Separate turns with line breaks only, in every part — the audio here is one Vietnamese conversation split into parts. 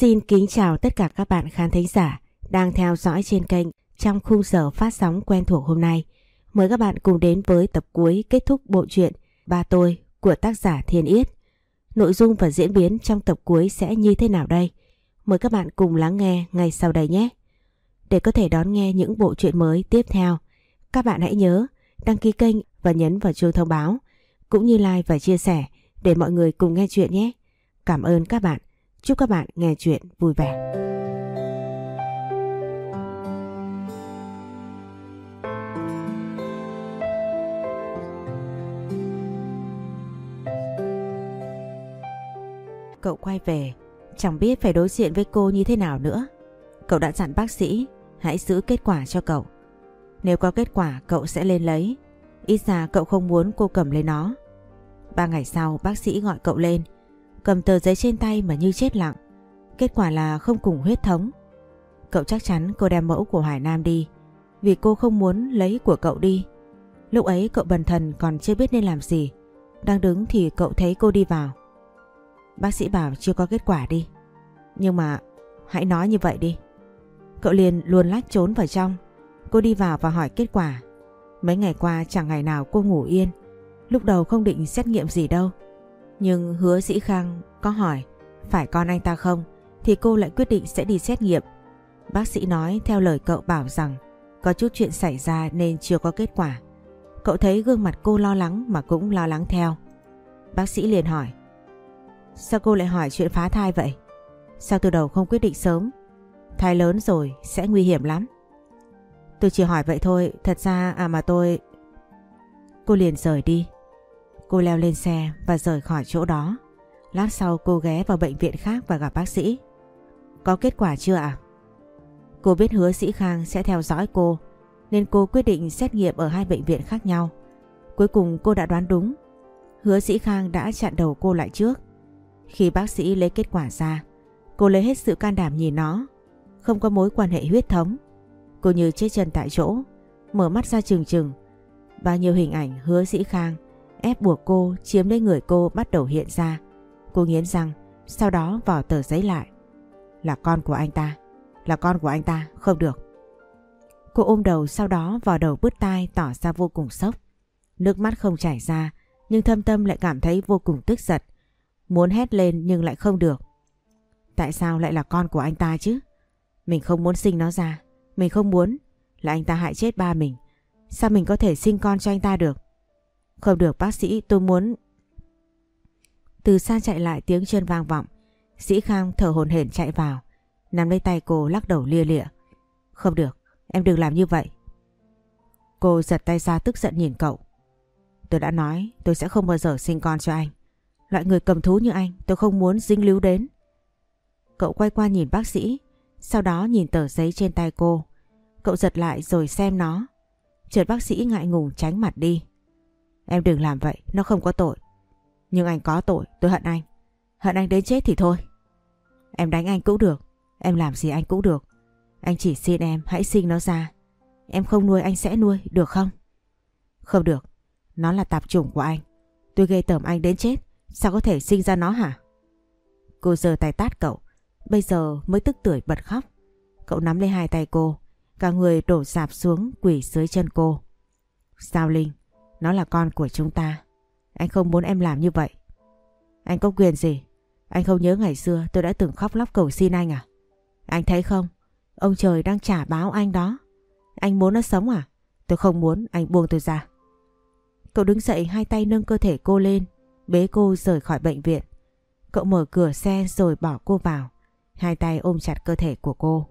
Xin kính chào tất cả các bạn khán thính giả đang theo dõi trên kênh trong khung giờ phát sóng quen thuộc hôm nay. Mời các bạn cùng đến với tập cuối kết thúc bộ truyện Ba Tôi của tác giả Thiên Yết. Nội dung và diễn biến trong tập cuối sẽ như thế nào đây? Mời các bạn cùng lắng nghe ngay sau đây nhé. Để có thể đón nghe những bộ truyện mới tiếp theo, các bạn hãy nhớ đăng ký kênh và nhấn vào chuông thông báo, cũng như like và chia sẻ để mọi người cùng nghe chuyện nhé. Cảm ơn các bạn. Chúc các bạn nghe chuyện vui vẻ. Cậu quay về, chẳng biết phải đối diện với cô như thế nào nữa. Cậu đã dặn bác sĩ hãy giữ kết quả cho cậu. Nếu có kết quả cậu sẽ lên lấy. Ít ra cậu không muốn cô cầm lấy nó. Ba ngày sau bác sĩ gọi cậu lên cầm tờ giấy trên tay mà như chết lặng. Kết quả là không cùng huyết thống. Cậu chắc chắn cô đem mẫu của Hải Nam đi, vì cô không muốn lấy của cậu đi. Lúc ấy cậu bần thần còn chưa biết nên làm gì. Đang đứng thì cậu thấy cô đi vào. Bác sĩ bảo chưa có kết quả đi. Nhưng mà hãy nói như vậy đi. Cậu liền luôn lách trốn vào trong. Cô đi vào và hỏi kết quả. Mấy ngày qua chẳng ngày nào cô ngủ yên. Lúc đầu không định xét nghiệm gì đâu. Nhưng hứa dĩ khang có hỏi phải con anh ta không thì cô lại quyết định sẽ đi xét nghiệm. Bác sĩ nói theo lời cậu bảo rằng có chút chuyện xảy ra nên chưa có kết quả. Cậu thấy gương mặt cô lo lắng mà cũng lo lắng theo. Bác sĩ liền hỏi Sao cô lại hỏi chuyện phá thai vậy? Sao từ đầu không quyết định sớm? Thai lớn rồi sẽ nguy hiểm lắm. Tôi chỉ hỏi vậy thôi, thật ra à mà tôi... Cô liền rời đi. Cô leo lên xe và rời khỏi chỗ đó. Lát sau cô ghé vào bệnh viện khác và gặp bác sĩ. Có kết quả chưa ạ? À? Cô biết hứa sĩ Khang sẽ theo dõi cô nên cô quyết định xét nghiệm ở hai bệnh viện khác nhau. Cuối cùng cô đã đoán đúng. Hứa sĩ Khang đã chặn đầu cô lại trước. Khi bác sĩ lấy kết quả ra, cô lấy hết sự can đảm nhìn nó. Không có mối quan hệ huyết thống. Cô như chết chân tại chỗ, mở mắt ra trừng trừng. Bao nhiêu hình ảnh hứa sĩ Khang ép buộc cô chiếm lấy người cô bắt đầu hiện ra. Cô nghiến răng, sau đó vò tờ giấy lại. Là con của anh ta, là con của anh ta, không được. Cô ôm đầu sau đó vò đầu bứt tai tỏ ra vô cùng sốc. Nước mắt không chảy ra, nhưng thâm tâm lại cảm thấy vô cùng tức giận. Muốn hét lên nhưng lại không được. Tại sao lại là con của anh ta chứ? Mình không muốn sinh nó ra. Mình không muốn là anh ta hại chết ba mình. Sao mình có thể sinh con cho anh ta được? Không được bác sĩ tôi muốn... Từ xa chạy lại tiếng chân vang vọng. Sĩ Khang thở hồn hển chạy vào. Nắm lấy tay cô lắc đầu lia lịa. Không được, em đừng làm như vậy. Cô giật tay ra tức giận nhìn cậu. Tôi đã nói tôi sẽ không bao giờ sinh con cho anh. Loại người cầm thú như anh tôi không muốn dính líu đến. Cậu quay qua nhìn bác sĩ, sau đó nhìn tờ giấy trên tay cô. Cậu giật lại rồi xem nó. Chợt bác sĩ ngại ngùng tránh mặt đi. Em đừng làm vậy, nó không có tội. Nhưng anh có tội, tôi hận anh. Hận anh đến chết thì thôi. Em đánh anh cũng được, em làm gì anh cũng được. Anh chỉ xin em hãy sinh nó ra. Em không nuôi anh sẽ nuôi, được không? Không được, nó là tạp chủng của anh. Tôi gây tởm anh đến chết, sao có thể sinh ra nó hả? Cô giơ tay tát cậu, bây giờ mới tức tưởi bật khóc. Cậu nắm lấy hai tay cô, cả người đổ sạp xuống quỷ dưới chân cô. Sao Linh, nó là con của chúng ta. Anh không muốn em làm như vậy. Anh có quyền gì? Anh không nhớ ngày xưa tôi đã từng khóc lóc cầu xin anh à? Anh thấy không? Ông trời đang trả báo anh đó. Anh muốn nó sống à? Tôi không muốn, anh buông tôi ra. Cậu đứng dậy hai tay nâng cơ thể cô lên, bế cô rời khỏi bệnh viện. Cậu mở cửa xe rồi bỏ cô vào, hai tay ôm chặt cơ thể của cô.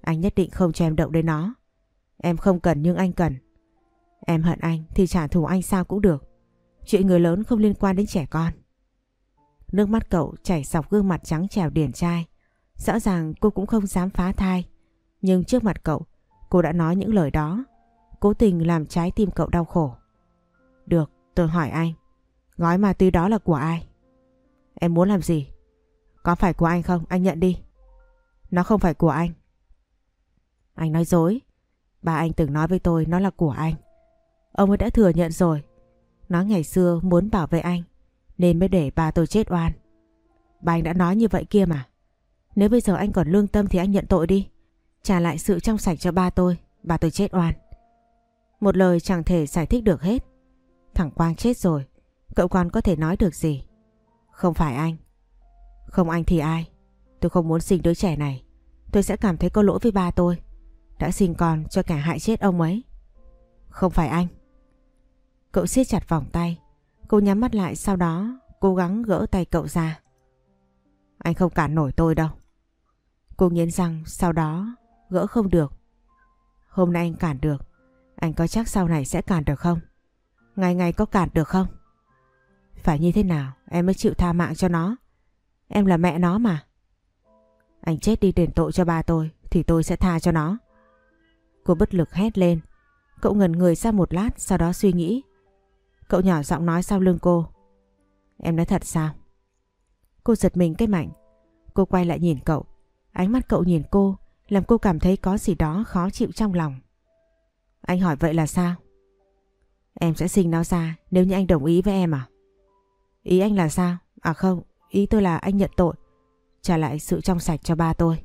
Anh nhất định không cho em động đến nó. Em không cần nhưng anh cần. Em hận anh thì trả thù anh sao cũng được. Chuyện người lớn không liên quan đến trẻ con. Nước mắt cậu chảy sọc gương mặt trắng trèo điển trai. Rõ ràng cô cũng không dám phá thai. Nhưng trước mặt cậu, cô đã nói những lời đó. Cố tình làm trái tim cậu đau khổ. Được, tôi hỏi anh. Gói ma túy đó là của ai? Em muốn làm gì? Có phải của anh không? Anh nhận đi. Nó không phải của anh. Anh nói dối. Ba anh từng nói với tôi nó là của anh. Ông ấy đã thừa nhận rồi. Nói ngày xưa muốn bảo vệ anh, nên mới để ba tôi chết oan. Ba anh đã nói như vậy kia mà. Nếu bây giờ anh còn lương tâm thì anh nhận tội đi. Trả lại sự trong sạch cho ba tôi. Ba tôi chết oan. Một lời chẳng thể giải thích được hết. Thằng Quang chết rồi. Cậu còn có thể nói được gì? Không phải anh. Không anh thì ai? Tôi không muốn sinh đứa trẻ này. Tôi sẽ cảm thấy có lỗi với ba tôi. Đã sinh con cho cả hại chết ông ấy. Không phải anh. Cậu siết chặt vòng tay. Cô nhắm mắt lại, sau đó cố gắng gỡ tay cậu ra. Anh không cản nổi tôi đâu. Cô nghiến răng, sau đó gỡ không được. Hôm nay anh cản được. Anh có chắc sau này sẽ cản được không? Ngày ngày có cản được không? Phải như thế nào em mới chịu tha mạng cho nó? Em là mẹ nó mà. Anh chết đi đền tội cho ba tôi thì tôi sẽ tha cho nó. Cô bất lực hét lên. Cậu ngần người ra một lát, sau đó suy nghĩ. Cậu nhỏ giọng nói sau lưng cô. Em nói thật sao? Cô giật mình cái mạnh. Cô quay lại nhìn cậu. Ánh mắt cậu nhìn cô làm cô cảm thấy có gì đó khó chịu trong lòng. Anh hỏi vậy là sao? Em sẽ sinh nó ra nếu như anh đồng ý với em à? Ý anh là sao? À không, ý tôi là anh nhận tội. Trả lại sự trong sạch cho ba tôi.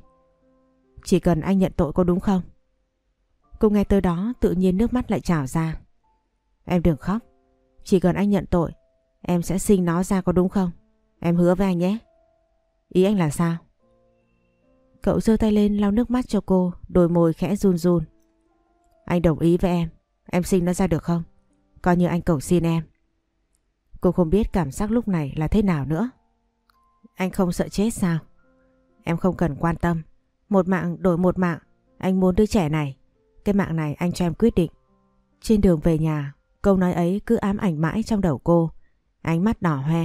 Chỉ cần anh nhận tội có đúng không? Cô nghe tới đó tự nhiên nước mắt lại trào ra. Em đừng khóc. Chỉ cần anh nhận tội, em sẽ sinh nó ra có đúng không? Em hứa với anh nhé. Ý anh là sao? Cậu giơ tay lên lau nước mắt cho cô, đôi môi khẽ run run. Anh đồng ý với em, em sinh nó ra được không? Coi như anh cầu xin em. Cô không biết cảm giác lúc này là thế nào nữa. Anh không sợ chết sao? Em không cần quan tâm. Một mạng đổi một mạng. Anh muốn đứa trẻ này. Cái mạng này anh cho em quyết định. Trên đường về nhà, câu nói ấy cứ ám ảnh mãi trong đầu cô. Ánh mắt đỏ hoe,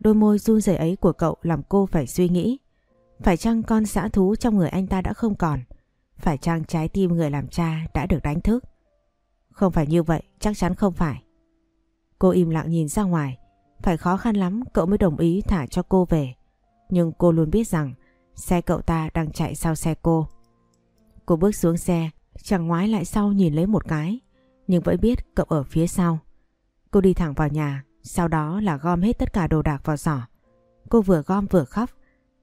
đôi môi run rẩy ấy của cậu làm cô phải suy nghĩ. Phải chăng con xã thú trong người anh ta đã không còn? Phải chăng trái tim người làm cha đã được đánh thức? Không phải như vậy, chắc chắn không phải. Cô im lặng nhìn ra ngoài. Phải khó khăn lắm cậu mới đồng ý thả cho cô về. Nhưng cô luôn biết rằng xe cậu ta đang chạy sau xe cô. Cô bước xuống xe, chẳng ngoái lại sau nhìn lấy một cái. Nhưng vẫn biết cậu ở phía sau. Cô đi thẳng vào nhà, sau đó là gom hết tất cả đồ đạc vào giỏ. Cô vừa gom vừa khóc,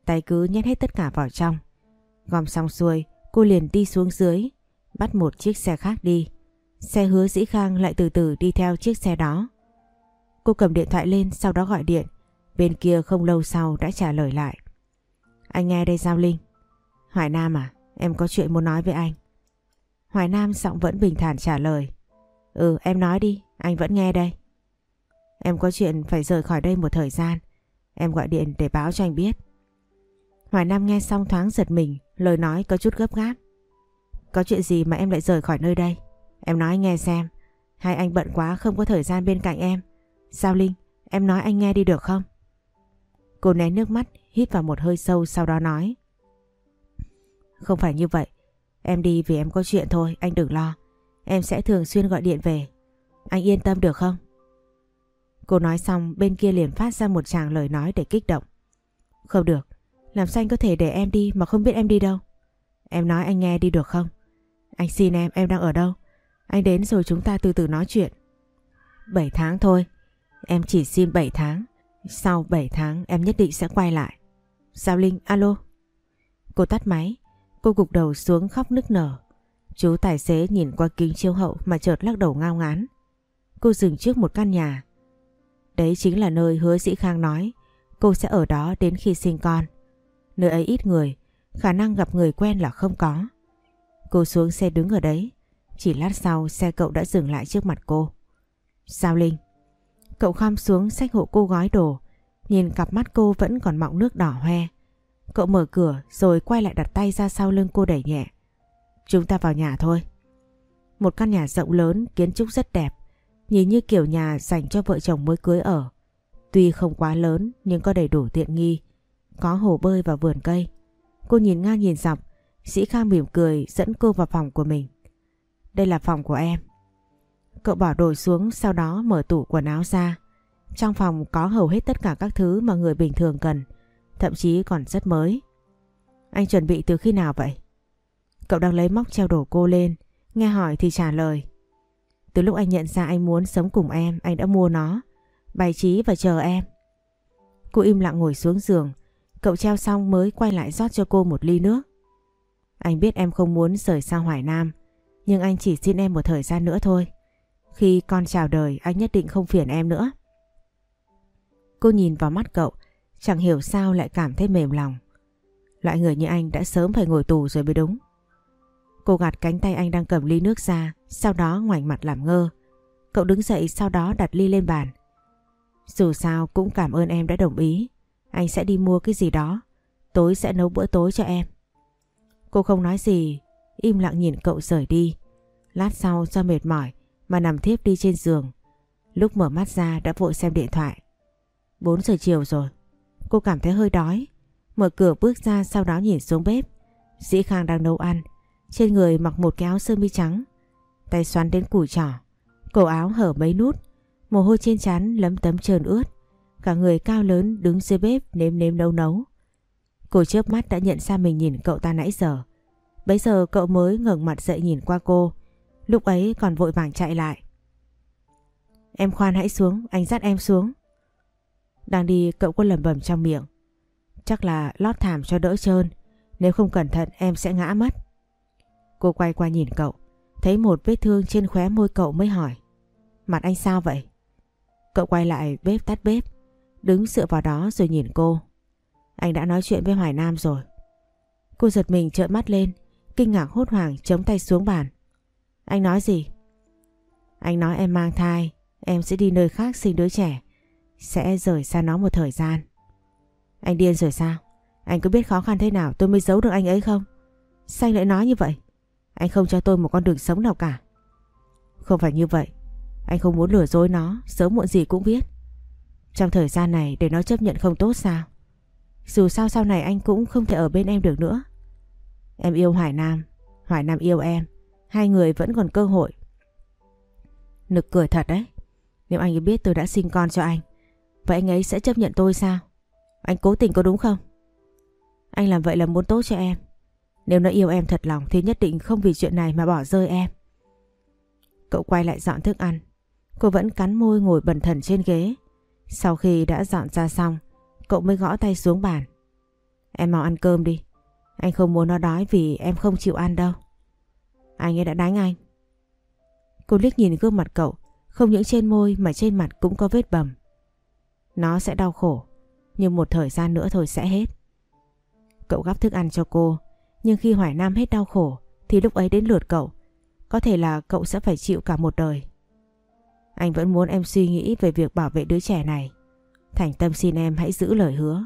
tay cứ nhét hết tất cả vào trong. Gom xong xuôi, cô liền đi xuống dưới, bắt một chiếc xe khác đi. Xe hứa dĩ khang lại từ từ đi theo chiếc xe đó. Cô cầm điện thoại lên sau đó gọi điện. Bên kia không lâu sau đã trả lời lại. Anh nghe đây Giao Linh. Hoài Nam à, em có chuyện muốn nói với anh. Hoài Nam giọng vẫn bình thản trả lời. Ừ em nói đi, anh vẫn nghe đây. Em có chuyện phải rời khỏi đây một thời gian. Em gọi điện để báo cho anh biết. Hoài Nam nghe xong thoáng giật mình, lời nói có chút gấp gáp. Có chuyện gì mà em lại rời khỏi nơi đây? Em nói nghe xem. Hai anh bận quá không có thời gian bên cạnh em. Sao Linh, em nói anh nghe đi được không? Cô nén nước mắt, hít vào một hơi sâu sau đó nói. Không phải như vậy. Em đi vì em có chuyện thôi, anh đừng lo. Em sẽ thường xuyên gọi điện về. Anh yên tâm được không? Cô nói xong bên kia liền phát ra một tràng lời nói để kích động. Không được, làm sao anh có thể để em đi mà không biết em đi đâu? Em nói anh nghe đi được không? Anh xin em, em đang ở đâu? Anh đến rồi chúng ta từ từ nói chuyện. 7 tháng thôi, em chỉ xin 7 tháng. Sau 7 tháng em nhất định sẽ quay lại. Sao Linh, alo? Cô tắt máy, cô gục đầu xuống khóc nức nở. Chú tài xế nhìn qua kính chiếu hậu mà chợt lắc đầu ngao ngán. Cô dừng trước một căn nhà. Đấy chính là nơi hứa dĩ khang nói cô sẽ ở đó đến khi sinh con. Nơi ấy ít người, khả năng gặp người quen là không có. Cô xuống xe đứng ở đấy. Chỉ lát sau xe cậu đã dừng lại trước mặt cô. Sao Linh? Cậu khom xuống xách hộ cô gói đồ. Nhìn cặp mắt cô vẫn còn mọng nước đỏ hoe. Cậu mở cửa rồi quay lại đặt tay ra sau lưng cô đẩy nhẹ. Chúng ta vào nhà thôi. Một căn nhà rộng lớn, kiến trúc rất đẹp. Nhìn như kiểu nhà dành cho vợ chồng mới cưới ở. Tuy không quá lớn nhưng có đầy đủ tiện nghi. Có hồ bơi và vườn cây. Cô nhìn ngang nhìn dọc. Sĩ kha mỉm cười dẫn cô vào phòng của mình. Đây là phòng của em. Cậu bỏ đồ xuống sau đó mở tủ quần áo ra. Trong phòng có hầu hết tất cả các thứ mà người bình thường cần. Thậm chí còn rất mới. Anh chuẩn bị từ khi nào vậy? Cậu đang lấy móc treo đổ cô lên. Nghe hỏi thì trả lời. Từ lúc anh nhận ra anh muốn sống cùng em, anh đã mua nó. Bày trí và chờ em. Cô im lặng ngồi xuống giường. Cậu treo xong mới quay lại rót cho cô một ly nước. Anh biết em không muốn rời xa Hoài Nam, nhưng anh chỉ xin em một thời gian nữa thôi. Khi con chào đời anh nhất định không phiền em nữa. Cô nhìn vào mắt cậu, chẳng hiểu sao lại cảm thấy mềm lòng. Loại người như anh đã sớm phải ngồi tù rồi mới đúng. Cô gạt cánh tay anh đang cầm ly nước ra, sau đó ngoảnh mặt làm ngơ. Cậu đứng dậy sau đó đặt ly lên bàn. Dù sao cũng cảm ơn em đã đồng ý. Anh sẽ đi mua cái gì đó. Tối sẽ nấu bữa tối cho em. Cô không nói gì, im lặng nhìn cậu rời đi. Lát sau do mệt mỏi mà nằm thiếp đi trên giường. Lúc mở mắt ra đã vội xem điện thoại. 4 giờ chiều rồi. Cô cảm thấy hơi đói. Mở cửa bước ra sau đó nhìn xuống bếp. sĩ Khang đang nấu ăn. Trên người mặc một cái áo sơ mi trắng. Tay xoắn đến củ trỏ. Cổ áo hở mấy nút. Mồ hôi trên trán lấm tấm trơn ướt. Cả người cao lớn đứng dưới bếp nếm nếm nấu nấu. Cô chớp mắt đã nhận ra mình nhìn cậu ta nãy giờ. bây giờ cậu mới ngẩng mặt dậy nhìn qua cô. Lúc ấy còn vội vàng chạy lại. Em khoan hãy xuống, anh dắt em xuống. Đang đi cậu có lẩm bẩm trong miệng. Chắc là lót thảm cho đỡ trơn. Nếu không cẩn thận em sẽ ngã mất. Cô quay qua nhìn cậu. Thấy một vết thương trên khóe môi cậu mới hỏi. Mặt anh sao vậy? Cậu quay lại bếp tắt bếp. Đứng dựa vào đó rồi nhìn cô. Anh đã nói chuyện với Hoài Nam rồi. Cô giật mình trợn mắt lên. Kinh ngạc hốt hoảng chống tay xuống bàn. Anh nói gì? Anh nói em mang thai. Em sẽ đi nơi khác sinh đứa trẻ. Sẽ rời xa nó một thời gian. Anh điên rồi sao? Anh có biết khó khăn thế nào tôi mới giấu được anh ấy không? Sao anh lại nói như vậy? Anh không cho tôi một con đường sống nào cả. Không phải như vậy. Anh không muốn lừa dối nó, sớm muộn gì cũng biết. Trong thời gian này để nó chấp nhận không tốt sao? Dù sao sau này anh cũng không thể ở bên em được nữa. Em yêu Hoài Nam, Hoài Nam yêu em. Hai người vẫn còn cơ hội. Nực cười thật đấy. Nếu anh ấy biết tôi đã sinh con cho anh, vậy anh ấy sẽ chấp nhận tôi sao? Anh cố tình có đúng không? Anh làm vậy là muốn tốt cho em. Nếu nó yêu em thật lòng thì nhất định không vì chuyện này mà bỏ rơi em. Cậu quay lại dọn thức ăn. Cô vẫn cắn môi ngồi bần thần trên ghế. Sau khi đã dọn ra xong, cậu mới gõ tay xuống bàn. Em mau ăn cơm đi. Anh không muốn nó đói vì em không chịu ăn đâu. Anh ấy đã đánh anh. Cô liếc nhìn gương mặt cậu, không những trên môi mà trên mặt cũng có vết bầm. Nó sẽ đau khổ, nhưng một thời gian nữa thôi sẽ hết. Cậu gắp thức ăn cho cô, nhưng khi Hoài Nam hết đau khổ thì lúc ấy đến lượt cậu. Có thể là cậu sẽ phải chịu cả một đời. Anh vẫn muốn em suy nghĩ về việc bảo vệ đứa trẻ này. Thành tâm xin em hãy giữ lời hứa.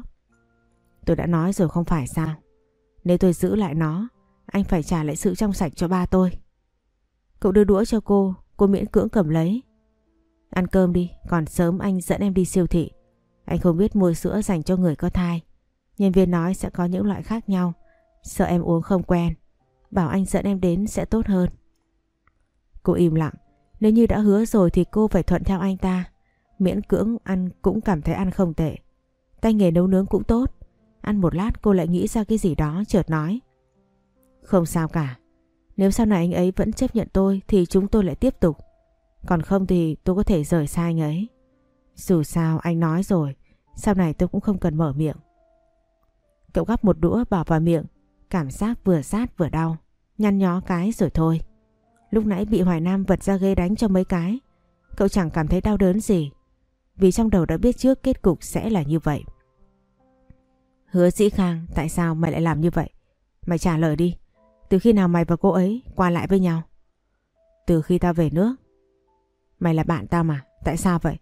Tôi đã nói rồi không phải sao. Nếu tôi giữ lại nó, anh phải trả lại sự trong sạch cho ba tôi. Cậu đưa đũa cho cô, cô miễn cưỡng cầm lấy. Ăn cơm đi, còn sớm anh dẫn em đi siêu thị. Anh không biết mua sữa dành cho người có thai. Nhân viên nói sẽ có những loại khác nhau. Sợ em uống không quen. Bảo anh dẫn em đến sẽ tốt hơn. Cô im lặng. Nếu như đã hứa rồi thì cô phải thuận theo anh ta. Miễn cưỡng ăn cũng cảm thấy ăn không tệ. Tay nghề nấu nướng cũng tốt. Ăn một lát cô lại nghĩ ra cái gì đó chợt nói. Không sao cả. Nếu sau này anh ấy vẫn chấp nhận tôi thì chúng tôi lại tiếp tục. Còn không thì tôi có thể rời xa anh ấy. Dù sao anh nói rồi, sau này tôi cũng không cần mở miệng. Cậu gắp một đũa bỏ vào miệng, cảm giác vừa sát vừa đau, nhăn nhó cái rồi thôi. Lúc nãy bị Hoài Nam vật ra ghế đánh cho mấy cái, cậu chẳng cảm thấy đau đớn gì, vì trong đầu đã biết trước kết cục sẽ là như vậy. Hứa sĩ Khang, tại sao mày lại làm như vậy? Mày trả lời đi, từ khi nào mày và cô ấy qua lại với nhau? Từ khi tao về nước. Mày là bạn tao mà, tại sao vậy?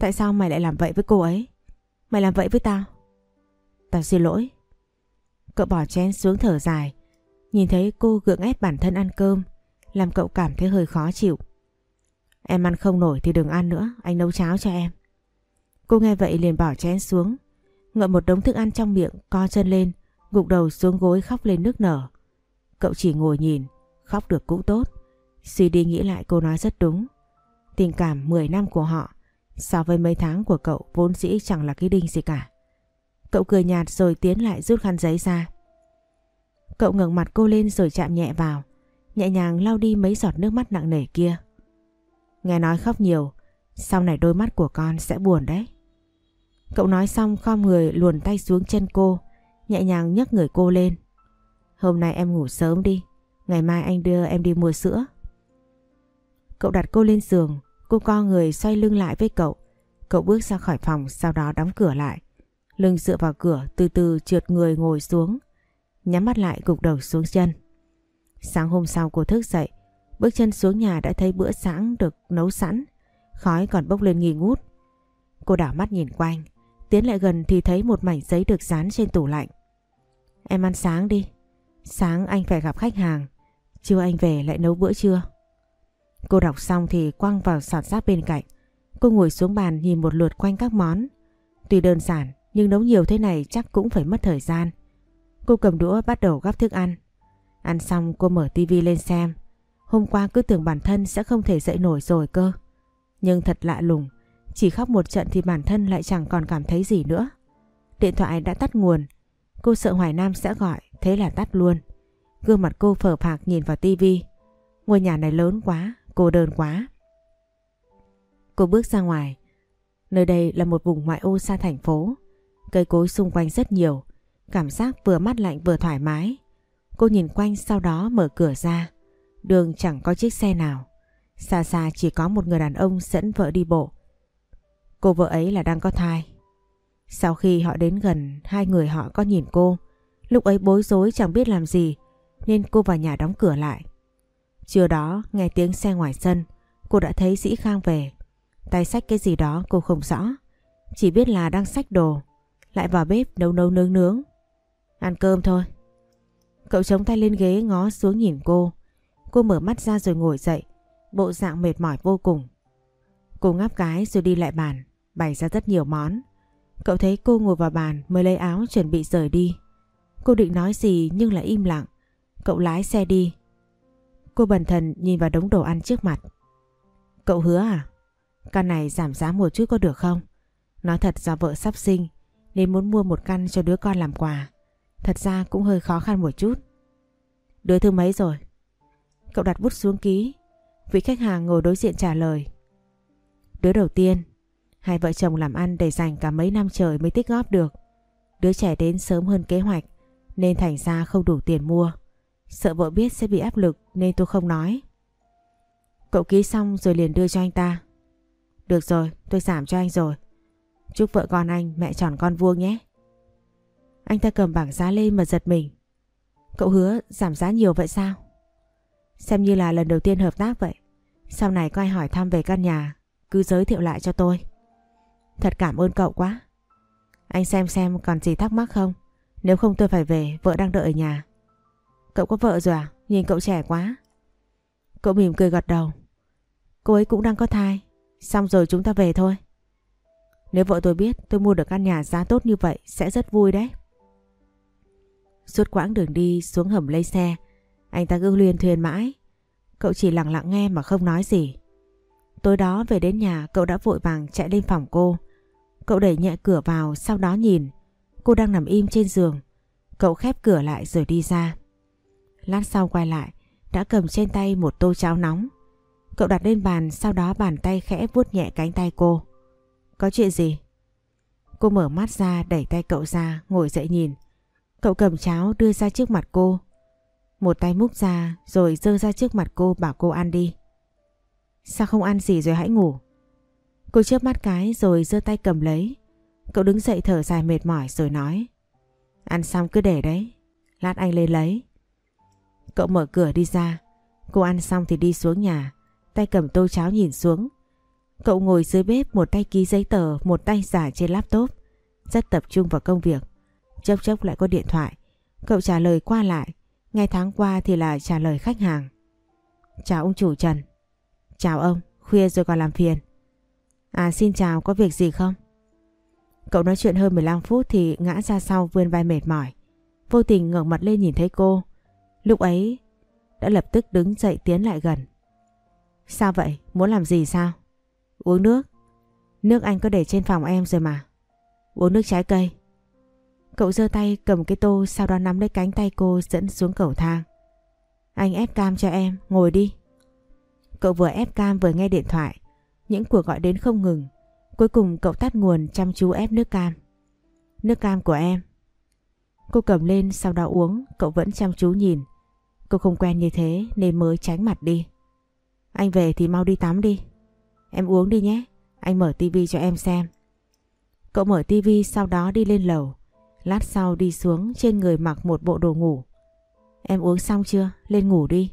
Tại sao mày lại làm vậy với cô ấy? Mày làm vậy với tao? Tao xin lỗi. Cậu bỏ chén xuống thở dài. Nhìn thấy cô gượng ép bản thân ăn cơm. Làm cậu cảm thấy hơi khó chịu. Em ăn không nổi thì đừng ăn nữa. Anh nấu cháo cho em. Cô nghe vậy liền bỏ chén xuống. Ngậm một đống thức ăn trong miệng. Co chân lên. Gục đầu xuống gối khóc lên nước nở. Cậu chỉ ngồi nhìn. Khóc được cũng tốt. Suy đi nghĩ lại cô nói rất đúng. Tình cảm 10 năm của họ, So với mấy tháng của cậu vốn dĩ chẳng là cái đinh gì cả. Cậu cười nhạt rồi tiến lại rút khăn giấy ra. Cậu ngẩng mặt cô lên rồi chạm nhẹ vào. Nhẹ nhàng lau đi mấy giọt nước mắt nặng nề kia. Nghe nói khóc nhiều, sau này đôi mắt của con sẽ buồn đấy. Cậu nói xong khom người luồn tay xuống chân cô, nhẹ nhàng nhấc người cô lên. Hôm nay em ngủ sớm đi, ngày mai anh đưa em đi mua sữa. Cậu đặt cô lên giường, cô co người xoay lưng lại với cậu. Cậu bước ra khỏi phòng sau đó đóng cửa lại. Lưng dựa vào cửa từ từ trượt người ngồi xuống, nhắm mắt lại gục đầu xuống chân. Sáng hôm sau cô thức dậy, bước chân xuống nhà đã thấy bữa sáng được nấu sẵn, khói còn bốc lên nghi ngút. Cô đảo mắt nhìn quanh, tiến lại gần thì thấy một mảnh giấy được dán trên tủ lạnh. Em ăn sáng đi, sáng anh phải gặp khách hàng, trưa anh về lại nấu bữa trưa. Cô đọc xong thì quăng vào sọt rác bên cạnh. Cô ngồi xuống bàn nhìn một lượt quanh các món. Tuy đơn giản nhưng nấu nhiều thế này chắc cũng phải mất thời gian. Cô cầm đũa bắt đầu gắp thức ăn. Ăn xong cô mở tivi lên xem. Hôm qua cứ tưởng bản thân sẽ không thể dậy nổi rồi cơ. Nhưng thật lạ lùng, chỉ khóc một trận thì bản thân lại chẳng còn cảm thấy gì nữa. Điện thoại đã tắt nguồn. Cô sợ Hoài Nam sẽ gọi, thế là tắt luôn. Gương mặt cô phở phạc nhìn vào tivi. Ngôi nhà này lớn quá, cô đơn quá. Cô bước ra ngoài. Nơi đây là một vùng ngoại ô xa thành phố. Cây cối xung quanh rất nhiều. Cảm giác vừa mát lạnh vừa thoải mái. Cô nhìn quanh sau đó mở cửa ra. Đường chẳng có chiếc xe nào. Xa xa chỉ có một người đàn ông dẫn vợ đi bộ. Cô vợ ấy là đang có thai. Sau khi họ đến gần, hai người họ có nhìn cô. Lúc ấy bối rối chẳng biết làm gì, nên cô vào nhà đóng cửa lại. Trưa đó, nghe tiếng xe ngoài sân, cô đã thấy Dĩ Khang về. Tay sách cái gì đó cô không rõ. Chỉ biết là đang sách đồ. Lại vào bếp nấu nấu nướng nướng. Ăn cơm thôi. Cậu chống tay lên ghế ngó xuống nhìn cô. Cô mở mắt ra rồi ngồi dậy. Bộ dạng mệt mỏi vô cùng. Cô ngáp cái rồi đi lại bàn. Bày ra rất nhiều món. Cậu thấy cô ngồi vào bàn mới lấy áo chuẩn bị rời đi. Cô định nói gì nhưng lại im lặng. Cậu lái xe đi. Cô bần thần nhìn vào đống đồ ăn trước mặt. Cậu hứa à? Căn này giảm giá một chút có được không? Nói thật do vợ sắp sinh nên muốn mua một căn cho đứa con làm quà. Thật ra cũng hơi khó khăn một chút. Đứa thứ mấy rồi? Cậu đặt bút xuống ký. Vị khách hàng ngồi đối diện trả lời. Đứa đầu tiên. Hai vợ chồng làm ăn để dành cả mấy năm trời mới tích góp được. Đứa trẻ đến sớm hơn kế hoạch nên thành ra không đủ tiền mua. Sợ vợ biết sẽ bị áp lực nên tôi không nói. Cậu ký xong rồi liền đưa cho anh ta. Được rồi, tôi giảm cho anh rồi. Chúc vợ con anh mẹ tròn con vuông nhé. Anh ta cầm bảng giá lên mà giật mình. Cậu hứa giảm giá nhiều vậy sao? Xem như là lần đầu tiên hợp tác vậy. Sau này có ai hỏi thăm về căn nhà, cứ giới thiệu lại cho tôi. Thật cảm ơn cậu quá. Anh xem xem còn gì thắc mắc không? Nếu không tôi phải về, vợ đang đợi ở nhà. Cậu có vợ rồi à? Nhìn cậu trẻ quá. Cậu mỉm cười gật đầu. Cô ấy cũng đang có thai. Xong rồi chúng ta về thôi. Nếu vợ tôi biết tôi mua được căn nhà giá tốt như vậy sẽ rất vui đấy. Suốt quãng đường đi xuống hầm lấy xe, anh ta cứ luyên thuyền mãi. Cậu chỉ lặng lặng nghe mà không nói gì. Tối đó về đến nhà cậu đã vội vàng chạy lên phòng cô. Cậu đẩy nhẹ cửa vào sau đó nhìn. Cô đang nằm im trên giường. Cậu khép cửa lại rồi đi ra. Lát sau quay lại, đã cầm trên tay một tô cháo nóng. Cậu đặt lên bàn sau đó bàn tay khẽ vuốt nhẹ cánh tay cô. Có chuyện gì? Cô mở mắt ra, đẩy tay cậu ra, ngồi dậy nhìn. Cậu cầm cháo đưa ra trước mặt cô. Một tay múc ra, rồi dơ ra trước mặt cô, bảo cô ăn đi. Sao không ăn gì rồi hãy ngủ? Cô chớp mắt cái, rồi giơ tay cầm lấy. Cậu đứng dậy thở dài mệt mỏi, rồi nói. Ăn xong cứ để đấy. Lát anh lên lấy. Cậu mở cửa đi ra. Cô ăn xong thì đi xuống nhà. Tay cầm tô cháo nhìn xuống. Cậu ngồi dưới bếp một tay ký giấy tờ, một tay giả trên laptop. Rất tập trung vào công việc. Chốc chốc lại có điện thoại. Cậu trả lời qua lại. Ngay tháng qua thì là trả lời khách hàng. Chào ông chủ Trần. Chào ông, khuya rồi còn làm phiền. À xin chào, có việc gì không? Cậu nói chuyện hơn 15 phút thì ngã ra sau vươn vai mệt mỏi. Vô tình ngẩng mặt lên nhìn thấy cô. Lúc ấy đã lập tức đứng dậy tiến lại gần. Sao vậy? Muốn làm gì sao? Uống nước. Nước anh có để trên phòng em rồi mà. Uống nước trái cây. Cậu giơ tay cầm cái tô sau đó nắm lấy cánh tay cô dẫn xuống cầu thang. Anh ép cam cho em, ngồi đi. Cậu vừa ép cam vừa nghe điện thoại. Những cuộc gọi đến không ngừng. Cuối cùng cậu tắt nguồn chăm chú ép nước cam. Nước cam của em. Cô cầm lên sau đó uống, cậu vẫn chăm chú nhìn. Cô không quen như thế nên mới tránh mặt đi. Anh về thì mau đi tắm đi. Em uống đi nhé, anh mở tivi cho em xem. Cậu mở tivi sau đó đi lên lầu. Lát sau đi xuống trên người mặc một bộ đồ ngủ. Em uống xong chưa? Lên ngủ đi.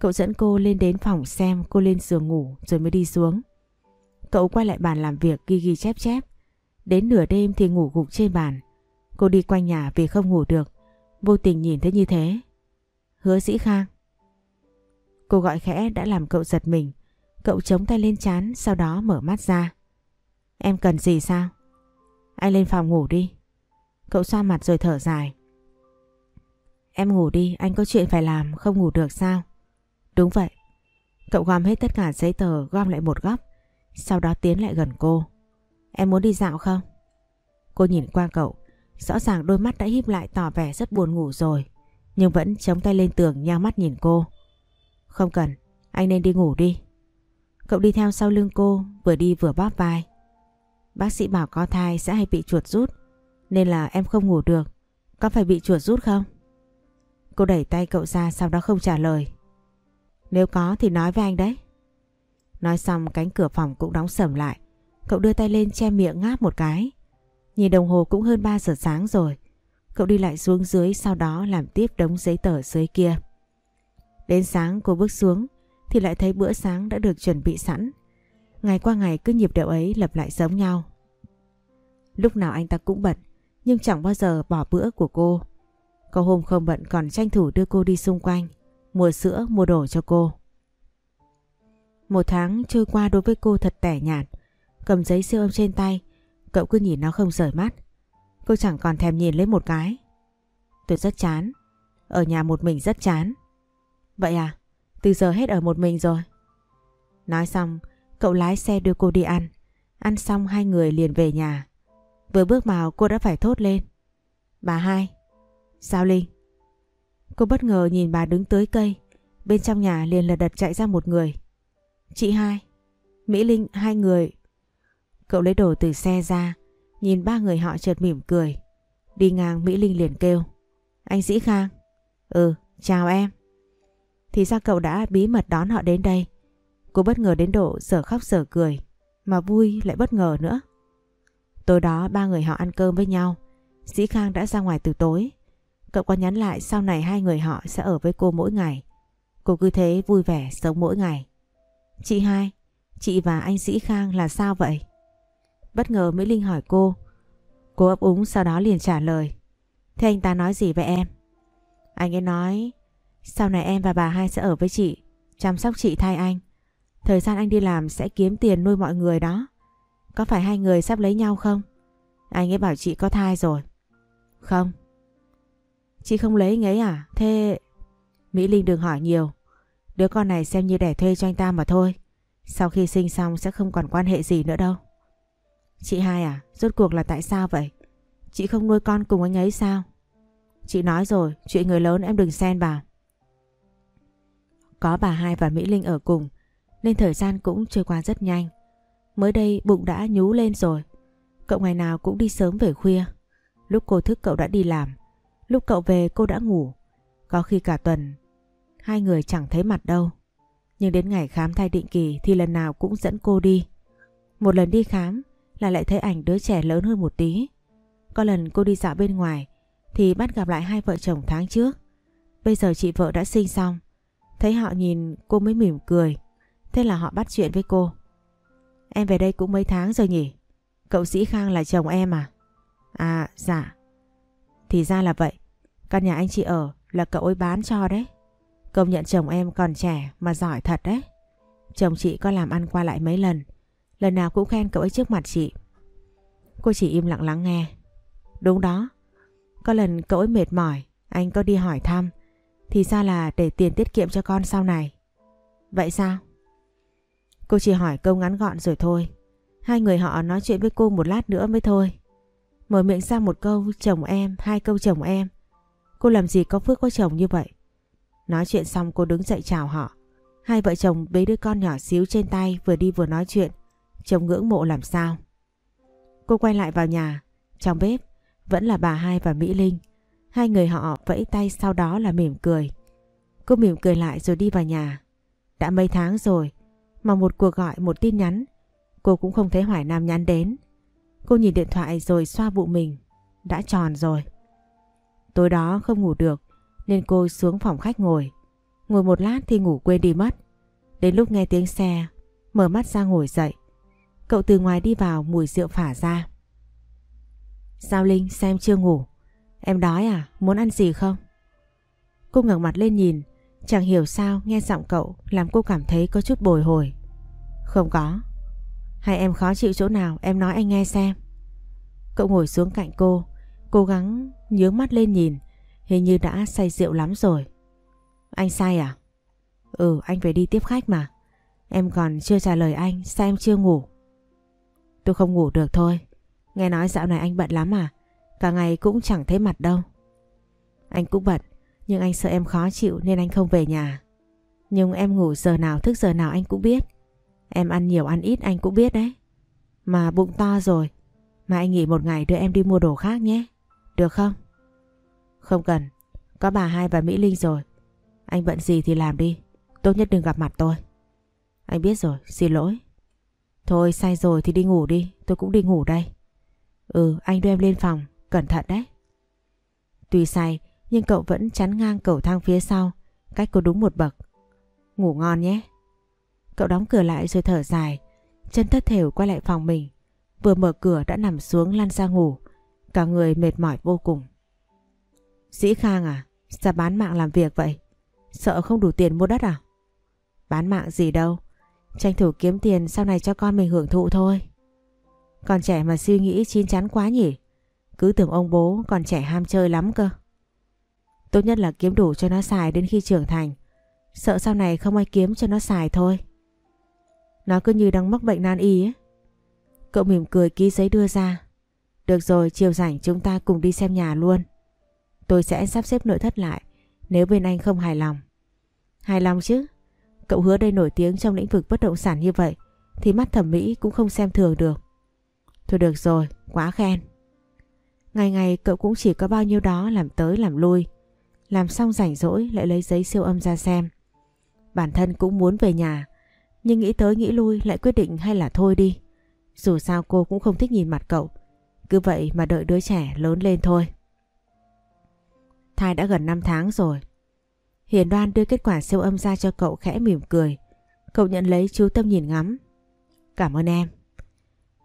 Cậu dẫn cô lên đến phòng xem cô lên giường ngủ rồi mới đi xuống. Cậu quay lại bàn làm việc ghi ghi chép chép. Đến nửa đêm thì ngủ gục trên bàn. Cô đi quanh nhà vì không ngủ được. Vô tình nhìn thấy như thế. Hứa dĩ khang. Cô gọi khẽ đã làm cậu giật mình. Cậu chống tay lên chán sau đó mở mắt ra. Em cần gì sao? Anh lên phòng ngủ đi. Cậu xoa mặt rồi thở dài. Em ngủ đi, anh có chuyện phải làm, không ngủ được sao? Đúng vậy. Cậu gom hết tất cả giấy tờ gom lại một góc, sau đó tiến lại gần cô. Em muốn đi dạo không? Cô nhìn qua cậu, rõ ràng đôi mắt đã híp lại tỏ vẻ rất buồn ngủ rồi, nhưng vẫn chống tay lên tường nhao mắt nhìn cô. Không cần, anh nên đi ngủ đi. Cậu đi theo sau lưng cô, vừa đi vừa bóp vai. Bác sĩ bảo có thai sẽ hay bị chuột rút, nên là em không ngủ được. Có phải bị chuột rút không? Cô đẩy tay cậu ra sau đó không trả lời. Nếu có thì nói với anh đấy. Nói xong cánh cửa phòng cũng đóng sầm lại. Cậu đưa tay lên che miệng ngáp một cái. Nhìn đồng hồ cũng hơn 3 giờ sáng rồi. Cậu đi lại xuống dưới sau đó làm tiếp đống giấy tờ dưới kia. Đến sáng cô bước xuống thì lại thấy bữa sáng đã được chuẩn bị sẵn. Ngày qua ngày cứ nhịp điệu ấy lặp lại giống nhau. Lúc nào anh ta cũng bận nhưng chẳng bao giờ bỏ bữa của cô. Có hôm không bận còn tranh thủ đưa cô đi xung quanh, mua sữa, mua đồ cho cô. Một tháng trôi qua đối với cô thật tẻ nhạt, cầm giấy siêu âm trên tay, cậu cứ nhìn nó không rời mắt. Cô chẳng còn thèm nhìn lấy một cái. Tôi rất chán, ở nhà một mình rất chán. Vậy à, từ giờ hết ở một mình rồi. Nói xong, cậu lái xe đưa cô đi ăn. Ăn xong hai người liền về nhà. Vừa bước vào cô đã phải thốt lên. Bà hai, Sao Linh? Cô bất ngờ nhìn bà đứng tới cây. Bên trong nhà liền là đật chạy ra một người. Chị hai. Mỹ Linh hai người. Cậu lấy đồ từ xe ra. Nhìn ba người họ chợt mỉm cười. Đi ngang Mỹ Linh liền kêu. Anh sĩ Khang. Ừ, chào em. Thì ra cậu đã bí mật đón họ đến đây. Cô bất ngờ đến độ sở khóc sở cười. Mà vui lại bất ngờ nữa. Tối đó ba người họ ăn cơm với nhau. sĩ Khang đã ra ngoài từ tối. Cậu có nhắn lại sau này hai người họ sẽ ở với cô mỗi ngày. Cô cứ thế vui vẻ sống mỗi ngày. Chị hai, chị và anh Sĩ Khang là sao vậy? Bất ngờ Mỹ Linh hỏi cô. Cô ấp úng sau đó liền trả lời. Thế anh ta nói gì với em? Anh ấy nói sau này em và bà hai sẽ ở với chị, chăm sóc chị thay anh. Thời gian anh đi làm sẽ kiếm tiền nuôi mọi người đó. Có phải hai người sắp lấy nhau không? Anh ấy bảo chị có thai rồi. Không, Chị không lấy anh ấy à? Thế... Mỹ Linh đừng hỏi nhiều. Đứa con này xem như đẻ thuê cho anh ta mà thôi. Sau khi sinh xong sẽ không còn quan hệ gì nữa đâu. Chị hai à? Rốt cuộc là tại sao vậy? Chị không nuôi con cùng anh ấy sao? Chị nói rồi, chuyện người lớn em đừng xen vào. Có bà hai và Mỹ Linh ở cùng, nên thời gian cũng trôi qua rất nhanh. Mới đây bụng đã nhú lên rồi. Cậu ngày nào cũng đi sớm về khuya. Lúc cô thức cậu đã đi làm. Lúc cậu về cô đã ngủ, có khi cả tuần hai người chẳng thấy mặt đâu. Nhưng đến ngày khám thai định kỳ thì lần nào cũng dẫn cô đi. Một lần đi khám là lại thấy ảnh đứa trẻ lớn hơn một tí. Có lần cô đi dạo bên ngoài thì bắt gặp lại hai vợ chồng tháng trước. Bây giờ chị vợ đã sinh xong. Thấy họ nhìn cô mới mỉm cười. Thế là họ bắt chuyện với cô. Em về đây cũng mấy tháng rồi nhỉ? Cậu Sĩ Khang là chồng em à? À dạ. Thì ra là vậy. Căn nhà anh chị ở là cậu ấy bán cho đấy. Công nhận chồng em còn trẻ mà giỏi thật đấy. Chồng chị có làm ăn qua lại mấy lần. Lần nào cũng khen cậu ấy trước mặt chị. Cô chỉ im lặng lắng nghe. Đúng đó. Có lần cậu ấy mệt mỏi, anh có đi hỏi thăm. Thì ra là để tiền tiết kiệm cho con sau này. Vậy sao? Cô chỉ hỏi câu ngắn gọn rồi thôi. Hai người họ nói chuyện với cô một lát nữa mới thôi. Mở miệng ra một câu chồng em, hai câu chồng em. Cô làm gì có phước có chồng như vậy? Nói chuyện xong cô đứng dậy chào họ. Hai vợ chồng bế đứa con nhỏ xíu trên tay vừa đi vừa nói chuyện. Chồng ngưỡng mộ làm sao? Cô quay lại vào nhà. Trong bếp, Vẫn là bà hai và Mỹ Linh. Hai người họ vẫy tay sau đó là mỉm cười. Cô mỉm cười lại rồi đi vào nhà. Đã mấy tháng rồi mà một cuộc gọi một tin nhắn cô cũng không thấy Hoài Nam nhắn đến. Cô nhìn điện thoại rồi xoa bụng mình. Đã tròn rồi. Tối đó không ngủ được nên cô xuống phòng khách ngồi. Ngồi một lát thì ngủ quên đi mất. Đến lúc nghe tiếng xe, mở mắt ra ngồi dậy. Cậu từ ngoài đi vào mùi rượu phả ra. giao Linh xem chưa ngủ? Em đói à? Muốn ăn gì không? Cô ngẩng mặt lên nhìn, chẳng hiểu sao nghe giọng cậu làm cô cảm thấy có chút bồi hồi. Không có. Hay em khó chịu chỗ nào em nói anh nghe xem. Cậu ngồi xuống cạnh cô, cố gắng nhướng mắt lên nhìn, hình như đã say rượu lắm rồi. Anh sai à? Ừ, anh phải đi tiếp khách mà. Em còn chưa trả lời anh, sao em chưa ngủ? Tôi không ngủ được thôi. Nghe nói dạo này anh bận lắm à? Cả ngày cũng chẳng thấy mặt đâu. Anh cũng bận, nhưng anh sợ em khó chịu nên anh không về nhà. Nhưng em ngủ giờ nào thức giờ nào anh cũng biết. Em ăn nhiều ăn ít anh cũng biết đấy. Mà bụng to rồi. Mà anh nghỉ một ngày đưa em đi mua đồ khác nhé. Được không? Không cần. Có bà hai và Mỹ Linh rồi. Anh bận gì thì làm đi. Tốt nhất đừng gặp mặt tôi. Anh biết rồi, xin lỗi. Thôi sai rồi thì đi ngủ đi, tôi cũng đi ngủ đây. Ừ, anh đưa em lên phòng, cẩn thận đấy. Tuy say, nhưng cậu vẫn chắn ngang cầu thang phía sau, cách cô đúng một bậc. Ngủ ngon nhé. Cậu đóng cửa lại rồi thở dài, chân thất thểu quay lại phòng mình. Vừa mở cửa đã nằm xuống lăn ra ngủ, cả người mệt mỏi vô cùng. Dĩ Khang à, sao bán mạng làm việc vậy? Sợ không đủ tiền mua đất à? Bán mạng gì đâu, tranh thủ kiếm tiền sau này cho con mình hưởng thụ thôi. Còn trẻ mà suy nghĩ chín chắn quá nhỉ? Cứ tưởng ông bố còn trẻ ham chơi lắm cơ. Tốt nhất là kiếm đủ cho nó xài đến khi trưởng thành. Sợ sau này không ai kiếm cho nó xài thôi. Nó cứ như đang mắc bệnh nan y ấy. Cậu mỉm cười ký giấy đưa ra. Được rồi, chiều rảnh chúng ta cùng đi xem nhà luôn. Tôi sẽ sắp xếp nội thất lại nếu bên anh không hài lòng. Hài lòng chứ? Cậu hứa đây nổi tiếng trong lĩnh vực bất động sản như vậy thì mắt thẩm mỹ cũng không xem thường được. Thôi được rồi, quá khen. Ngày ngày cậu cũng chỉ có bao nhiêu đó làm tới làm lui. Làm xong rảnh rỗi lại lấy giấy siêu âm ra xem. Bản thân cũng muốn về nhà, nhưng nghĩ tới nghĩ lui lại quyết định hay là thôi đi. Dù sao cô cũng không thích nhìn mặt cậu. Cứ vậy mà đợi đứa trẻ lớn lên thôi. Thai đã gần 5 tháng rồi. Hiền đoan đưa kết quả siêu âm ra cho cậu khẽ mỉm cười. Cậu nhận lấy chú tâm nhìn ngắm. Cảm ơn em.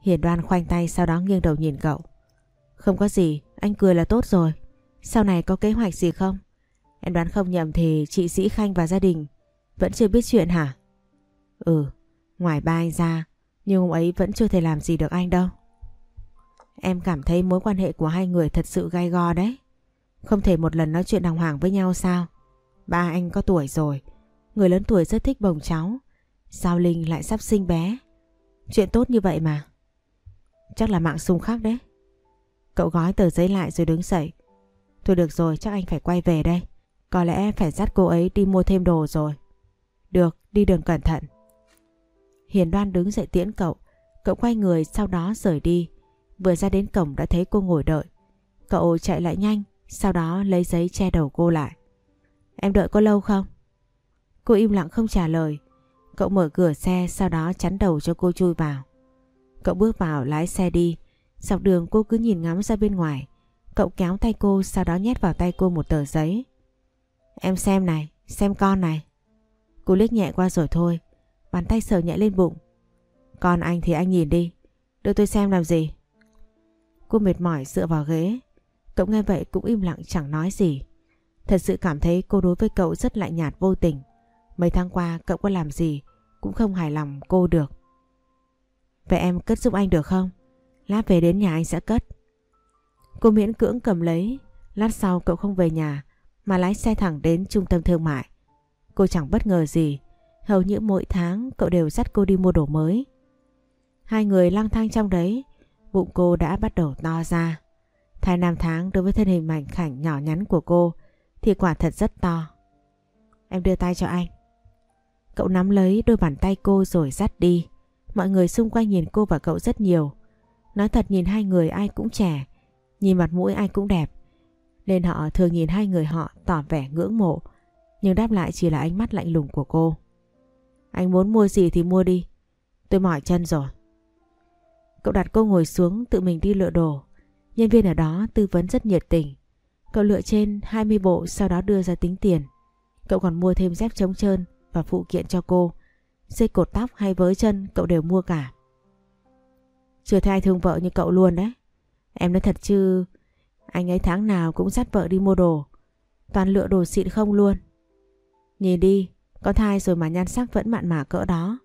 Hiền đoan khoanh tay sau đó nghiêng đầu nhìn cậu. Không có gì, anh cười là tốt rồi. Sau này có kế hoạch gì không? Em đoán không nhầm thì chị Sĩ Khanh và gia đình vẫn chưa biết chuyện hả? Ừ, ngoài ba anh ra, nhưng ông ấy vẫn chưa thể làm gì được anh đâu. Em cảm thấy mối quan hệ của hai người thật sự gai go đấy. Không thể một lần nói chuyện đàng hoàng với nhau sao? Ba anh có tuổi rồi, người lớn tuổi rất thích bồng cháu. Sao Linh lại sắp sinh bé? Chuyện tốt như vậy mà. Chắc là mạng xung khắc đấy. Cậu gói tờ giấy lại rồi đứng dậy. Thôi được rồi, chắc anh phải quay về đây. Có lẽ phải dắt cô ấy đi mua thêm đồ rồi. Được, đi đường cẩn thận. Hiền đoan đứng dậy tiễn cậu. Cậu quay người sau đó rời đi. Vừa ra đến cổng đã thấy cô ngồi đợi. Cậu chạy lại nhanh, sau đó lấy giấy che đầu cô lại. Em đợi có lâu không? Cô im lặng không trả lời. Cậu mở cửa xe sau đó chắn đầu cho cô chui vào. Cậu bước vào lái xe đi. Dọc đường cô cứ nhìn ngắm ra bên ngoài. Cậu kéo tay cô sau đó nhét vào tay cô một tờ giấy. Em xem này, xem con này. Cô liếc nhẹ qua rồi thôi. Bàn tay sờ nhẹ lên bụng. Còn anh thì anh nhìn đi. Đưa tôi xem làm gì. Cô mệt mỏi dựa vào ghế. Cậu nghe vậy cũng im lặng chẳng nói gì. Thật sự cảm thấy cô đối với cậu rất lạnh nhạt vô tình. Mấy tháng qua cậu có làm gì cũng không hài lòng cô được. Vậy em cất giúp anh được không? Lát về đến nhà anh sẽ cất. Cô miễn cưỡng cầm lấy. Lát sau cậu không về nhà, mà lái xe thẳng đến trung tâm thương mại. Cô chẳng bất ngờ gì. Hầu như mỗi tháng cậu đều dắt cô đi mua đồ mới. Hai người lang thang trong đấy. Bụng cô đã bắt đầu to ra. Thai năm tháng đối với thân hình mảnh khảnh nhỏ nhắn của cô thì quả thật rất to. Em đưa tay cho anh. Cậu nắm lấy đôi bàn tay cô rồi dắt đi. Mọi người xung quanh nhìn cô và cậu rất nhiều. Nói thật nhìn hai người ai cũng trẻ. Nhìn mặt mũi ai cũng đẹp. Nên họ thường nhìn hai người họ tỏ vẻ ngưỡng mộ. Nhưng đáp lại chỉ là ánh mắt lạnh lùng của cô. Anh muốn mua gì thì mua đi. Tôi mỏi chân rồi. Cậu đặt cô ngồi xuống tự mình đi lựa đồ. Nhân viên ở đó tư vấn rất nhiệt tình. Cậu lựa trên 20 bộ sau đó đưa ra tính tiền. Cậu còn mua thêm dép chống trơn và phụ kiện cho cô. Dây cột tóc hay vớ chân cậu đều mua cả. Chưa thấy ai thương vợ như cậu luôn đấy. Em nói thật chứ, anh ấy tháng nào cũng dắt vợ đi mua đồ. Toàn lựa đồ xịn không luôn. Nhìn đi, có thai rồi mà nhan sắc vẫn mặn mà cỡ đó.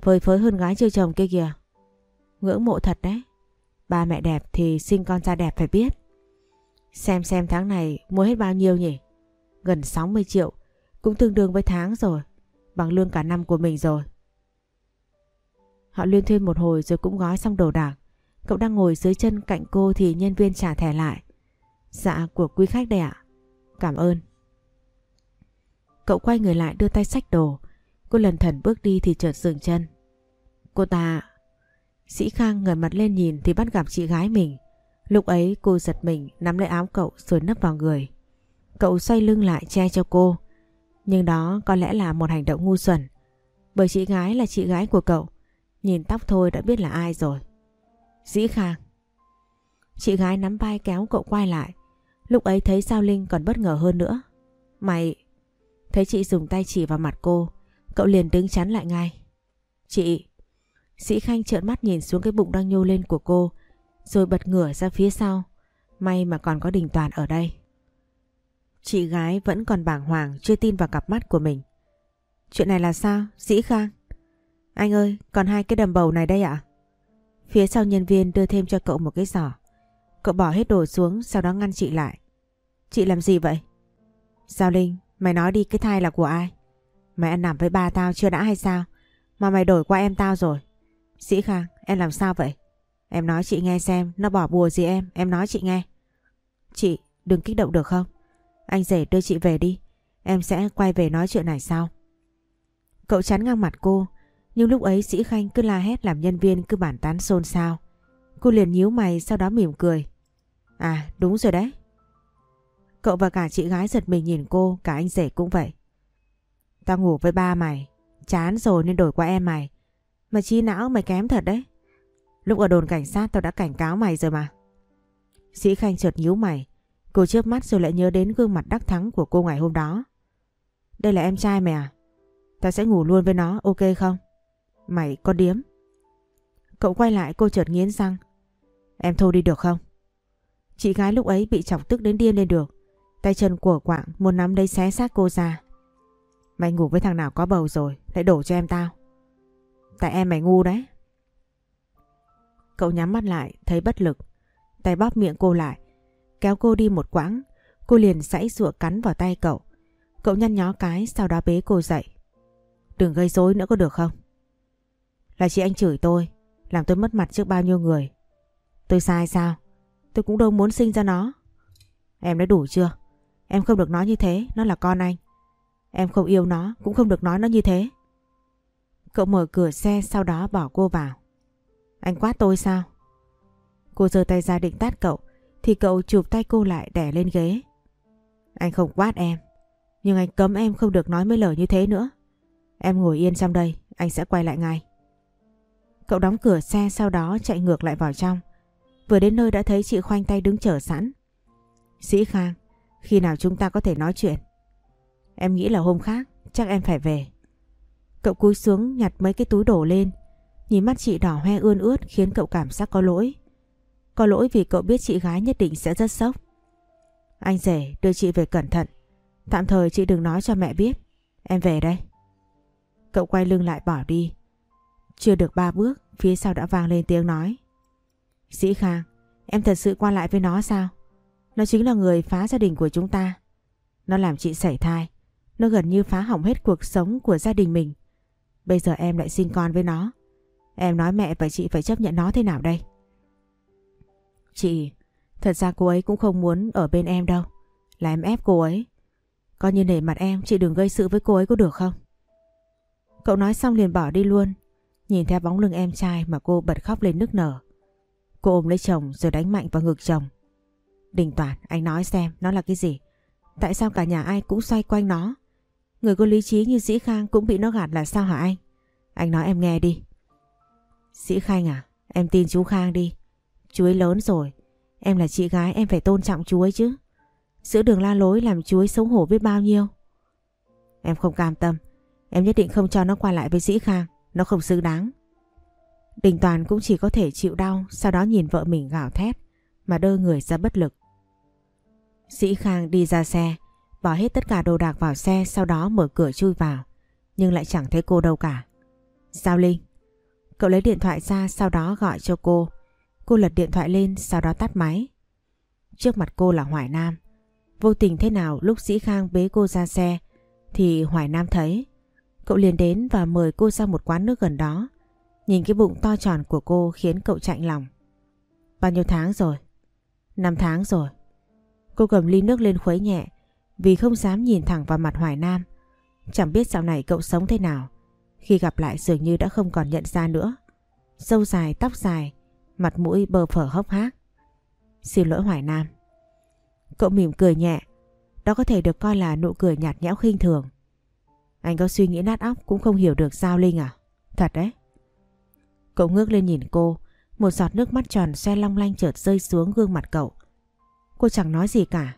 Phơi phới hơn gái chưa chồng kia kìa. Ngưỡng mộ thật đấy. Ba mẹ đẹp thì sinh con ra đẹp phải biết. Xem xem tháng này mua hết bao nhiêu nhỉ? Gần 60 triệu, cũng tương đương với tháng rồi. Bằng lương cả năm của mình rồi. Họ liên thuyên một hồi rồi cũng gói xong đồ đạc. Cậu đang ngồi dưới chân cạnh cô thì nhân viên trả thẻ lại. Dạ của quý khách đây ạ. Cảm ơn. Cậu quay người lại đưa tay sách đồ. Cô lần thần bước đi thì chợt dừng chân. Cô ta... Sĩ Khang ngẩng mặt lên nhìn thì bắt gặp chị gái mình. Lúc ấy cô giật mình, nắm lấy áo cậu rồi nấp vào người. Cậu xoay lưng lại che cho cô. Nhưng đó có lẽ là một hành động ngu xuẩn. Bởi chị gái là chị gái của cậu. Nhìn tóc thôi đã biết là ai rồi. Dĩ Khang. Chị gái nắm vai kéo cậu quay lại. Lúc ấy thấy Sao Linh còn bất ngờ hơn nữa. Mày... Thấy chị dùng tay chỉ vào mặt cô, cậu liền đứng chắn lại ngay. Chị... Sĩ Khanh trợn mắt nhìn xuống cái bụng đang nhô lên của cô, rồi bật ngửa ra phía sau. May mà còn có đình toàn ở đây. Chị gái vẫn còn bàng hoàng chưa tin vào cặp mắt của mình. Chuyện này là sao? Sĩ Khang? Anh ơi, còn hai cái đầm bầu này đây ạ? Phía sau nhân viên đưa thêm cho cậu một cái giỏ. Cậu bỏ hết đồ xuống sau đó ngăn chị lại. Chị làm gì vậy? Giao Linh, mày nói đi cái thai là của ai? Mày ăn nằm với ba tao chưa đã hay sao? Mà mày đổi qua em tao rồi. Sĩ Khang, em làm sao vậy? Em nói chị nghe xem, nó bỏ bùa gì em, em nói chị nghe. Chị, đừng kích động được không? Anh rể đưa chị về đi, em sẽ quay về nói chuyện này sau. Cậu chắn ngang mặt cô, nhưng lúc ấy Sĩ Khanh cứ la hét làm nhân viên cứ bản tán xôn xao. Cô liền nhíu mày sau đó mỉm cười. À đúng rồi đấy. Cậu và cả chị gái giật mình nhìn cô, cả anh rể cũng vậy. Tao ngủ với ba mày, chán rồi nên đổi qua em mày. Mà trí não mày kém thật đấy. Lúc ở đồn cảnh sát tao đã cảnh cáo mày rồi mà. Sĩ Khanh chợt nhíu mày. Cô chớp mắt rồi lại nhớ đến gương mặt đắc thắng của cô ngày hôm đó. Đây là em trai mày à? Tao sẽ ngủ luôn với nó, ok không? Mày con điếm. Cậu quay lại cô chợt nghiến răng. Em thôi đi được không? Chị gái lúc ấy bị chọc tức đến điên lên được. Tay chân của quạng muốn nắm lấy xé xác cô ra. Mày ngủ với thằng nào có bầu rồi, lại đổ cho em tao. Tại em mày ngu đấy. Cậu nhắm mắt lại, thấy bất lực. Tay bóp miệng cô lại, kéo cô đi một quãng. Cô liền sãy rụa cắn vào tay cậu. Cậu nhăn nhó cái, sau đó bế cô dậy. Đừng gây rối nữa có được không? Là chị anh chửi tôi, làm tôi mất mặt trước bao nhiêu người. Tôi sai sao? Tôi cũng đâu muốn sinh ra nó. Em đã đủ chưa? Em không được nói như thế, nó là con anh. Em không yêu nó, cũng không được nói nó như thế. Cậu mở cửa xe sau đó bỏ cô vào. Anh quát tôi sao? Cô giơ tay ra định tát cậu, thì cậu chụp tay cô lại đè lên ghế. Anh không quát em, nhưng anh cấm em không được nói mấy lời như thế nữa. Em ngồi yên trong đây, anh sẽ quay lại ngay. Cậu đóng cửa xe sau đó chạy ngược lại vào trong. Vừa đến nơi đã thấy chị khoanh tay đứng chờ sẵn. Sĩ Khang, khi nào chúng ta có thể nói chuyện? Em nghĩ là hôm khác, chắc em phải về. Cậu cúi xuống nhặt mấy cái túi đổ lên. Nhìn mắt chị đỏ hoe ươn ướt khiến cậu cảm giác có lỗi. Có lỗi vì cậu biết chị gái nhất định sẽ rất sốc. Anh rể đưa chị về cẩn thận. Tạm thời chị đừng nói cho mẹ biết. Em về đây. Cậu quay lưng lại bỏ đi. Chưa được ba bước, phía sau đã vang lên tiếng nói. Sĩ Khang, em thật sự qua lại với nó sao? Nó chính là người phá gia đình của chúng ta. Nó làm chị sảy thai. Nó gần như phá hỏng hết cuộc sống của gia đình mình. Bây giờ em lại sinh con với nó. Em nói mẹ và chị phải chấp nhận nó thế nào đây? Chị, thật ra cô ấy cũng không muốn ở bên em đâu. Là em ép cô ấy. Coi như nể mặt em, chị đừng gây sự với cô ấy có được không? Cậu nói xong liền bỏ đi luôn. Nhìn theo bóng lưng em trai mà cô bật khóc lên nức nở. Cô ôm lấy chồng rồi đánh mạnh vào ngực chồng. Đình Toàn, anh nói xem nó là cái gì? Tại sao cả nhà ai cũng xoay quanh nó? Người có lý trí như Dĩ Khang cũng bị nó gạt là sao hả anh? Anh nói em nghe đi. sĩ Khang à, em tin chú Khang đi. Chú ấy lớn rồi. Em là chị gái em phải tôn trọng chú ấy chứ. Giữa đường la lối làm chú ấy xấu hổ biết bao nhiêu. Em không cam tâm. Em nhất định không cho nó qua lại với Dĩ Khang. Nó không xứng đáng. Đình Toàn cũng chỉ có thể chịu đau sau đó nhìn vợ mình gào thét mà đơ người ra bất lực. Sĩ Khang đi ra xe, bỏ hết tất cả đồ đạc vào xe sau đó mở cửa chui vào, nhưng lại chẳng thấy cô đâu cả. Giao Linh, cậu lấy điện thoại ra sau đó gọi cho cô. Cô lật điện thoại lên sau đó tắt máy. Trước mặt cô là Hoài Nam. Vô tình thế nào lúc Sĩ Khang bế cô ra xe thì Hoài Nam thấy. Cậu liền đến và mời cô ra một quán nước gần đó. Nhìn cái bụng to tròn của cô khiến cậu chạnh lòng. Bao nhiêu tháng rồi? Năm tháng rồi. Cô cầm ly nước lên khuấy nhẹ vì không dám nhìn thẳng vào mặt Hoài Nam. Chẳng biết dạo này cậu sống thế nào. Khi gặp lại dường như đã không còn nhận ra nữa. Dâu dài, tóc dài, mặt mũi bờ phở hốc hác. Xin lỗi Hoài Nam. Cậu mỉm cười nhẹ. Đó có thể được coi là nụ cười nhạt nhẽo khinh thường. Anh có suy nghĩ nát óc cũng không hiểu được sao Linh à? Thật đấy. Cậu ngước lên nhìn cô, một giọt nước mắt tròn xe long lanh chợt rơi xuống gương mặt cậu. Cô chẳng nói gì cả.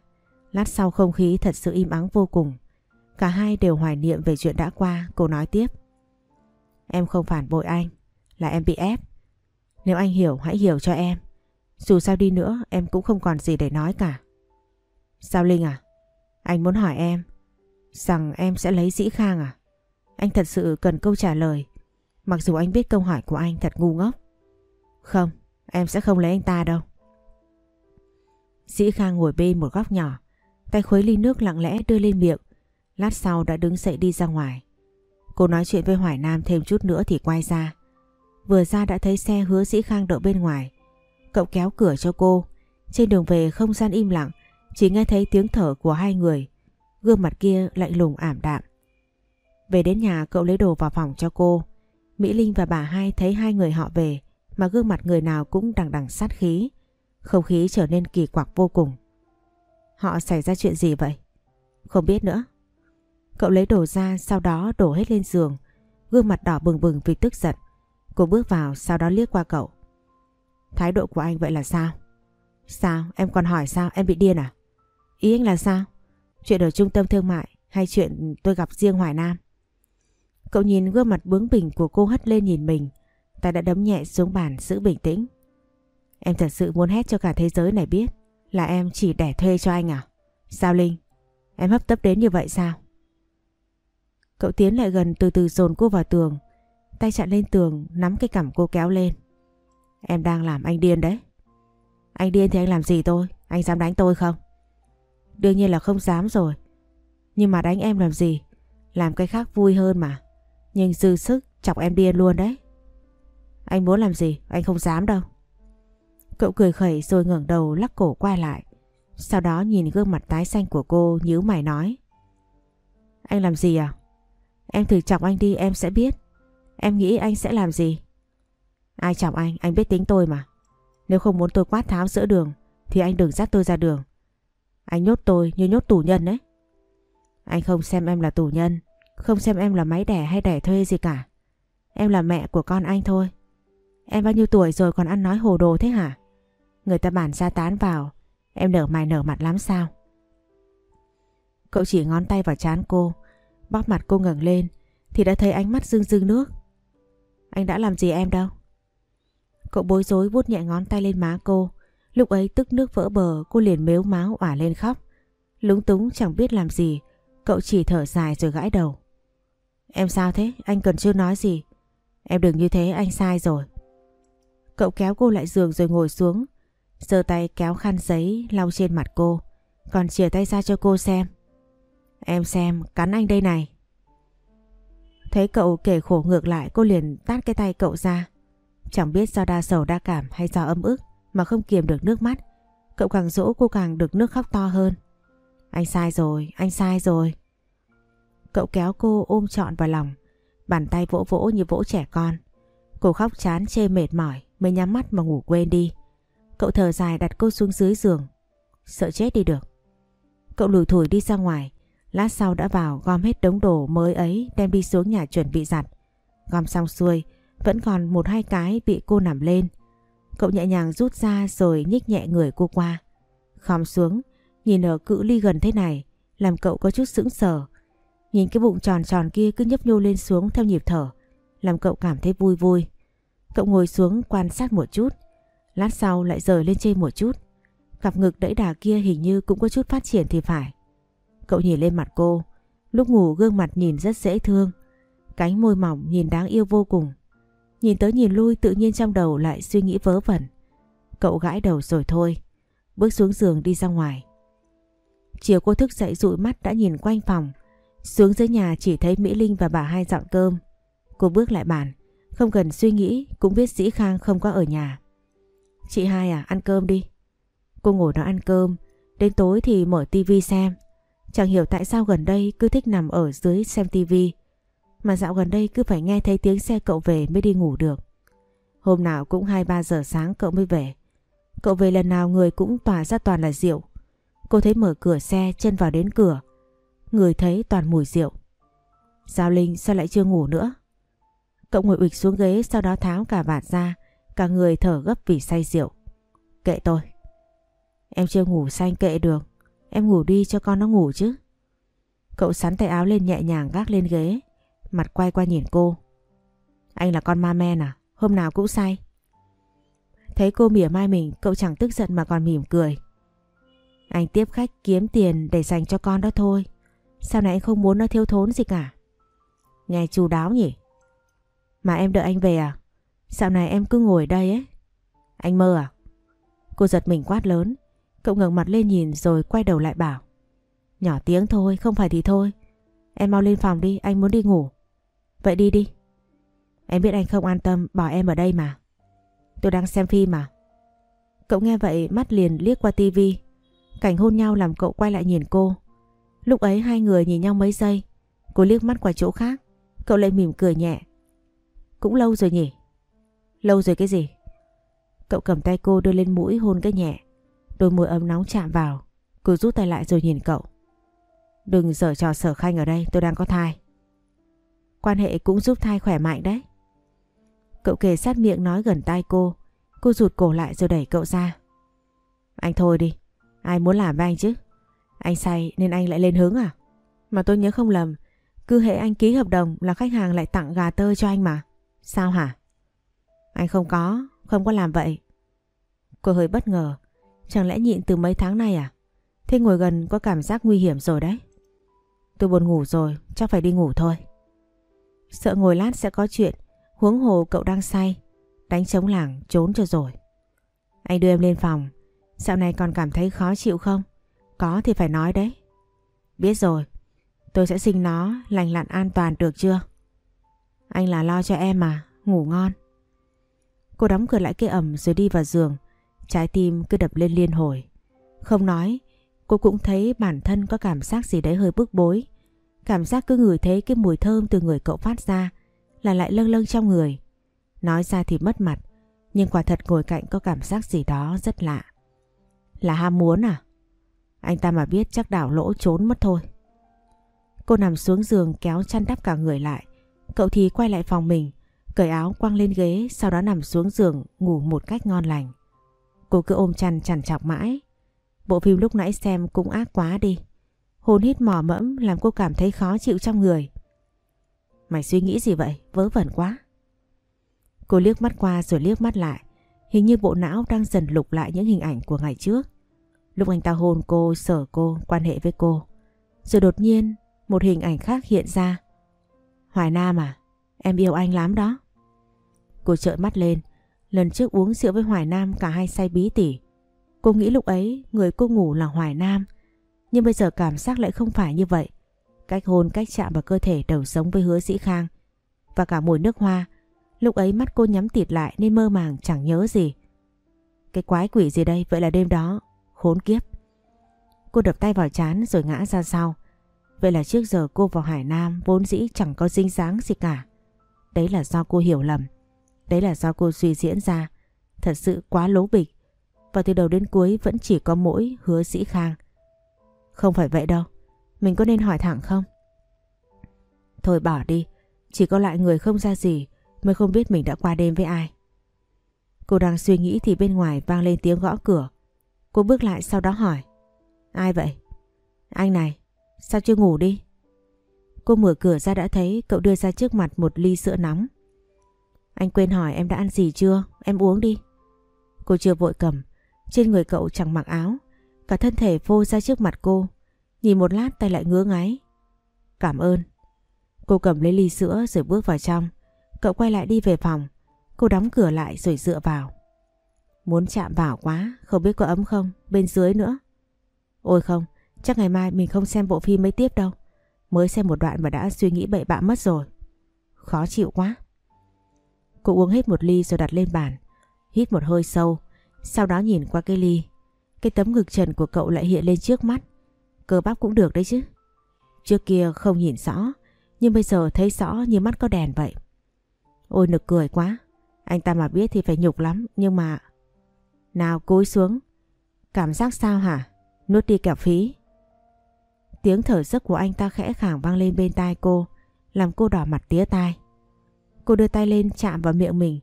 Lát sau không khí thật sự im ắng vô cùng. Cả hai đều hoài niệm về chuyện đã qua, cô nói tiếp. Em không phản bội anh, là em bị ép. Nếu anh hiểu, hãy hiểu cho em. Dù sao đi nữa, em cũng không còn gì để nói cả. Sao Linh à? Anh muốn hỏi em, rằng em sẽ lấy dĩ khang à? Anh thật sự cần câu trả lời. Mặc dù anh biết câu hỏi của anh thật ngu ngốc. Không, em sẽ không lấy anh ta đâu. Dĩ Khang ngồi bên một góc nhỏ, tay khuấy ly nước lặng lẽ đưa lên miệng, lát sau đã đứng dậy đi ra ngoài. Cô nói chuyện với Hoài Nam thêm chút nữa thì quay ra. Vừa ra đã thấy xe hứa Dĩ Khang đậu bên ngoài. Cậu kéo cửa cho cô. Trên đường về không gian im lặng, chỉ nghe thấy tiếng thở của hai người. Gương mặt kia lạnh lùng ảm đạm. Về đến nhà, cậu lấy đồ vào phòng cho cô. Mỹ Linh và bà hai thấy hai người họ về, mà gương mặt người nào cũng đằng đằng sát khí. Không khí trở nên kỳ quặc vô cùng. Họ xảy ra chuyện gì vậy? Không biết nữa. Cậu lấy đồ ra, sau đó đổ hết lên giường. Gương mặt đỏ bừng bừng vì tức giận. Cô bước vào, sau đó liếc qua cậu. Thái độ của anh vậy là sao? Sao? Em còn hỏi sao? Em bị điên à? Ý anh là sao? Chuyện ở trung tâm thương mại hay chuyện tôi gặp riêng Hoài Nam? Cậu nhìn gương mặt bướng bỉnh của cô hất lên nhìn mình. Ta đã đấm nhẹ xuống bàn giữ bình tĩnh. Em thật sự muốn hét cho cả thế giới này biết là em chỉ đẻ thuê cho anh à? Sao Linh? Em hấp tấp đến như vậy sao? Cậu tiến lại gần từ từ dồn cô vào tường. Tay chặn lên tường, nắm cái cằm cô kéo lên. Em đang làm anh điên đấy. Anh điên thì anh làm gì tôi? Anh dám đánh tôi không? Đương nhiên là không dám rồi. Nhưng mà đánh em làm gì? Làm cái khác vui hơn mà. Nhưng dư sức chọc em điên luôn đấy. Anh muốn làm gì? Anh không dám đâu. Cậu cười khẩy rồi ngẩng đầu lắc cổ quay lại. Sau đó nhìn gương mặt tái xanh của cô nhíu mày nói. Anh làm gì à? Em thử chọc anh đi em sẽ biết. Em nghĩ anh sẽ làm gì? Ai chọc anh, anh biết tính tôi mà. Nếu không muốn tôi quát tháo giữa đường thì anh đừng dắt tôi ra đường. Anh nhốt tôi như nhốt tù nhân đấy. Anh không xem em là tù nhân, không xem em là máy đẻ hay đẻ thuê gì cả. Em là mẹ của con anh thôi. Em bao nhiêu tuổi rồi còn ăn nói hồ đồ thế hả? Người ta bản ra tán vào Em nở mày nở mặt lắm sao Cậu chỉ ngón tay vào chán cô Bóp mặt cô ngẩng lên Thì đã thấy ánh mắt rưng rưng nước Anh đã làm gì em đâu Cậu bối rối vuốt nhẹ ngón tay lên má cô Lúc ấy tức nước vỡ bờ Cô liền mếu máu ỏa lên khóc Lúng túng chẳng biết làm gì Cậu chỉ thở dài rồi gãi đầu Em sao thế? Anh cần chưa nói gì Em đừng như thế anh sai rồi Cậu kéo cô lại giường rồi ngồi xuống giơ tay kéo khăn giấy lau trên mặt cô, còn chìa tay ra cho cô xem. Em xem, cắn anh đây này. Thấy cậu kể khổ ngược lại cô liền tát cái tay cậu ra. Chẳng biết do đa sầu đa cảm hay do âm ức mà không kiềm được nước mắt. Cậu càng dỗ cô càng được nước khóc to hơn. Anh sai rồi, anh sai rồi. Cậu kéo cô ôm trọn vào lòng, bàn tay vỗ vỗ như vỗ trẻ con. Cô khóc chán chê mệt mỏi mới nhắm mắt mà ngủ quên đi. Cậu thở dài đặt cô xuống dưới giường. sợ chết đi được. Cậu lùi thủi đi ra ngoài, lát sau đã vào gom hết đống đồ mới ấy đem đi xuống nhà chuẩn bị giặt. Gom xong xuôi, vẫn còn một hai cái bị cô nằm lên. Cậu nhẹ nhàng rút ra rồi nhích nhẹ người cô qua. Khom xuống, nhìn ở cự ly gần thế này, làm cậu có chút sững sờ. Nhìn cái bụng tròn tròn kia cứ nhấp nhô lên xuống theo nhịp thở, làm cậu cảm thấy vui vui. Cậu ngồi xuống quan sát một chút, lát sau lại rời lên trên một chút. Cặp ngực đẫy đà kia hình như cũng có chút phát triển thì phải. Cậu nhìn lên mặt cô, lúc ngủ gương mặt nhìn rất dễ thương, cánh môi mỏng nhìn đáng yêu vô cùng. Nhìn tới nhìn lui tự nhiên trong đầu lại suy nghĩ vớ vẩn. Cậu gãi đầu rồi thôi, bước xuống giường đi ra ngoài. Chiều cô thức dậy dụi mắt đã nhìn quanh phòng, xuống dưới nhà chỉ thấy Mỹ Linh và bà hai dọn cơm. Cô bước lại bàn, không cần suy nghĩ cũng biết Dĩ Khang không có ở nhà. Chị hai à, ăn cơm đi. Cô ngồi đó ăn cơm, đến tối thì mở tivi xem. Chẳng hiểu tại sao gần đây cứ thích nằm ở dưới xem tivi. Mà dạo gần đây cứ phải nghe thấy tiếng xe cậu về mới đi ngủ được. Hôm nào cũng 2-3 giờ sáng cậu mới về. Cậu về lần nào người cũng tỏa ra toàn là rượu. Cô thấy mở cửa xe, chân vào đến cửa. Người thấy toàn mùi rượu. Giao Linh sao lại chưa ngủ nữa? Cậu ngồi ụt xuống ghế, sau đó tháo cả vạt ra. Cả người thở gấp vì say rượu. Kệ tôi. Em chưa ngủ xanh kệ được. Em ngủ đi cho con nó ngủ chứ. Cậu sắn tay áo lên nhẹ nhàng gác lên ghế. Mặt quay qua nhìn cô. Anh là con ma men à? Hôm nào cũng say. Thấy cô mỉa mai mình cậu chẳng tức giận mà còn mỉm cười. Anh tiếp khách kiếm tiền để dành cho con đó thôi. Sao này anh không muốn nó thiếu thốn gì cả? Nghe chú đáo nhỉ? Mà em đợi anh về à? Sao này em cứ ngồi đây ấy? Anh mơ à? Cô giật mình quát lớn. Cậu ngẩng mặt lên nhìn rồi quay đầu lại bảo. Nhỏ tiếng thôi, không phải thì thôi. Em mau lên phòng đi, anh muốn đi ngủ. Vậy đi đi. Em biết anh không an tâm bỏ em ở đây mà. Tôi đang xem phim mà. Cậu nghe vậy mắt liền liếc qua tivi. Cảnh hôn nhau làm cậu quay lại nhìn cô. Lúc ấy hai người nhìn nhau mấy giây. Cô liếc mắt qua chỗ khác. Cậu lại mỉm cười nhẹ. Cũng lâu rồi nhỉ? Lâu rồi cái gì? Cậu cầm tay cô đưa lên mũi hôn cái nhẹ. Đôi môi ấm nóng chạm vào. Cô rút tay lại rồi nhìn cậu. Đừng giở trò sở khanh ở đây, tôi đang có thai. Quan hệ cũng giúp thai khỏe mạnh đấy. Cậu kề sát miệng nói gần tai cô. Cô rụt cổ lại rồi đẩy cậu ra. Anh thôi đi. Ai muốn làm với anh chứ? Anh say nên anh lại lên hướng à? Mà tôi nhớ không lầm. Cứ hệ anh ký hợp đồng là khách hàng lại tặng gà tơ cho anh mà. Sao hả? Anh không có, không có làm vậy. Cô hơi bất ngờ. Chẳng lẽ nhịn từ mấy tháng nay à? Thế ngồi gần có cảm giác nguy hiểm rồi đấy. Tôi buồn ngủ rồi, chắc phải đi ngủ thôi. Sợ ngồi lát sẽ có chuyện, huống hồ cậu đang say. Đánh chống lảng trốn cho rồi. Anh đưa em lên phòng. Dạo này còn cảm thấy khó chịu không? Có thì phải nói đấy. Biết rồi. Tôi sẽ sinh nó lành lặn an toàn được chưa? Anh là lo cho em mà. Ngủ ngon. Cô đóng cửa lại cái ẩm rồi đi vào giường. Trái tim cứ đập lên liên hồi. Không nói, cô cũng thấy bản thân có cảm giác gì đấy hơi bức bối. Cảm giác cứ ngửi thấy cái mùi thơm từ người cậu phát ra là lại lâng lâng trong người. Nói ra thì mất mặt, nhưng quả thật ngồi cạnh có cảm giác gì đó rất lạ. Là ham muốn à? Anh ta mà biết chắc đảo lỗ trốn mất thôi. Cô nằm xuống giường kéo chăn đắp cả người lại. Cậu thì quay lại phòng mình, cởi áo quăng lên ghế sau đó nằm xuống giường ngủ một cách ngon lành. Cô cứ ôm chăn chằn chọc mãi. Bộ phim lúc nãy xem cũng ác quá đi. Hôn hít mò mẫm làm cô cảm thấy khó chịu trong người. Mày suy nghĩ gì vậy? Vớ vẩn quá. Cô liếc mắt qua rồi liếc mắt lại. Hình như bộ não đang dần lục lại những hình ảnh của ngày trước. Lúc anh ta hôn cô, sở cô, quan hệ với cô. Rồi đột nhiên một hình ảnh khác hiện ra. Hoài Nam à, em yêu anh lắm đó. Cô trợn mắt lên. Lần trước uống rượu với Hoài Nam cả hai say bí tỉ. Cô nghĩ lúc ấy người cô ngủ là Hoài Nam. Nhưng bây giờ cảm giác lại không phải như vậy. Cách hôn, cách chạm vào cơ thể đầu sống với hứa dĩ khang. Và cả mùi nước hoa. Lúc ấy mắt cô nhắm tịt lại nên mơ màng chẳng nhớ gì. Cái quái quỷ gì đây? Vậy là đêm đó. Khốn kiếp. Cô đập tay vào chán rồi ngã ra sau. Vậy là trước giờ cô vào Hải Nam vốn dĩ chẳng có dinh dáng gì cả. Đấy là do cô hiểu lầm. Đấy là do cô suy diễn ra. Thật sự quá lố bịch. và từ đầu đến cuối vẫn chỉ có mỗi hứa sĩ khang. Không phải vậy đâu, mình có nên hỏi thẳng không? Thôi bỏ đi, chỉ có lại người không ra gì mới không biết mình đã qua đêm với ai. Cô đang suy nghĩ thì bên ngoài vang lên tiếng gõ cửa. Cô bước lại sau đó hỏi. Ai vậy? Anh này, sao chưa ngủ đi? Cô mở cửa ra đã thấy cậu đưa ra trước mặt một ly sữa nóng. Anh quên hỏi em đã ăn gì chưa? Em uống đi. Cô chưa vội cầm. Trên người cậu chẳng mặc áo. Cả thân thể vô ra trước mặt cô. Nhìn một lát tay lại ngứa ngáy. Cảm ơn. Cô cầm lấy ly sữa rồi bước vào trong. Cậu quay lại đi về phòng. Cô đóng cửa lại rồi dựa vào. Muốn chạm vào quá, không biết có ấm không, bên dưới nữa. Ôi không, chắc ngày mai mình không xem bộ phim mấy tiếp đâu. Mới xem một đoạn mà đã suy nghĩ bậy bạ mất rồi. Khó chịu quá. Cô uống hết một ly rồi đặt lên bàn. Hít một hơi sâu, sau đó nhìn qua cái ly. Cái tấm ngực trần của cậu lại hiện lên trước mắt. Cơ bắp cũng được đấy chứ. Trước kia không nhìn rõ, nhưng bây giờ thấy rõ như mắt có đèn vậy. Ôi nực cười quá. Anh ta mà biết thì phải nhục lắm, nhưng mà... Nào cúi xuống. Cảm giác sao hả? Nuốt đi kẹo phí. Tiếng thở giấc của anh ta khẽ khàng vang lên bên tai cô, làm cô đỏ mặt tía tai. Cô đưa tay lên chạm vào miệng mình,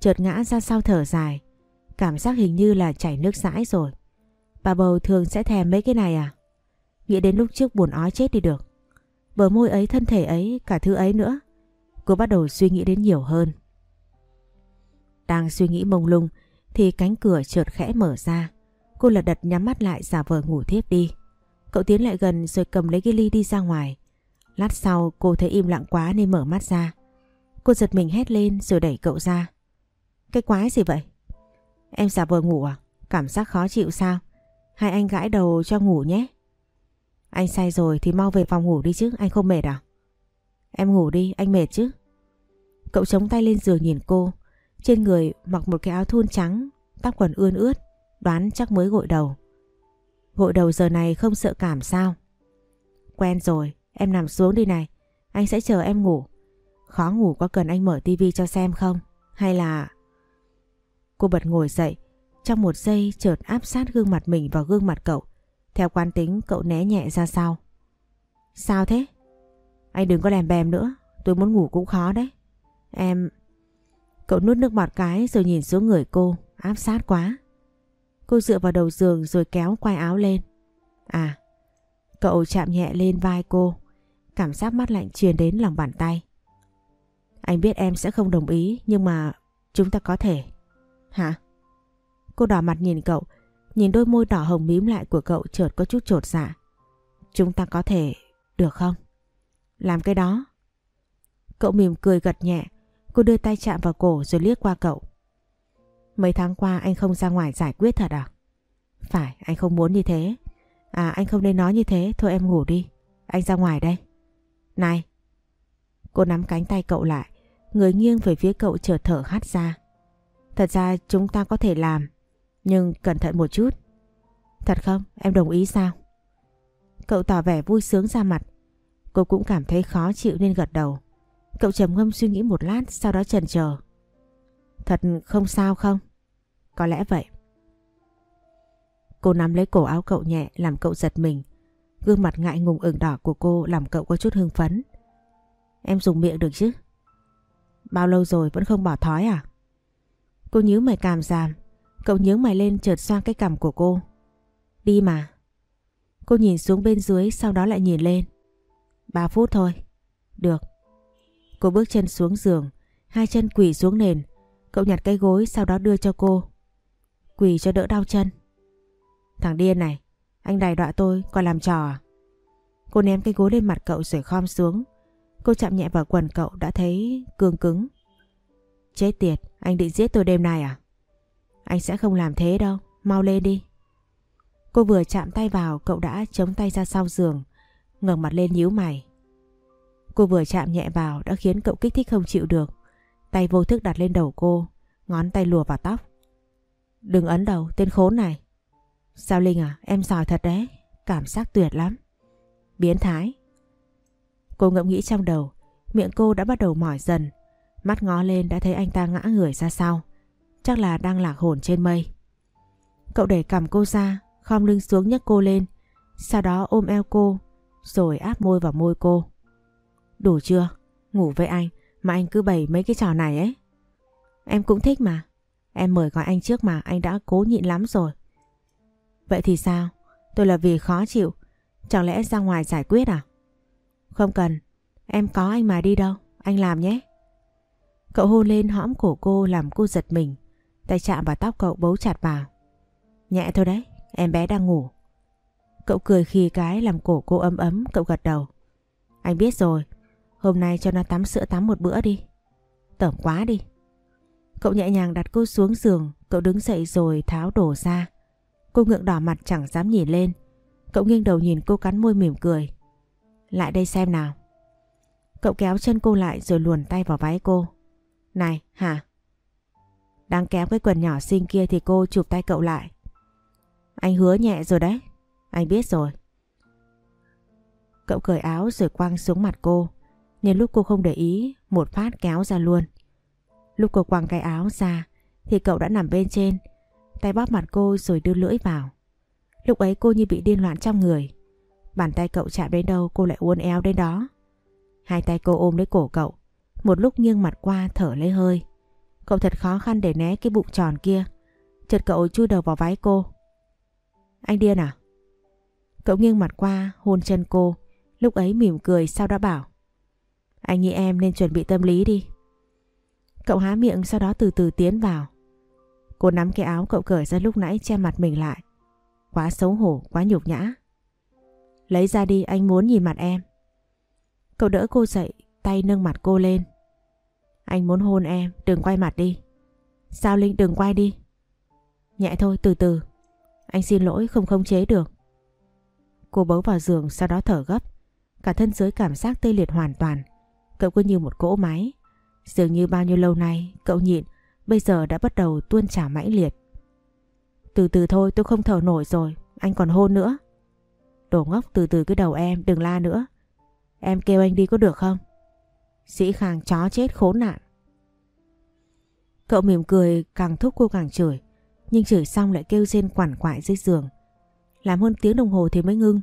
chợt ngã ra sau thở dài. Cảm giác hình như là chảy nước rãi rồi. Bà bầu thường sẽ thèm mấy cái này à? Nghĩ đến lúc trước buồn ói chết đi được. Bờ môi ấy, thân thể ấy, cả thứ ấy nữa. Cô bắt đầu suy nghĩ đến nhiều hơn. Đang suy nghĩ mông lung thì cánh cửa chợt khẽ mở ra. Cô lật đật nhắm mắt lại giả vờ ngủ thiếp đi. Cậu tiến lại gần rồi cầm lấy cái ly đi ra ngoài. Lát sau cô thấy im lặng quá nên mở mắt ra. Cô giật mình hét lên rồi đẩy cậu ra. Cái quái gì vậy? Em giả vờ ngủ à? Cảm giác khó chịu sao? Hai anh gãi đầu cho ngủ nhé. Anh say rồi thì mau về phòng ngủ đi chứ, anh không mệt à? Em ngủ đi, anh mệt chứ? Cậu chống tay lên giường nhìn cô. Trên người mặc một cái áo thun trắng, tóc quần ươn ướt, đoán chắc mới gội đầu. Gội đầu giờ này không sợ cảm sao? Quen rồi, em nằm xuống đi này, anh sẽ chờ em ngủ. Khó ngủ có cần anh mở tivi cho xem không? Hay là... Cô bật ngồi dậy, trong một giây chợt áp sát gương mặt mình vào gương mặt cậu. Theo quan tính cậu né nhẹ ra sau. Sao thế? Anh đừng có lèm bèm nữa, tôi muốn ngủ cũng khó đấy. Em... Cậu nuốt nước bọt cái rồi nhìn xuống người cô, áp sát quá. Cô dựa vào đầu giường rồi kéo quai áo lên. À, cậu chạm nhẹ lên vai cô, cảm giác mát lạnh truyền đến lòng bàn tay. Anh biết em sẽ không đồng ý nhưng mà chúng ta có thể. Hả? Cô đỏ mặt nhìn cậu, nhìn đôi môi đỏ hồng mím lại của cậu chợt có chút trột dạ. Chúng ta có thể, được không? Làm cái đó. Cậu mỉm cười gật nhẹ, cô đưa tay chạm vào cổ rồi liếc qua cậu. Mấy tháng qua anh không ra ngoài giải quyết thật à? Phải, anh không muốn như thế. À anh không nên nói như thế, thôi em ngủ đi. Anh ra ngoài đây. Này! Cô nắm cánh tay cậu lại, người nghiêng về phía cậu chợt thở hắt ra. Thật ra chúng ta có thể làm, nhưng cẩn thận một chút. Thật không? Em đồng ý sao? Cậu tỏ vẻ vui sướng ra mặt. Cô cũng cảm thấy khó chịu nên gật đầu. Cậu trầm ngâm suy nghĩ một lát, sau đó chần chờ. Thật không sao không? Có lẽ vậy. Cô nắm lấy cổ áo cậu nhẹ, làm cậu giật mình. Gương mặt ngại ngùng ửng đỏ của cô làm cậu có chút hưng phấn. Em dùng miệng được chứ? Bao lâu rồi vẫn không bỏ thói à? Cô nhíu mày cảm giảm. Cậu nhướng mày lên chợt xoa cái cằm của cô. Đi mà. Cô nhìn xuống bên dưới sau đó lại nhìn lên. Ba phút thôi. Được. Cô bước chân xuống giường, hai chân quỳ xuống nền. Cậu nhặt cái gối sau đó đưa cho cô. Quỳ cho đỡ đau chân. Thằng điên này, anh đài đọa tôi còn làm trò à? Cô ném cái gối lên mặt cậu rồi khom xuống. Cô chạm nhẹ vào quần cậu đã thấy cương cứng. Chết tiệt, anh định giết tôi đêm nay à? Anh sẽ không làm thế đâu, mau lên đi. Cô vừa chạm tay vào cậu đã chống tay ra sau giường, ngẩng mặt lên nhíu mày. Cô vừa chạm nhẹ vào đã khiến cậu kích thích không chịu được. Tay vô thức đặt lên đầu cô, ngón tay lùa vào tóc. Đừng ấn đầu, tên khốn này. Sao Linh à, em giỏi thật đấy, cảm giác tuyệt lắm. Biến thái. Cô ngẫm nghĩ trong đầu, miệng cô đã bắt đầu mỏi dần. Mắt ngó lên đã thấy anh ta ngã người ra sau. Chắc là đang lạc hồn trên mây. Cậu đẩy cầm cô ra, khom lưng xuống nhấc cô lên, sau đó ôm eo cô, rồi áp môi vào môi cô. Đủ chưa? Ngủ với anh mà anh cứ bày mấy cái trò này ấy. Em cũng thích mà. Em mời gọi anh trước mà anh đã cố nhịn lắm rồi. Vậy thì sao? Tôi là vì khó chịu. Chẳng lẽ ra ngoài giải quyết à? Không cần. Em có anh mà đi đâu. Anh làm nhé. Cậu hôn lên hõm cổ cô làm cô giật mình. Tay chạm vào tóc cậu bấu chặt vào. Nhẹ thôi đấy. Em bé đang ngủ. Cậu cười khi cái làm cổ cô ấm ấm cậu gật đầu. Anh biết rồi. Hôm nay cho nó tắm sữa tắm một bữa đi. Tởm quá đi. Cậu nhẹ nhàng đặt cô xuống giường, cậu đứng dậy rồi tháo đồ ra. Cô ngượng đỏ mặt chẳng dám nhìn lên. Cậu nghiêng đầu nhìn cô cắn môi mỉm cười. Lại đây xem nào. Cậu kéo chân cô lại rồi luồn tay vào váy cô. Này, hả? Đang kéo cái quần nhỏ xinh kia thì cô chụp tay cậu lại. Anh hứa nhẹ rồi đấy. Anh biết rồi. Cậu cởi áo rồi quăng xuống mặt cô. Nhân lúc cô không để ý, một phát kéo ra luôn. Lúc cô quăng cái áo ra thì cậu đã nằm bên trên, tay bóp mặt cô rồi đưa lưỡi vào. Lúc ấy cô như bị điên loạn trong người. Bàn tay cậu chạm đến đâu cô lại uốn éo đến đó. Hai tay cô ôm lấy cổ cậu, một lúc nghiêng mặt qua thở lấy hơi. Cậu thật khó khăn để né cái bụng tròn kia. Chợt cậu chui đầu vào váy cô. Anh điên à? Cậu nghiêng mặt qua hôn chân cô, lúc ấy mỉm cười sau đó bảo. Anh nghĩ em nên chuẩn bị tâm lý đi. Cậu há miệng sau đó từ từ tiến vào. Cô nắm cái áo cậu cởi ra lúc nãy che mặt mình lại. Quá xấu hổ, quá nhục nhã. Lấy ra đi anh muốn nhìn mặt em. Cậu đỡ cô dậy, tay nâng mặt cô lên. Anh muốn hôn em, đừng quay mặt đi. Sao Linh đừng quay đi. Nhẹ thôi, từ từ. Anh xin lỗi không khống chế được. Cô bấu vào giường sau đó thở gấp. Cả thân dưới cảm giác tê liệt hoàn toàn. Cậu cứ như một cỗ máy. Dường như bao nhiêu lâu nay cậu nhịn bây giờ đã bắt đầu tuôn trào mãnh liệt. Từ từ thôi tôi không thở nổi rồi, anh còn hôn nữa. Đồ ngốc từ từ cái đầu em, đừng la nữa. Em kêu anh đi có được không? Sĩ Khang chó chết khốn nạn. Cậu mỉm cười càng thúc cô càng chửi, nhưng chửi xong lại kêu rên quản quại dưới giường. Làm hơn tiếng đồng hồ thì mới ngưng.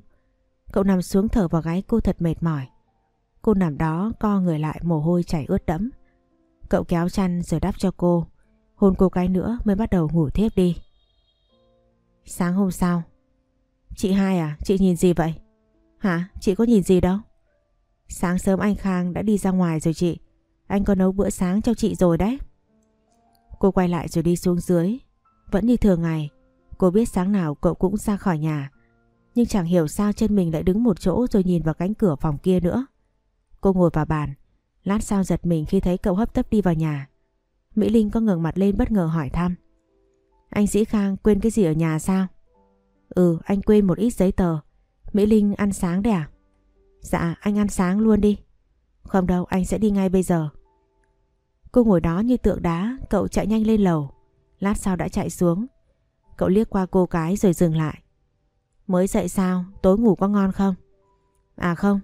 Cậu nằm xuống thở vào gáy cô thật mệt mỏi. Cô nằm đó co người lại mồ hôi chảy ướt đẫm. Cậu kéo chăn rồi đắp cho cô. Hôn cô cái nữa mới bắt đầu ngủ thiếp đi. Sáng hôm sau. Chị hai à, chị nhìn gì vậy? Hả, chị có nhìn gì đâu? Sáng sớm anh Khang đã đi ra ngoài rồi chị. Anh có nấu bữa sáng cho chị rồi đấy. Cô quay lại rồi đi xuống dưới. Vẫn như thường ngày. Cô biết sáng nào cậu cũng ra khỏi nhà. Nhưng chẳng hiểu sao chân mình lại đứng một chỗ rồi nhìn vào cánh cửa phòng kia nữa. Cô ngồi vào bàn. Lát sau giật mình khi thấy cậu hấp tấp đi vào nhà. Mỹ Linh có ngẩng mặt lên bất ngờ hỏi thăm. Anh Sĩ Khang quên cái gì ở nhà sao? Ừ, anh quên một ít giấy tờ. Mỹ Linh ăn sáng đấy à? Dạ, anh ăn sáng luôn đi. Không đâu, anh sẽ đi ngay bây giờ. Cô ngồi đó như tượng đá, cậu chạy nhanh lên lầu. Lát sau đã chạy xuống. Cậu liếc qua cô cái rồi dừng lại. Mới dậy sao? Tối ngủ có ngon không? À không,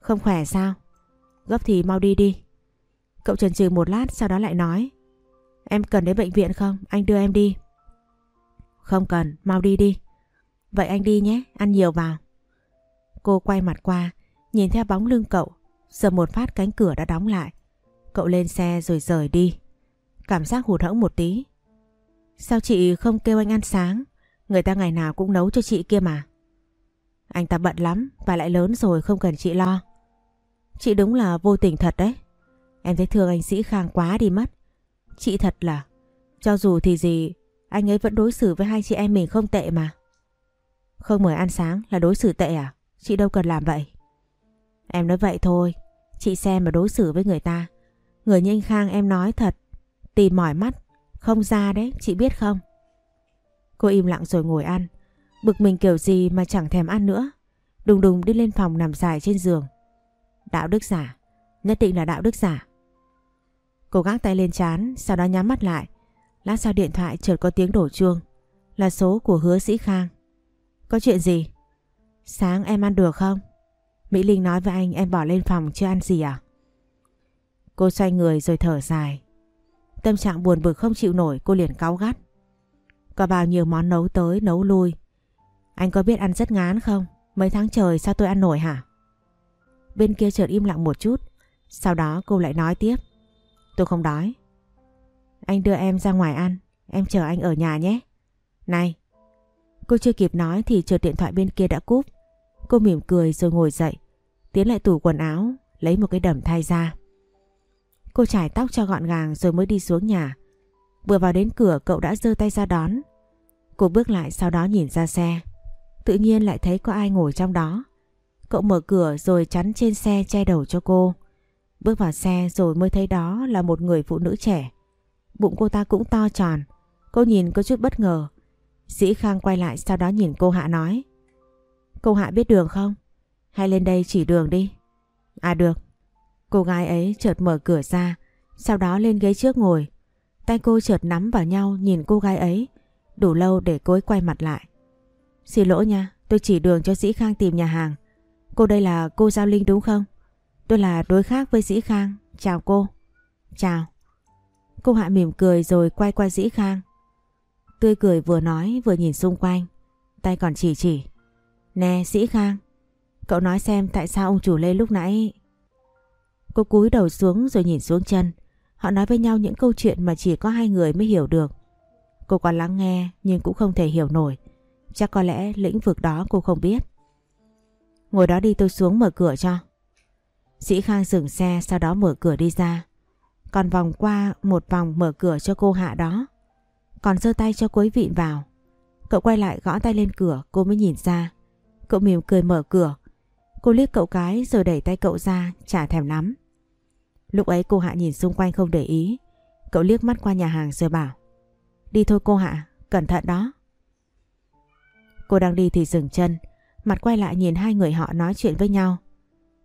không khỏe sao? Gấp thì mau đi đi. Cậu chần chừ một lát sau đó lại nói. Em cần đến bệnh viện không? Anh đưa em đi. Không cần, mau đi đi. Vậy anh đi nhé, ăn nhiều vào. Cô quay mặt qua, nhìn theo bóng lưng cậu. Giờ một phát cánh cửa đã đóng lại. Cậu lên xe rồi rời đi. Cảm giác hụt hẫng một tí. Sao chị không kêu anh ăn sáng? Người ta ngày nào cũng nấu cho chị kia mà. Anh ta bận lắm và lại lớn rồi không cần chị lo. Chị đúng là vô tình thật đấy. Em thấy thương anh Sĩ Khang quá đi mất. Chị thật là, cho dù thì gì, anh ấy vẫn đối xử với hai chị em mình không tệ mà. Không mời ăn sáng là đối xử tệ à? Chị đâu cần làm vậy. Em nói vậy thôi, chị xem mà đối xử với người ta. Người như anh Khang em nói thật, tìm mỏi mắt, không ra đấy, chị biết không? Cô im lặng rồi ngồi ăn, bực mình kiểu gì mà chẳng thèm ăn nữa. Đùng đùng đi lên phòng nằm dài trên giường. Đạo đức giả, nhất định là đạo đức giả. Cô gác tay lên chán, sau đó nhắm mắt lại. Lát sau điện thoại chợt có tiếng đổ chuông. Là số của hứa sĩ Khang. Có chuyện gì? Sáng em ăn được không? Mỹ Linh nói với anh, em bỏ lên phòng chưa ăn gì à? Cô xoay người rồi thở dài. Tâm trạng buồn bực không chịu nổi, cô liền cáu gắt. Có bao nhiêu món nấu tới, nấu lui. Anh có biết ăn rất ngán không? Mấy tháng trời sao tôi ăn nổi hả? Bên kia chợt im lặng một chút. Sau đó cô lại nói tiếp. Tôi không đói. Anh đưa em ra ngoài ăn. Em chờ anh ở nhà nhé. Này. Cô chưa kịp nói thì chợt điện thoại bên kia đã cúp. Cô mỉm cười rồi ngồi dậy. Tiến lại tủ quần áo. Lấy một cái đầm thay ra. Cô trải tóc cho gọn gàng rồi mới đi xuống nhà. Vừa vào đến cửa, cậu đã giơ tay ra đón. Cô bước lại sau đó nhìn ra xe. Tự nhiên lại thấy có ai ngồi trong đó. Cậu mở cửa rồi chắn trên xe che đầu cho cô. Bước vào xe rồi mới thấy đó là một người phụ nữ trẻ. Bụng cô ta cũng to tròn. Cô nhìn có chút bất ngờ. sĩ Khang quay lại sau đó nhìn cô Hạ nói. Cô Hạ biết đường không? Hay lên đây chỉ đường đi? À được. Cô gái ấy chợt mở cửa ra, sau đó lên ghế trước ngồi. Tay cô chợt nắm vào nhau nhìn cô gái ấy, đủ lâu để cô ấy quay mặt lại. Xin lỗi nha, tôi chỉ đường cho Dĩ Khang tìm nhà hàng. Cô đây là cô Giao Linh đúng không? Tôi là đối khác với Dĩ Khang. Chào cô. Chào. Cô Hạ mỉm cười rồi quay qua Dĩ Khang. Tươi cười vừa nói vừa nhìn xung quanh. Tay còn chỉ chỉ. Nè, sĩ Khang. Cậu nói xem tại sao ông chủ Lê lúc nãy... Cô cúi đầu xuống rồi nhìn xuống chân. Họ nói với nhau những câu chuyện mà chỉ có hai người mới hiểu được. Cô còn lắng nghe nhưng cũng không thể hiểu nổi. Chắc có lẽ lĩnh vực đó cô không biết. Ngồi đó đi, tôi xuống mở cửa cho. Sĩ Khang dừng xe, sau đó mở cửa đi ra. Còn vòng qua một vòng mở cửa cho cô hạ đó. Còn giơ tay cho cô ấy vịn vào. Cậu quay lại gõ tay lên cửa, cô mới nhìn ra. Cậu mỉm cười mở cửa. Cô liếc cậu cái rồi đẩy tay cậu ra chả thèm lắm. Lúc ấy cô Hạ nhìn xung quanh không để ý. Cậu liếc mắt qua nhà hàng rồi bảo. Đi thôi cô Hạ, cẩn thận đó. Cô đang đi thì dừng chân. Mặt quay lại nhìn hai người họ nói chuyện với nhau.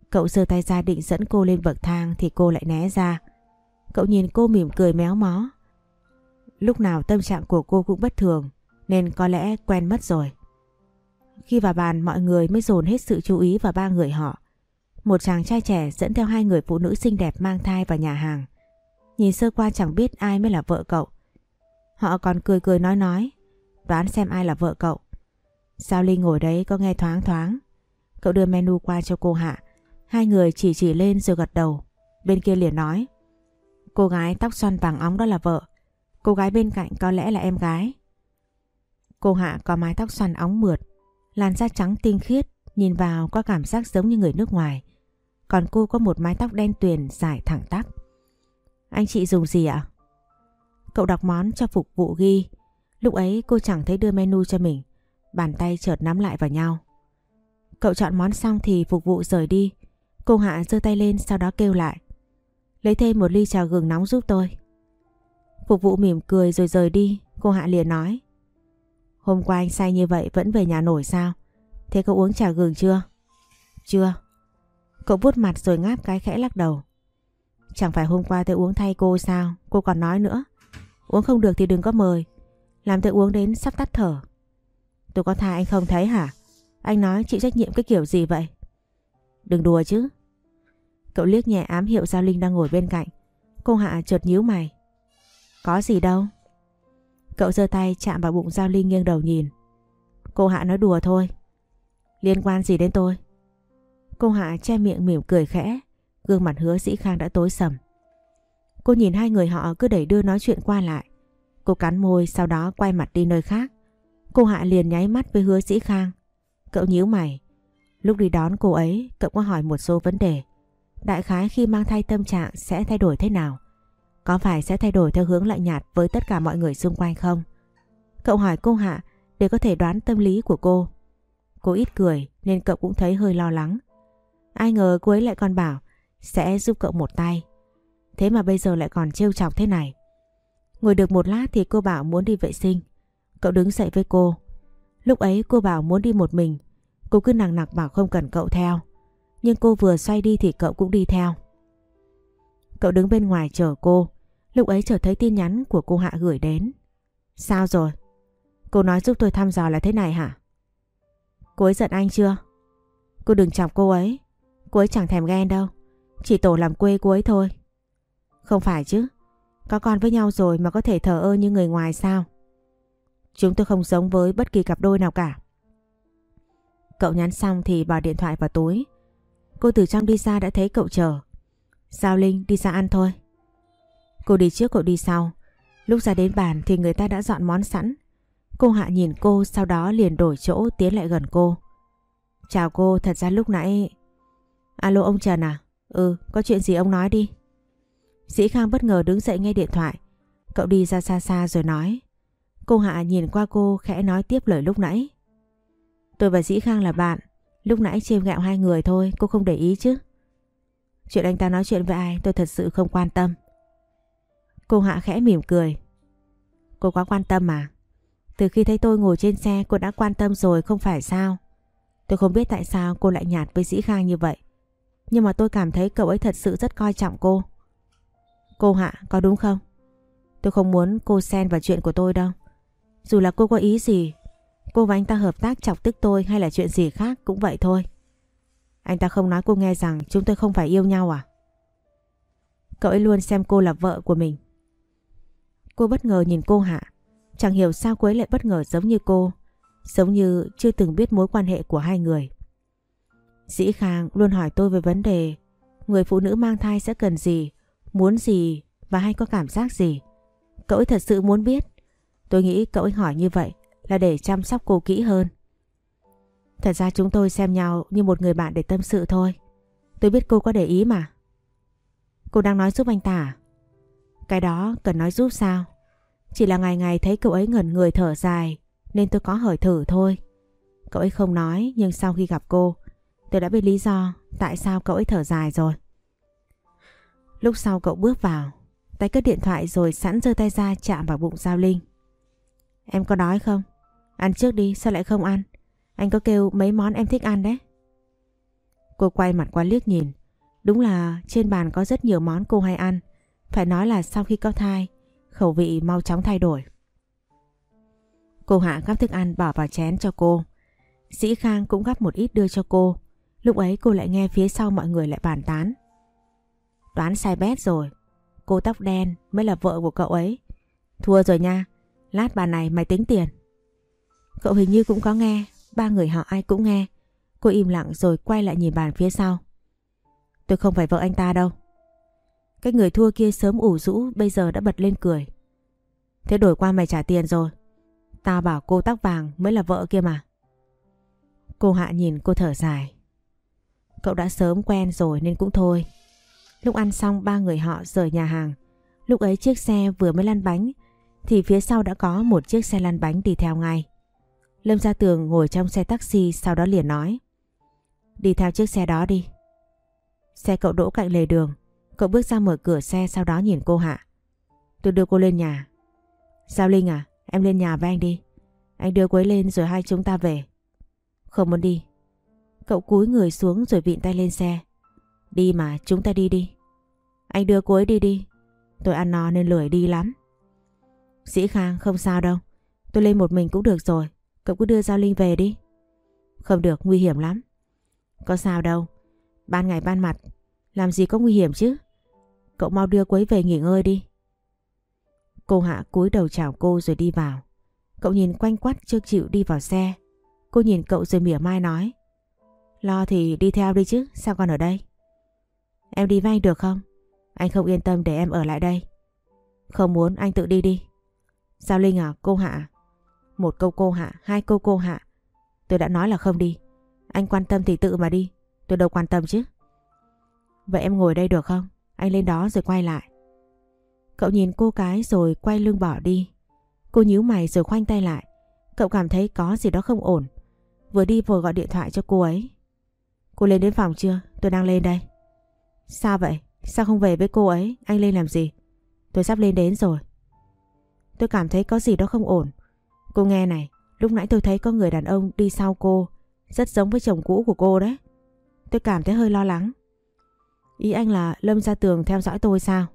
Cậu giơ tay ra định dẫn cô lên bậc thang thì cô lại né ra. Cậu nhìn cô mỉm cười méo mó. Lúc nào tâm trạng của cô cũng bất thường nên có lẽ quen mất rồi. Khi vào bàn mọi người mới dồn hết sự chú ý vào ba người họ. Một chàng trai trẻ dẫn theo hai người phụ nữ xinh đẹp mang thai vào nhà hàng. Nhìn sơ qua chẳng biết ai mới là vợ cậu. Họ còn cười cười nói nói, đoán xem ai là vợ cậu. Sao Linh ngồi đấy có nghe thoáng thoáng. Cậu đưa menu qua cho cô Hạ. Hai người chỉ chỉ lên rồi gật đầu. Bên kia liền nói. Cô gái tóc xoăn vàng óng đó là vợ. Cô gái bên cạnh có lẽ là em gái. Cô Hạ có mái tóc xoăn óng mượt. Làn da trắng tinh khiết. Nhìn vào có cảm giác giống như người nước ngoài. Còn cô có một mái tóc đen tuyền dài thẳng tắp. Anh chị dùng gì ạ? Cậu đọc món cho phục vụ ghi. Lúc ấy cô chẳng thấy đưa menu cho mình. Bàn tay chợt nắm lại vào nhau. Cậu chọn món xong thì phục vụ rời đi. Cô Hạ giơ tay lên sau đó kêu lại. Lấy thêm một ly trà gừng nóng giúp tôi. Phục vụ mỉm cười rồi rời đi. Cô Hạ liền nói. Hôm qua anh say như vậy vẫn về nhà nổi sao? Thế cậu uống trà gừng chưa? Chưa. Cậu vuốt mặt rồi ngáp cái khẽ lắc đầu. Chẳng phải hôm qua tôi uống thay cô sao? Cô còn nói nữa. Uống không được thì đừng có mời. Làm tôi uống đến sắp tắt thở. Tôi có tha anh không thấy hả? Anh nói chịu trách nhiệm cái kiểu gì vậy? Đừng đùa chứ. Cậu liếc nhẹ ám hiệu Giao Linh đang ngồi bên cạnh. Cô Hạ chợt nhíu mày. Có gì đâu. Cậu giơ tay chạm vào bụng Giao Linh nghiêng đầu nhìn. Cô Hạ nói đùa thôi. Liên quan gì đến tôi? Cô Hạ che miệng mỉm cười khẽ. Gương mặt hứa sĩ khang đã tối sầm. Cô nhìn hai người họ cứ đẩy đưa nói chuyện qua lại. Cô cắn môi sau đó quay mặt đi nơi khác. Cô Hạ liền nháy mắt với hứa sĩ khang. Cậu nhíu mày. Lúc đi đón cô ấy, cậu có hỏi một số vấn đề. Đại khái khi mang thai tâm trạng sẽ thay đổi thế nào? Có phải sẽ thay đổi theo hướng lạnh nhạt với tất cả mọi người xung quanh không? Cậu hỏi cô Hạ để có thể đoán tâm lý của cô. Cô ít cười nên cậu cũng thấy hơi lo lắng. Ai ngờ cô ấy lại còn bảo sẽ giúp cậu một tay. Thế mà bây giờ lại còn trêu chọc thế này. Ngồi được một lát thì cô bảo muốn đi vệ sinh. Cậu đứng dậy với cô. Lúc ấy cô bảo muốn đi một mình. Cô cứ nặng nặc bảo không cần cậu theo. Nhưng cô vừa xoay đi thì cậu cũng đi theo. Cậu đứng bên ngoài chờ cô. Lúc ấy trở thấy tin nhắn của cô Hạ gửi đến. Sao rồi? Cô nói giúp tôi thăm dò là thế này hả? Cô ấy giận anh chưa? Cô đừng chọc cô ấy. Cô ấy chẳng thèm ghen đâu. Chỉ tổ làm quê cô ấy thôi. Không phải chứ. Có con với nhau rồi mà có thể thờ ơ như người ngoài sao? Chúng tôi không giống với bất kỳ cặp đôi nào cả. Cậu nhắn xong thì bỏ điện thoại vào túi. Cô từ trong đi ra đã thấy cậu chờ. Giao Linh đi ra ăn thôi. Cô đi trước cậu đi sau. Lúc ra đến bàn thì người ta đã dọn món sẵn. Cô Hạ nhìn cô sau đó liền đổi chỗ tiến lại gần cô. Chào cô, thật ra lúc nãy... Alo ông Trần à? Ừ, có chuyện gì ông nói đi. Dĩ Khang bất ngờ đứng dậy nghe điện thoại. Cậu đi ra xa xa rồi nói. Cô Hạ nhìn qua cô khẽ nói tiếp lời lúc nãy. Tôi và Dĩ Khang là bạn. Lúc nãy chêm gạo hai người thôi, cô không để ý chứ. Chuyện anh ta nói chuyện với ai tôi thật sự không quan tâm. Cô Hạ khẽ mỉm cười. Cô quá quan tâm mà. Từ khi thấy tôi ngồi trên xe cô đã quan tâm rồi không phải sao. Tôi không biết tại sao cô lại nhạt với Dĩ Khang như vậy. Nhưng mà tôi cảm thấy cậu ấy thật sự rất coi trọng cô. Cô Hạ có đúng không? Tôi không muốn cô xen vào chuyện của tôi đâu. Dù là cô có ý gì, cô và anh ta hợp tác chọc tức tôi hay là chuyện gì khác cũng vậy thôi. Anh ta không nói cô nghe rằng chúng tôi không phải yêu nhau à? Cậu ấy luôn xem cô là vợ của mình. Cô bất ngờ nhìn cô Hạ. Chẳng hiểu sao cô ấy lại bất ngờ giống như cô. Giống như chưa từng biết mối quan hệ của hai người. Dĩ Khang luôn hỏi tôi về vấn đề người phụ nữ mang thai sẽ cần gì, muốn gì và hay có cảm giác gì. Cậu ấy thật sự muốn biết. Tôi nghĩ cậu ấy hỏi như vậy là để chăm sóc cô kỹ hơn. Thật ra chúng tôi xem nhau như một người bạn để tâm sự thôi. Tôi biết cô có để ý mà. Cô đang nói giúp anh ta à? Cái đó cần nói giúp sao? Chỉ là ngày ngày thấy cậu ấy ngẩn người thở dài, nên tôi có hỏi thử thôi. Cậu ấy không nói, nhưng sau khi gặp cô, tôi đã biết lý do tại sao cậu ấy thở dài rồi. Lúc sau cậu bước vào, tay cất điện thoại rồi sẵn giơ tay ra chạm vào bụng Giao Linh. Em có đói không? Ăn trước đi, sao lại không ăn? Anh có kêu mấy món em thích ăn đấy. Cô quay mặt qua liếc nhìn. Đúng là trên bàn có rất nhiều món cô hay ăn. Phải nói là sau khi có thai, khẩu vị mau chóng thay đổi. Cô Hạ gắp thức ăn bỏ vào chén cho cô. Sĩ Khang cũng gắp một ít đưa cho cô. Lúc ấy cô lại nghe phía sau mọi người lại bàn tán. Đoán sai bét rồi. Cô tóc đen mới là vợ của cậu ấy. Thua rồi nha. Lát bà này mày tính tiền. Cậu hình như cũng có nghe. Ba người họ ai cũng nghe. Cô im lặng rồi quay lại nhìn bàn phía sau. Tôi không phải vợ anh ta đâu. Cái người thua kia sớm ủ rũ, bây giờ đã bật lên cười. Thế đổi qua mày trả tiền rồi. Tao bảo cô tóc vàng mới là vợ kia mà. Cô Hạ nhìn, cô thở dài. Cậu đã sớm quen rồi nên cũng thôi. Lúc ăn xong, ba người họ rời nhà hàng. Lúc ấy chiếc xe vừa mới lăn bánh, thì phía sau đã có một chiếc xe lăn bánh đi theo ngay. Lâm Gia Tường ngồi trong xe taxi, sau đó liền nói. Đi theo chiếc xe đó đi. Xe cậu đỗ cạnh lề đường. Cậu bước ra mở cửa xe sau đó nhìn cô Hạ. Tôi đưa cô lên nhà. Giao Linh à, em lên nhà với anh đi. Anh đưa cô ấy lên rồi hai chúng ta về. Không muốn đi. Cậu cúi người xuống rồi vịn tay lên xe. Đi mà, chúng ta đi đi. Anh đưa cô ấy đi đi. Tôi ăn no nên lười đi lắm. Sĩ Khang không sao đâu. Tôi lên một mình cũng được rồi. Cậu cứ đưa Giao Linh về đi. Không được, nguy hiểm lắm. Có sao đâu. Ban ngày ban mặt, làm gì có nguy hiểm chứ. Cậu mau đưa cô ấy về nghỉ ngơi đi. Cô Hạ cúi đầu chào cô rồi đi vào. Cậu nhìn quanh quắt chưa chịu đi vào xe. Cô nhìn cậu rồi mỉa mai nói. Lo thì đi theo đi chứ, sao còn ở đây? Em đi vay được không? Anh không yên tâm để em ở lại đây. Không muốn anh tự đi đi. sao Linh à, cô Hạ. Một câu cô Hạ, hai câu cô Hạ. Tôi đã nói là không đi. Anh quan tâm thì tự mà đi. Tôi đâu quan tâm chứ. Vậy em ngồi đây được không? Anh lên đó rồi quay lại. Cậu nhìn cô cái rồi quay lưng bỏ đi. Cô nhíu mày rồi khoanh tay lại. Cậu cảm thấy có gì đó không ổn. Vừa đi vừa gọi điện thoại cho cô ấy. Cô lên đến phòng chưa? Tôi đang lên đây. Sao vậy? Sao không về với cô ấy? Anh lên làm gì? Tôi sắp lên đến rồi. Tôi cảm thấy có gì đó không ổn. Cô nghe này, lúc nãy tôi thấy có người đàn ông đi sau cô, rất giống với chồng cũ của cô đấy. Tôi cảm thấy hơi lo lắng. Ý anh là Lâm ra tường theo dõi tôi sao?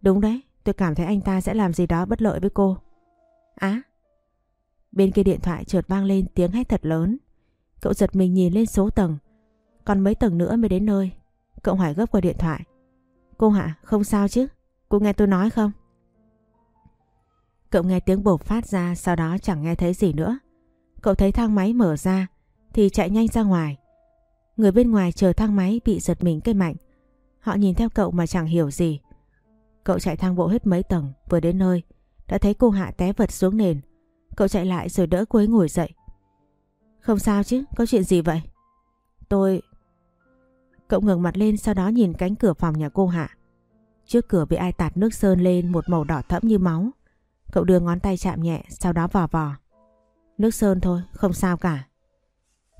Đúng đấy, tôi cảm thấy anh ta sẽ làm gì đó bất lợi với cô. Á? bên kia điện thoại trượt vang lên tiếng hét thật lớn. Cậu giật mình nhìn lên số tầng. Còn mấy tầng nữa mới đến nơi. Cậu hỏi gấp qua điện thoại. Cô Hạ, không sao chứ? Cô nghe tôi nói không? Cậu nghe tiếng bột phát ra sau đó chẳng nghe thấy gì nữa. Cậu thấy thang máy mở ra thì chạy nhanh ra ngoài. Người bên ngoài chờ thang máy bị giật mình cây mạnh. Họ nhìn theo cậu mà chẳng hiểu gì. Cậu chạy thang bộ hết mấy tầng vừa đến nơi đã thấy cô Hạ té vật xuống nền. Cậu chạy lại rồi đỡ cô ấy ngồi dậy. Không sao chứ, có chuyện gì vậy? Tôi... Cậu ngẩng mặt lên sau đó nhìn cánh cửa phòng nhà cô Hạ. Trước cửa bị ai tạt nước sơn lên một màu đỏ thẫm như máu. Cậu đưa ngón tay chạm nhẹ sau đó vò vò. Nước sơn thôi, không sao cả.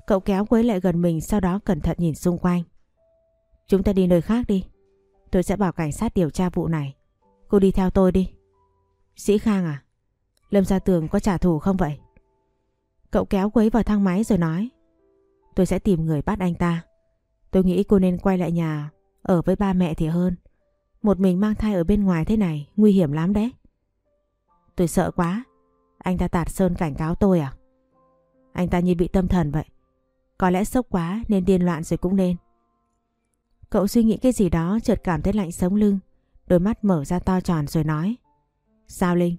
Cậu kéo quấy lại gần mình sau đó cẩn thận nhìn xung quanh. Chúng ta đi nơi khác đi. Tôi sẽ bảo cảnh sát điều tra vụ này. Cô đi theo tôi đi. Sĩ Khang à? Lâm Gia Tường có trả thù không vậy? Cậu kéo quấy vào thang máy rồi nói. Tôi sẽ tìm người bắt anh ta. Tôi nghĩ cô nên quay lại nhà ở với ba mẹ thì hơn. Một mình mang thai ở bên ngoài thế này nguy hiểm lắm đấy. Tôi sợ quá. Anh ta tạt sơn cảnh cáo tôi à? Anh ta như bị tâm thần vậy. Có lẽ sốc quá nên điên loạn rồi cũng nên. Cậu suy nghĩ cái gì đó chợt cảm thấy lạnh sống lưng. Đôi mắt mở ra to tròn rồi nói. Sao Linh?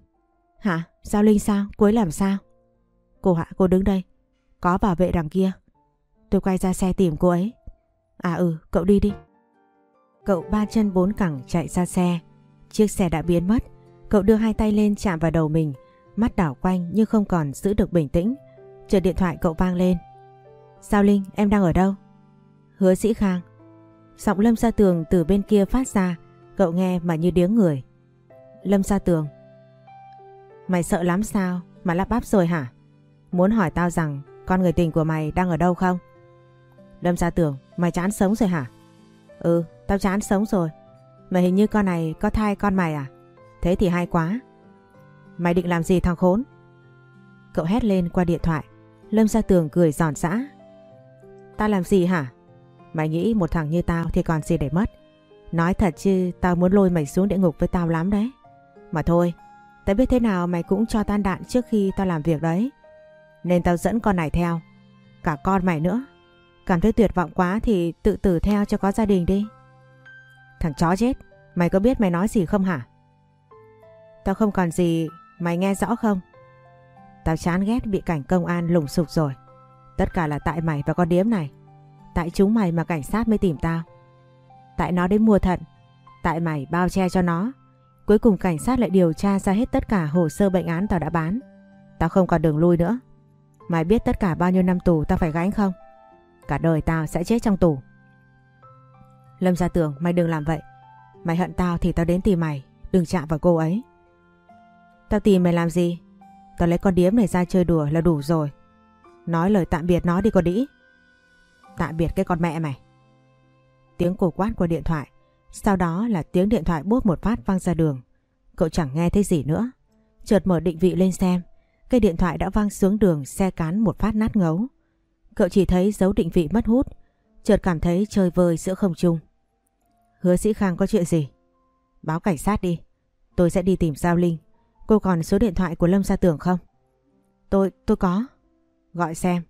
Hả? Sao Linh sao? Cuối làm sao? Cô Hạ cô đứng đây. Có bảo vệ đằng kia. Tôi quay ra xe tìm cô ấy. À ừ, cậu đi đi. Cậu ba chân bốn cẳng chạy ra xe. Chiếc xe đã biến mất. Cậu đưa hai tay lên chạm vào đầu mình. Mắt đảo quanh nhưng không còn giữ được bình tĩnh. Chờ điện thoại cậu vang lên. Sao Linh, em đang ở đâu? Hứa sĩ Khang. Giọng Lâm Gia Tường từ bên kia phát ra. Cậu nghe mà như điếng người. Lâm Gia Tường. Mày sợ lắm sao? Mà lắp bắp rồi hả? Muốn hỏi tao rằng con người tình của mày đang ở đâu không? Lâm Gia Tường, mày chán sống rồi hả? Ừ, tao chán sống rồi. Mà hình như con này có thai con mày à? Thế thì hay quá. Mày định làm gì thằng khốn? Cậu hét lên qua điện thoại. Lâm Gia Tường cười giòn giã. Ta làm gì hả? Mày nghĩ một thằng như tao thì còn gì để mất. Nói thật chứ tao muốn lôi mày xuống địa ngục với tao lắm đấy. Mà thôi, tao biết thế nào mày cũng cho tan đạn trước khi tao làm việc đấy. Nên tao dẫn con này theo. Cả con mày nữa. Cảm thấy tuyệt vọng quá thì tự tử theo cho có gia đình đi. Thằng chó chết, mày có biết mày nói gì không hả? Tao không còn gì, mày nghe rõ không? Tao chán ghét bị cảnh công an lùng sục rồi. Tất cả là tại mày và con điếm này. Tại chúng mày mà cảnh sát mới tìm tao. Tại nó đến mua thận. Tại mày bao che cho nó. Cuối cùng cảnh sát lại điều tra ra hết tất cả hồ sơ bệnh án tao đã bán. Tao không còn đường lui nữa. Mày biết tất cả bao nhiêu năm tù tao phải gánh không? Cả đời tao sẽ chết trong tù. Lâm ra tưởng, mày đừng làm vậy. Mày hận tao thì tao đến tìm mày. Đừng chạm vào cô ấy. Tao tìm mày làm gì? Tao lấy con điếm này ra chơi đùa là đủ rồi. Nói lời tạm biệt nó đi con đĩ. Tạm biệt cái con mẹ mày. Tiếng cổ quát qua điện thoại. Sau đó là tiếng điện thoại bốp một phát vang ra đường. Cậu chẳng nghe thấy gì nữa. Chợt mở định vị lên xem. Cây điện thoại đã vang xuống đường xe cán một phát nát ngấu. Cậu chỉ thấy dấu định vị mất hút. Chợt cảm thấy chơi vơi giữa không trung. Hứa sĩ Khang có chuyện gì? Báo cảnh sát đi. Tôi sẽ đi tìm Giao Linh. Cô còn số điện thoại của Lâm Gia Tường không? Tôi, tôi có. Gọi xem.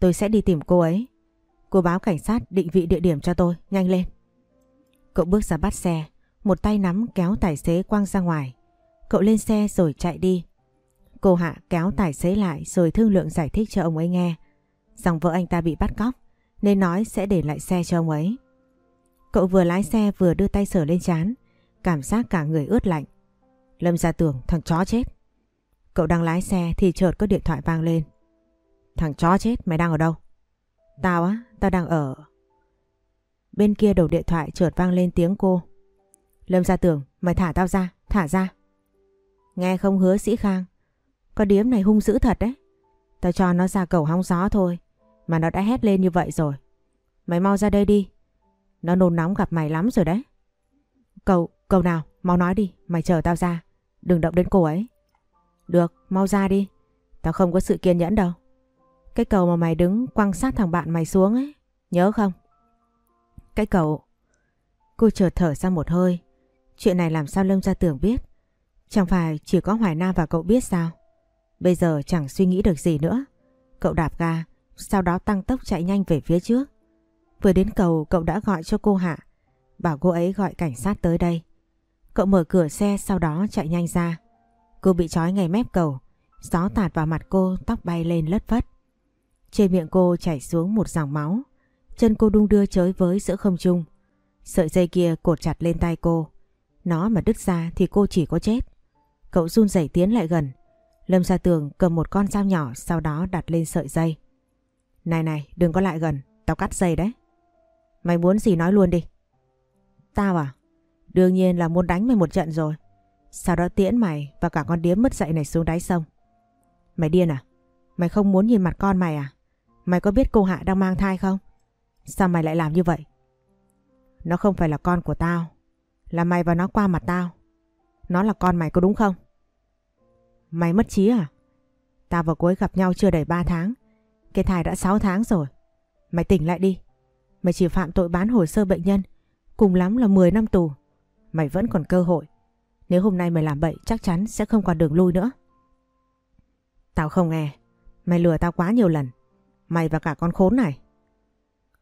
Tôi sẽ đi tìm cô ấy. Cô báo cảnh sát định vị địa điểm cho tôi. Nhanh lên. Cậu bước ra bắt xe. Một tay nắm kéo tài xế quăng ra ngoài. Cậu lên xe rồi chạy đi. Cô Hạ kéo tài xế lại rồi thương lượng giải thích cho ông ấy nghe. Rằng vợ anh ta bị bắt cóc, nên nói sẽ để lại xe cho ông ấy. Cậu vừa lái xe vừa đưa tay sờ lên chán. Cảm giác cả người ướt lạnh. Lâm ra tưởng thằng chó chết. Cậu đang lái xe thì chợt có điện thoại vang lên. Thằng chó chết, mày đang ở đâu? Tao á, tao đang ở... Bên kia đầu điện thoại trượt vang lên tiếng cô. Lâm ra tưởng mày thả tao ra, thả ra. Nghe không hứa sĩ khang. Con điếm này hung dữ thật đấy. Tao cho nó ra cầu hóng gió thôi. Mà nó đã hét lên như vậy rồi. Mày mau ra đây đi. Nó nôn nóng gặp mày lắm rồi đấy. Cầu, cầu nào, mau nói đi, mày chờ tao ra. Đừng động đến cô ấy. Được, mau ra đi. Tao không có sự kiên nhẫn đâu. Cái cầu mà mày đứng quăng sát thằng bạn mày xuống ấy. Nhớ không? Cái cầu... Cô chợt thở ra một hơi. Chuyện này làm sao Lâm gia tưởng biết? Chẳng phải chỉ có Hoài Nam và cậu biết sao? Bây giờ chẳng suy nghĩ được gì nữa. Cậu đạp ga, sau đó tăng tốc chạy nhanh về phía trước. Vừa đến cầu cậu đã gọi cho cô Hạ, bảo cô ấy gọi cảnh sát tới đây. Cậu mở cửa xe sau đó chạy nhanh ra. Cô bị trói ngay mép cầu, gió tạt vào mặt cô, tóc bay lên lất phất. Trên miệng cô chảy xuống một dòng máu, chân cô đung đưa chới với giữa không trung. Sợi dây kia cột chặt lên tay cô, nó mà đứt ra thì cô chỉ có chết. Cậu run rẩy tiến lại gần, Lâm ra tường cầm một con dao nhỏ sau đó đặt lên sợi dây. Này này, đừng có lại gần, tao cắt dây đấy. Mày muốn gì nói luôn đi. Tao à? Đương nhiên là muốn đánh mày một trận rồi. Sau đó tiễn mày và cả con điếm mất dậy này xuống đáy sông. Mày điên à? Mày không muốn nhìn mặt con mày à? Mày có biết cô Hạ đang mang thai không? Sao mày lại làm như vậy? Nó không phải là con của tao. Là mày và nó qua mặt tao. Nó là con mày có đúng không? Mày mất trí à? Tao và cô ấy gặp nhau chưa đầy 3 tháng. Cái thai đã 6 tháng rồi. Mày tỉnh lại đi. Mày chỉ phạm tội bán hồ sơ bệnh nhân. Cùng lắm là 10 năm tù. Mày vẫn còn cơ hội. Nếu hôm nay mày làm bậy, chắc chắn sẽ không còn đường lui nữa. Tao không nghe. Mày lừa tao quá nhiều lần. Mày và cả con khốn này.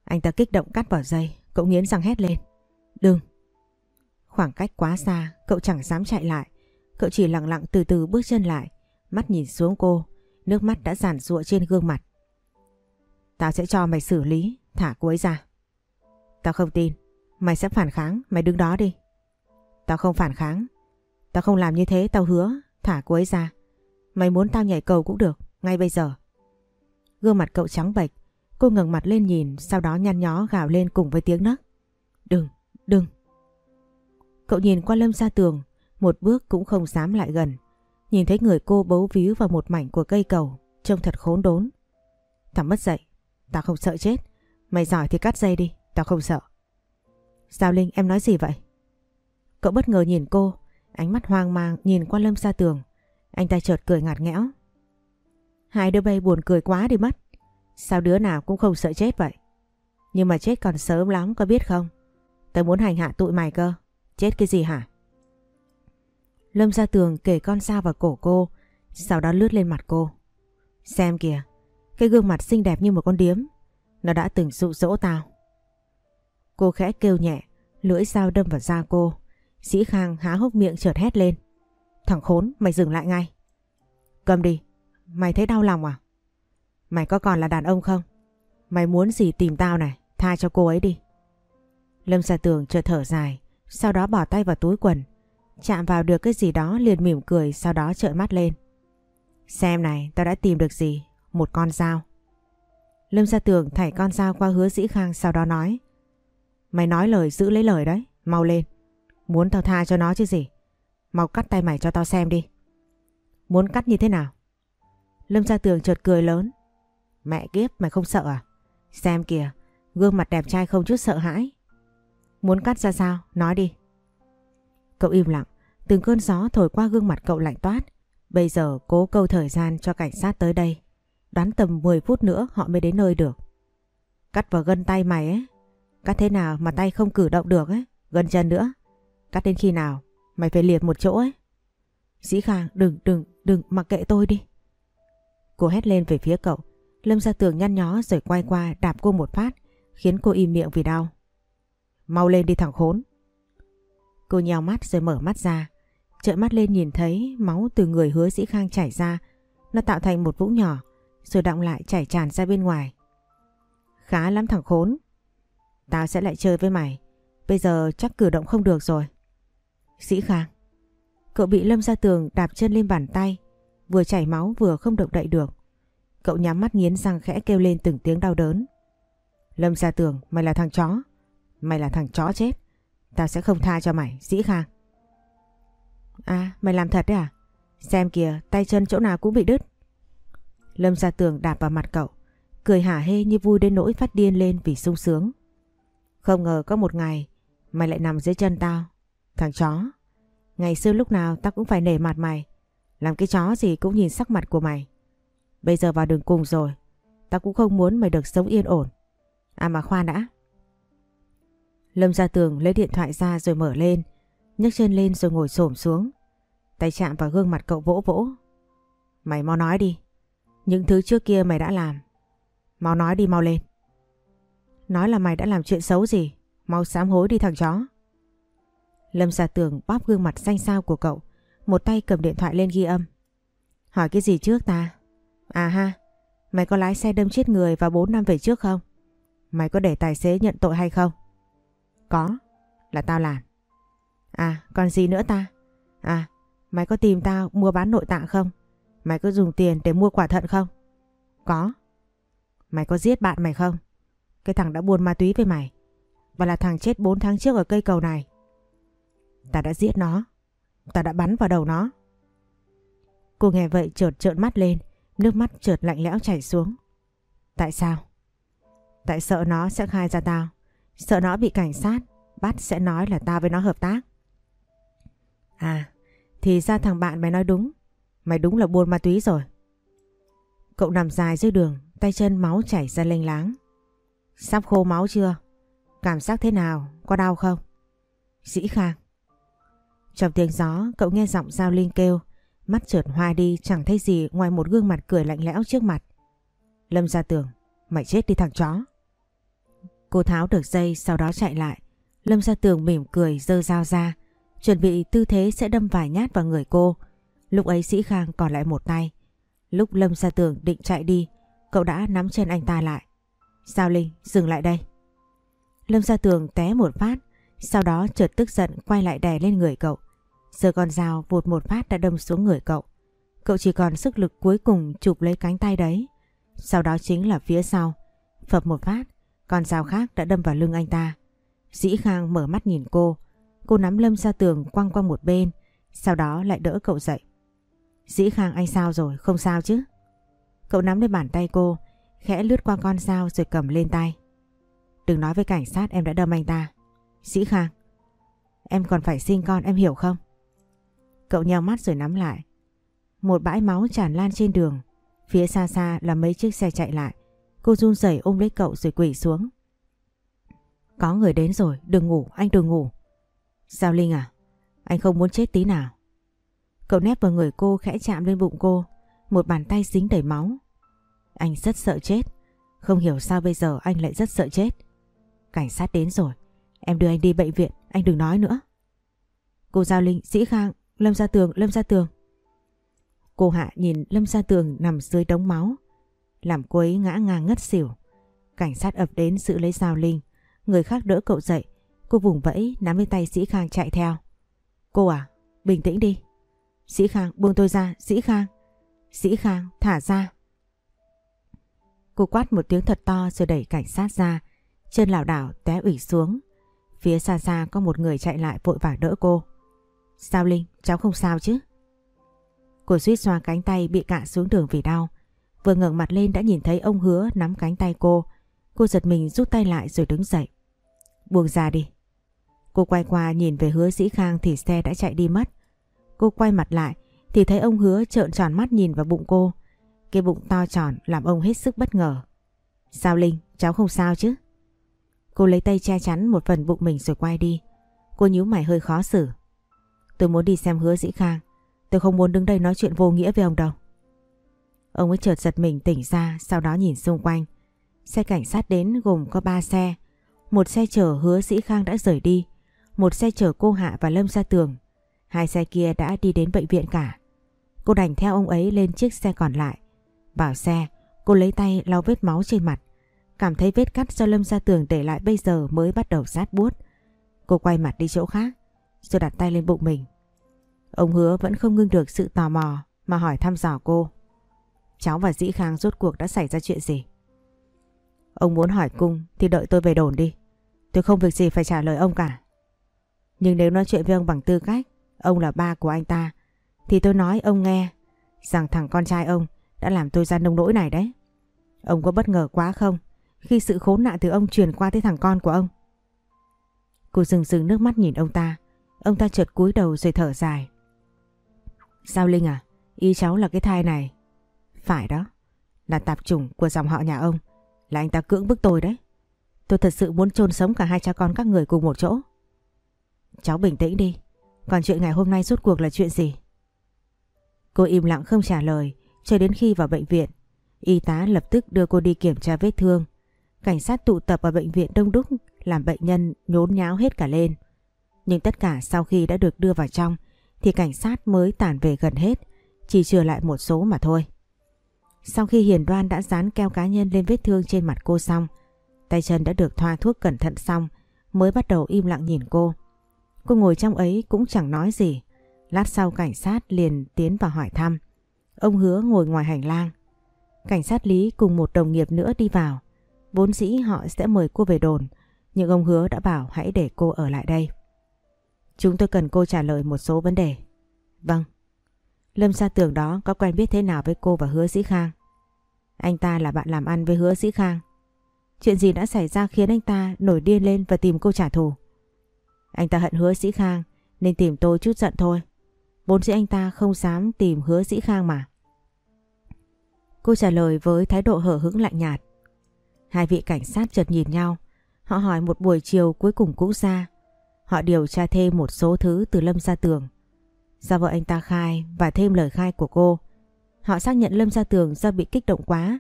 Anh ta kích động cắt vào dây. Cậu nghiến răng hét lên. Đừng. Khoảng cách quá xa. Cậu chẳng dám chạy lại. Cậu chỉ lặng lặng từ từ bước chân lại. Mắt nhìn xuống cô. Nước mắt đã giản rụa trên gương mặt. Tao sẽ cho mày xử lý. Thả cô ấy ra. Tao không tin. Mày sẽ phản kháng. Mày đứng đó đi. Tao không phản kháng. Tao không làm như thế. Tao hứa. Thả cô ấy ra. Mày muốn tao nhảy cầu cũng được. Ngay bây giờ. Gương mặt cậu trắng bệch. Cô ngẩng mặt lên nhìn. Sau đó nhăn nhó gào lên cùng với tiếng nấc. Đừng. Đừng. Cậu nhìn qua lâm ra tường. Một bước cũng không dám lại gần. Nhìn thấy người cô bấu víu vào một mảnh của cây cầu. Trông thật khốn đốn. Tao mất dậy. Tao không sợ chết. Mày giỏi thì cắt dây đi. Tao không sợ. Giao Linh, em nói gì vậy? Cậu bất ngờ nhìn cô. Ánh mắt hoang mang nhìn qua lâm ra tường. Anh ta chợt cười ngặt nghẽo. Hai đứa bay buồn cười quá đi mất. Sao đứa nào cũng không sợ chết vậy? Nhưng mà chết còn sớm lắm có biết không? Tớ muốn hành hạ tụi mày cơ. Chết cái gì hả? Lâm ra tường kể con dao vào cổ cô, sau đó lướt lên mặt cô. Xem kìa, cái gương mặt xinh đẹp như một con điếm, nó đã từng dụ dỗ tao. Cô khẽ kêu nhẹ, lưỡi dao đâm vào da cô. Sĩ Khang há hốc miệng chợt hét lên. Thằng khốn, mày dừng lại ngay. Cầm đi, mày thấy đau lòng à? Mày có còn là đàn ông không? Mày muốn gì tìm tao này, tha cho cô ấy đi. Lâm Gia tường chợt thở dài, sau đó bỏ tay vào túi quần, Chạm vào được cái gì đó liền mỉm cười sau đó trợn mắt lên. Xem này, tao đã tìm được gì? Một con dao. Lâm Gia tường thảy con dao qua hứa dĩ khang sau đó nói. Mày nói lời giữ lấy lời đấy, mau lên. Muốn tao tha cho nó chứ gì. Mau cắt tay mày cho tao xem đi. Muốn cắt như thế nào? Lâm ra tường chợt cười lớn. Mẹ kiếp mày không sợ à? Xem kìa, gương mặt đẹp trai không chút sợ hãi. Muốn cắt ra sao? Nói đi. Cậu im lặng, từng cơn gió thổi qua gương mặt cậu lạnh toát. Bây giờ cố câu thời gian cho cảnh sát tới đây. Đoán tầm 10 phút nữa họ mới đến nơi được. Cắt vào gân tay mày ấy. Cắt thế nào mà tay không cử động được ấy. Gân chân nữa. Cắt đến khi nào? Mày phải liệt một chỗ ấy. Dĩ Khang đừng đừng đừng mặc kệ tôi đi. Cô hét lên về phía cậu. Lâm ra tường nhăn nhó rồi quay qua đạp cô một phát, khiến cô im miệng vì đau. Mau lên đi thằng khốn. Cô nhào mắt rồi mở mắt ra. Trợn mắt lên nhìn thấy máu từ người hứa dĩ khang chảy ra. Nó tạo thành một vũng nhỏ, rồi động lại chảy tràn ra bên ngoài. Khá lắm thằng khốn. Tao sẽ lại chơi với mày. Bây giờ chắc cử động không được rồi. Dĩ khang. Cậu bị lâm ra tường đạp chân lên bàn tay. Vừa chảy máu vừa không động đậy được. Cậu nhắm mắt nghiến răng khẽ kêu lên từng tiếng đau đớn. Lâm ra tường, mày là thằng chó. Mày là thằng chó chết. Tao sẽ không tha cho mày, dĩ khang. À, mày làm thật đấy à? Xem kìa, tay chân chỗ nào cũng bị đứt. Lâm ra tường đạp vào mặt cậu, cười hả hê như vui đến nỗi phát điên lên vì sung sướng. Không ngờ có một ngày mày lại nằm dưới chân tao. Thằng chó, ngày xưa lúc nào tao cũng phải nể mặt mày. Làm cái chó gì cũng nhìn sắc mặt của mày. Bây giờ vào đường cùng rồi, tao cũng không muốn mày được sống yên ổn. À mà khoan đã. Lâm ra tường lấy điện thoại ra rồi mở lên, nhấc chân lên rồi ngồi xổm xuống. Tay chạm vào gương mặt cậu vỗ vỗ. Mày mau nói đi, những thứ trước kia mày đã làm. Mau nói đi mau lên. Nói là mày đã làm chuyện xấu gì, mau sám hối đi thằng chó. Lâm ra tường bóp gương mặt xanh xao của cậu, một tay cầm điện thoại lên ghi âm. Hỏi cái gì trước ta? À ha, mày có lái xe đâm chết người vào 4 năm về trước không? Mày có để tài xế nhận tội hay không? Có, là tao làm. À, còn gì nữa ta? À, mày có tìm tao mua bán nội tạng không? Mày có dùng tiền để mua quả thận không? Có. Mày có giết bạn mày không? Cái thằng đã buôn ma túy với mày. Và là thằng chết 4 tháng trước ở cây cầu này. Ta đã giết nó. Ta đã bắn vào đầu nó. Cô nghe vậy chợt trợn mắt lên. Nước mắt chợt lạnh lẽo chảy xuống. Tại sao? Tại sợ nó sẽ khai ra tao. Sợ nó bị cảnh sát bắt sẽ nói là tao với nó hợp tác. À, thì ra thằng bạn mày nói đúng. Mày đúng là buôn ma túy rồi. Cậu nằm dài dưới đường, tay chân máu chảy ra lênh láng. Sắp khô máu chưa? Cảm giác thế nào? Có đau không? Dĩ Khang. Trong tiếng gió, cậu nghe giọng Giao Linh kêu, mắt trượt hoa đi chẳng thấy gì ngoài một gương mặt cười lạnh lẽo trước mặt. Lâm ra tường, mày chết đi thằng chó. Cô tháo được dây sau đó chạy lại. Lâm ra tường mỉm cười dơ dao ra, chuẩn bị tư thế sẽ đâm vài nhát vào người cô. Lúc ấy Sĩ Khang còn lại một tay. Lúc Lâm ra tường định chạy đi, cậu đã nắm chân anh ta lại. Sao Linh, dừng lại đây. Lâm ra tường té một phát, sau đó chợt tức giận quay lại đè lên người cậu. Giờ con dao vụt một phát đã đâm xuống người cậu. Cậu chỉ còn sức lực cuối cùng chụp lấy cánh tay đấy. Sau đó chính là phía sau. Phập một phát, con dao khác đã đâm vào lưng anh ta. Dĩ Khang mở mắt nhìn cô. Cô nắm Lâm ra tường quăng qua một bên, sau đó lại đỡ cậu dậy. Dĩ Khang anh sao rồi, không sao chứ? Cậu nắm lấy bàn tay cô, khẽ lướt qua con dao rồi cầm lên tay. Đừng nói với cảnh sát em đã đâm anh ta. Sĩ Khang, em còn phải sinh con em hiểu không? Cậu nheo mắt rồi nắm lại. Một bãi máu tràn lan trên đường. Phía xa xa là mấy chiếc xe chạy lại. Cô run rẩy ôm lấy cậu rồi quỳ xuống. Có người đến rồi, đừng ngủ, anh đừng ngủ. Sao Linh à? Anh không muốn chết tí nào. Cậu nép vào người cô khẽ chạm lên bụng cô, một bàn tay dính đầy máu. Anh rất sợ chết, không hiểu sao bây giờ anh lại rất sợ chết. Cảnh sát đến rồi, em đưa anh đi bệnh viện, anh đừng nói nữa. Cô Giao Linh, Sĩ Khang, Lâm gia tường, Lâm gia tường. Cô Hạ nhìn Lâm gia tường nằm dưới đống máu, làm cô ấy ngã ngang ngất xỉu. Cảnh sát ập đến giữ lấy Giao Linh, người khác đỡ cậu dậy, cô vùng vẫy nắm lấy tay Sĩ Khang chạy theo. Cô à, bình tĩnh đi. Sĩ Khang buông tôi ra, Sĩ Khang. Sĩ Khang thả ra. Cô quát một tiếng thật to rồi đẩy cảnh sát ra, chân lảo đảo té ủy xuống. Phía xa xa có một người chạy lại vội vàng đỡ cô. Sao Linh, cháu không sao chứ? Cô suýt xoa cánh tay bị cạ xuống đường vì đau. Vừa ngẩng mặt lên đã nhìn thấy ông hứa nắm cánh tay cô. Cô giật mình rút tay lại rồi đứng dậy. Buông ra đi. Cô quay qua nhìn về hứa dĩ khang thì xe đã chạy đi mất. Cô quay mặt lại thì thấy ông hứa trợn tròn mắt nhìn vào bụng cô. Cái bụng to tròn làm ông hết sức bất ngờ. Sao Linh, cháu không sao chứ? Cô lấy tay che chắn một phần bụng mình rồi quay đi. Cô nhíu mày hơi khó xử. Tôi muốn đi xem hứa dĩ khang. Tôi không muốn đứng đây nói chuyện vô nghĩa với ông đâu. Ông ấy chợt giật mình tỉnh ra sau đó nhìn xung quanh. Xe cảnh sát đến gồm có 3 xe. Một xe chở hứa dĩ khang đã rời đi. Một xe chở cô Hạ và Lâm ra tường. Hai xe kia đã đi đến bệnh viện cả. Cô đành theo ông ấy lên chiếc xe còn lại. Vào xe, cô lấy tay lau vết máu trên mặt. Cảm thấy vết cắt do Lâm ra tường để lại bây giờ mới bắt đầu sát buốt. Cô quay mặt đi chỗ khác, rồi đặt tay lên bụng mình. Ông hứa vẫn không ngưng được sự tò mò mà hỏi thăm dò cô. Cháu và Dĩ Khang rốt cuộc đã xảy ra chuyện gì? Ông muốn hỏi cung thì đợi tôi về đồn đi. Tôi không việc gì phải trả lời ông cả. Nhưng nếu nói chuyện với ông bằng tư cách, ông là ba của anh ta, thì tôi nói ông nghe rằng thằng con trai ông đã làm tôi ra nông nỗi này đấy. Ông có bất ngờ quá không khi sự khốn nạn từ ông truyền qua tới thằng con của ông? Cô dừng dừng nước mắt nhìn ông ta. Ông ta chợt cúi đầu rồi thở dài. Sao Linh à? Ý cháu là cái thai này. Phải đó. Là tạp chủng của dòng họ nhà ông. Là anh ta cưỡng bức tôi đấy. Tôi thật sự muốn chôn sống cả hai cha con các người cùng một chỗ. Cháu bình tĩnh đi. Còn chuyện ngày hôm nay rốt cuộc là chuyện gì? Cô im lặng không trả lời, cho đến khi vào bệnh viện. Y tá lập tức đưa cô đi kiểm tra vết thương. Cảnh sát tụ tập ở bệnh viện đông đúc làm bệnh nhân nhốn nháo hết cả lên. Nhưng tất cả sau khi đã được đưa vào trong thì cảnh sát mới tản về gần hết, chỉ trừ lại một số mà thôi. Sau khi Hiền Đoan đã dán keo cá nhân lên vết thương trên mặt cô xong, tay chân đã được thoa thuốc cẩn thận xong, mới bắt đầu im lặng nhìn cô. Cô ngồi trong ấy cũng chẳng nói gì. Lát sau cảnh sát liền tiến vào hỏi thăm. Ông hứa ngồi ngoài hành lang. Cảnh sát Lý cùng một đồng nghiệp nữa đi vào. Vốn dĩ họ sẽ mời cô về đồn, nhưng ông hứa đã bảo hãy để cô ở lại đây. Chúng tôi cần cô trả lời một số vấn đề. Vâng. Lâm Sa Tường đó có quen biết thế nào với cô và Hứa Sĩ Khang? Anh ta là bạn làm ăn với Hứa Sĩ Khang. Chuyện gì đã xảy ra khiến anh ta nổi điên lên và tìm cô trả thù? Anh ta hận Hứa Sĩ Khang nên tìm tôi chút giận thôi. Vốn dĩ anh ta không dám tìm Hứa Sĩ Khang mà. Cô trả lời với thái độ hở hững lạnh nhạt. Hai vị cảnh sát chợt nhìn nhau. Họ hỏi một buổi chiều cuối cùng cũng ra. Họ điều tra thêm một số thứ từ Lâm Gia Tường. Do vợ anh ta khai và thêm lời khai của cô. Họ xác nhận Lâm Gia Tường do bị kích động quá,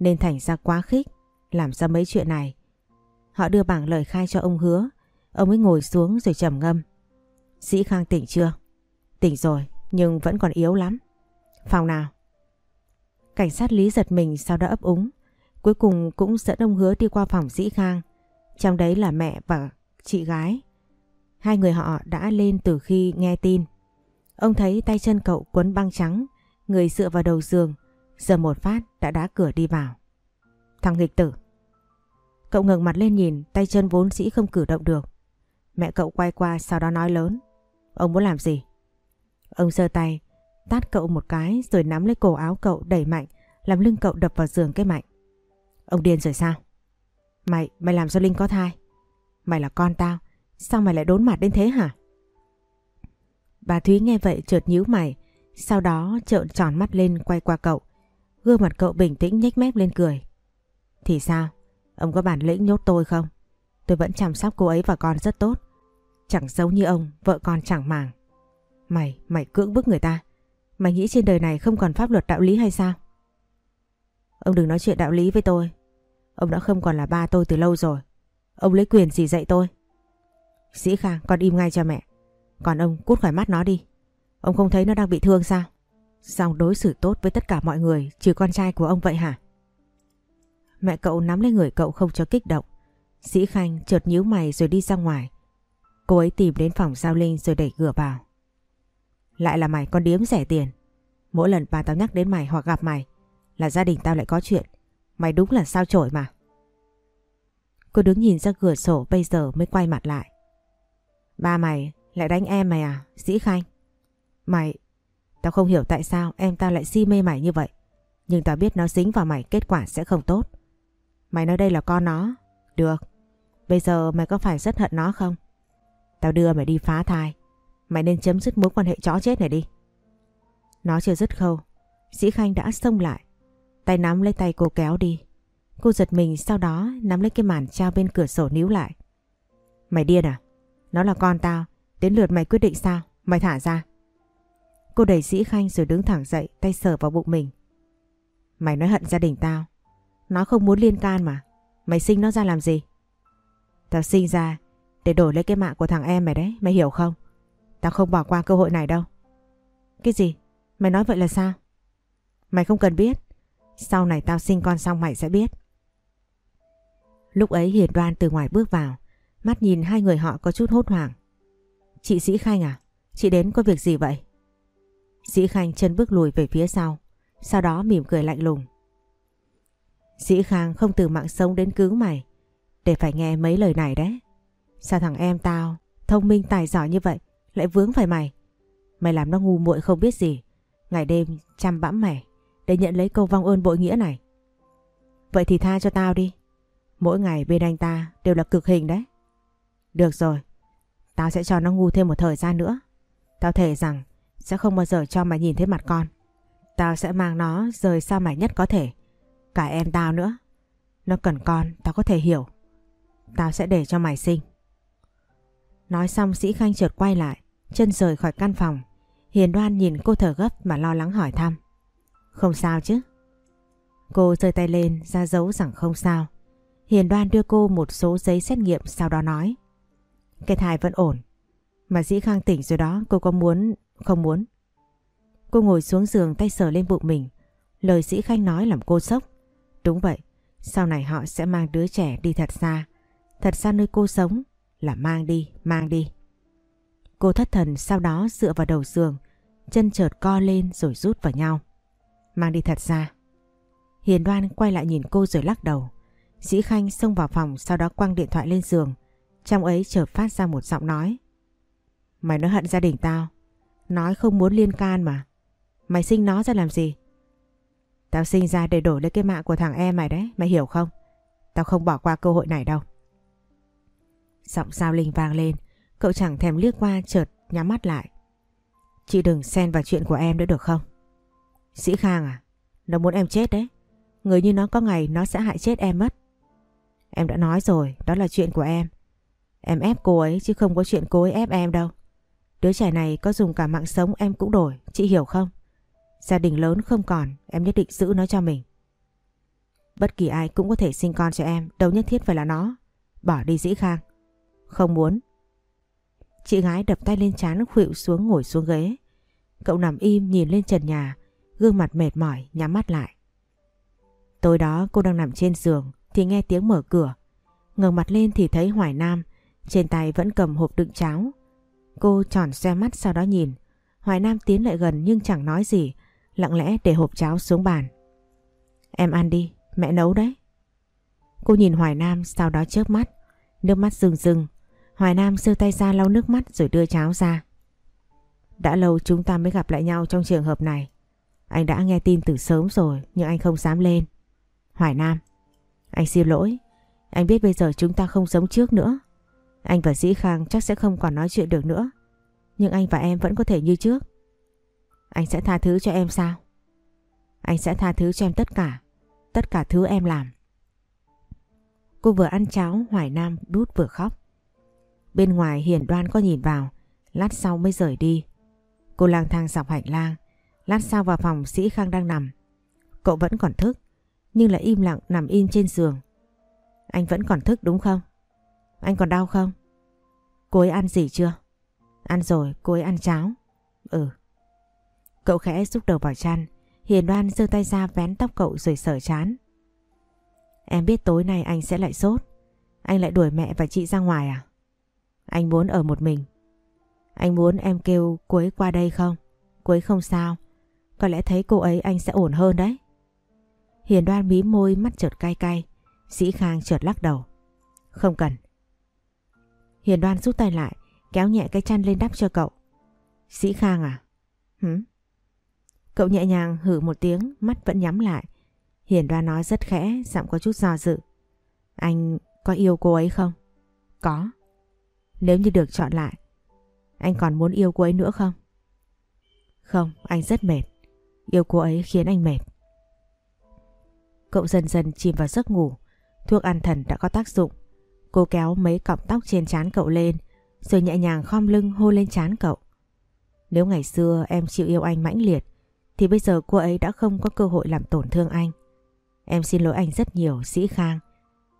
nên thành ra quá khích, làm ra mấy chuyện này. Họ đưa bảng lời khai cho ông hứa. Ông ấy ngồi xuống rồi trầm ngâm. Sĩ Khang tỉnh chưa? Tỉnh rồi, nhưng vẫn còn yếu lắm. Phòng nào? Cảnh sát Lý giật mình, sau đó ấp úng. Cuối cùng cũng dẫn ông hứa đi qua phòng Dĩ Khang. Trong đấy là mẹ và chị gái. Hai người họ đã lên từ khi nghe tin. Ông thấy tay chân cậu quấn băng trắng, người dựa vào đầu giường, giờ một phát đã đá cửa đi vào. Thằng nghịch tử. Cậu ngừng mặt lên nhìn, tay chân vốn dĩ không cử động được. Mẹ cậu quay qua sau đó nói lớn. Ông muốn làm gì? Ông giơ tay, tát cậu một cái rồi nắm lấy cổ áo cậu đẩy mạnh, làm lưng cậu đập vào giường cái mạnh. Ông điên rồi sao? Mày, mày làm cho Linh có thai. Mày là con tao, sao mày lại đốn mặt đến thế hả? Bà Thúy nghe vậy trượt nhíu mày, sau đó trợn tròn mắt lên quay qua cậu. Gương mặt cậu bình tĩnh nhếch mép lên cười. Thì sao? Ông có bản lĩnh nhốt tôi không? Tôi vẫn chăm sóc cô ấy và con rất tốt. Chẳng giống như ông, vợ con chẳng màng. Mày, mày cưỡng bức người ta. Mày nghĩ trên đời này không còn pháp luật đạo lý hay sao? Ông đừng nói chuyện đạo lý với tôi. Ông đã không còn là ba tôi từ lâu rồi. Ông lấy quyền gì dạy tôi? Sĩ Khang, con im ngay cho mẹ. Còn ông cút khỏi mắt nó đi. Ông không thấy nó đang bị thương sao? Sao đối xử tốt với tất cả mọi người trừ con trai của ông vậy hả? Mẹ cậu nắm lấy người cậu không cho kích động. Sĩ Khanh chợt nhíu mày rồi đi ra ngoài. Cô ấy tìm đến phòng Giao Linh rồi đẩy cửa vào. Lại là mày con điếm rẻ tiền. Mỗi lần bà tao nhắc đến mày hoặc gặp mày là gia đình tao lại có chuyện. Mày đúng là sao chổi mà. Cô đứng nhìn ra cửa sổ bây giờ mới quay mặt lại. Ba mày lại đánh em mày à, sĩ Khanh? Mày, tao không hiểu tại sao em tao lại si mê mày như vậy. Nhưng tao biết nó dính vào mày kết quả sẽ không tốt. Mày nói đây là con nó. Được. Bây giờ mày có phải rất hận nó không? Tao đưa mày đi phá thai. Mày nên chấm dứt mối quan hệ chó chết này đi. Nó chưa dứt khâu. Sĩ Khanh đã xông lại. Tay nắm lấy tay cô kéo đi. Cô giật mình sau đó nắm lấy cái màn trao bên cửa sổ níu lại. Mày điên à? Nó là con tao. Đến lượt mày quyết định sao? Mày thả ra. Cô đẩy Sĩ Khanh rồi đứng thẳng dậy, tay sờ vào bụng mình. Mày nói hận gia đình tao. Nó không muốn liên can mà. Mày sinh nó ra làm gì? Tao sinh ra để đổi lấy cái mạng của thằng em mày đấy. Mày hiểu không? Tao không bỏ qua cơ hội này đâu. Cái gì? Mày nói vậy là sao? Mày không cần biết. Sau này tao sinh con xong mày sẽ biết. Lúc ấy Hiền Đoan từ ngoài bước vào. Mắt nhìn hai người họ có chút hốt hoảng. Chị Sĩ Khanh à? Chị đến có việc gì vậy? Sĩ Khanh chân bước lùi về phía sau. Sau đó mỉm cười lạnh lùng. Sĩ Khang không từ mạng sống đến cứu mày. Để phải nghe mấy lời này đấy. Sao thằng em tao, thông minh tài giỏi như vậy, lại vướng phải mày? Mày làm nó ngu muội không biết gì. Ngày đêm chăm bẵm mày để nhận lấy câu vong ơn bội nghĩa này. Vậy thì tha cho tao đi. Mỗi ngày bên anh ta đều là cực hình đấy. Được rồi, tao sẽ cho nó ngu thêm một thời gian nữa. Tao thề rằng sẽ không bao giờ cho mày nhìn thấy mặt con. Tao sẽ mang nó rời xa mày nhất có thể. Cả em tao nữa. Nó cần con, tao có thể hiểu. Tao sẽ để cho mày sinh. Nói xong sĩ Khanh trượt quay lại, chân rời khỏi căn phòng. Hiền đoan nhìn cô thở gấp mà lo lắng hỏi thăm. Không sao chứ? Cô rơi tay lên ra dấu rằng không sao. Hiền đoan đưa cô một số giấy xét nghiệm sau đó nói. Cái thai vẫn ổn. Mà dĩ khang tỉnh rồi đó cô có muốn không muốn. Cô ngồi xuống giường tay sờ lên bụng mình. Lời sĩ Khanh nói làm cô sốc. Đúng vậy, sau này họ sẽ mang đứa trẻ đi thật xa. Thật xa nơi cô sống là mang đi, mang đi. Cô thất thần sau đó dựa vào đầu giường, chân chợt co lên rồi rút vào nhau. Mang đi thật ra. Hiền đoan quay lại nhìn cô rồi lắc đầu. Sĩ Khanh xông vào phòng sau đó quăng điện thoại lên giường. Trong ấy chợt phát ra một giọng nói. Mày nói hận gia đình tao. Nói không muốn liên can mà. Mày sinh nó ra làm gì? Tao sinh ra để đổi lấy cái mạng của thằng em mày đấy, mày hiểu không? Tao không bỏ qua cơ hội này đâu. Giọng sao linh vang lên, cậu chẳng thèm liếc qua chợt nhắm mắt lại. Chị đừng xen vào chuyện của em nữa được không? Sĩ Khang à, nó muốn em chết đấy. Người như nó có ngày nó sẽ hại chết em mất. Em đã nói rồi, đó là chuyện của em. Em ép cô ấy chứ không có chuyện cô ấy ép em đâu. Đứa trẻ này có dùng cả mạng sống em cũng đổi, chị hiểu không? Gia đình lớn không còn, em nhất định giữ nó cho mình. Bất kỳ ai cũng có thể sinh con cho em, đâu nhất thiết phải là nó. Bỏ đi dĩ khang. Không muốn. Chị gái đập tay lên chán khuỵu xuống ngồi xuống ghế. Cậu nằm im nhìn lên trần nhà, gương mặt mệt mỏi, nhắm mắt lại. Tối đó cô đang nằm trên giường thì nghe tiếng mở cửa. ngẩng mặt lên thì thấy Hoài Nam, trên tay vẫn cầm hộp đựng cháo. Cô tròn xe mắt sau đó nhìn. Hoài Nam tiến lại gần nhưng chẳng nói gì, lặng lẽ để hộp cháo xuống bàn. Em ăn đi, mẹ nấu đấy. Cô nhìn Hoài Nam sau đó chớp mắt, nước mắt rừng rừng. Hoài Nam sơ tay ra lau nước mắt rồi đưa cháo ra. Đã lâu chúng ta mới gặp lại nhau trong trường hợp này. Anh đã nghe tin từ sớm rồi nhưng anh không dám lên. Hoài Nam, anh xin lỗi. Anh biết bây giờ chúng ta không giống trước nữa. Anh và Dĩ Khang chắc sẽ không còn nói chuyện được nữa. Nhưng anh và em vẫn có thể như trước. Anh sẽ tha thứ cho em sao? Anh sẽ tha thứ cho em tất cả. Tất cả thứ em làm. Cô vừa ăn cháo, Hoài Nam đút vừa khóc. Bên ngoài Hiền Đoan có nhìn vào, lát sau mới rời đi. Cô lang thang dọc hành lang, lát sau vào phòng Sĩ Khang đang nằm. Cậu vẫn còn thức, nhưng lại im lặng nằm im trên giường. Anh vẫn còn thức đúng không? Anh còn đau không? Cô ấy ăn gì chưa? Ăn rồi, cô ấy ăn cháo. Ừ. Cậu khẽ rút đầu vào chăn, Hiền đoan giơ tay ra vén tóc cậu rồi sở chán. Em biết tối nay anh sẽ lại sốt. Anh lại đuổi mẹ và chị ra ngoài à? Anh muốn ở một mình. Anh muốn em kêu cô ấy qua đây không? Cô ấy không sao. Có lẽ thấy cô ấy anh sẽ ổn hơn đấy. Hiền đoan mí môi mắt chợt cay cay. Sĩ Khang chợt lắc đầu. Không cần. Hiền đoan rút tay lại, kéo nhẹ cái chăn lên đắp cho cậu. Sĩ Khang à? Hử? Cậu nhẹ nhàng hử một tiếng, mắt vẫn nhắm lại. Hiền đoan nói rất khẽ, giọng có chút do dự. Anh có yêu cô ấy không? Có. Nếu như được chọn lại, anh còn muốn yêu cô ấy nữa không? Không, anh rất mệt. Yêu cô ấy khiến anh mệt. Cậu dần dần chìm vào giấc ngủ. Thuốc an thần đã có tác dụng. Cô kéo mấy cọng tóc trên trán cậu lên rồi nhẹ nhàng khom lưng hôn lên trán cậu. Nếu ngày xưa em chịu yêu anh mãnh liệt thì bây giờ cô ấy đã không có cơ hội làm tổn thương anh. Em xin lỗi anh rất nhiều, Sĩ Khang.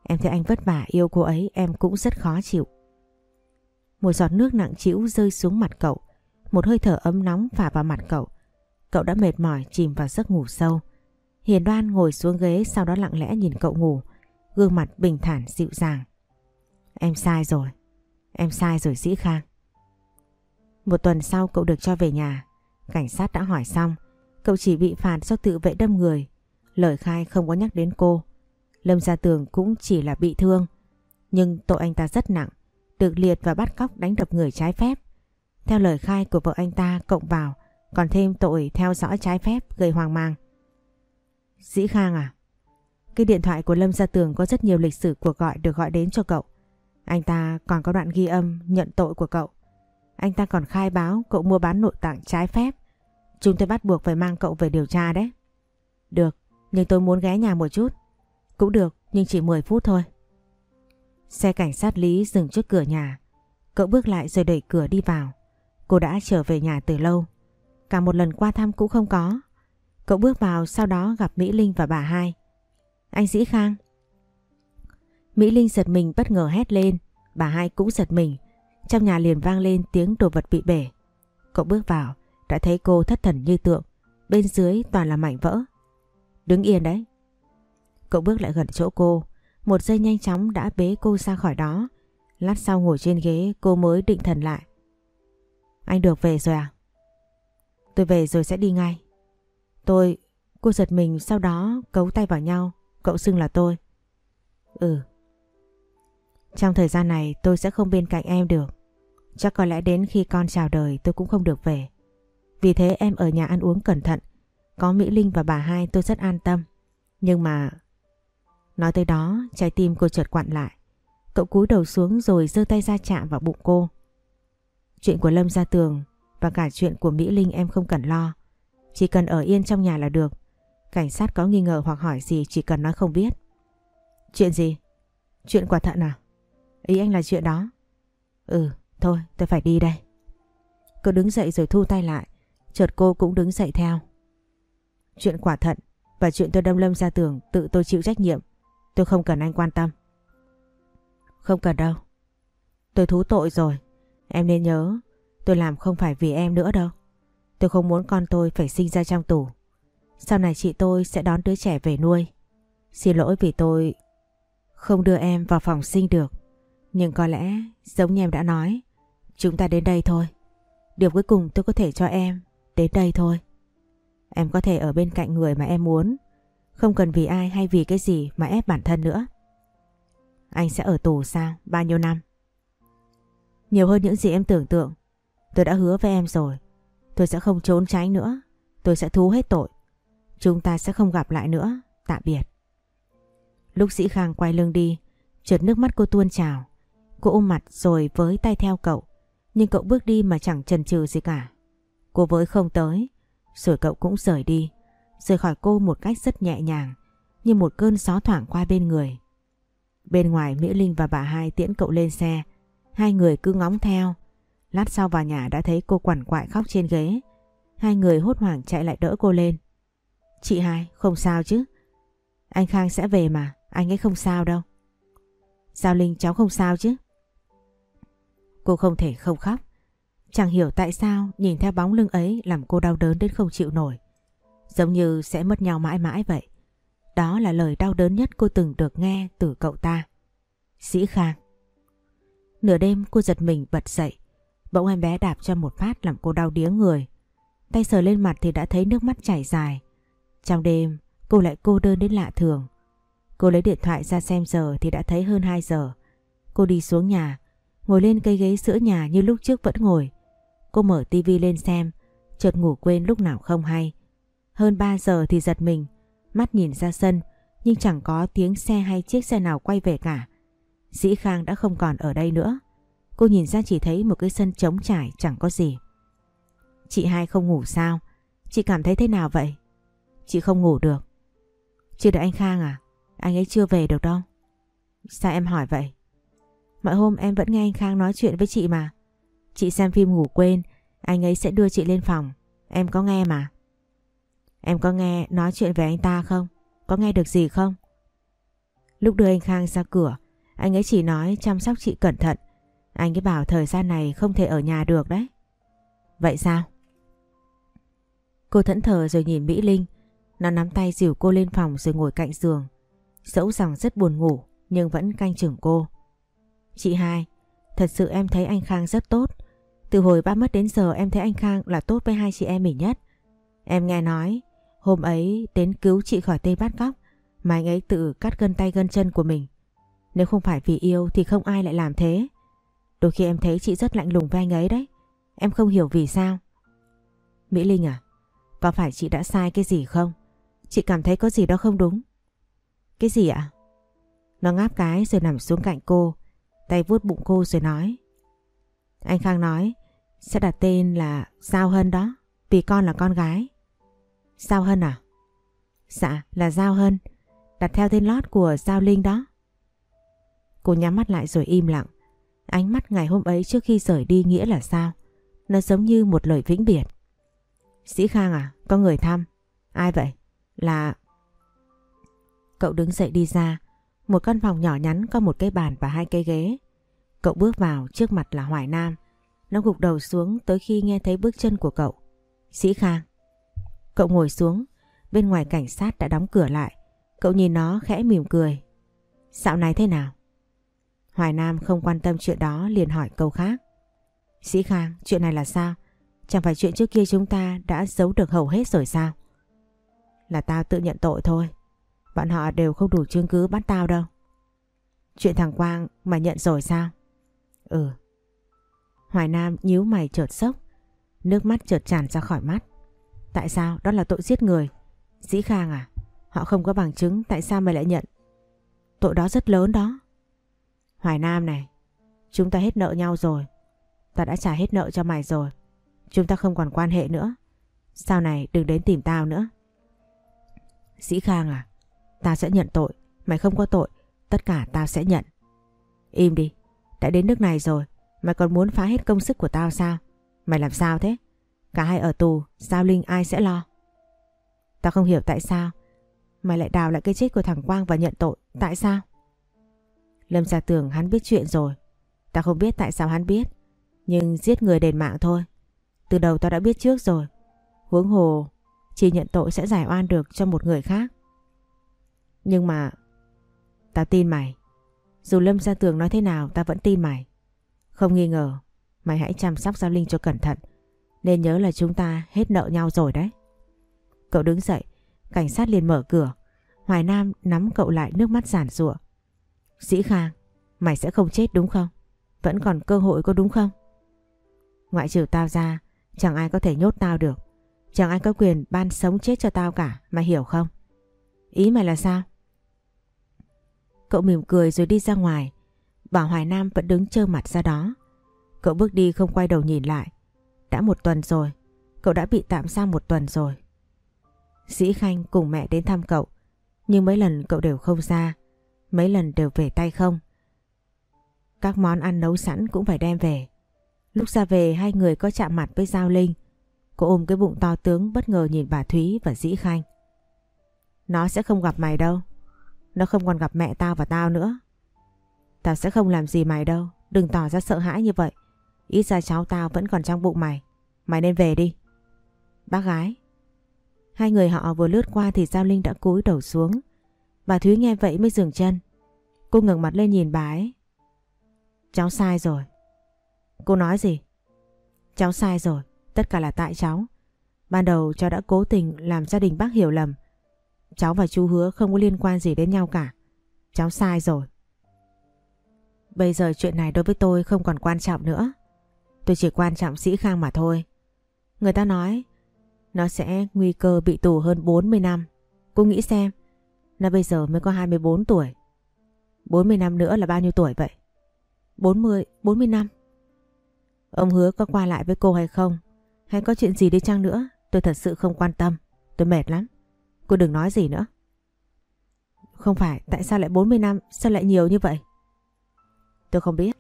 Em thấy anh vất vả yêu cô ấy em cũng rất khó chịu. Một giọt nước nặng trĩu rơi xuống mặt cậu. Một hơi thở ấm nóng phả vào mặt cậu. Cậu đã mệt mỏi, chìm vào giấc ngủ sâu. Hiền đoan ngồi xuống ghế, sau đó lặng lẽ nhìn cậu ngủ. Gương mặt bình thản, dịu dàng. Em sai rồi. Em sai rồi, Sĩ Khang. Một tuần sau, cậu được cho về nhà. Cảnh sát đã hỏi xong. Cậu chỉ bị phạt do tự vệ đâm người. Lời khai không có nhắc đến cô. Lâm Gia Tường cũng chỉ là bị thương. Nhưng tội anh ta rất nặng. Được liệt và bắt cóc đánh đập người trái phép. Theo lời khai của vợ anh ta cộng vào còn thêm tội theo dõi trái phép gây hoang mang. Dĩ Khang à? Cái điện thoại của Lâm Gia Tường có rất nhiều lịch sử cuộc gọi được gọi đến cho cậu. Anh ta còn có đoạn ghi âm nhận tội của cậu. Anh ta còn khai báo cậu mua bán nội tạng trái phép. Chúng tôi bắt buộc phải mang cậu về điều tra đấy. Được, nhưng tôi muốn ghé nhà một chút. Cũng được, nhưng chỉ 10 phút thôi. Xe cảnh sát Lý dừng trước cửa nhà. Cậu bước lại rồi đẩy cửa đi vào. Cô đã trở về nhà từ lâu. Cả một lần qua thăm cũng không có. Cậu bước vào sau đó gặp Mỹ Linh và bà hai. Anh Dĩ Khang. Mỹ Linh giật mình bất ngờ hét lên. Bà hai cũng giật mình. Trong nhà liền vang lên tiếng đồ vật bị bể. Cậu bước vào, đã thấy cô thất thần như tượng, bên dưới toàn là mảnh vỡ. Đứng yên đấy. Cậu bước lại gần chỗ cô, một giây nhanh chóng đã bế cô ra khỏi đó. Lát sau ngồi trên ghế cô mới định thần lại. Anh được về rồi à? Tôi về rồi sẽ đi ngay. Tôi, cô giật mình sau đó cấu tay vào nhau, cậu xưng là tôi. Ừ. Trong thời gian này tôi sẽ không bên cạnh em được. Chắc có lẽ đến khi con chào đời tôi cũng không được về. Vì thế em ở nhà ăn uống cẩn thận. Có Mỹ Linh và bà hai tôi rất an tâm. Nhưng mà... Nói tới đó, trái tim cô chợt quặn lại. Cậu cúi đầu xuống rồi giơ tay ra chạm vào bụng cô. Chuyện của Lâm ra tường và cả chuyện của Mỹ Linh em không cần lo. Chỉ cần ở yên trong nhà là được. Cảnh sát có nghi ngờ hoặc hỏi gì chỉ cần nói không biết. Chuyện gì? Chuyện quả thận à? Ý anh là chuyện đó. Ừ, thôi tôi phải đi đây. Cô đứng dậy rồi thu tay lại. Chợt cô cũng đứng dậy theo. Chuyện quả thận và chuyện tôi đâm lâm ra tường tự tôi chịu trách nhiệm. Tôi không cần anh quan tâm. Không cần đâu. Tôi thú tội rồi. Em nên nhớ tôi làm không phải vì em nữa đâu. Tôi không muốn con tôi phải sinh ra trong tù. Sau này chị tôi sẽ đón đứa trẻ về nuôi. Xin lỗi vì tôi không đưa em vào phòng sinh được. Nhưng có lẽ giống như em đã nói, chúng ta đến đây thôi. Điều cuối cùng tôi có thể cho em đến đây thôi. Em có thể ở bên cạnh người mà em muốn. Không cần vì ai hay vì cái gì mà ép bản thân nữa. Anh sẽ ở tù sao? Bao nhiêu năm? Nhiều hơn những gì em tưởng tượng. Tôi đã hứa với em rồi. Tôi sẽ không trốn tránh nữa. Tôi sẽ thú hết tội. Chúng ta sẽ không gặp lại nữa. Tạm biệt. Lúc Sĩ Khang quay lưng đi, trượt nước mắt cô tuôn trào. Cô ôm mặt rồi với tay theo cậu. Nhưng cậu bước đi mà chẳng chần chừ gì cả. Cô với không tới. Rồi cậu cũng rời đi. Rời khỏi cô một cách rất nhẹ nhàng. Như một cơn gió thoảng qua bên người. Bên ngoài Mỹ Linh và bà hai tiễn cậu lên xe. Hai người cứ ngóng theo. Lát sau vào nhà đã thấy cô quằn quại khóc trên ghế. Hai người hốt hoảng chạy lại đỡ cô lên. Chị hai, không sao chứ? Anh Khang sẽ về mà, anh ấy không sao đâu. Giao Linh cháu không sao chứ? Cô không thể không khóc. Chẳng hiểu tại sao nhìn theo bóng lưng ấy làm cô đau đớn đến không chịu nổi. Giống như sẽ mất nhau mãi mãi vậy. Đó là lời đau đớn nhất cô từng được nghe từ cậu ta. Sĩ Khang. Nửa đêm cô giật mình bật dậy. Bỗng em bé đạp cho một phát làm cô đau đía người. Tay sờ lên mặt thì đã thấy nước mắt chảy dài. Trong đêm cô lại cô đơn đến lạ thường. Cô lấy điện thoại ra xem giờ thì đã thấy hơn 2 giờ. Cô đi xuống nhà, ngồi lên cây ghế sữa nhà như lúc trước vẫn ngồi. Cô mở tivi lên xem, chợt ngủ quên lúc nào không hay. Hơn 3 giờ thì giật mình, mắt nhìn ra sân nhưng chẳng có tiếng xe hay chiếc xe nào quay về cả. Dĩ Khang đã không còn ở đây nữa. Cô nhìn ra chỉ thấy một cái sân trống trải chẳng có gì. Chị hai không ngủ sao? Chị cảm thấy thế nào vậy? Chị không ngủ được. Chưa đợi anh Khang à? Anh ấy chưa về được đâu. Sao em hỏi vậy? Mọi hôm em vẫn nghe anh Khang nói chuyện với chị mà. Chị xem phim ngủ quên, anh ấy sẽ đưa chị lên phòng. Em có nghe mà. Em có nghe nói chuyện về anh ta không? Có nghe được gì không? Lúc đưa anh Khang ra cửa, anh ấy chỉ nói chăm sóc chị cẩn thận. Anh ấy bảo thời gian này không thể ở nhà được đấy. Vậy sao? Cô thẫn thờ rồi nhìn Mỹ Linh. Nó nắm tay dìu cô lên phòng rồi ngồi cạnh giường. Dẫu rằng rất buồn ngủ nhưng vẫn canh chừng cô. Chị hai, thật sự em thấy anh Khang rất tốt. Từ hồi ba mất đến giờ em thấy anh Khang là tốt với hai chị em mình nhất. Em nghe nói hôm ấy đến cứu chị khỏi tên bắt cóc mà anh ấy tự cắt gân tay gân chân của mình. Nếu không phải vì yêu thì không ai lại làm thế. Đôi khi em thấy chị rất lạnh lùng với anh ấy đấy. Em không hiểu vì sao. Mỹ Linh à, có phải chị đã sai cái gì không? Chị cảm thấy có gì đó không đúng. Cái gì ạ? Nó ngáp cái rồi nằm xuống cạnh cô, tay vuốt bụng cô rồi nói. Anh Khang nói sẽ đặt tên là Giao Hân đó, vì con là con gái. Giao Hân à? Dạ, là Giao Hân, đặt theo tên lót của Giao Linh đó. Cô nhắm mắt lại rồi im lặng. Ánh mắt ngày hôm ấy trước khi rời đi nghĩa là sao? Nó giống như một lời vĩnh biệt. Sĩ Khang à, có người thăm. Ai vậy? Là... Cậu đứng dậy đi ra. Một căn phòng nhỏ nhắn có một cái bàn và hai cây ghế. Cậu bước vào trước mặt là Hoài Nam. Nó gục đầu xuống tới khi nghe thấy bước chân của cậu. Sĩ Khang. Cậu ngồi xuống, bên ngoài cảnh sát đã đóng cửa lại. Cậu nhìn nó khẽ mỉm cười. Dạo này thế nào? Hoài Nam không quan tâm chuyện đó liền hỏi câu khác. Sĩ Khang, chuyện này là sao? Chẳng phải chuyện trước kia chúng ta đã giấu được hầu hết rồi sao? Là tao tự nhận tội thôi. Bọn họ đều không đủ chứng cứ bắt tao đâu. Chuyện thằng Quang mà nhận rồi sao? Ừ. Hoài Nam nhíu mày chợt sốc. Nước mắt chợt tràn ra khỏi mắt. Tại sao? Đó là tội giết người. Sĩ Khang à? Họ không có bằng chứng tại sao mày lại nhận? Tội đó rất lớn đó. Hoài Nam này, chúng ta hết nợ nhau rồi. Ta đã trả hết nợ cho mày rồi. Chúng ta không còn quan hệ nữa. Sau này đừng đến tìm tao nữa. Sĩ Khang à, ta sẽ nhận tội. Mày không có tội, tất cả tao sẽ nhận. Im đi, đã đến nước này rồi. Mày còn muốn phá hết công sức của tao sao? Mày làm sao thế? Cả hai ở tù, Giao Linh ai sẽ lo? Tao không hiểu tại sao Mày lại đào lại cái chết của thằng Quang và nhận tội Tại sao? Lâm Gia tưởng hắn biết chuyện rồi. Ta không biết tại sao hắn biết Nhưng giết người đền mạng thôi. Từ đầu ta đã biết trước rồi. Huống hồ Chỉ nhận tội sẽ giải oan được cho một người khác. Nhưng mà Tao tin mày. Dù Lâm Gia tường nói thế nào ta vẫn tin mày. Không nghi ngờ Mày hãy chăm sóc Giao Linh cho cẩn thận. Nên nhớ là chúng ta hết nợ nhau rồi đấy. Cậu đứng dậy, cảnh sát liền mở cửa. Hoài Nam nắm cậu lại nước mắt giản rụa. Sĩ Khang, mày sẽ không chết đúng không? Vẫn còn cơ hội có đúng không? Ngoại trừ tao ra, chẳng ai có thể nhốt tao được. Chẳng ai có quyền ban sống chết cho tao cả, mày hiểu không? Ý mày là sao? Cậu mỉm cười rồi đi ra ngoài. Bảo Hoài Nam vẫn đứng trơ mặt ra đó. Cậu bước đi không quay đầu nhìn lại. Đã một tuần rồi, cậu đã bị tạm giam một tuần rồi. Sĩ Khanh cùng mẹ đến thăm cậu, nhưng mấy lần cậu đều không ra, mấy lần đều về tay không. Các món ăn nấu sẵn cũng phải đem về. Lúc ra về hai người có chạm mặt với Giao Linh. Cô ôm cái bụng to tướng bất ngờ nhìn bà Thúy và Dĩ Khanh. Nó sẽ không gặp mày đâu. Nó không còn gặp mẹ tao và tao nữa. Tao sẽ không làm gì mày đâu. Đừng tỏ ra sợ hãi như vậy. Ít ra cháu tao vẫn còn trong bụng mày. Mày nên về đi. Bác gái, Hai người họ vừa lướt qua thì Giao Linh đã cúi đầu xuống. Bà Thúy nghe vậy mới dừng chân. Cô ngẩng mặt lên nhìn bà ấy. Cháu sai rồi. Cô nói gì? Cháu sai rồi, tất cả là tại cháu. Ban đầu cháu đã cố tình làm gia đình bác hiểu lầm. Cháu và chú hứa không có liên quan gì đến nhau cả. Cháu sai rồi. Bây giờ chuyện này đối với tôi không còn quan trọng nữa. Tôi chỉ quan trọng sĩ khang mà thôi. Người ta nói nó sẽ nguy cơ bị tù hơn 40 năm. Cô nghĩ xem, nó bây giờ mới có 24 tuổi. 40 năm nữa là bao nhiêu tuổi vậy? 40, 40 năm. Ông hứa có qua lại với cô hay không? Hay có chuyện gì đi chăng nữa? Tôi thật sự không quan tâm. Tôi mệt lắm. Cô đừng nói gì nữa. Không phải, tại sao lại 40 năm? Sao lại nhiều như vậy? Tôi không biết.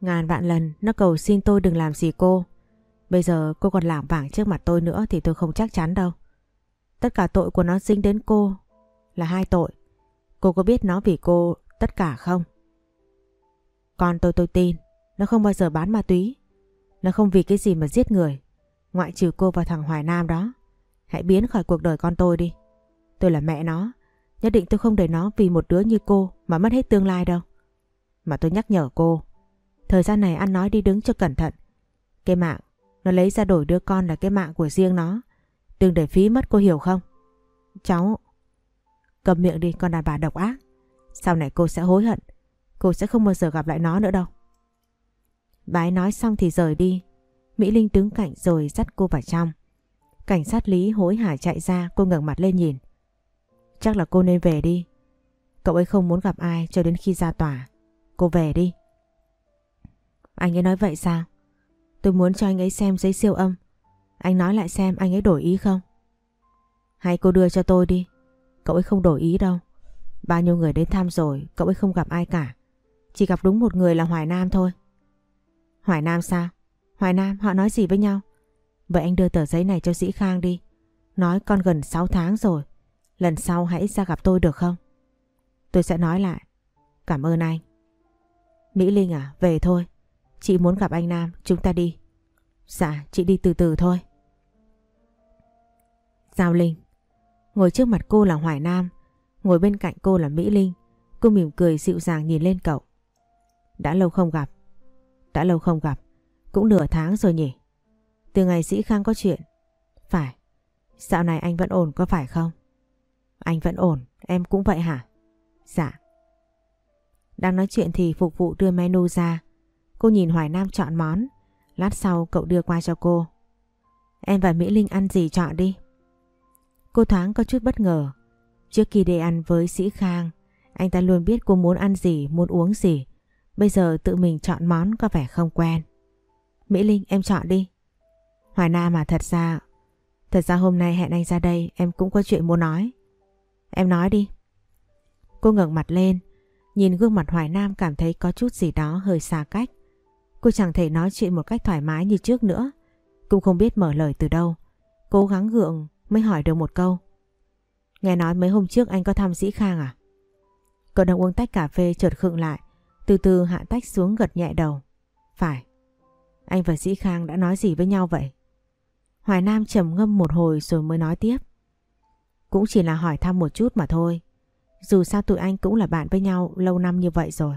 Ngàn vạn lần nó cầu xin tôi đừng làm gì cô. Bây giờ cô còn lảng vảng trước mặt tôi nữa thì tôi không chắc chắn đâu. Tất cả tội của nó dính đến cô là hai tội. Cô có biết nó vì cô tất cả không? Con tôi tôi tin, nó không bao giờ bán ma túy. Nó không vì cái gì mà giết người. Ngoại trừ cô và thằng Hoài Nam đó. Hãy biến khỏi cuộc đời con tôi đi. Tôi là mẹ nó. Nhất định tôi không để nó vì một đứa như cô mà mất hết tương lai đâu. Mà tôi nhắc nhở cô. Thời gian này ăn nói đi đứng cho cẩn thận. Cái mạng nó lấy ra đổi đứa con là cái mạng của riêng nó. Đừng để phí mất cô hiểu không? Cháu... Cầm miệng đi, con đàn bà độc ác. Sau này cô sẽ hối hận. Cô sẽ không bao giờ gặp lại nó nữa đâu. Bà ấy nói xong thì rời đi. Mỹ Linh đứng cạnh rồi dắt cô vào trong. Cảnh sát Lý hối hả chạy ra, cô ngẩng mặt lên nhìn. Chắc là cô nên về đi. Cậu ấy không muốn gặp ai cho đến khi ra tòa. Cô về đi. Anh ấy nói vậy sao? Tôi muốn cho anh ấy xem giấy siêu âm. Anh nói lại xem anh ấy đổi ý không? Hay cô đưa cho tôi đi. Cậu ấy không đổi ý đâu. Bao nhiêu người đến thăm rồi, cậu ấy không gặp ai cả. Chỉ gặp đúng một người là Hoài Nam thôi. Hoài Nam sao? Hoài Nam họ nói gì với nhau? Vậy anh đưa tờ giấy này cho Dĩ Khang đi. Nói con gần 6 tháng rồi. Lần sau hãy ra gặp tôi được không? Tôi sẽ nói lại. Cảm ơn anh. Mỹ Linh à, về thôi. Chị muốn gặp anh Nam, chúng ta đi. Dạ, chị đi từ từ thôi. Giao Linh. Ngồi trước mặt cô là Hoài Nam, ngồi bên cạnh cô là Mỹ Linh. Cô mỉm cười dịu dàng nhìn lên cậu. Đã lâu không gặp. Đã lâu không gặp. Cũng nửa tháng rồi nhỉ? Từ ngày Sĩ Khang có chuyện. Phải. Dạo này anh vẫn ổn có phải không? Anh vẫn ổn, em cũng vậy hả? Dạ. Đang nói chuyện thì phục vụ đưa menu ra. Cô nhìn Hoài Nam chọn món. Lát sau cậu đưa qua cho cô. Em và Mỹ Linh ăn gì chọn đi. Cô thoáng có chút bất ngờ. Trước khi đi ăn với Sĩ Khang, anh ta luôn biết cô muốn ăn gì, muốn uống gì. Bây giờ tự mình chọn món có vẻ không quen. Mỹ Linh em chọn đi. Hoài Nam mà thật ra, thật ra hôm nay hẹn anh ra đây em cũng có chuyện muốn nói. Em nói đi. Cô ngẩng mặt lên, nhìn gương mặt Hoài Nam cảm thấy có chút gì đó hơi xa cách. Cô chẳng thể nói chuyện một cách thoải mái như trước nữa. Cũng không biết mở lời từ đâu. Cố gắng gượng mới hỏi được một câu. Nghe nói mấy hôm trước anh có thăm Dĩ Khang à? Cậu đang uống tách cà phê chợt khựng lại, từ từ hạ tách xuống gật nhẹ đầu. Phải. Anh và Dĩ Khang đã nói gì với nhau vậy? Hoài Nam trầm ngâm một hồi rồi mới nói tiếp. Cũng chỉ là hỏi thăm một chút mà thôi. Dù sao tụi anh cũng là bạn với nhau lâu năm như vậy rồi.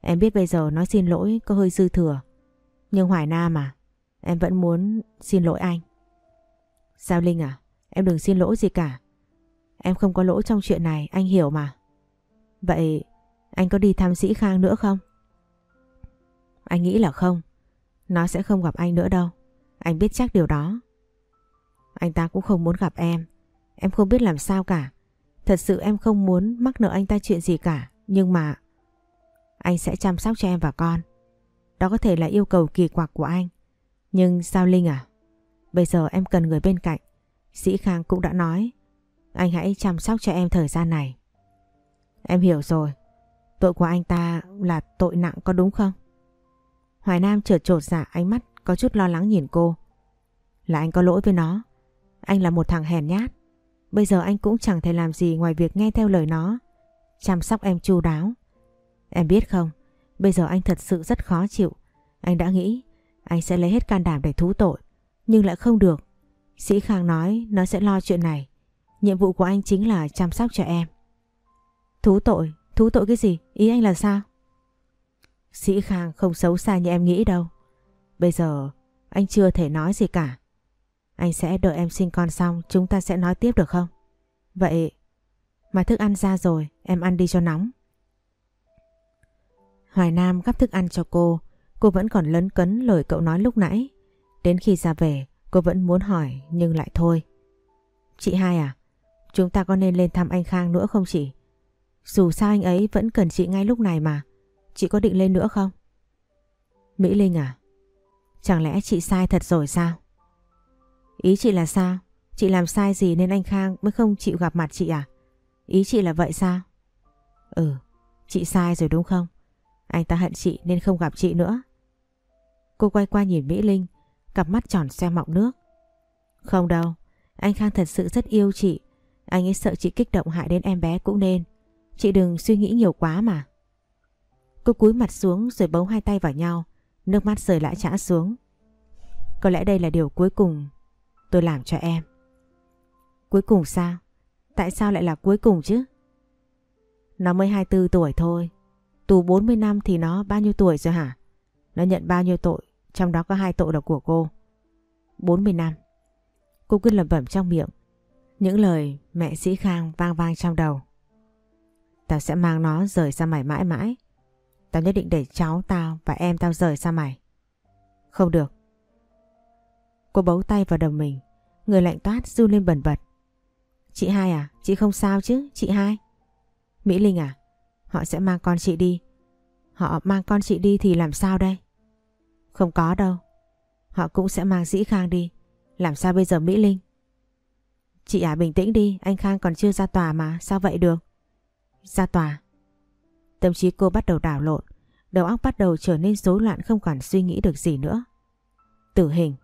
Em biết bây giờ nói xin lỗi có hơi dư thừa. Nhưng Hoài Nam à, em vẫn muốn xin lỗi anh. Sao Linh à, em đừng xin lỗi gì cả. Em không có lỗi trong chuyện này, anh hiểu mà. Vậy anh có đi thăm Sĩ Khang nữa không? Anh nghĩ là không. Nó sẽ không gặp anh nữa đâu. Anh biết chắc điều đó. Anh ta cũng không muốn gặp em. Em không biết làm sao cả. Thật sự em không muốn mắc nợ anh ta chuyện gì cả. Nhưng mà anh sẽ chăm sóc cho em và con. Đó có thể là yêu cầu kỳ quặc của anh. Nhưng sao Linh à? Bây giờ em cần người bên cạnh. Sĩ Khang cũng đã nói. Anh hãy chăm sóc cho em thời gian này. Em hiểu rồi. Tội của anh ta là tội nặng có đúng không? Hoài Nam trượt trột dạ ánh mắt có chút lo lắng nhìn cô. Là anh có lỗi với nó. Anh là một thằng hèn nhát. Bây giờ anh cũng chẳng thể làm gì ngoài việc nghe theo lời nó. Chăm sóc em chu đáo. Em biết không, bây giờ anh thật sự rất khó chịu. Anh đã nghĩ anh sẽ lấy hết can đảm để thú tội. Nhưng lại không được. Sĩ Khang nói nó sẽ lo chuyện này. Nhiệm vụ của anh chính là chăm sóc cho em. Thú tội? Thú tội cái gì? Ý anh là sao? Sĩ Khang không xấu xa như em nghĩ đâu. Bây giờ, anh chưa thể nói gì cả. Anh sẽ đợi em sinh con xong, chúng ta sẽ nói tiếp được không? Vậy, mà thức ăn ra rồi, em ăn đi cho nóng. Hoài Nam gắp thức ăn cho cô. Cô vẫn còn lấn cấn lời cậu nói lúc nãy. Đến khi ra về cô vẫn muốn hỏi nhưng lại thôi. Chị hai à? Chúng ta có nên lên thăm anh Khang nữa không chị? Dù sao anh ấy vẫn cần chị ngay lúc này mà. Chị có định lên nữa không? Mỹ Linh à? Chẳng lẽ chị sai thật rồi sao? Ý chị là sao? Chị làm sai gì nên anh Khang mới không chịu gặp mặt chị à? Ý chị là vậy sao? Ừ, chị sai rồi đúng không? Anh ta hận chị nên không gặp chị nữa. Cô quay qua nhìn Mỹ Linh, cặp mắt tròn xe mọng nước. Không đâu, anh Khang thật sự rất yêu chị. Anh ấy sợ chị kích động hại đến em bé cũng nên. Chị đừng suy nghĩ nhiều quá mà. Cô cúi mặt xuống rồi bấu hai tay vào nhau, nước mắt rời lại trã xuống. Có lẽ đây là điều cuối cùng tôi làm cho em. Cuối cùng sao? Tại sao lại là cuối cùng chứ? Nó mới 24 tuổi thôi. Tù 40 năm thì nó bao nhiêu tuổi rồi hả? Nó nhận bao nhiêu tội, trong đó có hai tội là của cô. 40 năm. Cô cứ lẩm bẩm trong miệng. Những lời mẹ sĩ Khang vang vang trong đầu. Tao sẽ mang nó rời xa mày mãi mãi. Tao nhất định để cháu tao và em tao rời xa mày. Không được. Cô bấu tay vào đầu mình. Người lạnh toát run lên bẩn bật. Chị hai à? Chị không sao chứ? Chị hai? Mỹ Linh à? Họ sẽ mang con chị đi. Họ mang con chị đi thì làm sao đây? Không có đâu. Họ cũng sẽ mang Dĩ Khang đi. Làm sao bây giờ Mỹ Linh? Chị à bình tĩnh đi, anh Khang còn chưa ra tòa mà, sao vậy được? Ra tòa. Tâm trí cô bắt đầu đảo lộn, đầu óc bắt đầu trở nên rối loạn không còn suy nghĩ được gì nữa. Tử hình.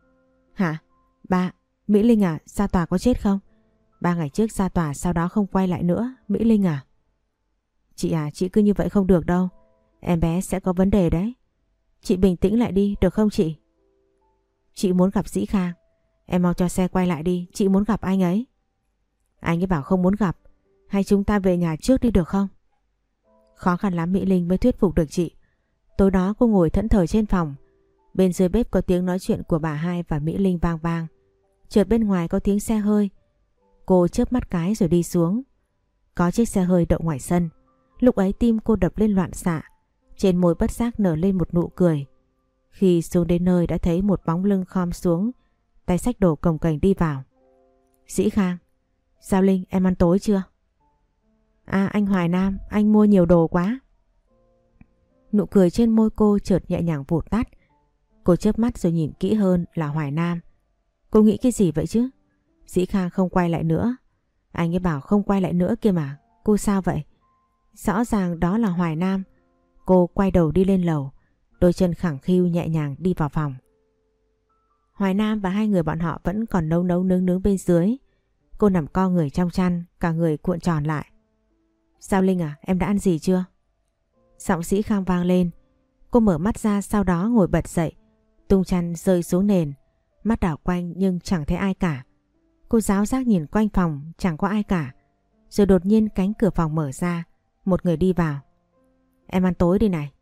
Hả? Ba, Mỹ Linh à, ra tòa có chết không? Ba ngày trước ra tòa sau đó không quay lại nữa, Mỹ Linh à? Chị à, chị cứ như vậy không được đâu. Em bé sẽ có vấn đề đấy. Chị bình tĩnh lại đi, được không chị? Chị muốn gặp Dĩ Khang. Em mau cho xe quay lại đi, chị muốn gặp anh ấy. Anh ấy bảo không muốn gặp, hay chúng ta về nhà trước đi được không? Khó khăn lắm Mỹ Linh mới thuyết phục được chị. Tối đó cô ngồi thẫn thờ trên phòng. Bên dưới bếp có tiếng nói chuyện của bà hai và Mỹ Linh vang vang. Chợt bên ngoài có tiếng xe hơi. Cô chớp mắt cái rồi đi xuống. Có chiếc xe hơi đậu ngoài sân. Lúc ấy tim cô đập lên loạn xạ. Trên môi bất giác nở lên một nụ cười. Khi xuống đến nơi đã thấy một bóng lưng khom xuống, tay sách đồ cồng cành đi vào. Sĩ Khang, Giao Linh em ăn tối chưa? À anh Hoài Nam, anh mua nhiều đồ quá. Nụ cười trên môi cô chợt nhẹ nhàng vụt tắt. Cô chớp mắt rồi nhìn kỹ hơn là Hoài Nam. Cô nghĩ cái gì vậy chứ? sĩ Khang không quay lại nữa. Anh ấy bảo không quay lại nữa kia mà. Cô sao vậy? Rõ ràng đó là Hoài Nam. Cô quay đầu đi lên lầu. Đôi chân khẳng khiu nhẹ nhàng đi vào phòng. Hoài Nam và hai người bọn họ vẫn còn nấu nấu nướng nướng bên dưới. Cô nằm co người trong chăn, cả người cuộn tròn lại. Sao Linh à, em đã ăn gì chưa? Giọng sĩ khang vang lên. Cô mở mắt ra sau đó ngồi bật dậy. Tung chăn rơi xuống nền. Mắt đảo quanh nhưng chẳng thấy ai cả. Cô giáo giác nhìn quanh phòng chẳng có ai cả. Rồi đột nhiên cánh cửa phòng mở ra. Một người đi vào. Em ăn tối đi này.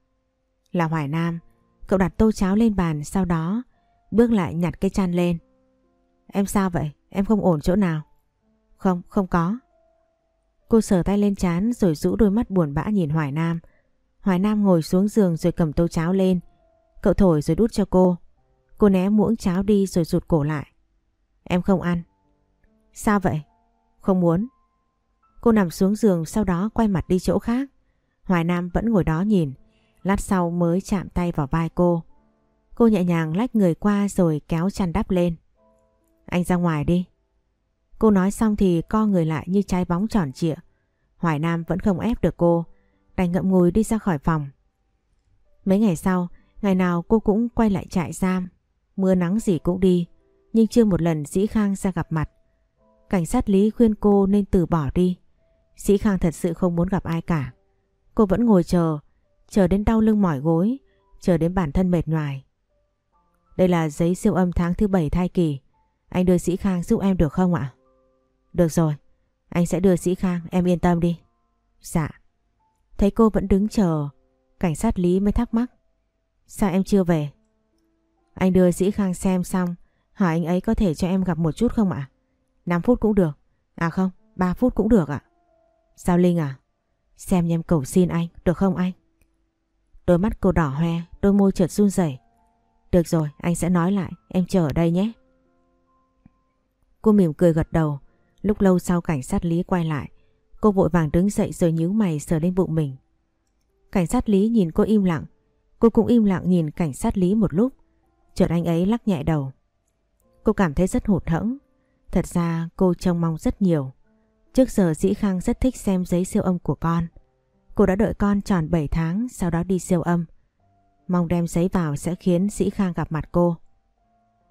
Là Hoài Nam. Cậu đặt tô cháo lên bàn sau đó bước lại nhặt cái chăn lên. Em sao vậy? Em không ổn chỗ nào? Không, không có. Cô sờ tay lên chán rồi rũ đôi mắt buồn bã nhìn Hoài Nam. Hoài Nam ngồi xuống giường rồi cầm tô cháo lên. Cậu thổi rồi đút cho cô. Cô né muỗng cháo đi rồi rụt cổ lại. Em không ăn. Sao vậy? Không muốn. Cô nằm xuống giường sau đó quay mặt đi chỗ khác. Hoài Nam vẫn ngồi đó nhìn. Lát sau mới chạm tay vào vai cô. Cô nhẹ nhàng lách người qua rồi kéo chăn đắp lên. Anh ra ngoài đi. Cô nói xong thì co người lại như trái bóng tròn trịa. Hoài Nam vẫn không ép được cô, đành ngậm ngùi đi ra khỏi phòng. Mấy ngày sau, ngày nào cô cũng quay lại trại giam. Mưa nắng gì cũng đi, nhưng chưa một lần Dĩ Khang ra gặp mặt. Cảnh sát Lý khuyên cô nên từ bỏ đi. Sĩ Khang thật sự không muốn gặp ai cả. Cô vẫn ngồi chờ, chờ đến đau lưng mỏi gối, chờ đến bản thân mệt nhoài. Đây là giấy siêu âm tháng thứ bảy thai kỳ. Anh đưa Sĩ Khang giúp em được không ạ? Được rồi, anh sẽ đưa Sĩ Khang, em yên tâm đi. Dạ. Thấy cô vẫn đứng chờ, cảnh sát Lý mới thắc mắc. Sao em chưa về? Anh đưa Sĩ Khang xem xong, hỏi anh ấy có thể cho em gặp một chút không ạ? 5 phút cũng được. À không, 3 phút cũng được ạ. Sao Linh à? Xem em cầu xin anh, được không anh? Đôi mắt cô đỏ hoe, đôi môi chợt run rẩy. Được rồi, anh sẽ nói lại, em chờ ở đây nhé. Cô mỉm cười gật đầu, lúc lâu sau cảnh sát Lý quay lại. Cô vội vàng đứng dậy rồi nhíu mày sờ lên bụng mình. Cảnh sát Lý nhìn cô im lặng, cô cũng im lặng nhìn cảnh sát Lý một lúc. Chợt anh ấy lắc nhẹ đầu. Cô cảm thấy rất hụt hẫng. Thật ra cô trông mong rất nhiều. Trước giờ Dĩ Khang rất thích xem giấy siêu âm của con. Cô đã đợi con tròn 7 tháng, sau đó đi siêu âm. Mong đem giấy vào sẽ khiến Sĩ Khang gặp mặt cô.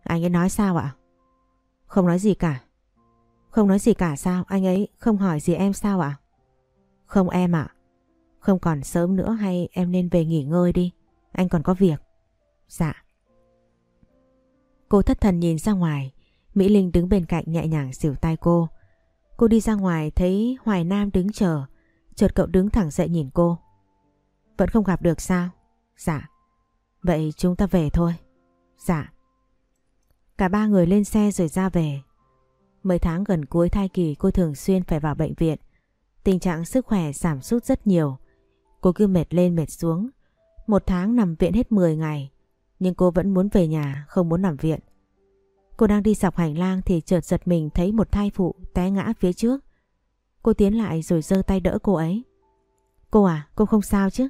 Anh ấy nói sao ạ? Không nói gì cả. Không nói gì cả sao? Anh ấy không hỏi gì em sao ạ? Không em ạ. Không còn sớm nữa hay em nên về nghỉ ngơi đi. Anh còn có việc. Dạ. Cô thất thần nhìn ra ngoài. Mỹ Linh đứng bên cạnh nhẹ nhàng xỉu tay cô. Cô cô đi ra ngoài thấy Hoài Nam đứng chờ. Chợt cậu đứng thẳng dậy nhìn cô. Vẫn không gặp được sao? Dạ. Vậy chúng ta về thôi. Dạ. Cả ba người lên xe rồi ra về. Mấy tháng gần cuối thai kỳ cô thường xuyên phải vào bệnh viện. Tình trạng sức khỏe giảm sút rất nhiều. Cô cứ mệt lên mệt xuống. Một tháng nằm viện hết 10 ngày. Nhưng cô vẫn muốn về nhà, không muốn nằm viện. Cô đang đi dọc hành lang thì chợt giật mình thấy một thai phụ té ngã phía trước. Cô tiến lại rồi giơ tay đỡ cô ấy. Cô à, cô không sao chứ?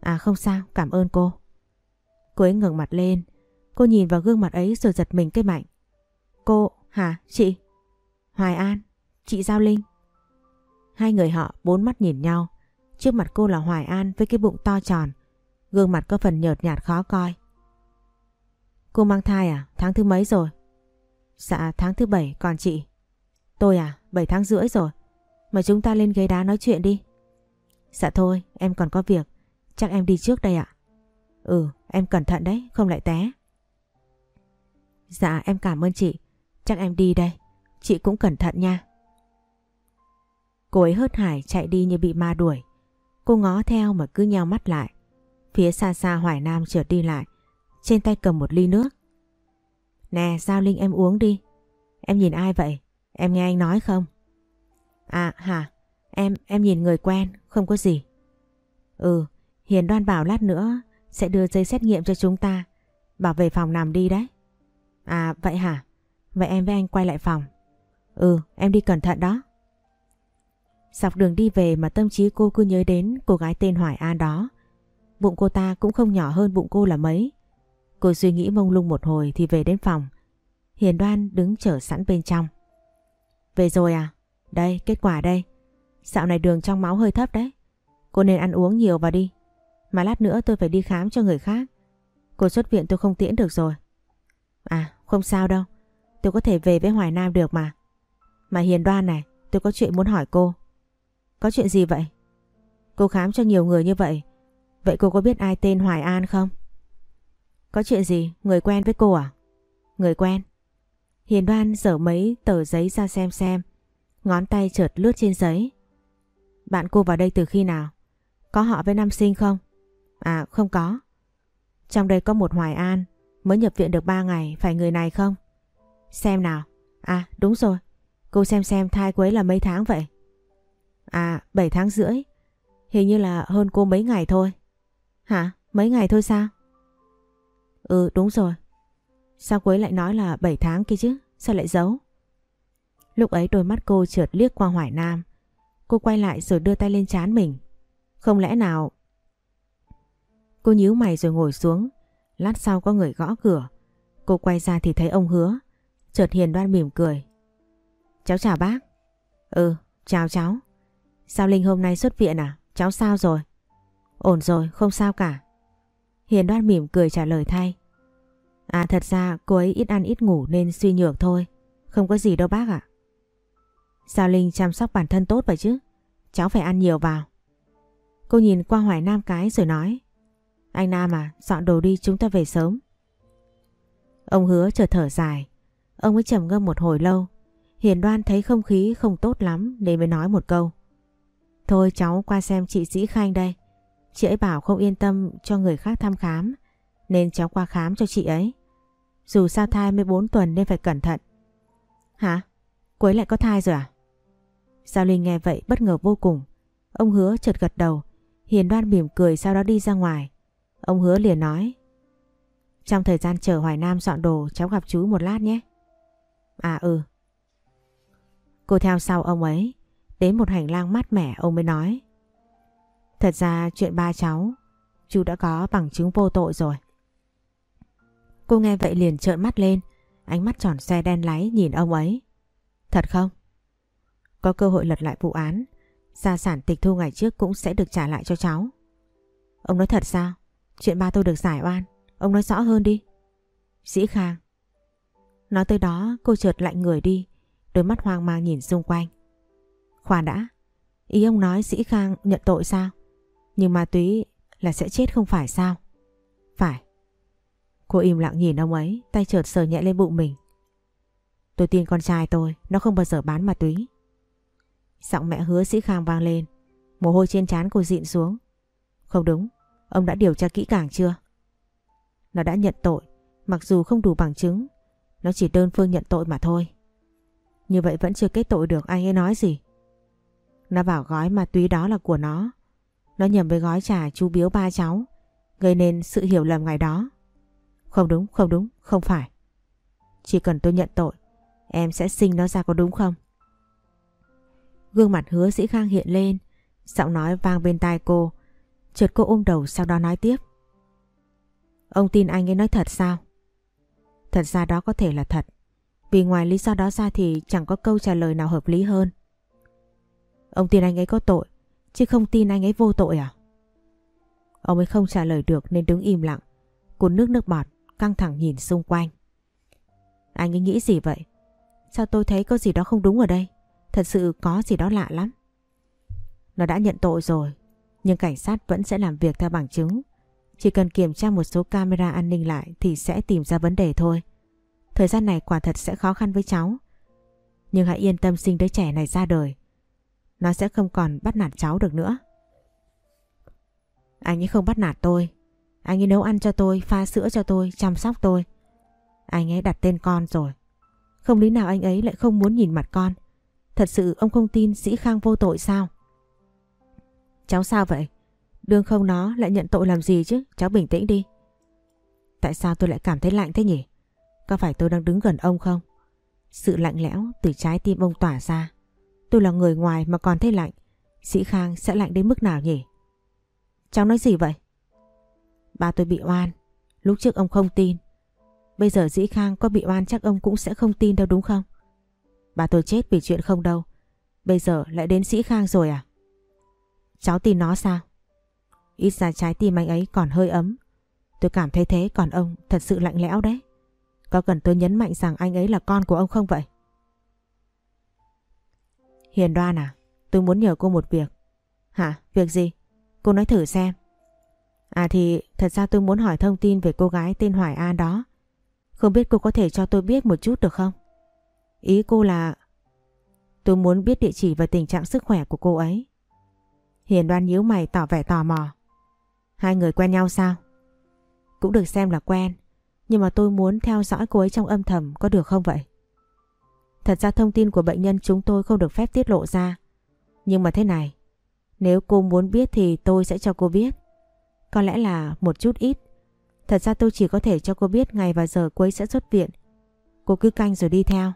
À không sao, cảm ơn cô. Cô ấy ngẩng mặt lên. Cô nhìn vào gương mặt ấy rồi giật mình cái mạnh. Cô, hả, chị? Hoài An, chị Giao Linh. Hai người họ bốn mắt nhìn nhau. Trước mặt cô là Hoài An với cái bụng to tròn. Gương mặt có phần nhợt nhạt khó coi. Cô mang thai à? Tháng thứ mấy rồi? Dạ tháng thứ bảy còn chị. Tôi à? Bảy tháng rưỡi rồi. Mà chúng ta lên ghế đá nói chuyện đi. Dạ thôi, em còn có việc. Chắc em đi trước đây ạ. Ừ em cẩn thận đấy, không lại té. Dạ em cảm ơn chị. chắc em đi đây. Chị cũng cẩn thận nha. Cô ấy hớt hải chạy đi như bị ma đuổi. Cô ngó theo mà cứ nheo mắt lại. Phía xa xa Hoài Nam trượt đi lại. Trên tay cầm một ly nước. Nè Giao Linh em uống đi. Em nhìn ai vậy? Em nghe anh nói không? À hả? Em, em nhìn người quen, không có gì. Ừ, Hiền đoan bảo lát nữa sẽ đưa giấy xét nghiệm cho chúng ta. Bảo về phòng nằm đi đấy. À vậy hả? Vậy em với anh quay lại phòng. Ừ, em đi cẩn thận đó. Dọc đường đi về mà tâm trí cô cứ nhớ đến cô gái tên Hoài An đó. Bụng cô ta cũng không nhỏ hơn bụng cô là mấy. Cô suy nghĩ mông lung một hồi thì về đến phòng. Hiền đoan đứng chờ sẵn bên trong. Về rồi à? Đây, kết quả đây. Dạo này đường trong máu hơi thấp đấy. Cô nên ăn uống nhiều vào đi. Mà lát nữa tôi phải đi khám cho người khác. Cô xuất viện tôi không tiễn được rồi. À, không sao đâu. Tôi có thể về với Hoài Nam được mà. Mà Hiền đoan này, tôi có chuyện muốn hỏi cô. Có chuyện gì vậy? Cô khám cho nhiều người như vậy. Vậy cô có biết ai tên Hoài An không? Có chuyện gì? Người quen với cô à? Người quen. Hiền đoan dở mấy tờ giấy ra xem xem. Ngón tay chợt lướt trên giấy. Bạn cô vào đây từ khi nào? Có họ với nam sinh không? À không có. Trong đây có một Hoài An, mới nhập viện được 3 ngày, phải người này không? Xem nào. À đúng rồi. Cô xem xem thai cô ấy là mấy tháng vậy? À 7 tháng rưỡi. Hình như là hơn cô mấy ngày thôi. Hả? Mấy ngày thôi sao? Ừ đúng rồi. Sao cô ấy lại nói là 7 tháng kia chứ? Sao lại giấu? Lúc ấy đôi mắt cô trượt liếc qua Hoài Nam. Cô quay lại rồi đưa tay lên chán mình. Không lẽ nào... Cô nhíu mày rồi ngồi xuống. Lát sau có người gõ cửa. Cô quay ra thì thấy ông hứa. Chợt hiền đoan mỉm cười. Cháu chào bác. Ừ, chào cháu. Sao Linh hôm nay xuất viện à? Cháu sao rồi? Ổn rồi, không sao cả. Hiền đoan mỉm cười trả lời thay. À thật ra cô ấy ít ăn ít ngủ nên suy nhược thôi. Không có gì đâu bác ạ. Sao Linh chăm sóc bản thân tốt vậy chứ? Cháu phải ăn nhiều vào. Cô nhìn qua Hoài Nam cái rồi nói. Anh Nam à, dọn đồ đi chúng ta về sớm. Ông hứa chờ thở dài. Ông ấy trầm ngâm một hồi lâu. Hiền đoan thấy không khí không tốt lắm nên mới nói một câu. Thôi cháu qua xem chị Dĩ Khanh đây. Chị ấy bảo không yên tâm cho người khác thăm khám, nên cháu qua khám cho chị ấy. Dù sao thai 14 tuần nên phải cẩn thận. Hả? Cô ấy lại có thai rồi à? Giao Linh nghe vậy bất ngờ vô cùng. Ông hứa chợt gật đầu. Hiền đoan mỉm cười sau đó đi ra ngoài. Ông hứa liền nói. Trong thời gian chờ Hoài Nam dọn đồ, cháu gặp chú một lát nhé. À ừ. Cô theo sau ông ấy. Đến một hành lang mát mẻ, ông mới nói. Thật ra chuyện ba cháu, chú đã có bằng chứng vô tội rồi. Cô nghe vậy liền trợn mắt lên, ánh mắt tròn xe đen láy nhìn ông ấy. Thật không? Có cơ hội lật lại vụ án, gia sản tịch thu ngày trước cũng sẽ được trả lại cho cháu. Ông nói thật sao? Chuyện ba tôi được giải oan, ông nói rõ hơn đi. Sĩ Khang. Nói tới đó cô chợt lạnh người đi, đôi mắt hoang mang nhìn xung quanh. Khoan đã, ý ông nói Sĩ Khang nhận tội sao? Nhưng ma túy là sẽ chết không phải sao? Phải. Cô im lặng nhìn ông ấy, tay chợt sờ nhẹ lên bụng mình. Tôi tin con trai tôi, nó không bao giờ bán ma túy. Giọng mẹ hứa sĩ khang vang lên, mồ hôi trên trán cô dịn xuống. Không đúng, ông đã điều tra kỹ càng chưa? Nó đã nhận tội, mặc dù không đủ bằng chứng, nó chỉ đơn phương nhận tội mà thôi. Như vậy vẫn chưa kết tội được anh ấy nói gì. Nó bảo gói ma túy đó là của nó. Nó nhầm với gói trà chú biếu ba cháu, gây nên sự hiểu lầm ngày đó. Không đúng, không đúng, không phải. Chỉ cần tôi nhận tội, em sẽ sinh nó ra có đúng không? Gương mặt hứa sĩ khang hiện lên, giọng nói vang bên tai cô. Chợt cô ôm đầu sau đó nói tiếp. Ông tin anh ấy nói thật sao? Thật ra đó có thể là thật. Vì ngoài lý do đó ra thì chẳng có câu trả lời nào hợp lý hơn. Ông tin anh ấy có tội, chứ không tin anh ấy vô tội à? Ông ấy không trả lời được nên đứng im lặng. Cuốn nước nước bọt, căng thẳng nhìn xung quanh. Anh ấy nghĩ gì vậy? Sao tôi thấy có gì đó không đúng ở đây? Thật sự có gì đó lạ lắm. Nó đã nhận tội rồi, nhưng cảnh sát vẫn sẽ làm việc theo bằng chứng. Chỉ cần kiểm tra một số camera an ninh lại thì sẽ tìm ra vấn đề thôi. Thời gian này quả thật sẽ khó khăn với cháu. Nhưng hãy yên tâm sinh đứa trẻ này ra đời. Nó sẽ không còn bắt nạt cháu được nữa. Anh ấy không bắt nạt tôi. Anh ấy nấu ăn cho tôi, pha sữa cho tôi, chăm sóc tôi. Anh ấy đặt tên con rồi. Không lý nào anh ấy lại không muốn nhìn mặt con. Thật sự ông không tin Sĩ Khang vô tội sao? Cháu sao vậy? Đương không nó lại nhận tội làm gì chứ? Cháu bình tĩnh đi. Tại sao tôi lại cảm thấy lạnh thế nhỉ? Có phải tôi đang đứng gần ông không? Sự lạnh lẽo từ trái tim ông tỏa ra. Tôi là người ngoài mà còn thấy lạnh. Sĩ Khang sẽ lạnh đến mức nào nhỉ? Cháu nói gì vậy? Ba tôi bị oan. Lúc trước ông không tin. Bây giờ Dĩ Khang có bị oan chắc ông cũng sẽ không tin đâu đúng không? Bà tôi chết vì chuyện không đâu. Bây giờ lại đến Sĩ Khang rồi à? Cháu tin nó sao? Ít ra trái tim anh ấy còn hơi ấm. Tôi cảm thấy thế còn ông thật sự lạnh lẽo đấy. Có cần tôi nhấn mạnh rằng anh ấy là con của ông không vậy? Hiền đoan à, tôi muốn nhờ cô một việc. Hả? Việc gì? Cô nói thử xem. À thì thật ra tôi muốn hỏi thông tin về cô gái tên Hoài An đó. Không biết cô có thể cho tôi biết một chút được không? Ý cô là... Tôi muốn biết địa chỉ và tình trạng sức khỏe của cô ấy. Hiền đoan nhíu mày tỏ vẻ tò mò. Hai người quen nhau sao? Cũng được xem là quen. Nhưng mà tôi muốn theo dõi cô ấy trong âm thầm có được không vậy? Thật ra thông tin của bệnh nhân chúng tôi không được phép tiết lộ ra. Nhưng mà thế này, nếu cô muốn biết thì tôi sẽ cho cô biết. Có lẽ là một chút ít. Thật ra tôi chỉ có thể cho cô biết ngày và giờ cô ấy sẽ xuất viện. Cô cứ canh rồi đi theo.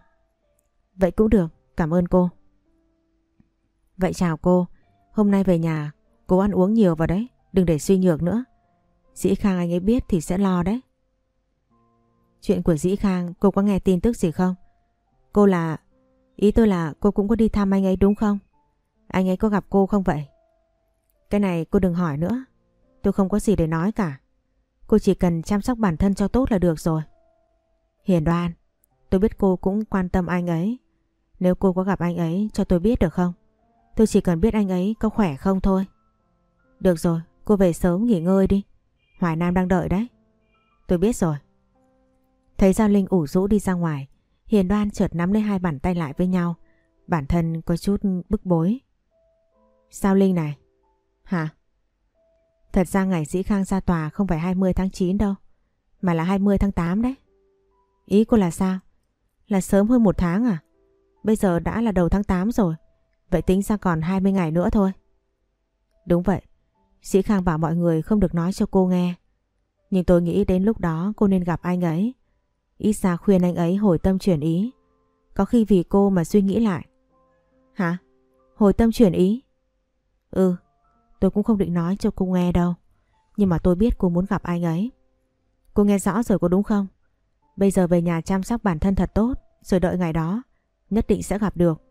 Vậy cũng được, cảm ơn cô. Vậy chào cô, hôm nay về nhà, cô ăn uống nhiều vào đấy, đừng để suy nhược nữa. Dĩ Khang anh ấy biết thì sẽ lo đấy. Chuyện của Dĩ Khang cô có nghe tin tức gì không? Cô là... Ý tôi là cô cũng có đi thăm anh ấy đúng không? Anh ấy có gặp cô không vậy? Cái này cô đừng hỏi nữa. Tôi không có gì để nói cả. Cô chỉ cần chăm sóc bản thân cho tốt là được rồi. Hiền đoan, tôi biết cô cũng quan tâm anh ấy. Nếu cô có gặp anh ấy cho tôi biết được không? Tôi chỉ cần biết anh ấy có khỏe không thôi. Được rồi, cô về sớm nghỉ ngơi đi. Hoài Nam đang đợi đấy. Tôi biết rồi. Thấy Giao Linh ủ rũ đi ra ngoài, Hiền đoan chợt nắm lấy hai bàn tay lại với nhau. Bản thân có chút bức bối. Sao Linh này? Hả? Thật ra ngày dĩ khang ra tòa không phải 20 tháng 9 đâu. Mà là 20 tháng 8 đấy. Ý cô là sao? Là sớm hơn một tháng à? Bây giờ đã là đầu tháng 8 rồi. Vậy tính ra còn 20 ngày nữa thôi. Đúng vậy. Sĩ Khang bảo mọi người không được nói cho cô nghe. Nhưng tôi nghĩ đến lúc đó cô nên gặp anh ấy. Ít ra khuyên anh ấy hồi tâm chuyển ý. Có khi vì cô mà suy nghĩ lại. Hả? Hồi tâm chuyển ý? Ừ, tôi cũng không định nói cho cô nghe đâu. Nhưng mà tôi biết cô muốn gặp anh ấy. Cô nghe rõ rồi có đúng không? Bây giờ về nhà chăm sóc bản thân thật tốt, rồi đợi ngày đó, nhất định sẽ gặp được.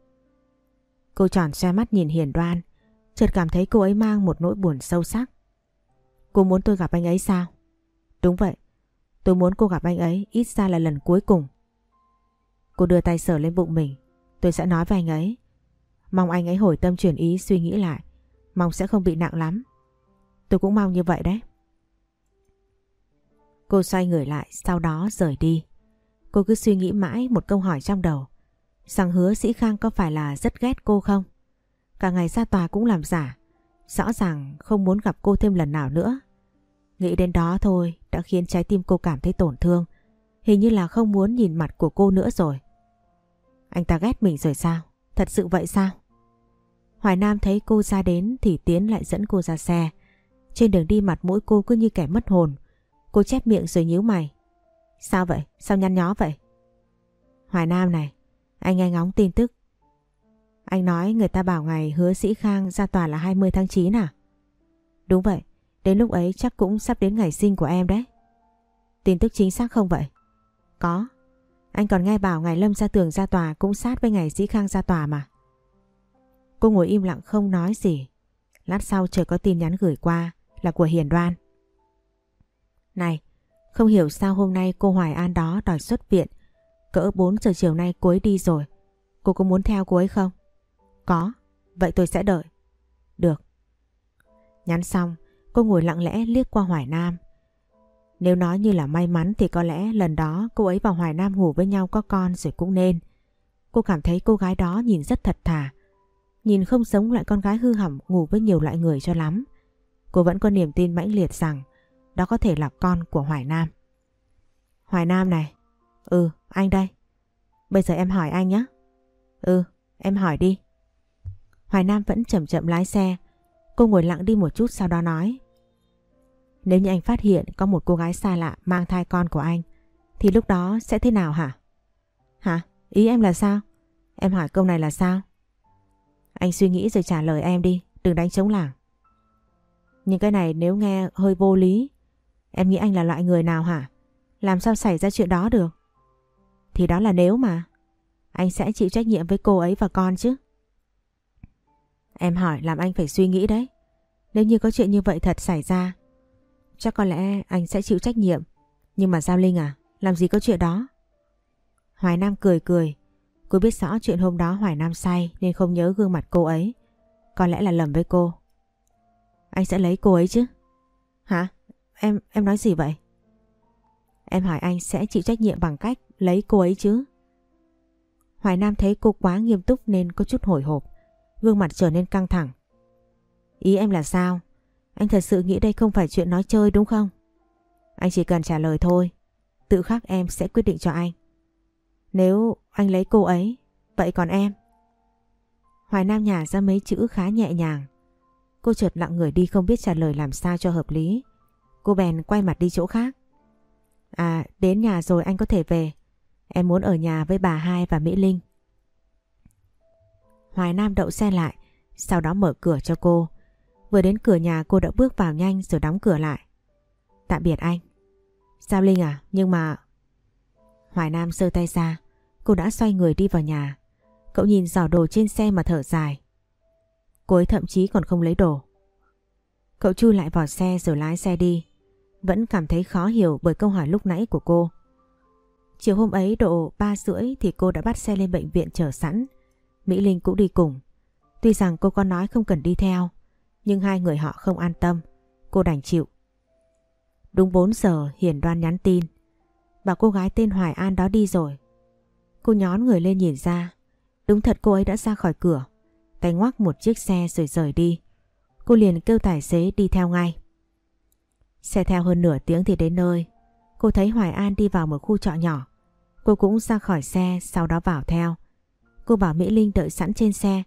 Cô tròn xe mắt nhìn Hiền Đoan, chợt cảm thấy cô ấy mang một nỗi buồn sâu sắc. Cô muốn tôi gặp anh ấy sao? Đúng vậy, tôi muốn cô gặp anh ấy ít ra là lần cuối cùng. Cô đưa tay sờ lên bụng mình, tôi sẽ nói với anh ấy. Mong anh ấy hồi tâm chuyển ý suy nghĩ lại, mong sẽ không bị nặng lắm. Tôi cũng mong như vậy đấy. Cô xoay người lại sau đó rời đi. Cô cứ suy nghĩ mãi một câu hỏi trong đầu. Rằng hứa sĩ Khang có phải là rất ghét cô không? Cả ngày ra tòa cũng làm giả. Rõ ràng không muốn gặp cô thêm lần nào nữa. Nghĩ đến đó thôi đã khiến trái tim cô cảm thấy tổn thương. Hình như là không muốn nhìn mặt của cô nữa rồi. Anh ta ghét mình rồi sao? Thật sự vậy sao? Hoài Nam thấy cô ra đến thì Tiến lại dẫn cô ra xe. Trên đường đi mặt mũi cô cứ như kẻ mất hồn. Cô chép miệng rồi nhíu mày. Sao vậy? Sao nhăn nhó vậy? Hoài Nam này, anh nghe ngóng tin tức. Anh nói người ta bảo ngày hứa sĩ Khang ra tòa là 20 tháng 9 à? Đúng vậy, đến lúc ấy chắc cũng sắp đến ngày sinh của em đấy. Tin tức chính xác không vậy? Có. Anh còn nghe bảo ngày Lâm ra tường ra tòa cũng sát với ngày Dĩ Khang ra tòa mà. Cô ngồi im lặng không nói gì. Lát sau trời có tin nhắn gửi qua là của Hiền Đoan. Này, không hiểu sao hôm nay cô Hoài An đó đòi xuất viện. Cỡ 4 giờ chiều nay cô ấy đi rồi. Cô có muốn theo cô ấy không? Có, vậy tôi sẽ đợi. Được. Nhắn xong, cô ngồi lặng lẽ liếc qua Hoài Nam. Nếu nói như là may mắn thì có lẽ lần đó cô ấy và Hoài Nam ngủ với nhau có con rồi cũng nên. Cô cảm thấy cô gái đó nhìn rất thật thà. Nhìn không giống loại con gái hư hỏng ngủ với nhiều loại người cho lắm. Cô vẫn có niềm tin mãnh liệt rằng đó có thể là con của Hoài Nam. Hoài Nam này. Ừ, anh đây. Bây giờ em hỏi anh nhé. Ừ, em hỏi đi. Hoài Nam vẫn chậm chậm lái xe. Cô ngồi lặng đi một chút sau đó nói. Nếu như anh phát hiện có một cô gái xa lạ mang thai con của anh, thì lúc đó sẽ thế nào hả? Hả? Ý em là sao? Em hỏi câu này là sao? Anh suy nghĩ rồi trả lời em đi, đừng đánh trống lảng. Nhưng cái này nếu nghe hơi vô lý, em nghĩ anh là loại người nào hả? Làm sao xảy ra chuyện đó được? Thì đó là nếu mà. Anh sẽ chịu trách nhiệm với cô ấy và con chứ. Em hỏi làm anh phải suy nghĩ đấy. Nếu như có chuyện như vậy thật xảy ra, chắc có lẽ anh sẽ chịu trách nhiệm. Nhưng mà Giao Linh à, làm gì có chuyện đó? Hoài Nam cười cười. Cô biết rõ chuyện hôm đó Hoài Nam say nên không nhớ gương mặt cô ấy. Có lẽ là lầm với cô. Anh sẽ lấy cô ấy chứ? Hả? Em em nói gì vậy? Em hỏi anh sẽ chịu trách nhiệm bằng cách lấy cô ấy chứ? Hoài Nam thấy cô quá nghiêm túc nên có chút hồi hộp. Gương mặt trở nên căng thẳng. Ý em là sao? Anh thật sự nghĩ đây không phải chuyện nói chơi đúng không? Anh chỉ cần trả lời thôi. Tự khắc em sẽ quyết định cho anh. Nếu anh lấy cô ấy, vậy còn em? Hoài Nam nhả ra mấy chữ khá nhẹ nhàng. Cô chợt lặng người đi không biết trả lời làm sao cho hợp lý. Cô bèn quay mặt đi chỗ khác. À, đến nhà rồi anh có thể về. Em muốn ở nhà với bà hai và Mỹ Linh. Hoài Nam đậu xe lại, sau đó mở cửa cho cô. Vừa đến cửa nhà cô đã bước vào nhanh rồi đóng cửa lại. Tạm biệt anh. Sao Linh à, nhưng mà... Hoài Nam sơ tay ra, cô đã xoay người đi vào nhà. Cậu nhìn giỏ đồ trên xe mà thở dài. Cô ấy thậm chí còn không lấy đồ. Cậu chui lại vào xe rồi lái xe đi. Vẫn cảm thấy khó hiểu bởi câu hỏi lúc nãy của cô. Chiều hôm ấy độ 3 rưỡi thì cô đã bắt xe lên bệnh viện chờ sẵn. Mỹ Linh cũng đi cùng. Tuy rằng cô có nói không cần đi theo, nhưng hai người họ không an tâm. Cô đành chịu. Đúng 4 giờ, Hiền đoan nhắn tin. Bảo cô gái tên Hoài An đó đi rồi. Cô nhón người lên nhìn ra. Đúng thật cô ấy đã ra khỏi cửa. Tay ngoắc một chiếc xe rồi rời đi. Cô liền kêu tài xế đi theo ngay. Xe theo hơn nửa tiếng thì đến nơi. Cô thấy Hoài An đi vào một khu trọ nhỏ. Cô cũng ra khỏi xe, sau đó vào theo. Cô bảo Mỹ Linh đợi sẵn trên xe.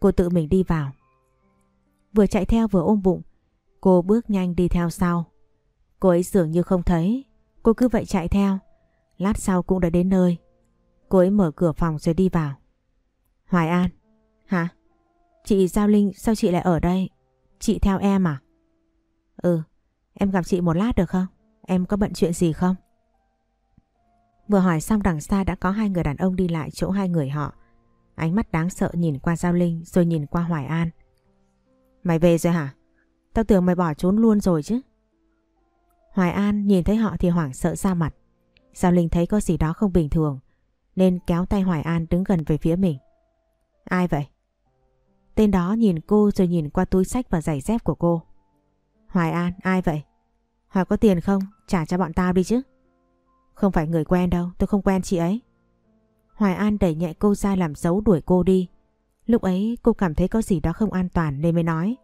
Cô tự mình đi vào. Vừa chạy theo vừa ôm bụng. Cô bước nhanh đi theo sau. Cô ấy dường như không thấy. Cô cứ vậy chạy theo. Lát sau cũng đã đến nơi. Cô ấy mở cửa phòng rồi đi vào. Hoài An. Hả? Chị Giao Linh, sao chị lại ở đây? Chị theo em à? Ừ. Em gặp chị một lát được không? Em có bận chuyện gì không? Vừa hỏi xong đằng xa đã có hai người đàn ông đi lại chỗ hai người họ. Ánh mắt đáng sợ nhìn qua Giao Linh rồi nhìn qua Hoài An. Mày về rồi hả? Tao tưởng mày bỏ trốn luôn rồi chứ. Hoài An nhìn thấy họ thì hoảng sợ ra mặt. Giao Linh thấy có gì đó không bình thường nên kéo tay Hoài An đứng gần về phía mình. Ai vậy? Tên đó nhìn cô rồi nhìn qua túi sách và giày dép của cô. Hoài An, ai vậy? Hoài có tiền không? Trả cho bọn tao đi chứ. Không phải người quen đâu, tôi không quen chị ấy. Hoài An đẩy nhẹ cô ra làm dấu đuổi cô đi. Lúc ấy cô cảm thấy có gì đó không an toàn nên mới nói.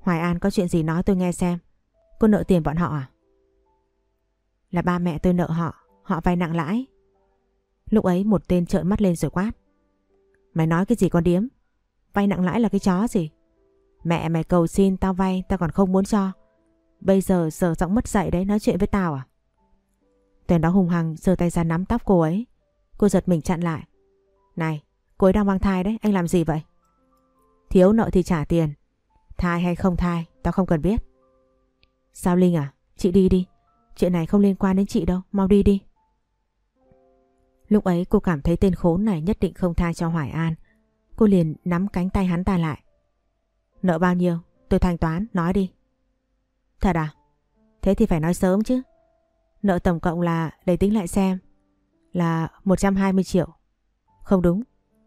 Hoài An có chuyện gì nói tôi nghe xem. Cô nợ tiền bọn họ à? Là ba mẹ tôi nợ họ, họ vay nặng lãi. Lúc ấy một tên trợn mắt lên rồi quát. Mày nói cái gì con điếm? Vay nặng lãi là cái chó gì? Mẹ mày cầu xin tao vay tao còn không muốn cho. Bây giờ giờ giọng mất dạy đấy nói chuyện với tao à? Tên đó hùng hăng giơ tay ra nắm tóc cô ấy. Cô giật mình chặn lại. Này, cô ấy đang mang thai đấy, anh làm gì vậy? Thiếu nợ thì trả tiền. Thai hay không thai, tao không cần biết. Sao Linh à, chị đi đi. Chuyện này không liên quan đến chị đâu, mau đi đi. Lúc ấy cô cảm thấy tên khốn này nhất định không tha cho Hoài An. Cô liền nắm cánh tay hắn ta lại. Nợ bao nhiêu? Tôi thanh toán, nói đi. Thật à? Thế thì phải nói sớm chứ. Nợ tổng cộng là, để tính lại xem, là 120 triệu. Không đúng,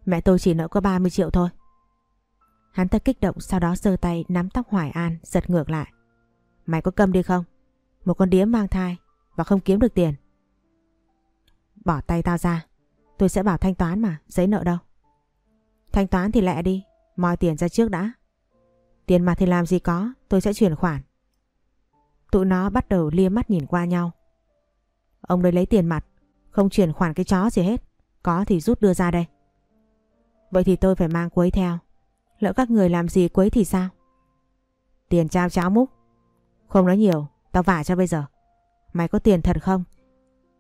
mẹ tôi chỉ nợ có 30 triệu thôi. Hắn ta kích động sau đó giơ tay nắm tóc Hoài An giật ngược lại. Mày có câm đi không? Một con điếm mang thai và không kiếm được tiền. Bỏ tay tao ra. Tôi sẽ bảo thanh toán mà, giấy nợ đâu. Thanh toán thì lẹ đi, moi tiền ra trước đã. Tiền mặt thì làm gì có, tôi sẽ chuyển khoản. Tụi nó bắt đầu lia mắt nhìn qua nhau. Ông đấy lấy tiền mặt, không chuyển khoản cái chó gì hết. Có thì rút đưa ra đây. Vậy thì tôi phải mang quấy theo. Lỡ các người làm gì quấy thì sao? Tiền trao cháo múc. Không nói nhiều, tao vả cho bây giờ. Mày có tiền thật không?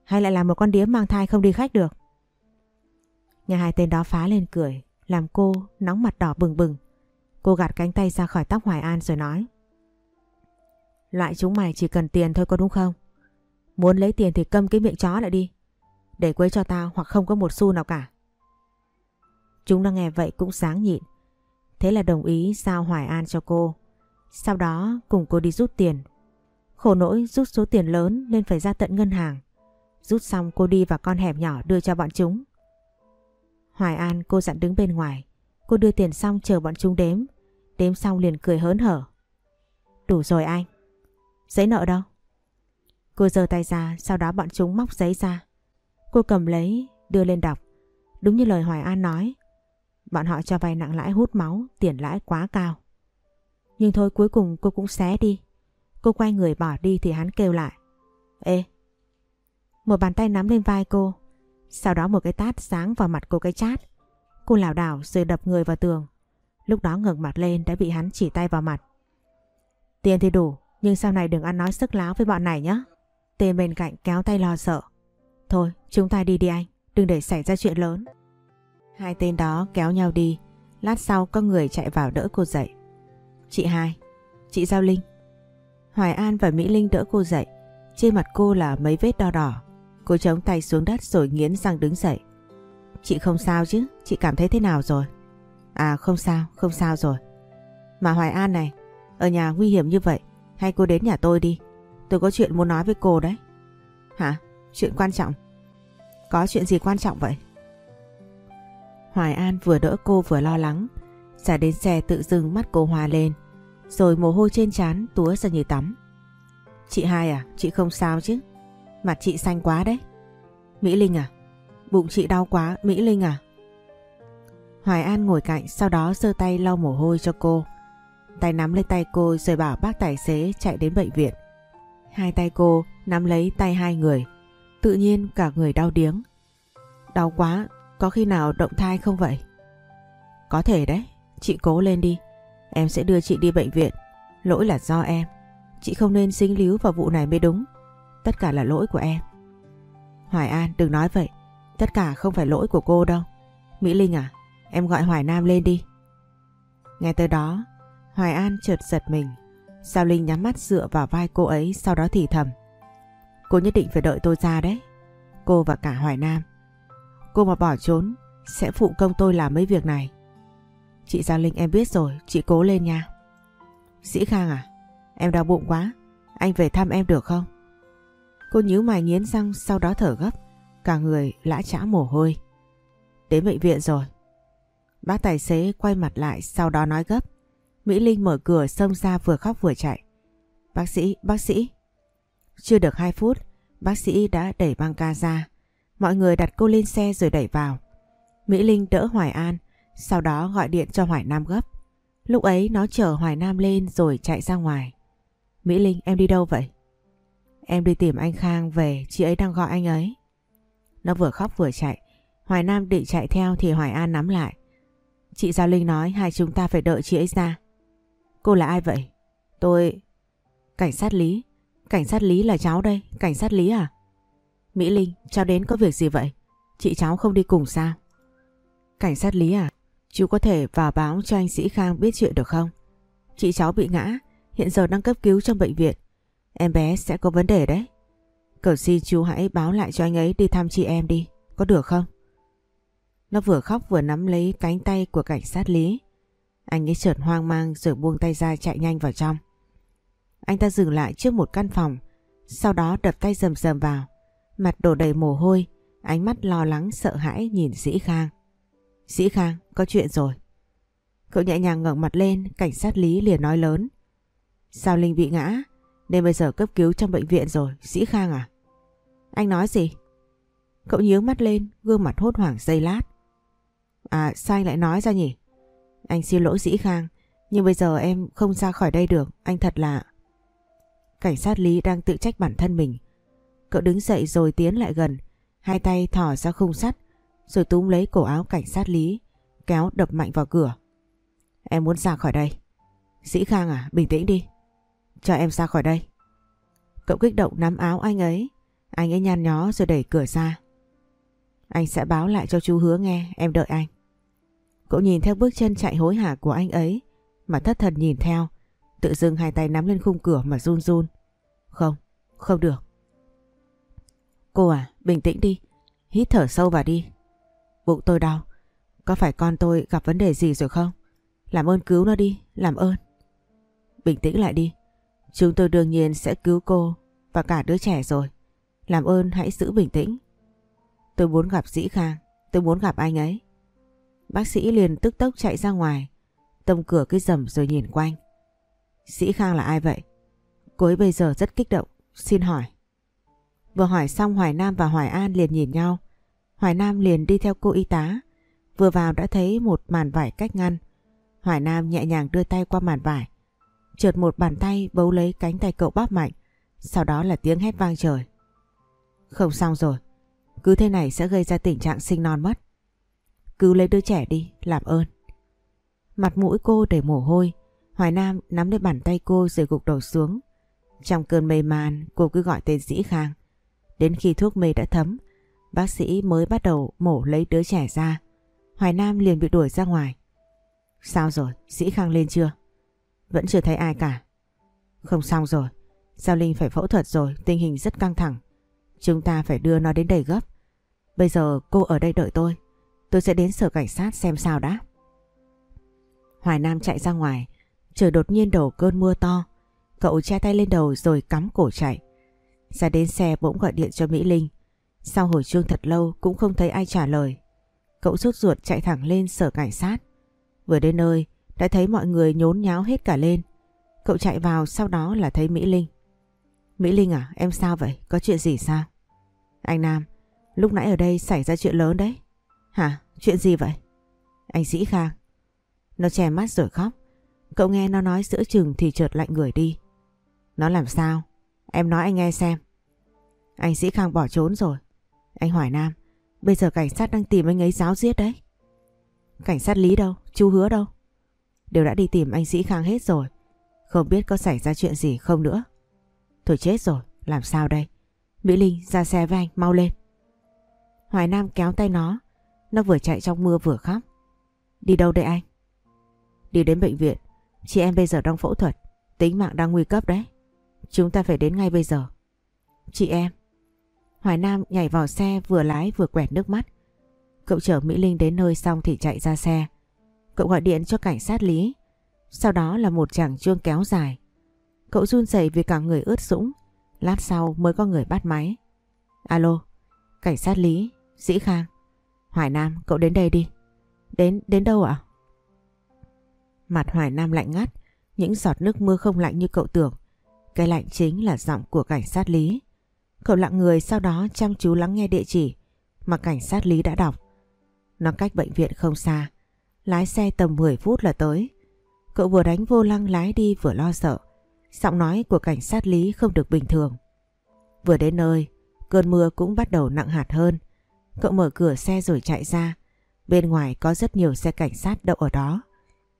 Hay lại là một con điếm mang thai không đi khách được? Nhà hai tên đó phá lên cười, làm cô nóng mặt đỏ bừng bừng. Cô gạt cánh tay ra khỏi tóc Hoài An rồi nói. Loại chúng mày chỉ cần tiền thôi có đúng không? Muốn lấy tiền thì câm cái miệng chó lại đi. Để quấy cho tao hoặc không có một xu nào cả. Chúng nó nghe vậy cũng sáng nhịn. Thế là đồng ý giao Hoài An cho cô. Sau đó cùng cô đi rút tiền. Khổ nỗi rút số tiền lớn nên phải ra tận ngân hàng. Rút xong cô đi vào con hẻm nhỏ đưa cho bọn chúng. Hoài An cô dặn đứng bên ngoài. Cô đưa tiền xong chờ bọn chúng đếm. Đếm xong liền cười hớn hở. Đủ rồi anh. Giấy nợ đâu? Cô giơ tay ra, sau đó bọn chúng móc giấy ra. Cô cầm lấy, đưa lên đọc. Đúng như lời Hoài An nói. Bọn họ cho vay nặng lãi hút máu, tiền lãi quá cao. Nhưng thôi cuối cùng cô cũng xé đi. Cô quay người bỏ đi thì hắn kêu lại. Ê! Một bàn tay nắm lên vai cô. Sau đó một cái tát sáng vào mặt cô cái chát. Cô lảo đảo rồi đập người vào tường. Lúc đó ngẩng mặt lên đã bị hắn chỉ tay vào mặt. Tiền thì đủ, nhưng sau này đừng ăn nói sức láo với bọn này nhé. Tên bên cạnh kéo tay lo sợ. Thôi, chúng ta đi đi anh, đừng để xảy ra chuyện lớn. Hai tên đó kéo nhau đi, lát sau có người chạy vào đỡ cô dậy. Chị hai, chị Giao Linh. Hoài An và Mỹ Linh đỡ cô dậy, trên mặt cô là mấy vết đo đỏ. Cô chống tay xuống đất rồi nghiến răng đứng dậy. Chị không sao chứ, chị cảm thấy thế nào rồi? À không sao, không sao rồi. Mà Hoài An này, ở nhà nguy hiểm như vậy, hay cô đến nhà tôi đi. Tôi có chuyện muốn nói với cô đấy. Hả? Chuyện quan trọng? Có chuyện gì quan trọng vậy? Hoài An vừa đỡ cô vừa lo lắng. Giả đến xe tự dưng mắt cô hòa lên. Rồi mồ hôi trên trán túa ra như tắm. Chị hai à, chị không sao chứ? Mặt chị xanh quá đấy. Mỹ Linh à? Bụng chị đau quá, Mỹ Linh à? Hoài An ngồi cạnh sau đó giơ tay lau mồ hôi cho cô. Tay nắm lấy tay cô rồi bảo bác tài xế chạy đến bệnh viện. Hai tay cô nắm lấy tay hai người. Tự nhiên cả người đau điếng. Đau quá, có khi nào động thai không vậy? Có thể đấy, chị cố lên đi. Em sẽ đưa chị đi bệnh viện. Lỗi là do em. Chị không nên dính líu vào vụ này mới đúng. Tất cả là lỗi của em. Hoài An đừng nói vậy. Tất cả không phải lỗi của cô đâu. Mỹ Linh à, em gọi Hoài Nam lên đi. Nghe tới đó, Hoài An chợt giật mình. Sao Linh nhắm mắt dựa vào vai cô ấy sau đó thì thầm. Cô nhất định phải đợi tôi ra đấy. Cô và cả Hoài Nam. Cô mà bỏ trốn sẽ phụ công tôi làm mấy việc này. Chị Giang Linh em biết rồi, chị cố lên nha. Sĩ Khang à, em đau bụng quá, anh về thăm em được không? Cô nhíu mày nghiến răng sau đó thở gấp, cả người lã chã mồ hôi. Đến bệnh viện rồi. Bác tài xế quay mặt lại sau đó nói gấp. Mỹ Linh mở cửa xông ra vừa khóc vừa chạy. Bác sĩ, bác sĩ. Chưa được 2 phút, bác sĩ đã đẩy băng ca ra. Mọi người đặt cô lên xe rồi đẩy vào. Mỹ Linh đỡ Hoài An, sau đó gọi điện cho Hoài Nam gấp. Lúc ấy nó chở Hoài Nam lên rồi chạy ra ngoài. Mỹ Linh em đi đâu vậy? Em đi tìm anh Khang về, chị ấy đang gọi anh ấy. Nó vừa khóc vừa chạy. Hoài Nam định chạy theo thì Hoài An nắm lại. Chị Giao Linh nói hai chúng ta phải đợi chị ấy ra. Cô là ai vậy? Tôi... Cảnh sát Lý. Cảnh sát Lý là cháu đây. Cảnh sát Lý à? Mỹ Linh, cháu đến có việc gì vậy? Chị cháu không đi cùng sao? Cảnh sát Lý à? Chú có thể vào báo cho anh Sĩ Khang biết chuyện được không? Chị cháu bị ngã, hiện giờ đang cấp cứu trong bệnh viện. Em bé sẽ có vấn đề đấy. Cầu xin chú hãy báo lại cho anh ấy đi thăm chị em đi, có được không? Nó vừa khóc vừa nắm lấy cánh tay của cảnh sát Lý. Anh ấy chợt hoang mang rồi buông tay ra chạy nhanh vào trong. Anh ta dừng lại trước một căn phòng, sau đó đập tay rầm rầm vào. Mặt đổ đầy mồ hôi, ánh mắt lo lắng sợ hãi nhìn Dĩ Khang. Dĩ Khang, có chuyện rồi. Cậu nhẹ nhàng ngẩng mặt lên, cảnh sát Lý liền nói lớn. Sao Linh bị ngã? Nên bây giờ cấp cứu trong bệnh viện rồi, Sĩ Khang à? Anh nói gì? Cậu nhướng mắt lên, gương mặt hốt hoảng dây lát. À sao anh lại nói ra nhỉ? Anh xin lỗi Sĩ Khang, nhưng bây giờ em không ra khỏi đây được, anh thật là... Cảnh sát Lý đang tự trách bản thân mình. Cậu đứng dậy rồi tiến lại gần, hai tay thỏ ra khung sắt, rồi túm lấy cổ áo cảnh sát Lý, kéo đập mạnh vào cửa. Em muốn ra khỏi đây. Sĩ Khang à, bình tĩnh đi. Cho em ra khỏi đây. Cậu kích động nắm áo anh ấy. Anh ấy nhăn nhó rồi đẩy cửa ra. Anh sẽ báo lại cho chú hứa nghe, em đợi anh. Cậu nhìn theo bước chân chạy hối hả của anh ấy mà thất thần nhìn theo. Tự dưng hai tay nắm lên khung cửa mà run run. Không, không được. Cô à, bình tĩnh đi. Hít thở sâu vào đi. Bụng tôi đau. Có phải con tôi gặp vấn đề gì rồi không? Làm ơn cứu nó đi, làm ơn. Bình tĩnh lại đi. Chúng tôi đương nhiên sẽ cứu cô và cả đứa trẻ rồi. Làm ơn hãy giữ bình tĩnh. Tôi muốn gặp Dĩ Khang, tôi muốn gặp anh ấy. Bác sĩ liền tức tốc chạy ra ngoài, tông cửa cái rầm rồi nhìn quanh. Sĩ Khang là ai vậy? Cô ấy bây giờ rất kích động, xin hỏi. Vừa hỏi xong Hoài Nam và Hoài An liền nhìn nhau. Hoài Nam liền đi theo cô y tá. Vừa vào đã thấy một màn vải cách ngăn. Hoài Nam nhẹ nhàng đưa tay qua màn vải. Trượt một bàn tay bấu lấy cánh tay cậu bóp mạnh. Sau đó là tiếng hét vang trời. Không xong rồi. Cứ thế này sẽ gây ra tình trạng sinh non mất. Cứu lấy đứa trẻ đi, làm ơn. Mặt mũi cô đầy mồ hôi. Hoài Nam nắm lấy bàn tay cô rồi gục đầu xuống. Trong cơn mê man cô cứ gọi tên Dĩ Khang. Đến khi thuốc mê đã thấm, bác sĩ mới bắt đầu mổ lấy đứa trẻ ra. Hoài Nam liền bị đuổi ra ngoài. Sao rồi, sĩ Khang lên chưa? Vẫn chưa thấy ai cả. Không xong rồi, Giao Linh phải phẫu thuật rồi, tình hình rất căng thẳng. Chúng ta phải đưa nó đến đầy gấp. Bây giờ cô ở đây đợi tôi. Tôi sẽ đến sở cảnh sát xem sao đã. Hoài Nam chạy ra ngoài. Trời đột nhiên đổ cơn mưa to. Cậu che tay lên đầu rồi cắm cổ chạy. Ra đến xe bỗng gọi điện cho Mỹ Linh. Sau hồi chuông thật lâu cũng không thấy ai trả lời. Cậu rút ruột chạy thẳng lên sở cảnh sát. Vừa đến nơi đã thấy mọi người nhốn nháo hết cả lên. Cậu chạy vào sau đó là thấy Mỹ Linh. Mỹ Linh à, em sao vậy? Có chuyện gì sao? Anh Nam, lúc nãy ở đây xảy ra chuyện lớn đấy. Hả? Chuyện gì vậy? Anh Dĩ Khang. Nó che mắt rồi khóc. Cậu nghe nó nói giữa chừng thì chợt lạnh người đi. Nó làm sao? Em nói anh nghe xem. Anh sĩ Khang bỏ trốn rồi. Anh Hoài Nam, bây giờ cảnh sát đang tìm anh ấy giáo giết đấy. Cảnh sát Lý đâu? Chú Hứa đâu? Đều đã đi tìm anh sĩ Khang hết rồi. Không biết có xảy ra chuyện gì không nữa. Thôi chết rồi, làm sao đây? Mỹ Linh ra xe với anh, mau lên. Hoài Nam kéo tay nó, nó vừa chạy trong mưa vừa khóc. Đi đâu đây anh? Đi đến bệnh viện, chị em bây giờ đang phẫu thuật, tính mạng đang nguy cấp đấy. Chúng ta phải đến ngay bây giờ. Chị em. Hoài Nam nhảy vào xe vừa lái vừa quẹt nước mắt. Cậu chở Mỹ Linh đến nơi xong thì chạy ra xe. Cậu gọi điện cho cảnh sát Lý. Sau đó là một chàng chuông kéo dài. Cậu run rẩy vì cả người ướt sũng. Lát sau mới có người bắt máy. Alo, cảnh sát Lý, Dĩ Khang. Hoài Nam, cậu đến đây đi. Đến, đến đâu ạ? Mặt Hoài Nam lạnh ngắt, những giọt nước mưa không lạnh như cậu tưởng. Cái lạnh chính là giọng của cảnh sát Lý. Cậu lặng người sau đó chăm chú lắng nghe địa chỉ mà cảnh sát Lý đã đọc. Nó cách bệnh viện không xa, lái xe tầm 10 phút là tới. Cậu vừa đánh vô lăng lái đi vừa lo sợ. Giọng nói của cảnh sát Lý không được bình thường. Vừa đến nơi, cơn mưa cũng bắt đầu nặng hạt hơn. Cậu mở cửa xe rồi chạy ra. Bên ngoài có rất nhiều xe cảnh sát đậu ở đó.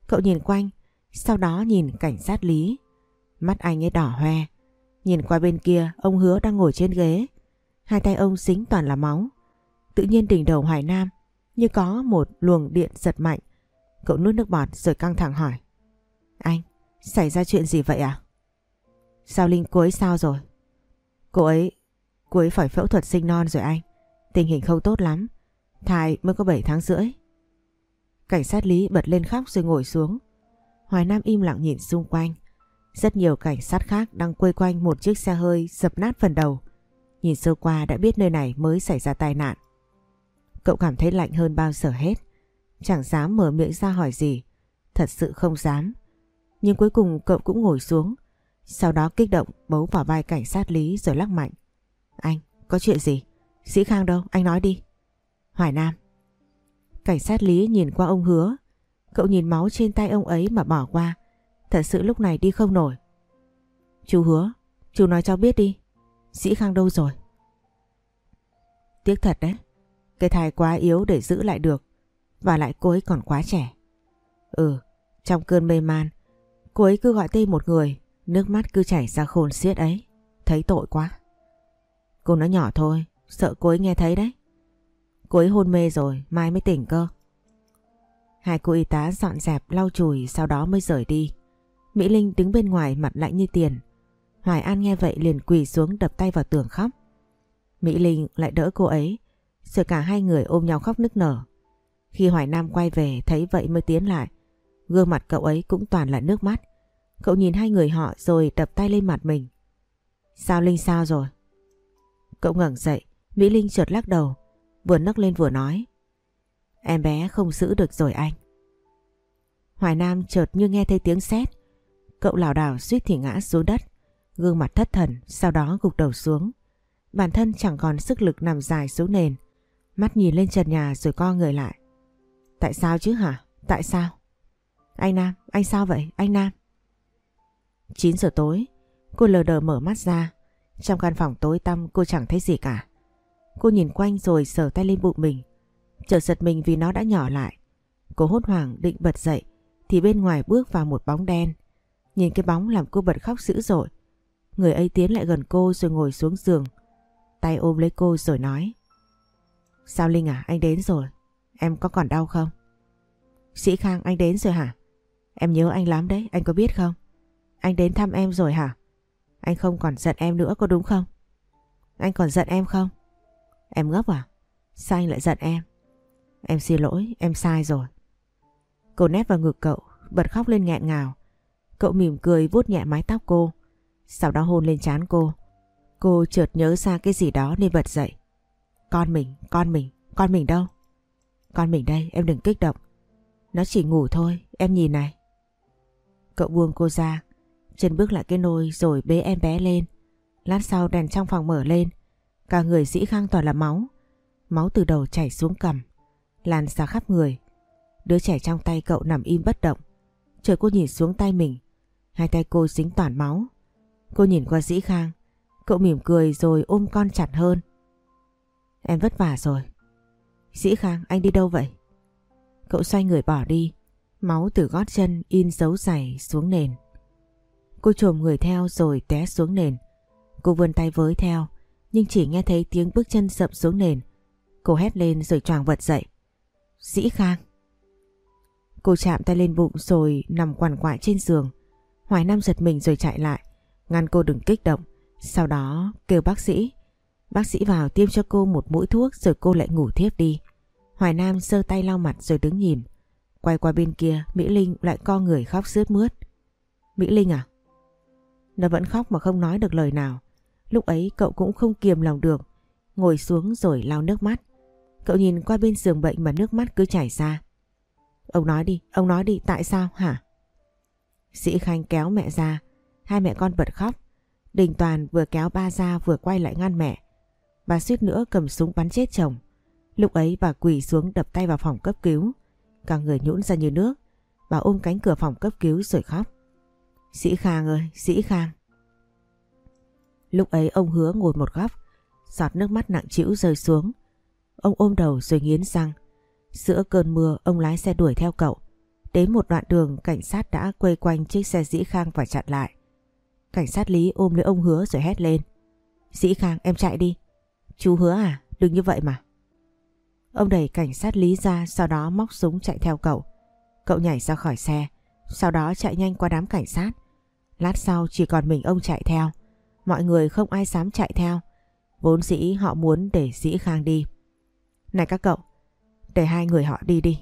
Cậu nhìn quanh, sau đó nhìn cảnh sát Lý. Mắt anh ấy đỏ hoe. Nhìn qua bên kia, ông hứa đang ngồi trên ghế. Hai tay ông dính toàn là máu. Tự nhiên đỉnh đầu Hoài Nam như có một luồng điện giật mạnh. Cậu nuốt nước bọt rồi căng thẳng hỏi. Anh, xảy ra chuyện gì vậy à? Sao Linh cô ấy sao rồi? Cô ấy, cô ấy phải phẫu thuật sinh non rồi anh. Tình hình không tốt lắm. Thai mới có 7 tháng rưỡi. Cảnh sát Lý bật lên khóc rồi ngồi xuống. Hoài Nam im lặng nhìn xung quanh. Rất nhiều cảnh sát khác đang quây quanh một chiếc xe hơi dập nát phần đầu. Nhìn sơ qua đã biết nơi này mới xảy ra tai nạn. Cậu cảm thấy lạnh hơn bao giờ hết. Chẳng dám mở miệng ra hỏi gì. Thật sự không dám. Nhưng cuối cùng cậu cũng ngồi xuống. Sau đó kích động bấu vào vai cảnh sát Lý rồi lắc mạnh. Anh, có chuyện gì? Sĩ Khang đâu? Anh nói đi. Hoài Nam. Cảnh sát Lý nhìn qua ông hứa. Cậu nhìn máu trên tay ông ấy mà bỏ qua. Thật sự lúc này đi không nổi. Chú hứa, chú nói cho biết đi. Sĩ Khang đâu rồi? Tiếc thật đấy. Cái thai quá yếu để giữ lại được. Và lại cô ấy còn quá trẻ. Ừ, trong cơn mê man, cô ấy cứ gọi tên một người, nước mắt cứ chảy ra khôn xiết ấy. Thấy tội quá. Cô nói nhỏ thôi, sợ cô ấy nghe thấy đấy. Cô ấy hôn mê rồi, mai mới tỉnh cơ. Hai cô y tá dọn dẹp lau chùi sau đó mới rời đi. Mỹ Linh đứng bên ngoài mặt lạnh như tiền. Hoài An nghe vậy liền quỳ xuống đập tay vào tường khóc. Mỹ Linh lại đỡ cô ấy, rồi cả hai người ôm nhau khóc nức nở. Khi Hoài Nam quay về thấy vậy mới tiến lại. Gương mặt cậu ấy cũng toàn là nước mắt. Cậu nhìn hai người họ rồi đập tay lên mặt mình. Sao Linh sao rồi? Cậu ngẩng dậy, Mỹ Linh chợt lắc đầu, vừa nấc lên vừa nói. Em bé không giữ được rồi anh. Hoài Nam chợt như nghe thấy tiếng sét, Cậu lảo đảo suýt thì ngã xuống đất, gương mặt thất thần, sau đó gục đầu xuống. Bản thân chẳng còn sức lực nằm dài xuống nền, mắt nhìn lên trần nhà rồi co người lại. Tại sao chứ hả? Tại sao? Anh Nam, anh sao vậy? Anh Nam. 9 giờ tối, cô lờ đờ mở mắt ra. Trong căn phòng tối tăm cô chẳng thấy gì cả. Cô nhìn quanh rồi sờ tay lên bụng mình. Chợt giật mình vì nó đã nhỏ lại. Cô hốt hoảng định bật dậy thì bên ngoài bước vào một bóng đen. Nhìn cái bóng làm cô bật khóc dữ dội. Người ấy tiến lại gần cô rồi ngồi xuống giường. Tay ôm lấy cô rồi nói. Sao Linh à, anh đến rồi. Em có còn đau không? Sĩ Khang anh đến rồi hả? Em nhớ anh lắm đấy, anh có biết không? Anh đến thăm em rồi hả? Anh không còn giận em nữa có đúng không? Anh còn giận em không? Em ngốc à? Sao anh lại giận em? Em xin lỗi, em sai rồi. Cô nét vào ngực cậu, bật khóc lên nghẹn ngào. Cậu mỉm cười vuốt nhẹ mái tóc cô, sau đó hôn lên trán cô. Cô chợt nhớ ra cái gì đó nên bật dậy. Con mình, con mình, con mình đâu? Con mình đây, em đừng kích động. Nó chỉ ngủ thôi, em nhìn này. Cậu buông cô ra, chân bước lại cái nôi rồi bế em bé lên. Lát sau đèn trong phòng mở lên, cả người dĩ khang toàn là máu. Máu từ đầu chảy xuống cằm, lan ra khắp người. Đứa trẻ trong tay cậu nằm im bất động. Trời cô nhìn xuống tay mình, hai tay cô dính toàn máu. Cô nhìn qua dĩ khang, cậu mỉm cười rồi ôm con chặt hơn. Em vất vả rồi. Dĩ khang, anh đi đâu vậy? Cậu xoay người bỏ đi, máu từ gót chân in dấu giày xuống nền. Cô trồm người theo rồi té xuống nền. Cô vươn tay với theo, nhưng chỉ nghe thấy tiếng bước chân sậm xuống nền. Cô hét lên rồi choàng vật dậy. Dĩ Khang. Cô chạm tay lên bụng rồi nằm quằn quại trên giường. Hoài Nam giật mình rồi chạy lại, ngăn cô đừng kích động. Sau đó kêu bác sĩ. Bác sĩ vào tiêm cho cô một mũi thuốc rồi cô lại ngủ thiếp đi. Hoài Nam sơ tay lau mặt rồi đứng nhìn. Quay qua bên kia, Mỹ Linh lại co người khóc sướt mướt. Mỹ Linh à? Nó vẫn khóc mà không nói được lời nào. Lúc ấy cậu cũng không kiềm lòng được. Ngồi xuống rồi lau nước mắt. Cậu nhìn qua bên giường bệnh mà nước mắt cứ chảy ra. Ông nói đi, ông nói đi, tại sao hả? Sĩ Khanh kéo mẹ ra, hai mẹ con bật khóc. Đình Toàn vừa kéo ba ra vừa quay lại ngăn mẹ. Bà suýt nữa cầm súng bắn chết chồng. Lúc ấy bà quỳ xuống đập tay vào phòng cấp cứu. Cả người nhũn ra như nước. Bà ôm cánh cửa phòng cấp cứu rồi khóc. Sĩ Khang ơi, Sĩ Khang. Lúc ấy ông hứa ngồi một góc, giọt nước mắt nặng trĩu rơi xuống. Ông ôm đầu rồi nghiến răng. Giữa cơn mưa ông lái xe đuổi theo cậu. Đến một đoạn đường cảnh sát đã quay quanh chiếc xe Dĩ Khang và chặn lại. Cảnh sát Lý ôm lấy ông hứa rồi hét lên. Dĩ Khang em chạy đi. Chú hứa à, đừng như vậy mà. Ông đẩy cảnh sát Lý ra sau đó móc súng chạy theo cậu. Cậu nhảy ra khỏi xe, sau đó chạy nhanh qua đám cảnh sát. Lát sau chỉ còn mình ông chạy theo. Mọi người không ai dám chạy theo. Vốn dĩ họ muốn để Dĩ Khang đi. Này các cậu, để hai người họ đi đi.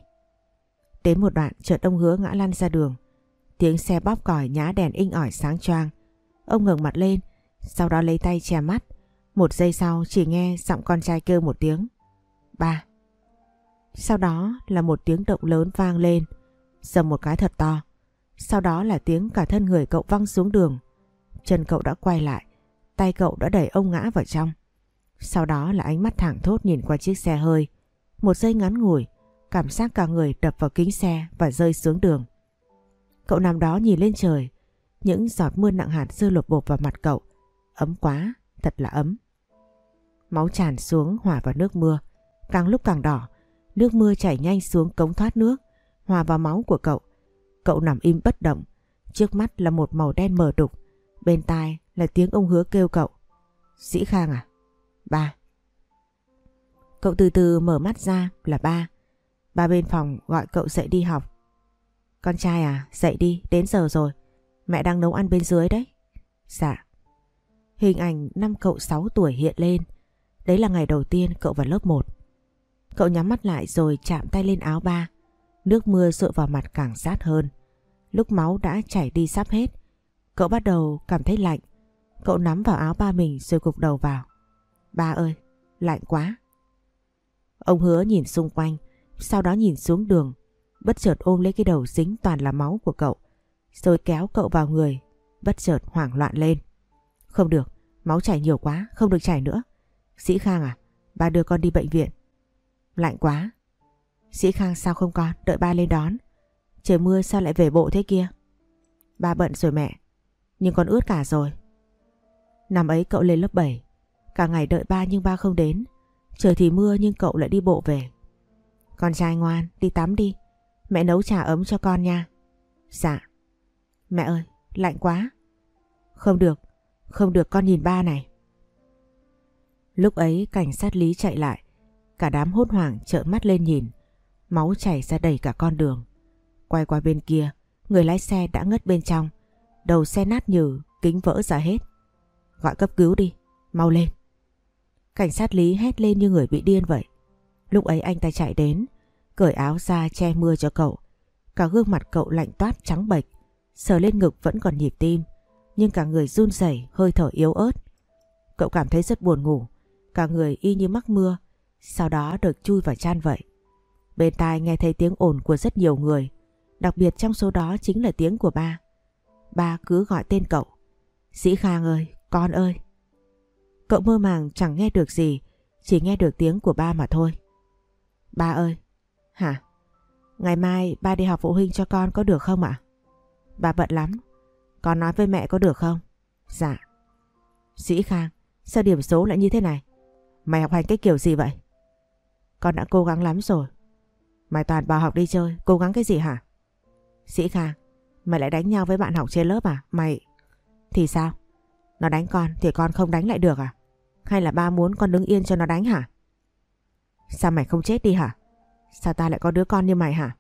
Đến một đoạn chợt ông hứa ngã lăn ra đường. Tiếng xe bóp còi nhá đèn inh ỏi sáng choang. Ông ngẩng mặt lên, sau đó lấy tay che mắt. Một giây sau chỉ nghe giọng con trai kêu một tiếng. Ba. Sau đó là một tiếng động lớn vang lên, dầm một cái thật to. Sau đó là tiếng cả thân người cậu văng xuống đường. chân cậu đã quay lại, tay cậu đã đẩy ông ngã vào trong. Sau đó là ánh mắt thẳng thốt nhìn qua chiếc xe hơi. Một giây ngắn ngủi, cảm giác cả người đập vào kính xe và rơi xuống đường. Cậu nằm đó nhìn lên trời, những giọt mưa nặng hạt rơi lột bột vào mặt cậu. Ấm quá, thật là ấm. Máu tràn xuống hòa vào nước mưa, càng lúc càng đỏ. Nước mưa chảy nhanh xuống cống thoát nước, hòa vào máu của cậu. Cậu nằm im bất động, trước mắt là một màu đen mờ đục, bên tai là tiếng ông hứa kêu cậu. Sĩ Khang à? Ba. Cậu từ từ mở mắt ra là ba. Ba bên phòng gọi cậu dậy đi học. Con trai à, dậy đi, đến giờ rồi. Mẹ đang nấu ăn bên dưới đấy. Dạ. Hình ảnh năm cậu 6 tuổi hiện lên. Đấy là ngày đầu tiên cậu vào lớp 1. Cậu nhắm mắt lại rồi chạm tay lên áo ba. Nước mưa rội vào mặt càng sát hơn. Lúc máu đã chảy đi sắp hết. Cậu bắt đầu cảm thấy lạnh. Cậu nắm vào áo ba mình rồi gục đầu vào. Ba ơi, lạnh quá. Ông hứa nhìn xung quanh, sau đó nhìn xuống đường, bất chợt ôm lấy cái đầu dính toàn là máu của cậu, rồi kéo cậu vào người, bất chợt hoảng loạn lên. Không được, máu chảy nhiều quá, không được chảy nữa. Sĩ Khang à, ba đưa con đi bệnh viện. Lạnh quá. Sĩ Khang sao không con, đợi ba lên đón. Trời mưa sao lại về bộ thế kia? Ba bận rồi mẹ, nhưng con ướt cả rồi. Năm ấy cậu lên lớp 7, cả ngày đợi ba nhưng ba không đến. Trời thì mưa nhưng cậu lại đi bộ về. Con trai ngoan, đi tắm đi. Mẹ nấu trà ấm cho con nha. Dạ. Mẹ ơi, lạnh quá. Không được, không được con nhìn ba này. Lúc ấy cảnh sát lý chạy lại. Cả đám hốt hoảng trợn mắt lên nhìn. Máu chảy ra đầy cả con đường. Quay qua bên kia, người lái xe đã ngất bên trong. Đầu xe nát nhừ, kính vỡ ra hết. Gọi cấp cứu đi, mau lên. Cảnh sát Lý hét lên như người bị điên vậy. Lúc ấy anh ta chạy đến, cởi áo ra che mưa cho cậu. Cả gương mặt cậu lạnh toát trắng bệch, sờ lên ngực vẫn còn nhịp tim, nhưng cả người run rẩy, hơi thở yếu ớt. Cậu cảm thấy rất buồn ngủ, cả người y như mắc mưa, sau đó được chui vào chăn vậy. Bên tai nghe thấy tiếng ồn của rất nhiều người, đặc biệt trong số đó chính là tiếng của ba. Ba cứ gọi tên cậu. Sĩ Khang ơi, con ơi. Cậu mơ màng chẳng nghe được gì, chỉ nghe được tiếng của ba mà thôi. Ba ơi, hả? Ngày mai ba đi học phụ huynh cho con có được không ạ? Ba bận lắm, con nói với mẹ có được không? Dạ. Sĩ Khang, sao điểm số lại như thế này? Mày học hành cái kiểu gì vậy? Con đã cố gắng lắm rồi. Mày toàn bỏ học đi chơi, cố gắng cái gì hả? Sĩ Khang, mày lại đánh nhau với bạn học trên lớp à? Mày... Thì sao? Nó đánh con thì con không đánh lại được à? Hay là ba muốn con đứng yên cho nó đánh hả? Sao mày không chết đi hả? Sao ta lại có đứa con như mày hả?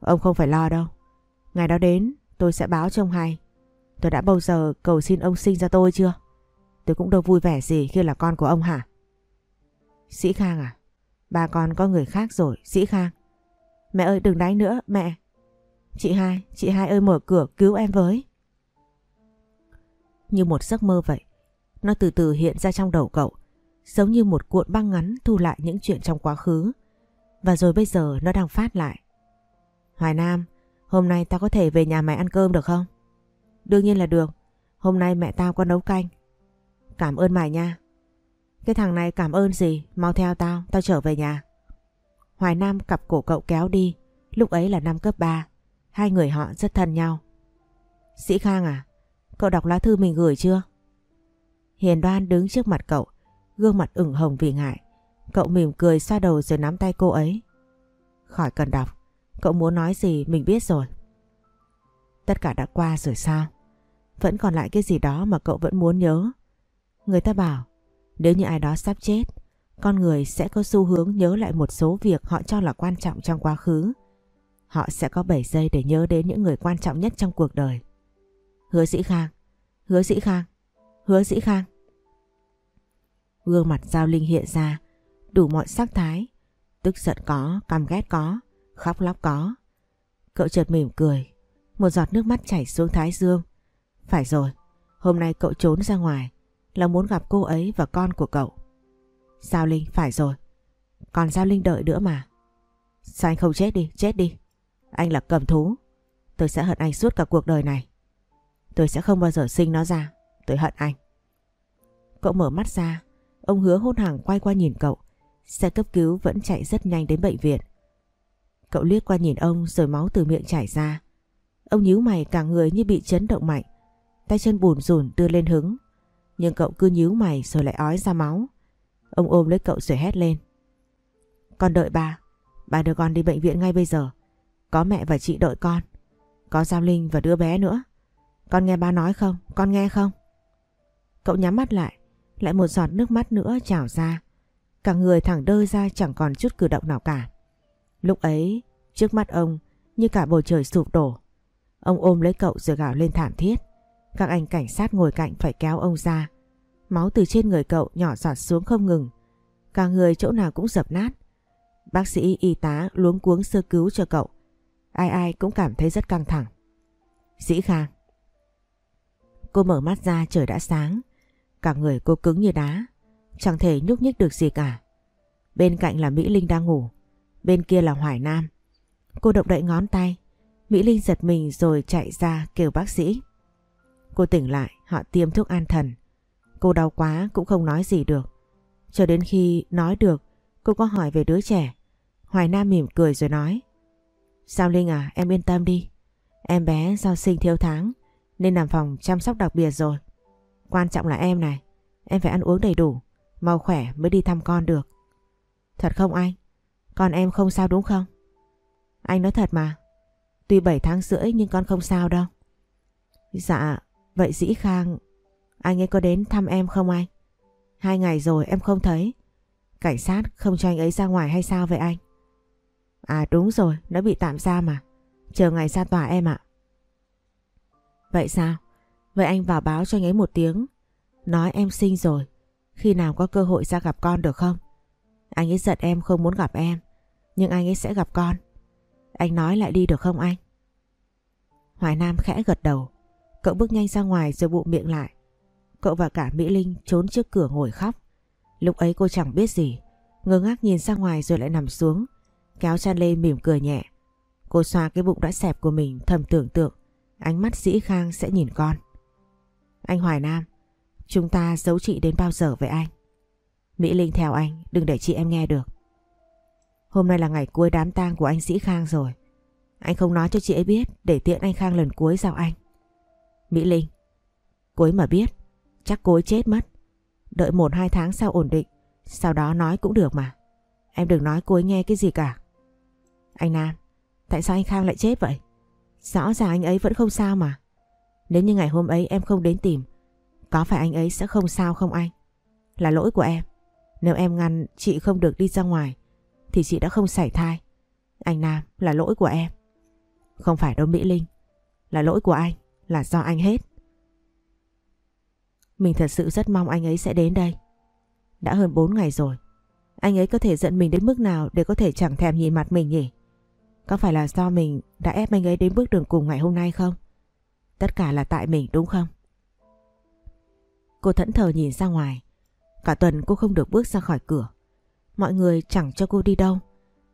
Ông không phải lo đâu. Ngày đó đến tôi sẽ báo cho ông hay. Tôi đã bao giờ cầu xin ông sinh ra tôi chưa? Tôi cũng đâu vui vẻ gì khi là con của ông hả? Sĩ Khang à? Ba con có người khác rồi, Sĩ Khang. Mẹ ơi đừng đánh nữa, mẹ. Chị hai, chị hai ơi mở cửa cứu em với. Như một giấc mơ vậy. Nó từ từ hiện ra trong đầu cậu, giống như một cuộn băng ngắn thu lại những chuyện trong quá khứ. Và rồi bây giờ nó đang phát lại. Hoài Nam, hôm nay tao có thể về nhà mày ăn cơm được không? Đương nhiên là được. Hôm nay mẹ tao có nấu canh. Cảm ơn mày nha. Cái thằng này cảm ơn gì? Mau theo tao, tao trở về nhà. Hoài Nam cặp cổ cậu kéo đi. Lúc ấy là năm cấp 3. Hai người họ rất thân nhau. Sĩ Khang à, cậu đọc lá thư mình gửi chưa? Hiền đoan đứng trước mặt cậu, gương mặt ửng hồng vì ngại. Cậu mỉm cười xoa đầu rồi nắm tay cô ấy. Khỏi cần đọc, cậu muốn nói gì mình biết rồi. Tất cả đã qua rồi sao? Vẫn còn lại cái gì đó mà cậu vẫn muốn nhớ. Người ta bảo, nếu như ai đó sắp chết, con người sẽ có xu hướng nhớ lại một số việc họ cho là quan trọng trong quá khứ. Họ sẽ có 7 giây để nhớ đến những người quan trọng nhất trong cuộc đời. Hứa sĩ Khang, Hứa sĩ Khang. Hứa sĩ Khang. Gương mặt Giao Linh hiện ra, đủ mọi sắc thái. Tức giận có, căm ghét có, khóc lóc có. Cậu chợt mỉm cười, một giọt nước mắt chảy xuống thái dương. Phải rồi, hôm nay cậu trốn ra ngoài là muốn gặp cô ấy và con của cậu. Giao Linh, phải rồi. Còn Giao Linh đợi nữa mà. Sao anh không chết đi, chết đi. Anh là cầm thú. Tôi sẽ hận anh suốt cả cuộc đời này. Tôi sẽ không bao giờ sinh nó ra. Tôi hận anh. Cậu mở mắt ra. Ông hứa hôn hàng quay qua nhìn cậu. Xe cấp cứu vẫn chạy rất nhanh đến bệnh viện. Cậu liếc qua nhìn ông rồi máu từ miệng chảy ra. Ông nhíu mày cả người như bị chấn động mạnh. Tay chân bùn rùn đưa lên hứng. Nhưng cậu cứ nhíu mày rồi lại ói ra máu. Ông ôm lấy cậu rồi hét lên. Con đợi bà. Bà đưa con đi bệnh viện ngay bây giờ. Có mẹ và chị đợi con. Có Giao Linh và đứa bé nữa. Con nghe ba nói không? Con nghe không? Cậu nhắm mắt lại. Lại một giọt nước mắt nữa trào ra. Cả người thẳng đơ ra chẳng còn chút cử động nào cả. Lúc ấy, trước mắt ông như cả bầu trời sụp đổ. Ông ôm lấy cậu rồi gào lên thảm thiết. Các anh cảnh sát ngồi cạnh phải kéo ông ra. Máu từ trên người cậu nhỏ giọt xuống không ngừng. Cả người chỗ nào cũng dập nát. Bác sĩ y tá luống cuống sơ cứu cho cậu. Ai ai cũng cảm thấy rất căng thẳng. Dĩ Khang. Cô mở mắt ra trời đã sáng. Cả người cô cứng như đá. Chẳng thể nhúc nhích được gì cả. Bên cạnh là Mỹ Linh đang ngủ. Bên kia là Hoài Nam. Cô động đậy ngón tay. Mỹ Linh giật mình rồi chạy ra kêu bác sĩ. Cô tỉnh lại, họ tiêm thuốc an thần. Cô đau quá cũng không nói gì được. Cho đến khi nói được, cô có hỏi về đứa trẻ. Hoài Nam mỉm cười rồi nói. Sao Linh à, em yên tâm đi. Em bé do sinh thiếu tháng nên nằm phòng chăm sóc đặc biệt rồi. Quan trọng là em này, em phải ăn uống đầy đủ, mau khỏe mới đi thăm con được. Thật không anh? Con em không sao đúng không? Anh nói thật mà. Tuy 7 tháng rưỡi nhưng con không sao đâu. Dạ, vậy Dĩ Khang, anh ấy có đến thăm em không anh? Hai ngày rồi em không thấy. Cảnh sát không cho anh ấy ra ngoài hay sao vậy anh? À đúng rồi, nó bị tạm giam mà. Chờ ngày ra tòa em ạ. Vậy sao? Vậy anh vào báo cho anh ấy một tiếng. Nói em sinh rồi. Khi nào có cơ hội ra gặp con được không? Anh ấy giận em không muốn gặp em. Nhưng anh ấy sẽ gặp con. Anh nói lại đi được không anh? Hoài Nam khẽ gật đầu. Cậu bước nhanh ra ngoài rồi bụng miệng lại. Cậu và cả Mỹ Linh trốn trước cửa ngồi khóc. Lúc ấy cô chẳng biết gì. Ngơ ngác nhìn ra ngoài rồi lại nằm xuống. Kéo chăn lê mỉm cười nhẹ. Cô xoa cái bụng đã xẹp của mình, thầm tưởng tượng. Ánh mắt dĩ khang sẽ nhìn con. Anh Hoài Nam, chúng ta giấu chị đến bao giờ vậy anh? Mỹ Linh theo anh, đừng để chị em nghe được. Hôm nay là ngày cuối đám tang của anh Sĩ Khang rồi. Anh không nói cho chị ấy biết để tiện anh Khang lần cuối sao anh. Mỹ Linh, cuối mà biết, chắc cuối chết mất. Đợi một hai tháng sau ổn định, sau đó nói cũng được mà. Em đừng nói cuối nghe cái gì cả. Anh Nam, tại sao anh Khang lại chết vậy? Rõ ràng anh ấy vẫn không sao mà. Nếu như ngày hôm ấy em không đến tìm, có phải anh ấy sẽ không sao không anh? Là lỗi của em. Nếu em ngăn chị không được đi ra ngoài, thì chị đã không sảy thai. Anh Nam, là lỗi của em. Không phải đâu Mỹ Linh, là lỗi của anh, là do anh hết. Mình thật sự rất mong anh ấy sẽ đến đây. Đã hơn 4 ngày rồi. Anh ấy có thể giận mình đến mức nào để có thể chẳng thèm nhìn mặt mình nhỉ? Có phải là do mình đã ép anh ấy đến bước đường cùng ngày hôm nay không? Tất cả là tại mình đúng không? Cô thẫn thờ nhìn ra ngoài. Cả tuần cô không được bước ra khỏi cửa. Mọi người chẳng cho cô đi đâu.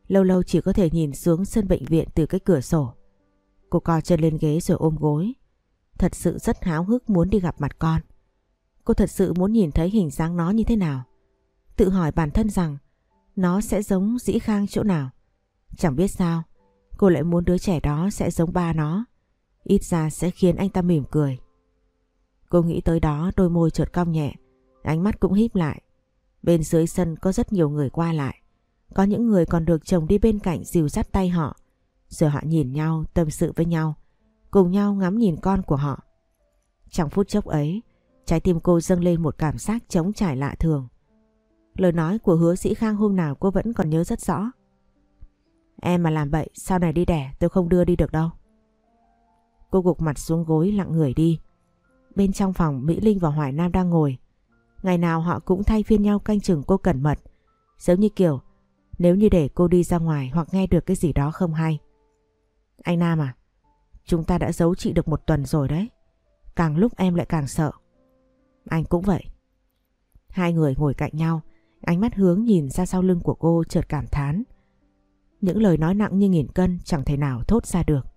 Lâu lâu chỉ có thể nhìn xuống sân bệnh viện từ cái cửa sổ. Cô co chân lên ghế rồi ôm gối. Thật sự rất háo hức muốn đi gặp mặt con. Cô thật sự muốn nhìn thấy hình dáng nó như thế nào. Tự hỏi bản thân rằng nó sẽ giống dĩ khang chỗ nào. Chẳng biết sao, cô lại muốn đứa trẻ đó sẽ giống ba nó. Ít ra sẽ khiến anh ta mỉm cười. Cô nghĩ tới đó đôi môi trượt cong nhẹ, ánh mắt cũng híp lại. Bên dưới sân có rất nhiều người qua lại. Có những người còn được chồng đi bên cạnh dìu dắt tay họ. Rồi họ nhìn nhau, tâm sự với nhau, cùng nhau ngắm nhìn con của họ. Trong phút chốc ấy, trái tim cô dâng lên một cảm giác trống trải lạ thường. Lời nói của hứa sĩ Khang hôm nào cô vẫn còn nhớ rất rõ. Em mà làm vậy sau này đi đẻ tôi không đưa đi được đâu. Cô gục mặt xuống gối lặng người đi. Bên trong phòng Mỹ Linh và Hoài Nam đang ngồi. Ngày nào họ cũng thay phiên nhau canh chừng cô cẩn mật. Giống như kiểu nếu như để cô đi ra ngoài hoặc nghe được cái gì đó không hay. Anh Nam à, chúng ta đã giấu chị được một tuần rồi đấy. Càng lúc em lại càng sợ. Anh cũng vậy. Hai người ngồi cạnh nhau, ánh mắt hướng nhìn ra sau lưng của cô chợt cảm thán. Những lời nói nặng như nghìn cân chẳng thể nào thốt ra được.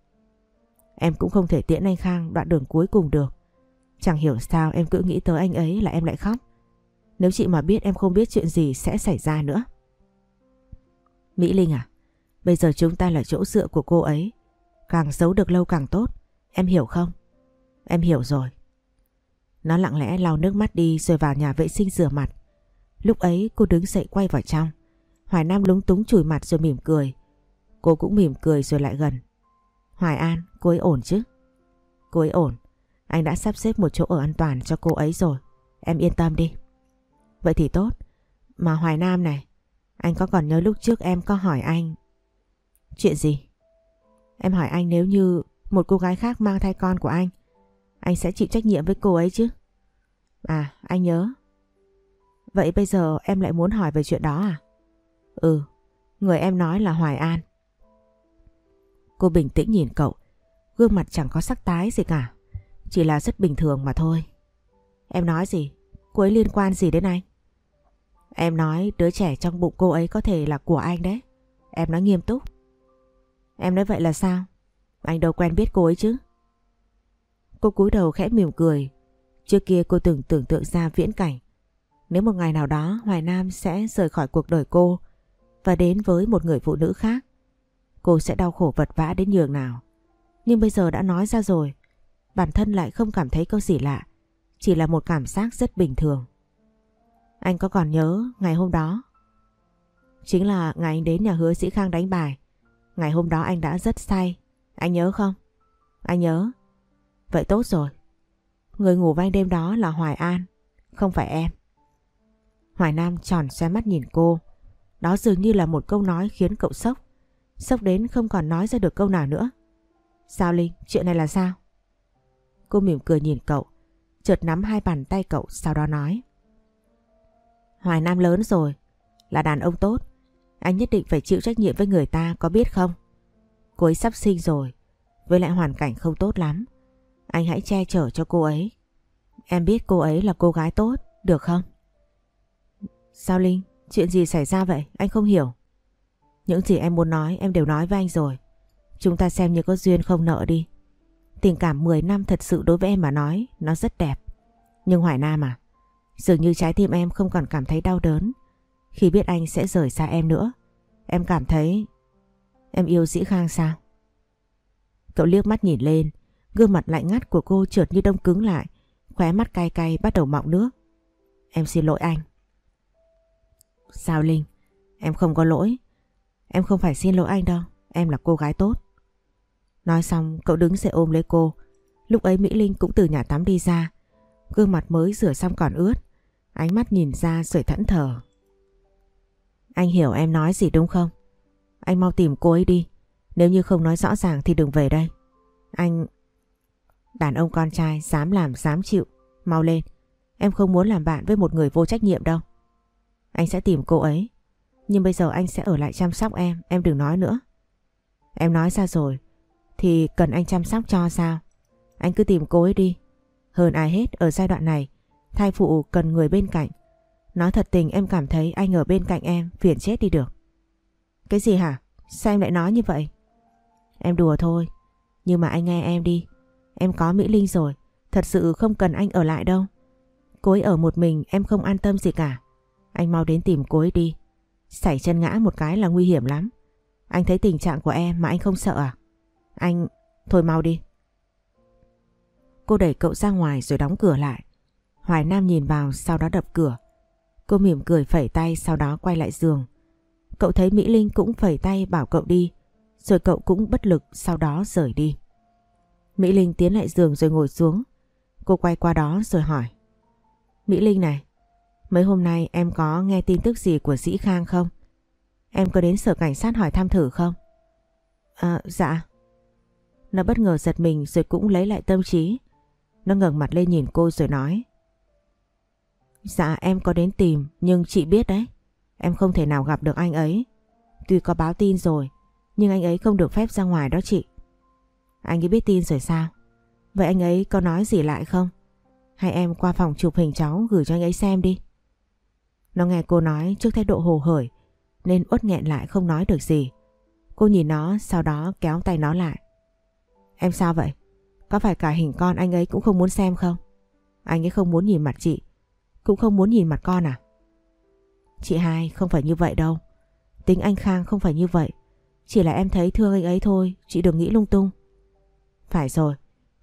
Em cũng không thể tiễn anh Khang đoạn đường cuối cùng được. Chẳng hiểu sao em cứ nghĩ tới anh ấy là em lại khóc. Nếu chị mà biết em không biết chuyện gì sẽ xảy ra nữa. Mỹ Linh à, bây giờ chúng ta là chỗ dựa của cô ấy. Càng giấu được lâu càng tốt. Em hiểu không? Em hiểu rồi. Nó lặng lẽ lau nước mắt đi rồi vào nhà vệ sinh rửa mặt. Lúc ấy cô đứng dậy quay vào trong. Hoài Nam lúng túng chùi mặt rồi mỉm cười. Cô cũng mỉm cười rồi lại gần. Hoài An, cô ấy ổn chứ? Cô ấy ổn. Anh đã sắp xếp một chỗ ở an toàn cho cô ấy rồi. Em yên tâm đi. Vậy thì tốt. Mà Hoài Nam này, anh có còn nhớ lúc trước em có hỏi anh Chuyện gì? Em hỏi anh nếu như một cô gái khác mang thai con của anh Anh sẽ chịu trách nhiệm với cô ấy chứ? À, anh nhớ Vậy bây giờ em lại muốn hỏi về chuyện đó à? Ừ, người em nói là Hoài An Cô bình tĩnh nhìn cậu Gương mặt chẳng có sắc tái gì cả Chỉ là rất bình thường mà thôi Em nói gì? Cô ấy liên quan gì đến anh? Em nói đứa trẻ trong bụng cô ấy có thể là của anh đấy. Em nói nghiêm túc. Em nói vậy là sao? Anh đâu quen biết cô ấy chứ? Cô cúi đầu khẽ mỉm cười. Trước kia cô từng tưởng tượng ra viễn cảnh. Nếu một ngày nào đó Hoài Nam sẽ rời khỏi cuộc đời cô và đến với một người phụ nữ khác, cô sẽ đau khổ vật vã đến nhường nào. Nhưng bây giờ đã nói ra rồi, bản thân lại không cảm thấy có gì lạ, chỉ là một cảm giác rất bình thường. Anh có còn nhớ ngày hôm đó? Chính là ngày anh đến nhà hứa sĩ Khang đánh bài. Ngày hôm đó anh đã rất say. Anh nhớ không? Anh nhớ. Vậy tốt rồi. Người ngủ với anh đêm đó là Hoài An, không phải em. Hoài Nam tròn xoe mắt nhìn cô. Đó dường như là một câu nói khiến cậu sốc. Sốc đến không còn nói ra được câu nào nữa. Sao Linh, chuyện này là sao? Cô mỉm cười nhìn cậu, chợt nắm hai bàn tay cậu sau đó nói. Hoài Nam lớn rồi, là đàn ông tốt. Anh nhất định phải chịu trách nhiệm với người ta có biết không? Cô ấy sắp sinh rồi, với lại hoàn cảnh không tốt lắm. Anh hãy che chở cho cô ấy. Em biết cô ấy là cô gái tốt, được không? Sao Linh, chuyện gì xảy ra vậy? Anh không hiểu. Những gì em muốn nói em đều nói với anh rồi. Chúng ta xem như có duyên không nợ đi. Tình cảm 10 năm thật sự đối với em mà nói, nó rất đẹp. Nhưng Hoài Nam à, Dường như trái tim em không còn cảm thấy đau đớn khi biết anh sẽ rời xa em nữa. Em cảm thấy... Em yêu Dĩ Khang sao? Cậu liếc mắt nhìn lên, gương mặt lạnh ngắt của cô trượt như đông cứng lại, khóe mắt cay cay bắt đầu mọng nước. Em xin lỗi anh. Sao Linh? Em không có lỗi. Em không phải xin lỗi anh đâu, em là cô gái tốt. Nói xong cậu đứng dậy ôm lấy cô. Lúc ấy Mỹ Linh cũng từ nhà tắm đi ra. Gương mặt mới rửa xong còn ướt. Ánh mắt nhìn ra rồi thẫn thờ. Anh hiểu em nói gì đúng không? Anh mau tìm cô ấy đi. Nếu như không nói rõ ràng thì đừng về đây. Anh... Đàn ông con trai dám làm dám chịu. Mau lên. Em không muốn làm bạn với một người vô trách nhiệm đâu. Anh sẽ tìm cô ấy. Nhưng bây giờ anh sẽ ở lại chăm sóc em. Em đừng nói nữa. Em nói ra rồi. Thì cần anh chăm sóc cho sao? Anh cứ tìm cô ấy đi. Hơn ai hết, ở giai đoạn này, Thai phụ cần người bên cạnh Nói thật tình, em cảm thấy anh ở bên cạnh em, Phiền chết đi được Cái gì hả? Sao em lại nói như vậy? Em đùa thôi, Nhưng mà anh nghe em đi Em có Mỹ Linh rồi, Thật sự không cần anh ở lại đâu Cô ấy ở một mình, em không an tâm gì cả Anh mau đến tìm cô ấy đi Xảy chân ngã một cái là nguy hiểm lắm Anh thấy tình trạng của em mà anh không sợ à? Anh... Thôi mau đi Cô đẩy cậu ra ngoài rồi đóng cửa lại Hoài Nam nhìn vào sau đó đập cửa. Cô mỉm cười phẩy tay sau đó quay lại giường. Cậu thấy Mỹ Linh cũng phẩy tay bảo cậu đi. Rồi cậu cũng bất lực sau đó rời đi. Mỹ Linh tiến lại giường rồi ngồi xuống. Cô quay qua đó rồi hỏi. Mỹ Linh này, mấy hôm nay em có nghe tin tức gì của Dĩ Khang không? Em có đến sở cảnh sát hỏi thăm thử không? À, dạ. Nó bất ngờ giật mình rồi cũng lấy lại tâm trí. Nó ngẩng mặt lên nhìn cô rồi nói. Dạ em có đến tìm nhưng chị biết đấy. Em không thể nào gặp được anh ấy. Tuy có báo tin rồi nhưng anh ấy không được phép ra ngoài đó chị. Anh ấy biết tin rồi sao? Vậy anh ấy có nói gì lại không? Hay em qua phòng chụp hình cháu gửi cho anh ấy xem đi. Nó nghe cô nói trước thái độ hồ hởi, nên uất nghẹn lại không nói được gì. Cô nhìn nó, sau đó kéo tay nó lại. Em sao vậy? Có phải cả hình con anh ấy cũng không muốn xem không? Anh ấy không muốn nhìn mặt chị, Cũng không muốn nhìn mặt con à? Chị hai, không phải như vậy đâu Tính anh Khang không phải như vậy Chỉ là em thấy thương anh ấy thôi, Chị đừng nghĩ lung tung Phải rồi,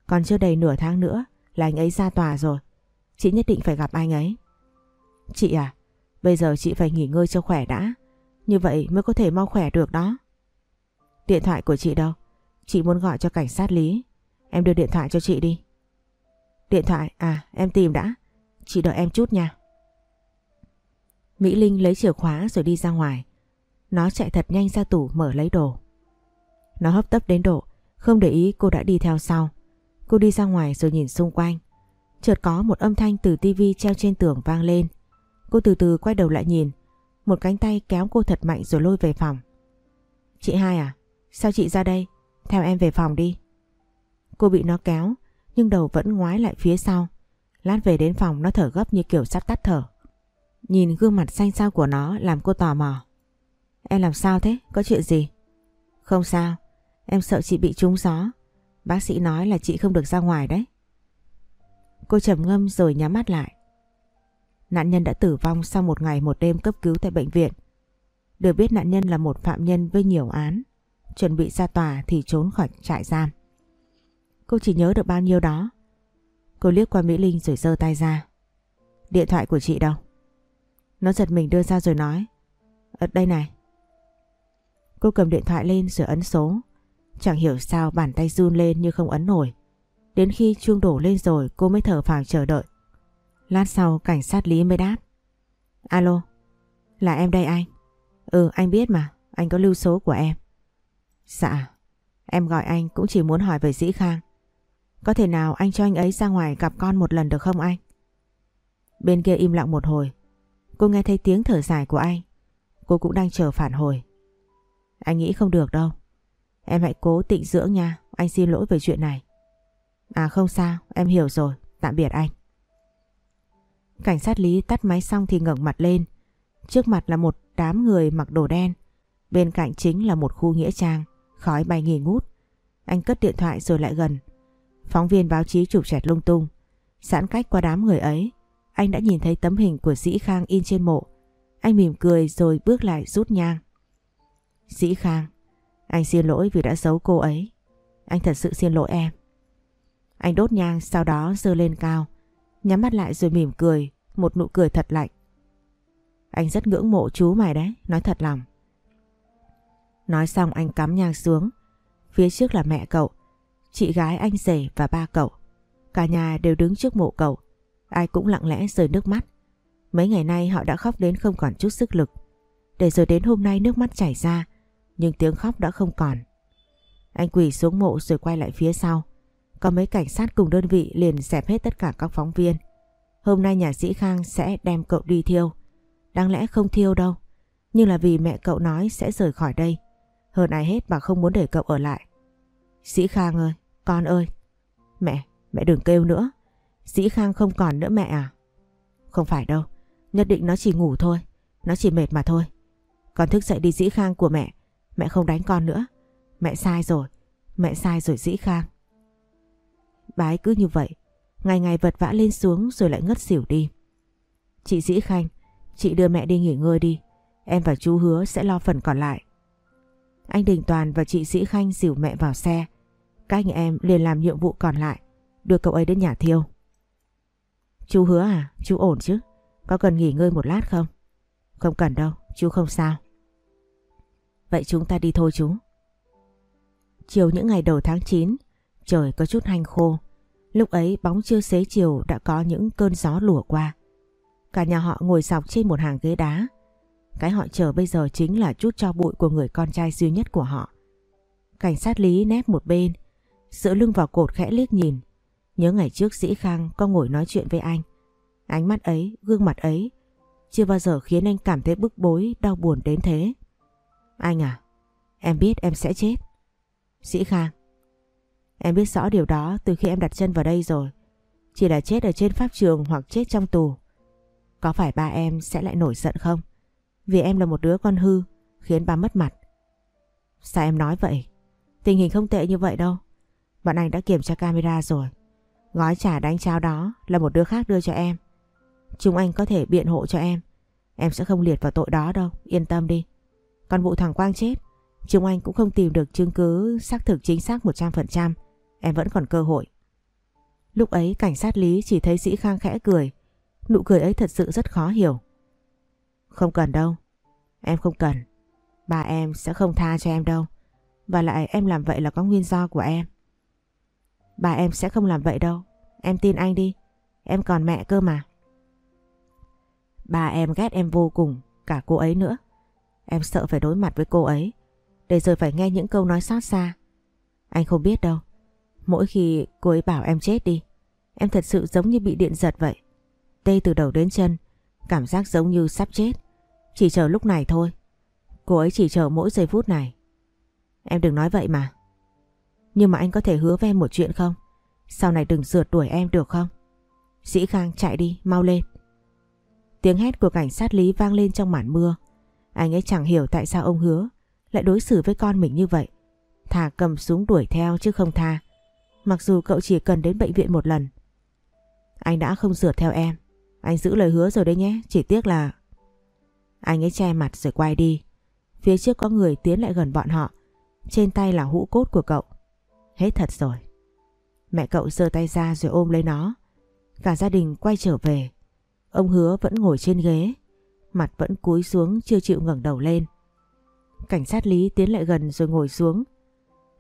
Còn chưa đầy nửa tháng nữa Là anh ấy ra tòa rồi Chị nhất định phải gặp anh ấy Chị à Bây giờ chị phải nghỉ ngơi cho khỏe đã. Như vậy mới có thể mau khỏe được đó. Điện thoại của chị đâu? Chị muốn gọi cho cảnh sát lý. Em đưa điện thoại cho chị đi. Điện thoại? À em tìm đã. Chị đợi em chút nha. Mỹ Linh lấy chìa khóa rồi đi ra ngoài. Nó chạy thật nhanh ra tủ mở lấy đồ. Nó hấp tấp đến độ, Không để ý cô đã đi theo sau. Cô đi ra ngoài rồi nhìn xung quanh. Chợt có một âm thanh từ tivi treo trên tường vang lên. Cô từ từ quay đầu lại nhìn. Một cánh tay kéo cô thật mạnh rồi lôi về phòng. Chị hai à Sao chị ra đây? Theo em về phòng đi. Cô bị nó kéo, Nhưng đầu vẫn ngoái lại phía sau. Lát về đến phòng, nó thở gấp như kiểu sắp tắt thở. Nhìn gương mặt xanh xao của nó làm cô tò mò. Em làm sao thế? Có chuyện gì? Không sao. Em sợ chị bị trúng gió. Bác sĩ nói là chị không được ra ngoài đấy. Cô trầm ngâm rồi nhắm mắt lại. Nạn nhân đã tử vong sau một ngày một đêm cấp cứu tại bệnh viện. Được biết nạn nhân là một phạm nhân với nhiều án, Chuẩn bị ra tòa thì trốn khỏi trại giam. Cô chỉ nhớ được bao nhiêu đó. Cô liếc qua Mỹ Linh rồi giơ tay ra. Điện thoại của chị đâu? Nó giật mình đưa ra rồi nói, Ở đây này. Cô cầm điện thoại lên rồi ấn số. Chẳng hiểu sao bàn tay run lên như không ấn nổi. Đến khi chuông đổ lên rồi, cô mới thở phào chờ đợi. Lát sau cảnh sát Lý mới đáp. Alo, Là em đây anh. Ừ anh biết mà, Anh có lưu số của em. Dạ Em gọi anh cũng chỉ muốn hỏi về Dĩ Khang. Có thể nào anh cho anh ấy ra ngoài gặp con một lần được không anh? Bên kia im lặng một hồi. Cô nghe thấy tiếng thở dài của anh. Cô cũng đang chờ phản hồi. Anh nghĩ không được đâu. Em hãy cố tịnh dưỡng nha. Anh xin lỗi về chuyện này. À không sao, em hiểu rồi. Tạm biệt anh. Cảnh sát Lý tắt máy xong thì ngẩng mặt lên. Trước mặt là một đám người mặc đồ đen, Bên cạnh chính là một khu nghĩa trang, Khói bay nghỉ ngút. Anh cất điện thoại rồi lại gần. Phóng viên báo chí chụp chẹt lung tung. Giãn cách qua đám người ấy, Anh đã nhìn thấy tấm hình của sĩ Khang in trên mộ. Anh mỉm cười rồi bước lại rút nhang. Sĩ Khang, Anh xin lỗi vì đã giấu cô ấy. Anh thật sự xin lỗi em. Anh đốt nhang sau đó dơ lên cao. Nhắm mắt lại rồi mỉm cười, Một nụ cười thật lạnh. Anh rất ngưỡng mộ chú mày đấy, Nói thật lòng. Nói xong anh cắm nhang xuống, Phía trước là mẹ cậu, Chị gái anh rể và ba cậu. Cả nhà đều đứng trước mộ cậu, Ai cũng lặng lẽ rơi nước mắt. Mấy ngày nay họ đã khóc đến không còn chút sức lực. Để rồi đến hôm nay nước mắt chảy ra, Nhưng tiếng khóc đã không còn. Anh quỳ xuống mộ rồi quay lại phía sau. Có mấy cảnh sát cùng đơn vị liền dẹp hết tất cả các phóng viên Hôm nay nhà sĩ Khang sẽ đem cậu đi thiêu Đáng lẽ không thiêu đâu Nhưng là vì mẹ cậu nói sẽ rời khỏi đây hơn ai hết bà không muốn để cậu ở lại. sĩ Khang ơi, con ơi. Mẹ, mẹ đừng kêu nữa. sĩ Khang không còn nữa mẹ à? Không phải đâu, nhất định nó chỉ ngủ thôi. Nó chỉ mệt mà thôi. Con thức dậy đi sĩ Khang của mẹ. Mẹ không đánh con nữa. Mẹ sai rồi. Mẹ sai rồi sĩ Khang. Bái cứ như vậy. Ngày ngày vật vã lên xuống rồi lại ngất xỉu đi. Chị Dĩ Khanh, chị đưa mẹ đi nghỉ ngơi đi. Em và chú hứa sẽ lo phần còn lại. Anh Đình Toàn và chị Dĩ Khanh dìu mẹ vào xe. Các anh em liền làm nhiệm vụ còn lại, đưa cậu ấy đến nhà thiêu. Chú hứa à, chú ổn chứ? Có cần nghỉ ngơi một lát không? Không cần đâu, chú không sao. Vậy chúng ta đi thôi chú. Chiều những ngày đầu tháng 9, trời có chút hanh khô. Lúc ấy bóng chưa xế chiều đã có những cơn gió lùa qua. Cả nhà họ ngồi dọc trên một hàng ghế đá, cái họ chờ bây giờ chính là chút cho bụi của người con trai duy nhất của họ. Cảnh sát Lý nép một bên, dựa lưng vào cột khẽ liếc nhìn. Nhớ ngày trước sĩ Khang có ngồi nói chuyện với anh. Ánh mắt ấy, gương mặt ấy, chưa bao giờ khiến anh cảm thấy bức bối, đau buồn đến thế. Anh à, em biết em sẽ chết. sĩ Khang, em biết rõ điều đó từ khi em đặt chân vào đây rồi. Chỉ là chết ở trên pháp trường hoặc chết trong tù. Có phải ba em sẽ lại nổi giận không? Vì em là một đứa con hư Khiến ba mất mặt Sao em nói vậy Tình hình không tệ như vậy đâu Bọn anh đã kiểm tra camera rồi. Gói trả đánh cháo đó là một đứa khác đưa cho em. Chúng anh có thể biện hộ cho em. Em sẽ không liệt vào tội đó đâu, yên tâm đi. Còn vụ thằng Quang chết, chúng anh cũng không tìm được chứng cứ xác thực chính xác 100%. Em vẫn còn cơ hội. Lúc ấy cảnh sát Lý chỉ thấy Sĩ Khang khẽ cười. Nụ cười ấy thật sự rất khó hiểu. Không cần đâu. Em không cần. Ba em sẽ không tha cho em đâu. Và lại em làm vậy là có nguyên do của em. Ba em sẽ không làm vậy đâu. Em tin anh đi. Em còn mẹ cơ mà. Ba em ghét em vô cùng. Cả cô ấy nữa. Em sợ phải đối mặt với cô ấy. Để rồi phải nghe những câu nói xót xa. Anh không biết đâu. Mỗi khi cô ấy bảo em chết đi. Em thật sự giống như bị điện giật vậy. Tê từ đầu đến chân. Cảm giác giống như sắp chết. Chỉ chờ lúc này thôi. Cô ấy chỉ chờ mỗi giây phút này. Em đừng nói vậy mà. Nhưng mà anh có thể hứa với em một chuyện không? Sau này đừng rượt đuổi em được không? Sĩ Khang chạy đi, mau lên. Tiếng hét của cảnh sát Lý vang lên trong màn mưa. Anh ấy chẳng hiểu tại sao ông hứa lại đối xử với con mình như vậy. Thà cầm súng đuổi theo chứ không tha. Mặc dù cậu chỉ cần đến bệnh viện một lần. Anh đã không sửa theo em. Anh giữ lời hứa rồi đấy nhé. Chỉ tiếc là... Anh ấy che mặt rồi quay đi. Phía trước có người tiến lại gần bọn họ. Trên tay là hũ cốt của cậu. Hết thật rồi. Mẹ cậu giơ tay ra rồi ôm lấy nó. Cả gia đình quay trở về. Ông hứa vẫn ngồi trên ghế. Mặt vẫn cúi xuống, chưa chịu ngẩng đầu lên. Cảnh sát Lý tiến lại gần rồi ngồi xuống.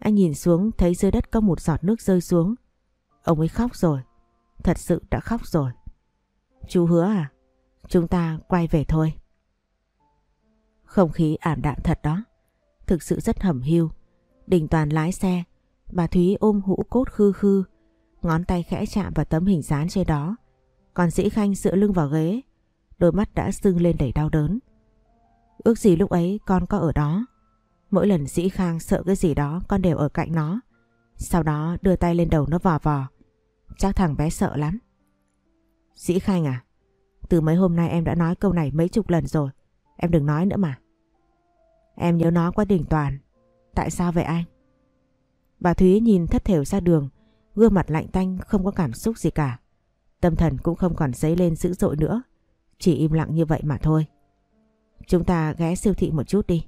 Anh nhìn xuống, thấy dưới đất có một giọt nước rơi xuống. Ông ấy khóc rồi. Thật sự đã khóc rồi. Chú hứa à? Chúng ta quay về thôi. Không khí ảm đạm thật đó. Thực sự rất hầm hưu. Đình Toàn lái xe. Bà Thúy ôm hũ cốt khư khư. Ngón tay khẽ chạm vào tấm hình dán trên đó. Còn sĩ Khanh dựa lưng vào ghế. Đôi mắt đã sưng lên đầy đau đớn. Ước gì lúc ấy con có ở đó. Mỗi lần Dĩ Khang sợ cái gì đó con đều ở cạnh nó. Sau đó đưa tay lên đầu nó vò vò. Chắc thằng bé sợ lắm. Dĩ Khanh à? Từ mấy hôm nay em đã nói câu này mấy chục lần rồi. Em đừng nói nữa mà. Em nhớ nó quá đỉnh toàn. Tại sao vậy anh? Bà Thúy nhìn thất thểu ra đường, gương mặt lạnh tanh không có cảm xúc gì cả. Tâm thần cũng không còn dấy lên dữ dội nữa. Chỉ im lặng như vậy mà thôi. Chúng ta ghé siêu thị một chút đi.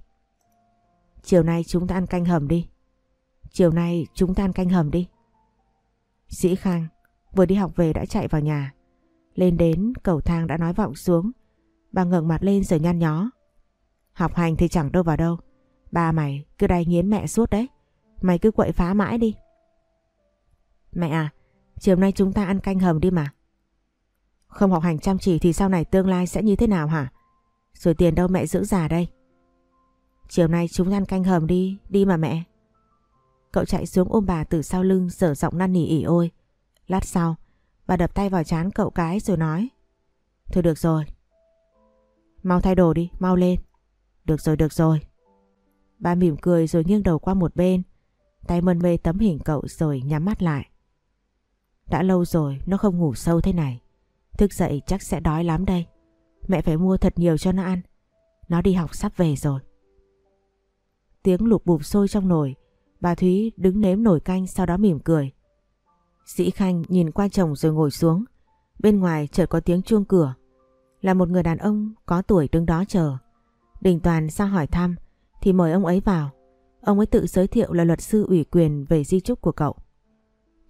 Chiều nay chúng ta ăn canh hầm đi. Chiều nay chúng ta ăn canh hầm đi. Sĩ Khang vừa đi học về đã chạy vào nhà. Lên đến cầu thang đã nói vọng xuống. Bà ngẩng mặt lên rồi nhăn nhó. Học hành thì chẳng đâu vào đâu. Ba mày cứ đay nghiến mẹ suốt đấy. Mày cứ quậy phá mãi đi. Mẹ à, chiều nay chúng ta ăn canh hầm đi mà. Không học hành chăm chỉ thì sau này tương lai sẽ như thế nào hả? Rồi tiền đâu mẹ giữ già đây? Chiều nay chúng ăn canh hầm đi, đi mà mẹ. Cậu chạy xuống ôm bà từ sau lưng sở giọng năn nỉ ỉ ôi. Lát sau, bà đập tay vào chán cậu cái rồi nói. Thôi được rồi. Mau thay đồ đi, mau lên. Được rồi, được rồi. Bà mỉm cười rồi nghiêng đầu qua một bên. Tay mân mê tấm hình cậu rồi nhắm mắt lại. Đã lâu rồi nó không ngủ sâu thế này. Thức dậy chắc sẽ đói lắm đây. Mẹ phải mua thật nhiều cho nó ăn. Nó đi học sắp về rồi. Tiếng lục bụp sôi trong nồi. Bà Thúy đứng nếm nồi canh sau đó mỉm cười. Sĩ Khanh nhìn qua chồng rồi ngồi xuống. Bên ngoài chợt có tiếng chuông cửa. Là một người đàn ông có tuổi đứng đó chờ. Đình Toàn ra hỏi thăm thì mời ông ấy vào. Ông ấy tự giới thiệu là luật sư ủy quyền về di trúc của cậu.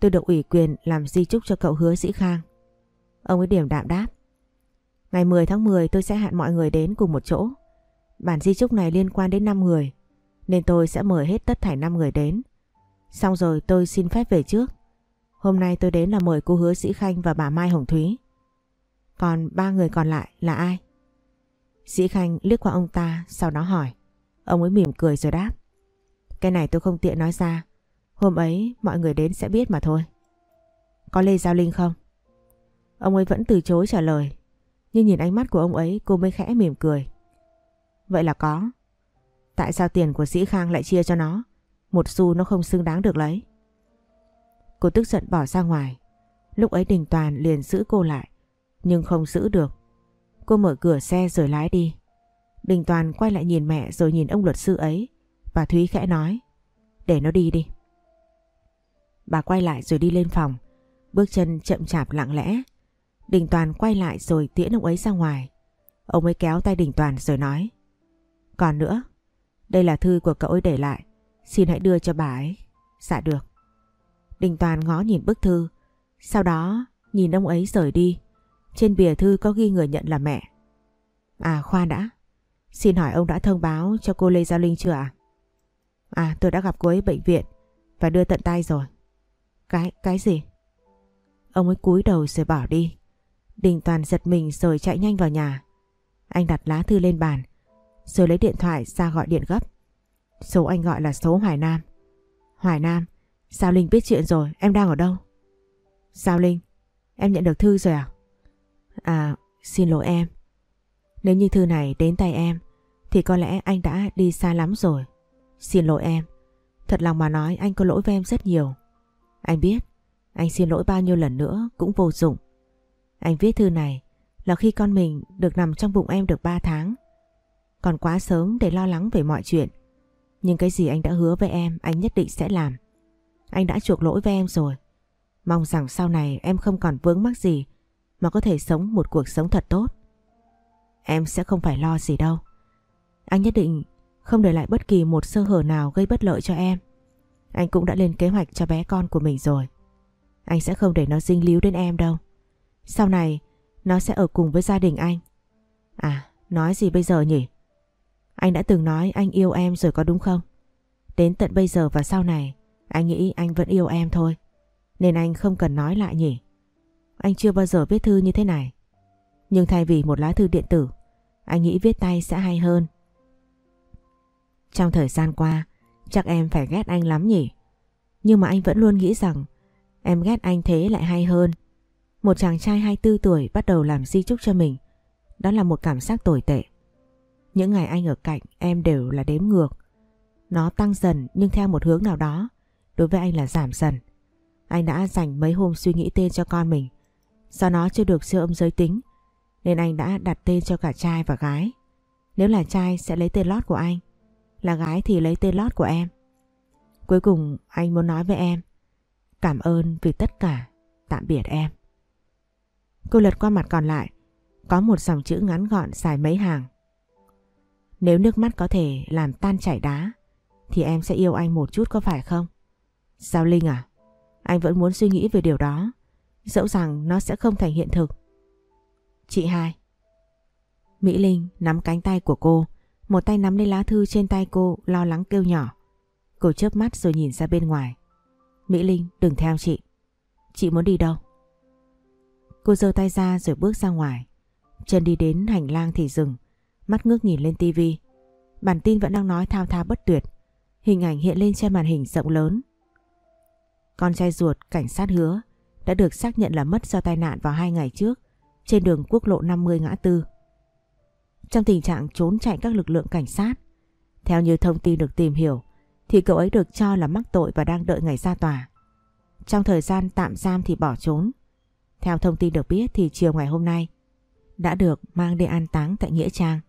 Tôi được ủy quyền làm di trúc cho cậu hứa Sĩ Khang. Ông ấy điểm đạm đáp. Ngày 10 tháng 10 tôi sẽ hạn mọi người đến cùng một chỗ. Bản di trúc này liên quan đến 5 người, nên tôi sẽ mời hết tất thảy 5 người đến. Xong rồi tôi xin phép về trước. Hôm nay tôi đến là mời cô hứa Sĩ Khanh và bà Mai Hồng Thúy. Còn ba người còn lại là ai? Sĩ Khanh liếc qua ông ta, sau đó hỏi. Ông ấy mỉm cười rồi đáp. Cái này tôi không tiện nói ra. Hôm ấy mọi người đến sẽ biết mà thôi. Có Lê Giao Linh không? Ông ấy vẫn từ chối trả lời. Nhưng nhìn ánh mắt của ông ấy, cô mới khẽ mỉm cười. Vậy là có. Tại sao tiền của Sĩ Khang lại chia cho nó? Một xu nó không xứng đáng được lấy. Cô tức giận bỏ ra ngoài. Lúc ấy Đình Toàn liền giữ cô lại. Nhưng không giữ được. Cô mở cửa xe rồi lái đi. Đình Toàn quay lại nhìn mẹ rồi nhìn ông luật sư ấy. Và Thúy khẽ nói. Để nó đi đi. Bà quay lại rồi đi lên phòng. Bước chân chậm chạp lặng lẽ. Đình Toàn quay lại rồi tiễn ông ấy ra ngoài. Ông ấy kéo tay Đình Toàn rồi nói. Còn nữa, đây là thư của cậu ấy để lại. Xin hãy đưa cho bà ấy. Dạ được. Đình Toàn ngó nhìn bức thư. Sau đó nhìn ông ấy rời đi. Trên bìa thư có ghi người nhận là mẹ. À khoan đã. Xin hỏi ông đã thông báo cho cô Lê Giao Linh chưa ạ? À? tôi đã gặp cô ấy bệnh viện và đưa tận tay rồi. Cái, cái gì? Ông ấy cúi đầu rồi bỏ đi. Đình Toàn giật mình rồi chạy nhanh vào nhà. Anh đặt lá thư lên bàn rồi lấy điện thoại ra gọi điện gấp. Số anh gọi là số Hoài Nam. Hoài Nam, Giao Linh biết chuyện rồi, em đang ở đâu? Giao Linh, em nhận được thư rồi à? À, xin lỗi em. Nếu như thư này đến tay em thì có lẽ anh đã đi xa lắm rồi. Xin lỗi em. Thật lòng mà nói anh có lỗi với em rất nhiều. Anh biết, anh xin lỗi bao nhiêu lần nữa cũng vô dụng. Anh viết thư này là khi con mình được nằm trong bụng em được 3 tháng. Còn quá sớm để lo lắng về mọi chuyện. Nhưng cái gì anh đã hứa với em anh nhất định sẽ làm. Anh đã chuộc lỗi với em rồi. Mong rằng sau này em không còn vướng mắc gì mà có thể sống một cuộc sống thật tốt. Em sẽ không phải lo gì đâu. Anh nhất định không để lại bất kỳ một sơ hở nào gây bất lợi cho em. Anh cũng đã lên kế hoạch cho bé con của mình rồi. Anh sẽ không để nó dinh líu đến em đâu. Sau này nó sẽ ở cùng với gia đình anh. À, nói gì bây giờ nhỉ? Anh đã từng nói anh yêu em rồi có đúng không? Đến tận bây giờ và sau này, anh nghĩ anh vẫn yêu em thôi. Nên anh không cần nói lại nhỉ? Anh chưa bao giờ viết thư như thế này. Nhưng thay vì một lá thư điện tử, anh nghĩ viết tay sẽ hay hơn. Trong thời gian qua, chắc em phải ghét anh lắm nhỉ? Nhưng mà anh vẫn luôn nghĩ rằng em ghét anh thế lại hay hơn. Một chàng trai 24 tuổi bắt đầu làm di chúc cho mình. Đó là một cảm giác tồi tệ. Những ngày anh ở cạnh em đều là đếm ngược. Nó tăng dần nhưng theo một hướng nào đó. Đối với anh là giảm dần. Anh đã dành mấy hôm suy nghĩ tên cho con mình. Do nó chưa được siêu âm giới tính, nên anh đã đặt tên cho cả trai và gái. Nếu là trai sẽ lấy tên lót của anh. Là gái thì lấy tên lót của em. Cuối cùng anh muốn nói với em. Cảm ơn vì tất cả. Tạm biệt em. Cô lật qua mặt còn lại. Có một dòng chữ ngắn gọn dài mấy hàng. Nếu nước mắt có thể làm tan chảy đá, thì em sẽ yêu anh một chút có phải không? Sao Linh à? Anh vẫn muốn suy nghĩ về điều đó. Dẫu rằng nó sẽ không thành hiện thực. Chị hai. Mỹ Linh nắm cánh tay của cô. Một tay nắm lấy lá thư trên tay cô lo lắng kêu nhỏ. Cô chớp mắt rồi nhìn ra bên ngoài. Mỹ Linh, đừng theo chị. Chị muốn đi đâu? Cô giơ tay ra rồi bước ra ngoài. Chân đi đến hành lang thì dừng. Mắt ngước nhìn lên tivi. Bản tin vẫn đang nói thao thao bất tuyệt. Hình ảnh hiện lên trên màn hình rộng lớn. Con trai ruột cảnh sát hứa đã được xác nhận là mất do tai nạn vào hai ngày trước trên đường quốc lộ 50 ngã tư. Trong tình trạng trốn chạy các lực lượng cảnh sát, theo như thông tin được tìm hiểu, thì cậu ấy được cho là mắc tội và đang đợi ngày ra tòa. Trong thời gian tạm giam thì bỏ trốn. Theo thông tin được biết thì chiều ngày hôm nay đã được mang đi an táng tại Nghĩa Trang.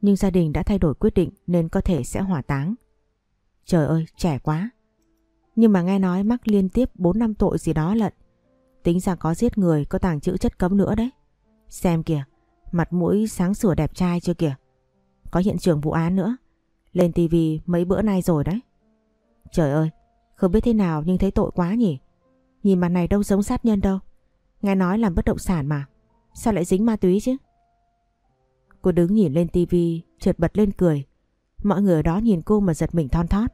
Nhưng gia đình đã thay đổi quyết định nên có thể sẽ hỏa táng. Trời ơi, trẻ quá. Nhưng mà nghe nói mắc liên tiếp 4 năm tội gì đó lận. Tính ra có giết người, có tàng trữ chất cấm nữa đấy. Xem kìa, mặt mũi sáng sủa đẹp trai chưa kìa. Có hiện trường vụ án nữa. Lên tivi mấy bữa nay rồi đấy. Trời ơi, không biết thế nào nhưng thấy tội quá nhỉ. Nhìn mặt này đâu giống sát nhân đâu. Nghe nói làm bất động sản mà. Sao lại dính ma túy chứ? Cô đứng nhìn lên tivi, trượt bật lên cười. Mọi người ở đó nhìn cô mà giật mình thon thót.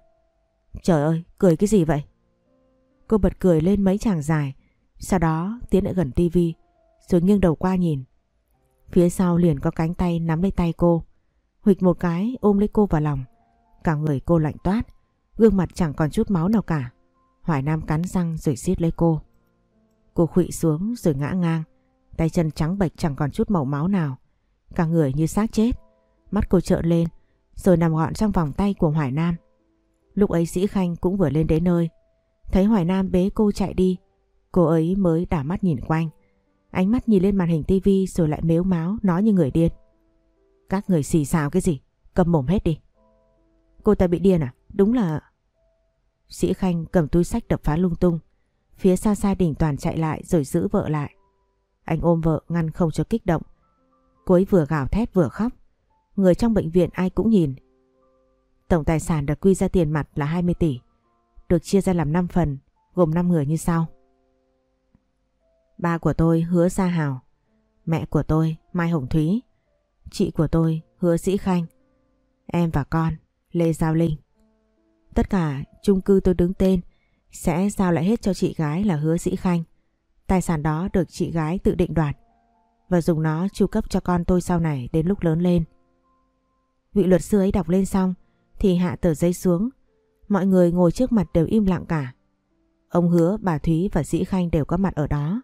Trời ơi, cười cái gì vậy? Cô bật cười lên mấy chàng dài, sau đó tiến lại gần tivi, rồi nghiêng đầu qua nhìn. Phía sau liền có cánh tay nắm lấy tay cô, huỵch một cái ôm lấy cô vào lòng. Cả người cô lạnh toát, gương mặt chẳng còn chút máu nào cả. Hoài Nam cắn răng rồi siết lấy cô. Cô khụy xuống rồi ngã ngang, tay chân trắng bệch chẳng còn chút màu máu nào. Cả người như xác chết, mắt cô trợn lên rồi nằm gọn trong vòng tay của Hoài Nam. Lúc ấy Sĩ Khanh cũng vừa lên đến nơi. Thấy Hoài Nam bế cô chạy đi, cô ấy mới đảo mắt nhìn quanh. Ánh mắt nhìn lên màn hình tivi rồi lại mếu máu nói như người điên. Các người xì xào cái gì? Cầm mồm hết đi. Cô ta bị điên à? Đúng là... Sĩ Khanh cầm túi sách đập phá lung tung. Phía xa xa đỉnh toàn chạy lại rồi giữ vợ lại. Anh ôm vợ ngăn không cho kích động. Cô ấy vừa gào thét vừa khóc. Người trong bệnh viện ai cũng nhìn. Tổng tài sản được quy ra tiền mặt là 20 tỷ. Được chia ra làm 5 phần, gồm 5 người như sau. Ba của tôi hứa Gia Hào. Mẹ của tôi Mai Hồng Thúy. Chị của tôi hứa Sĩ Khanh. Em và con Lê Giao Linh. Tất cả chung cư tôi đứng tên sẽ giao lại hết cho chị gái là hứa Sĩ Khanh. Tài sản đó được chị gái tự định đoạt và dùng nó chu cấp cho con tôi sau này đến lúc lớn lên. Vị luật sư ấy đọc lên xong thì hạ tờ giấy xuống. Mọi người ngồi trước mặt đều im lặng cả. Ông hứa, bà Thúy và Dĩ Khanh đều có mặt ở đó.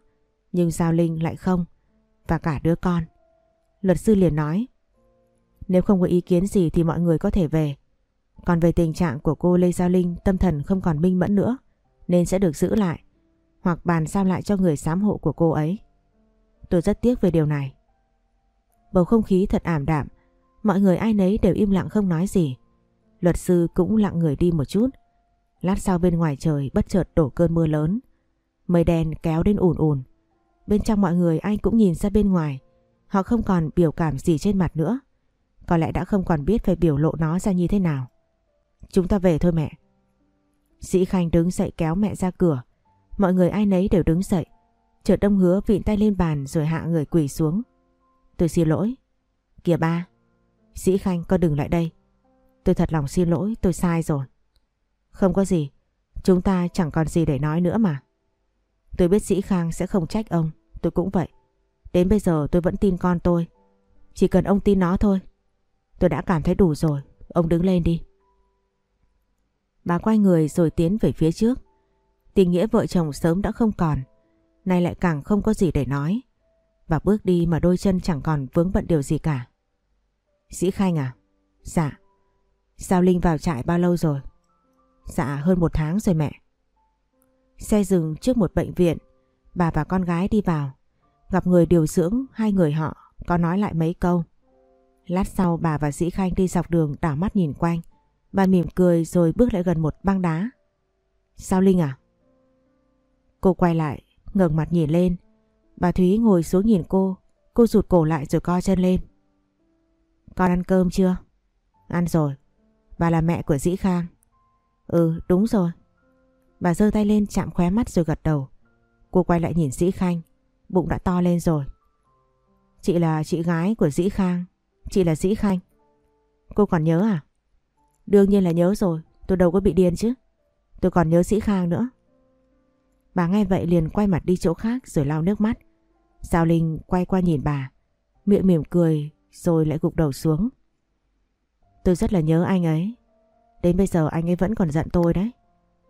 Nhưng Giao Linh lại không. Và cả đứa con. Luật sư liền nói. Nếu không có ý kiến gì thì mọi người có thể về. Còn về tình trạng của cô Lê Giao Linh tâm thần không còn minh mẫn nữa. Nên sẽ được giữ lại. Hoặc bàn giao lại cho người giám hộ của cô ấy. Tôi rất tiếc về điều này. Bầu không khí thật ảm đạm. Mọi người ai nấy đều im lặng không nói gì. Luật sư cũng lặng người đi một chút. Lát sau bên ngoài trời bất chợt đổ cơn mưa lớn. Mây đen kéo đến ùn ùn. Bên trong mọi người ai cũng nhìn ra bên ngoài. Họ không còn biểu cảm gì trên mặt nữa. Có lẽ đã không còn biết phải biểu lộ nó ra như thế nào. Chúng ta về thôi mẹ. Sĩ Khanh đứng dậy kéo mẹ ra cửa. Mọi người ai nấy đều đứng dậy. Chợt đông hứa vịn tay lên bàn rồi hạ người quỳ xuống. Tôi xin lỗi. Kìa ba. Sĩ Khanh con đừng lại đây. Tôi thật lòng xin lỗi, tôi sai rồi. Không có gì. Chúng ta chẳng còn gì để nói nữa mà. Tôi biết Sĩ Khang sẽ không trách ông. Tôi cũng vậy. Đến bây giờ tôi vẫn tin con tôi. Chỉ cần ông tin nó thôi. Tôi đã cảm thấy đủ rồi. Ông đứng lên đi. Bà quay người rồi tiến về phía trước. Tình nghĩa vợ chồng sớm đã không còn. Nay lại càng không có gì để nói. Và bước đi mà đôi chân chẳng còn vướng bận điều gì cả. Sĩ Khanh à? Dạ. Sao Linh vào trại bao lâu rồi? Dạ hơn một tháng rồi mẹ. Xe dừng trước một bệnh viện. Bà và con gái đi vào. Gặp người điều dưỡng, hai người họ có nói lại mấy câu. Lát sau bà và sĩ Khanh đi dọc đường đảo mắt nhìn quanh. Bà mỉm cười rồi bước lại gần một băng đá. Sao Linh à? Cô quay lại, ngẩng mặt nhìn lên. Bà Thúy ngồi xuống nhìn cô. Cô rụt cổ lại rồi co chân lên. Con ăn cơm chưa? Ăn rồi. Bà là mẹ của Dĩ Khang. Ừ đúng rồi. Bà giơ tay lên chạm khóe mắt rồi gật đầu. Cô quay lại nhìn Dĩ Khanh. Bụng đã to lên rồi. Chị là chị gái của Dĩ Khang. Chị là Dĩ Khanh. Cô còn nhớ à? Đương nhiên là nhớ rồi. Tôi đâu có bị điên chứ. Tôi còn nhớ Dĩ Khang nữa. Bà nghe vậy liền quay mặt đi chỗ khác rồi lau nước mắt. Giao Linh quay qua nhìn bà. Miệng mỉm cười rồi lại gục đầu xuống. Tôi rất là nhớ anh ấy. Đến bây giờ anh ấy vẫn còn giận tôi đấy.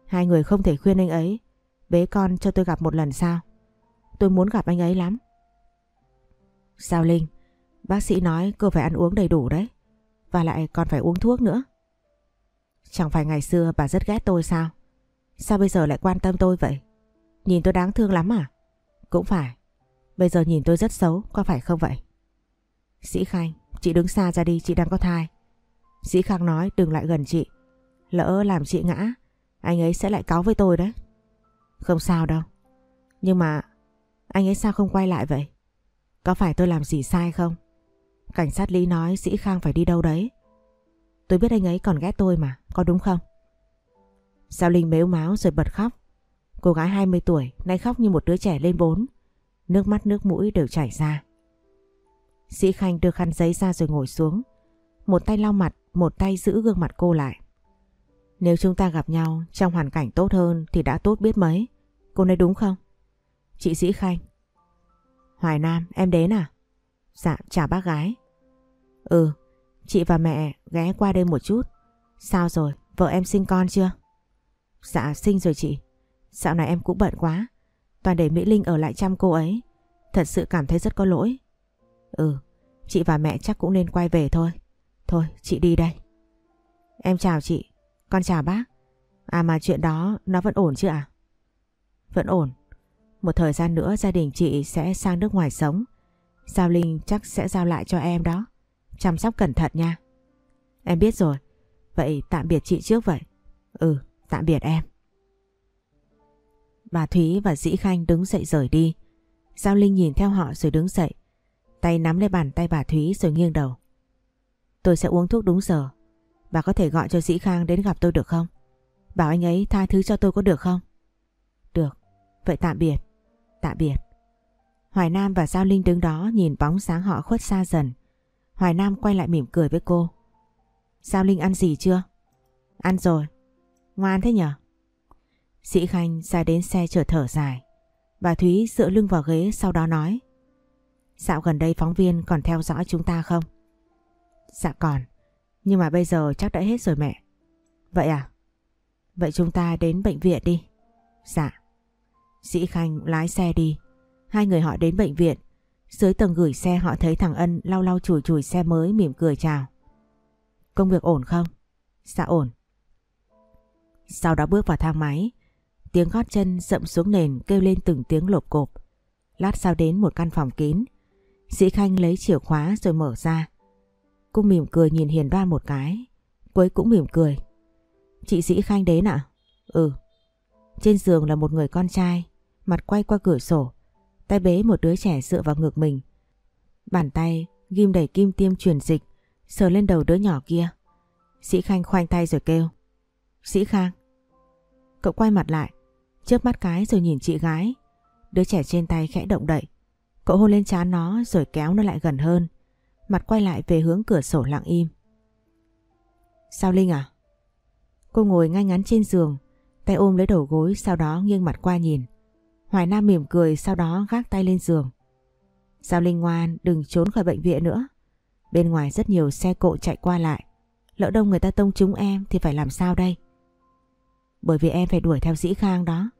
Hai người không thể khuyên anh ấy, bế con cho tôi gặp một lần sao? Tôi muốn gặp anh ấy lắm. Sao Linh? Bác sĩ nói cô phải ăn uống đầy đủ đấy. Và lại còn phải uống thuốc nữa. Chẳng phải ngày xưa bà rất ghét tôi sao? Sao bây giờ lại quan tâm tôi vậy? Nhìn tôi đáng thương lắm à? Cũng phải. Bây giờ nhìn tôi rất xấu, có phải không vậy? Sĩ Khanh, chị đứng xa ra đi, chị đang có thai. Sĩ Khang nói đừng lại gần chị. Lỡ làm chị ngã, anh ấy sẽ lại cáo với tôi đấy. Không sao đâu. Nhưng mà anh ấy sao không quay lại vậy? Có phải tôi làm gì sai không? Cảnh sát Lý nói Sĩ Khang phải đi đâu đấy. Tôi biết anh ấy còn ghét tôi mà, có đúng không? Sao Linh mếu máu rồi bật khóc. Cô gái 20 tuổi nay khóc như một đứa trẻ lên bốn. Nước mắt nước mũi đều chảy ra. Sĩ Khanh đưa khăn giấy ra rồi ngồi xuống. Một tay lau mặt, một tay giữ gương mặt cô lại. Nếu chúng ta gặp nhau trong hoàn cảnh tốt hơn thì đã tốt biết mấy. Cô nói đúng không? Chị Sĩ Khanh. Hoài Nam, em đến à? Dạ, chào bác gái. Ừ, chị và mẹ ghé qua đây một chút. Sao rồi, vợ em sinh con chưa? Dạ, sinh rồi chị. Dạo này em cũng bận quá. Toàn để Mỹ Linh ở lại chăm cô ấy. Thật sự cảm thấy rất có lỗi. Ừ, chị và mẹ chắc cũng nên quay về thôi. Thôi, chị đi đây. Em chào chị, con chào bác. À mà chuyện đó nó vẫn ổn chứ à? Vẫn ổn. Một thời gian nữa gia đình chị sẽ sang nước ngoài sống. Giao Linh chắc sẽ giao lại cho em đó. Chăm sóc cẩn thận nha. Em biết rồi. Vậy tạm biệt chị trước vậy. Ừ, tạm biệt em bà Thúy và Dĩ Khanh đứng dậy rời đi. Giao Linh nhìn theo họ rồi đứng dậy. Tay nắm lấy bàn tay bà Thúy rồi nghiêng đầu. Tôi sẽ uống thuốc đúng giờ. Bà có thể gọi cho Dĩ Khang đến gặp tôi được không? Bảo anh ấy tha thứ cho tôi có được không? Được. Vậy tạm biệt. Tạm biệt. Hoài Nam và Giao Linh đứng đó nhìn bóng sáng họ khuất xa dần. Hoài Nam quay lại mỉm cười với cô. Giao Linh ăn gì chưa? Ăn rồi. Ngoan thế nhở? Sĩ Khanh ra đến xe chở thở dài. Bà Thúy dựa lưng vào ghế, sau đó nói. Dạo gần đây phóng viên còn theo dõi chúng ta không? Dạ còn. Nhưng mà bây giờ chắc đã hết rồi mẹ. Vậy à? Vậy chúng ta đến bệnh viện đi. Dạ. Sĩ Khanh lái xe đi. Hai người họ đến bệnh viện. Dưới tầng gửi xe họ thấy thằng Ân lau lau chùi chùi xe mới, mỉm cười chào. Công việc ổn không? Dạ ổn. Sau đó bước vào thang máy. Tiếng gót chân rậm xuống nền kêu lên từng tiếng lộp cộp. Lát sau đến một căn phòng kín. Sĩ Khanh lấy chìa khóa rồi mở ra. Cô mỉm cười nhìn Hiền Đoan một cái. cuối cũng mỉm cười. Chị Sĩ Khanh đến ạ? Ừ. Trên giường là một người con trai, mặt quay qua cửa sổ, tay bế một đứa trẻ dựa vào ngực mình. Bàn tay ghim đầy kim tiêm truyền dịch, sờ lên đầu đứa nhỏ kia. Sĩ Khanh khoanh tay rồi kêu. Sĩ Khang. Cậu quay mặt lại, chớp mắt cái rồi nhìn chị gái. Đứa trẻ trên tay khẽ động đậy. Cậu hôn lên trán nó rồi kéo nó lại gần hơn. Mặt quay lại về hướng cửa sổ lặng im. Sao Linh à? Cô ngồi ngay ngắn trên giường, tay ôm lấy đầu gối sau đó nghiêng mặt qua nhìn. Hoài Nam mỉm cười sau đó gác tay lên giường. Sao Linh ngoan đừng trốn khỏi bệnh viện nữa. Bên ngoài rất nhiều xe cộ chạy qua lại. Lỡ đông người ta tông chúng em thì phải làm sao đây? Bởi vì em phải đuổi theo dĩ khang đó.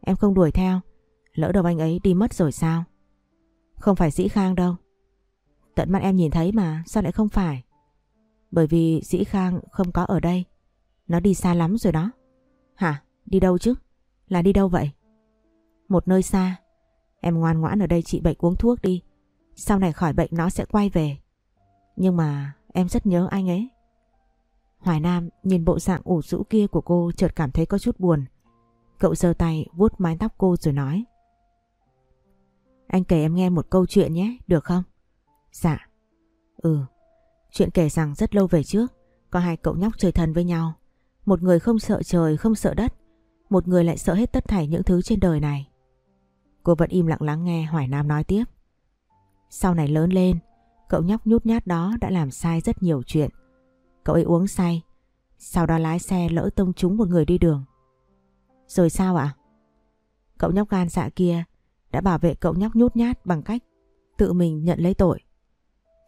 Em không đuổi theo, lỡ đâu anh ấy đi mất rồi sao? Không phải dĩ khang đâu. Tận mắt em nhìn thấy mà, sao lại không phải? Bởi vì dĩ khang không có ở đây. Nó đi xa lắm rồi đó. Hả? Đi đâu chứ? Là đi đâu vậy? Một nơi xa. Em ngoan ngoãn ở đây trị bệnh uống thuốc đi. Sau này khỏi bệnh nó sẽ quay về. Nhưng mà em rất nhớ anh ấy. Hoài Nam nhìn bộ dạng ủ rũ kia của cô chợt cảm thấy có chút buồn. Cậu giơ tay vuốt mái tóc cô rồi nói. Anh kể em nghe một câu chuyện nhé, được không? Dạ. Ừ, chuyện kể rằng rất lâu về trước, có hai cậu nhóc chơi thân với nhau. Một người không sợ trời, không sợ đất. Một người lại sợ hết tất thảy những thứ trên đời này. Cô vẫn im lặng lắng nghe Hoài Nam nói tiếp. Sau này lớn lên, cậu nhóc nhút nhát đó đã làm sai rất nhiều chuyện. Cậu ấy uống say, sau đó lái xe lỡ tông trúng một người đi đường. Rồi sao ạ? Cậu nhóc gan dạ kia đã bảo vệ cậu nhóc nhút nhát bằng cách tự mình nhận lấy tội.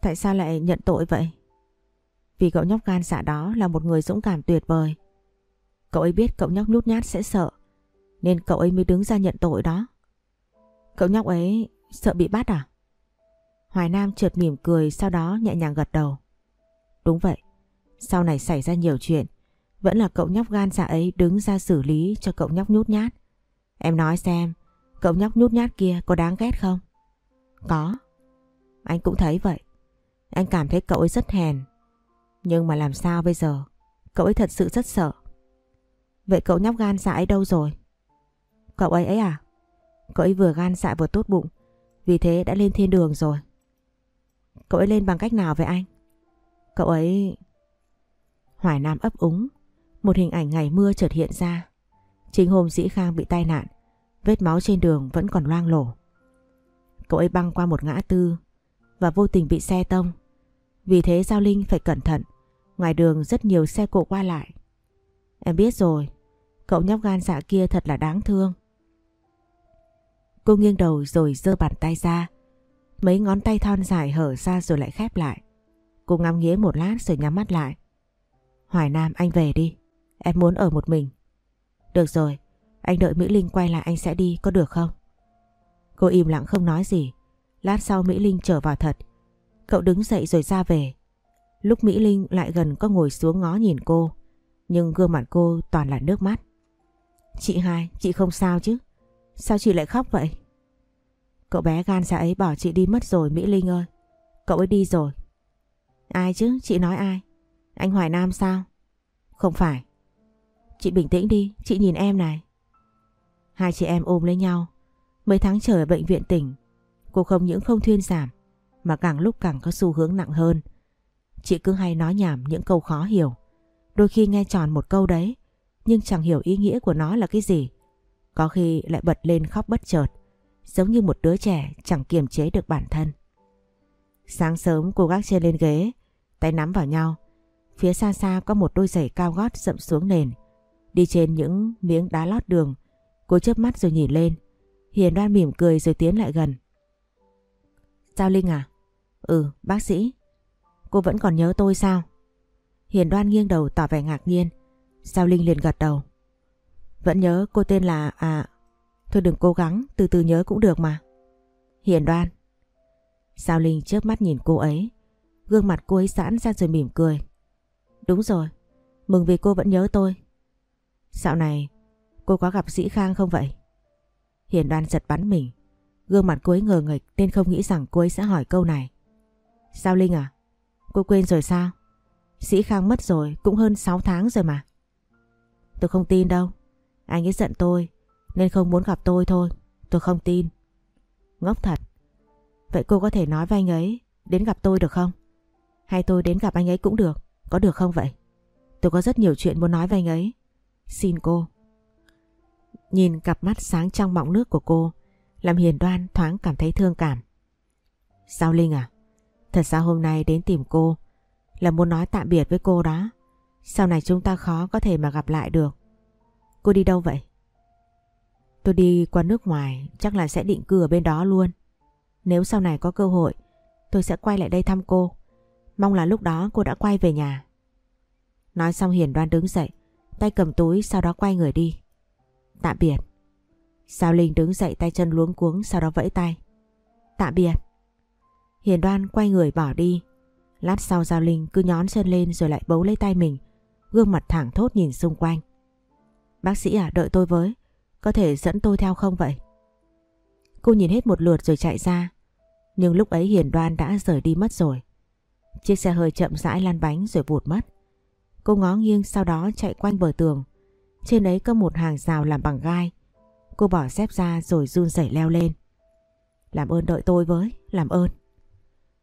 Tại sao lại nhận tội vậy? Vì cậu nhóc gan dạ đó là một người dũng cảm tuyệt vời. Cậu ấy biết cậu nhóc nhút nhát sẽ sợ, nên cậu ấy mới đứng ra nhận tội đó. Cậu nhóc ấy sợ bị bắt à? Hoài Nam chợt mỉm cười sau đó nhẹ nhàng gật đầu. Đúng vậy, sau này xảy ra nhiều chuyện, vẫn là cậu nhóc gan dạ ấy đứng ra xử lý cho cậu nhóc nhút nhát. Em nói xem, cậu nhóc nhút nhát kia có đáng ghét không? Có. Anh cũng thấy vậy. Anh cảm thấy cậu ấy rất hèn. Nhưng mà làm sao bây giờ? Cậu ấy thật sự rất sợ. Vậy cậu nhóc gan dạ ấy đâu rồi? Cậu ấy ấy à? Cậu ấy vừa gan dạ vừa tốt bụng. Vì thế đã lên thiên đường rồi. Cậu ấy lên bằng cách nào vậy anh? Cậu ấy... Hoài Nam ấp úng. Một hình ảnh ngày mưa chợt hiện ra. Chính hôm Dĩ Khang bị tai nạn. Vết máu trên đường vẫn còn loang lổ. Cậu ấy băng qua một ngã tư và vô tình bị xe tông. Vì thế Giao Linh phải cẩn thận. Ngoài đường rất nhiều xe cộ qua lại. Em biết rồi, cậu nhóc gan dạ kia thật là đáng thương. Cô nghiêng đầu rồi giơ bàn tay ra. Mấy ngón tay thon dài hở ra rồi lại khép lại. Cô ngắm nghía một lát rồi nhắm mắt lại. Hoài Nam anh về đi. Em muốn ở một mình. Được rồi, anh đợi Mỹ Linh quay lại anh sẽ đi có được không? Cô im lặng không nói gì. Lát sau Mỹ Linh trở vào thật. Cậu đứng dậy rồi ra về. Lúc Mỹ Linh lại gần có ngồi xuống ngó nhìn cô. Nhưng gương mặt cô toàn là nước mắt. Chị hai, chị không sao chứ? Sao chị lại khóc vậy? Cậu bé gan dạ ấy bỏ chị đi mất rồi Mỹ Linh ơi. Cậu ấy đi rồi. Ai chứ? Chị nói ai? Anh Hoài Nam sao? Không phải. Chị bình tĩnh đi, chị nhìn em này. Hai chị em ôm lấy nhau. Mấy tháng trời ở bệnh viện tỉnh, cô không những không thuyên giảm mà càng lúc càng có xu hướng nặng hơn. Chị cứ hay nói nhảm những câu khó hiểu. Đôi khi nghe tròn một câu đấy, nhưng chẳng hiểu ý nghĩa của nó là cái gì. Có khi lại bật lên khóc bất chợt, giống như một đứa trẻ chẳng kiềm chế được bản thân. Sáng sớm cô gác trên lên ghế, tay nắm vào nhau. Phía xa xa có một đôi giày cao gót rậm xuống nền. Đi trên những miếng đá lót đường, cô chớp mắt rồi nhìn lên. Hiền đoan mỉm cười rồi tiến lại gần. Sao Linh à? Ừ, bác sĩ. Cô vẫn còn nhớ tôi sao? Hiền đoan nghiêng đầu tỏ vẻ ngạc nhiên. Sao Linh liền gật đầu. Vẫn nhớ cô tên là... À... Thôi đừng cố gắng, từ từ nhớ cũng được mà. Hiền đoan. Sao Linh chớp mắt nhìn cô ấy. Gương mặt cô ấy giãn ra rồi mỉm cười. Đúng rồi, mừng vì cô vẫn nhớ tôi. Dạo này, cô có gặp sĩ Khang không vậy? Hiền đoan giật bắn mình. Gương mặt cô ấy ngờ nghịch nên không nghĩ rằng cô ấy sẽ hỏi câu này. Sao Linh à? Cô quên rồi sao? Sĩ Khang mất rồi cũng hơn 6 tháng rồi mà. Tôi không tin đâu. Anh ấy giận tôi nên không muốn gặp tôi thôi. Tôi không tin. Ngốc thật. Vậy cô có thể nói với anh ấy đến gặp tôi được không? Hay tôi đến gặp anh ấy cũng được. Có được không vậy? Tôi có rất nhiều chuyện muốn nói với anh ấy. Xin cô. Nhìn cặp mắt sáng trong mọng nước của cô làm Hiền Đoan thoáng cảm thấy thương cảm. Sao Linh à? Thật ra hôm nay đến tìm cô là muốn nói tạm biệt với cô đó. Sau này chúng ta khó có thể mà gặp lại được. Cô đi đâu vậy? Tôi đi qua nước ngoài, chắc là sẽ định cư ở bên đó luôn. Nếu sau này có cơ hội, tôi sẽ quay lại đây thăm cô. Mong là lúc đó cô đã quay về nhà. Nói xong Hiền đoan đứng dậy, tay cầm túi sau đó quay người đi. Tạm biệt. Sao Linh đứng dậy tay chân luống cuống sau đó vẫy tay. Tạm biệt. Hiền đoan quay người bỏ đi. Lát sau Giao Linh cứ nhón chân lên rồi lại bấu lấy tay mình. Gương mặt thẳng thốt nhìn xung quanh. Bác sĩ à đợi tôi với. Có thể dẫn tôi theo không vậy? Cô nhìn hết một lượt rồi chạy ra. Nhưng lúc ấy Hiền đoan đã rời đi mất rồi. Chiếc xe hơi chậm rãi lăn bánh rồi vụt mất. Cô ngó nghiêng sau đó chạy quanh bờ tường. Trên đấy có một hàng rào làm bằng gai. Cô bỏ dép ra rồi run rẩy leo lên. Làm ơn đợi tôi với, làm ơn.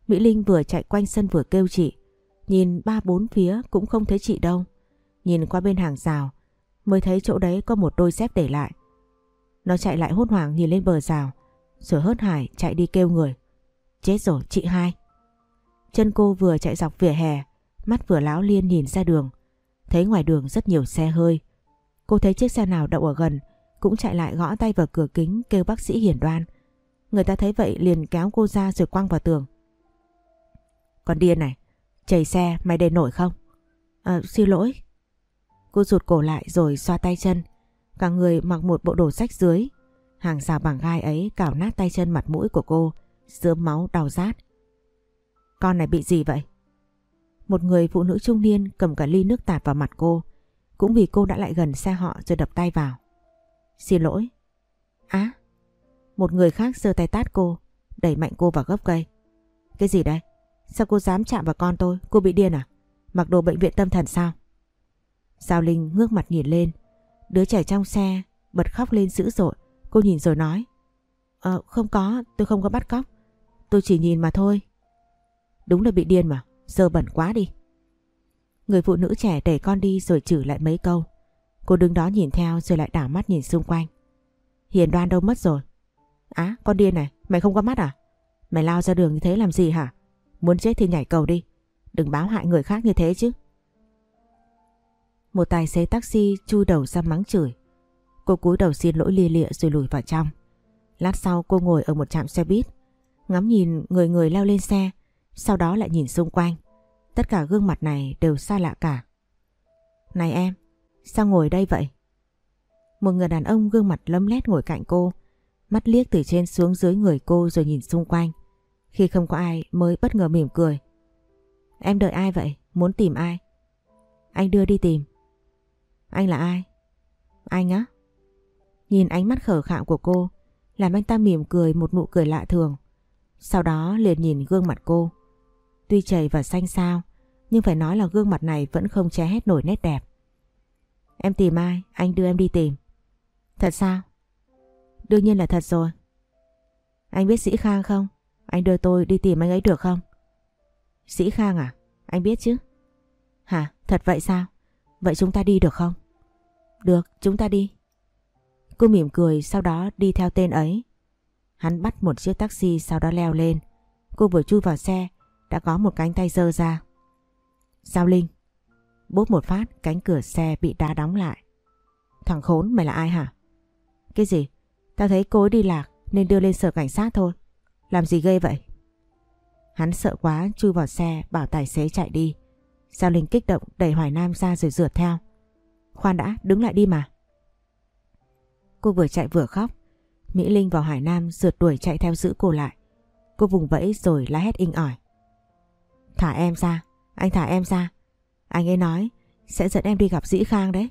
Mỹ Linh vừa chạy quanh sân vừa kêu chị. Nhìn ba bốn phía cũng không thấy chị đâu. Nhìn qua bên hàng rào mới thấy chỗ đấy có một đôi dép để lại. Nó chạy lại hốt hoảng nhìn lên bờ rào rồi hớt hải chạy đi kêu người. Chết rồi chị hai. Chân cô vừa chạy dọc vỉa hè mắt vừa láo liên nhìn ra đường. Thấy ngoài đường rất nhiều xe hơi. Cô thấy chiếc xe nào đậu ở gần cũng chạy lại gõ tay vào cửa kính kêu bác sĩ hiển đoan. Người ta thấy vậy liền kéo cô ra rồi quăng vào tường. Con điên này, chảy xe mày để nổi không? À, xin lỗi. Cô rụt cổ lại rồi xoa tay chân. Cả người mặc một bộ đồ sách dưới. Hàng rào bằng gai ấy cào nát tay chân mặt mũi của cô, dướm máu đau rát. Con này bị gì vậy? Một người phụ nữ trung niên cầm cả ly nước tạt vào mặt cô. Cũng vì cô đã lại gần xe họ rồi đập tay vào. Xin lỗi. Á, một người khác giơ tay tát cô, đẩy mạnh cô vào gốc cây. Cái gì đây? Sao cô dám chạm vào con tôi? Cô bị điên à? Mặc đồ bệnh viện tâm thần sao? Giao Linh ngước mặt nhìn lên. Đứa trẻ trong xe bật khóc lên dữ dội. Cô nhìn rồi nói. Ờ không có, tôi không có bắt cóc. Tôi chỉ nhìn mà thôi. Đúng là bị điên mà, dơ bẩn quá đi. Người phụ nữ trẻ đẩy con đi rồi chửi lại mấy câu. Cô đứng đó nhìn theo rồi lại đảo mắt nhìn xung quanh. Hiền đoan đâu mất rồi? Á, con điên này, mày không có mắt à? Mày lao ra đường như thế làm gì hả? Muốn chết thì nhảy cầu đi. Đừng báo hại người khác như thế chứ. Một tài xế taxi chui đầu ra mắng chửi. Cô cúi đầu xin lỗi lia lịa rồi lùi vào trong. Lát sau cô ngồi ở một trạm xe buýt. Ngắm nhìn người người leo lên xe. Sau đó lại nhìn xung quanh. Tất cả gương mặt này đều xa lạ cả. Này em, sao ngồi đây vậy? Một người đàn ông gương mặt lấm lét ngồi cạnh cô. Mắt liếc từ trên xuống dưới người cô rồi nhìn xung quanh. Khi không có ai mới bất ngờ mỉm cười. Em đợi ai vậy? Muốn tìm ai? Anh đưa đi tìm. Anh là ai? Anh á? Nhìn ánh mắt khở khạo của cô làm anh ta mỉm cười một nụ cười lạ thường. Sau đó liền nhìn gương mặt cô. Tuy chảy và xanh xao nhưng phải nói là gương mặt này vẫn không che hết nổi nét đẹp. Em tìm ai? Anh đưa em đi tìm. Thật sao? Đương nhiên là thật rồi. Anh biết Sĩ Khang không? Anh đưa tôi đi tìm anh ấy được không? Sĩ Khang à? Anh biết chứ? Hả? Thật vậy sao? Vậy chúng ta đi được không? Được, chúng ta đi. Cô mỉm cười sau đó đi theo tên ấy. Hắn bắt một chiếc taxi sau đó leo lên. Cô vừa chui vào xe đã có một cánh tay dơ ra. Giao Linh. Bốp một phát cánh cửa xe bị đá đóng lại. Thằng khốn mày là ai hả? Cái gì? Tao thấy cô ấy đi lạc nên đưa lên sở cảnh sát thôi. Làm gì ghê vậy? Hắn sợ quá chui vào xe bảo tài xế chạy đi. Giao Linh kích động đẩy Hoài Nam ra rồi rượt theo. Khoan đã, đứng lại đi mà. Cô vừa chạy vừa khóc. Mỹ Linh và Hoài Nam rượt đuổi chạy theo giữ cô lại. Cô vùng vẫy rồi la hét inh ỏi. Thả em ra, anh thả em ra. Anh ấy nói sẽ dẫn em đi gặp Dĩ Khang đấy.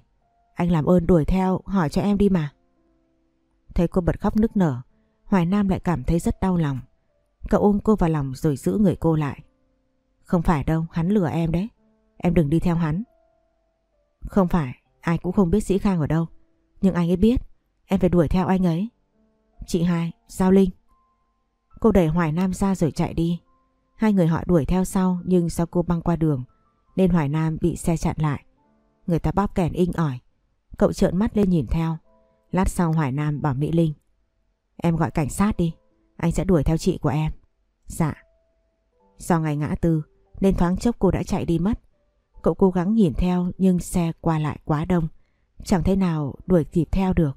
Anh làm ơn đuổi theo hỏi cho em đi mà. Thấy cô bật khóc nức nở, Hoài Nam lại cảm thấy rất đau lòng. Cậu ôm cô vào lòng rồi giữ người cô lại. Không phải đâu, hắn lừa em đấy. Em đừng đi theo hắn. Không phải, ai cũng không biết Sĩ Khang ở đâu. Nhưng anh ấy biết, em phải đuổi theo anh ấy. Chị hai, Giao Linh. Cô đẩy Hoài Nam ra rồi chạy đi. Hai người họ đuổi theo sau, nhưng sau cô băng qua đường, nên Hoài Nam bị xe chặn lại. Người ta bóp kèn inh ỏi. Cậu trợn mắt lên nhìn theo. Lát sau Hoài Nam bảo Mỹ Linh. Em gọi cảnh sát đi. Anh sẽ đuổi theo chị của em. Dạ. Do ngày ngã tư, nên thoáng chốc cô đã chạy đi mất. Cậu cố gắng nhìn theo, nhưng xe qua lại quá đông. Chẳng thể nào đuổi kịp theo được.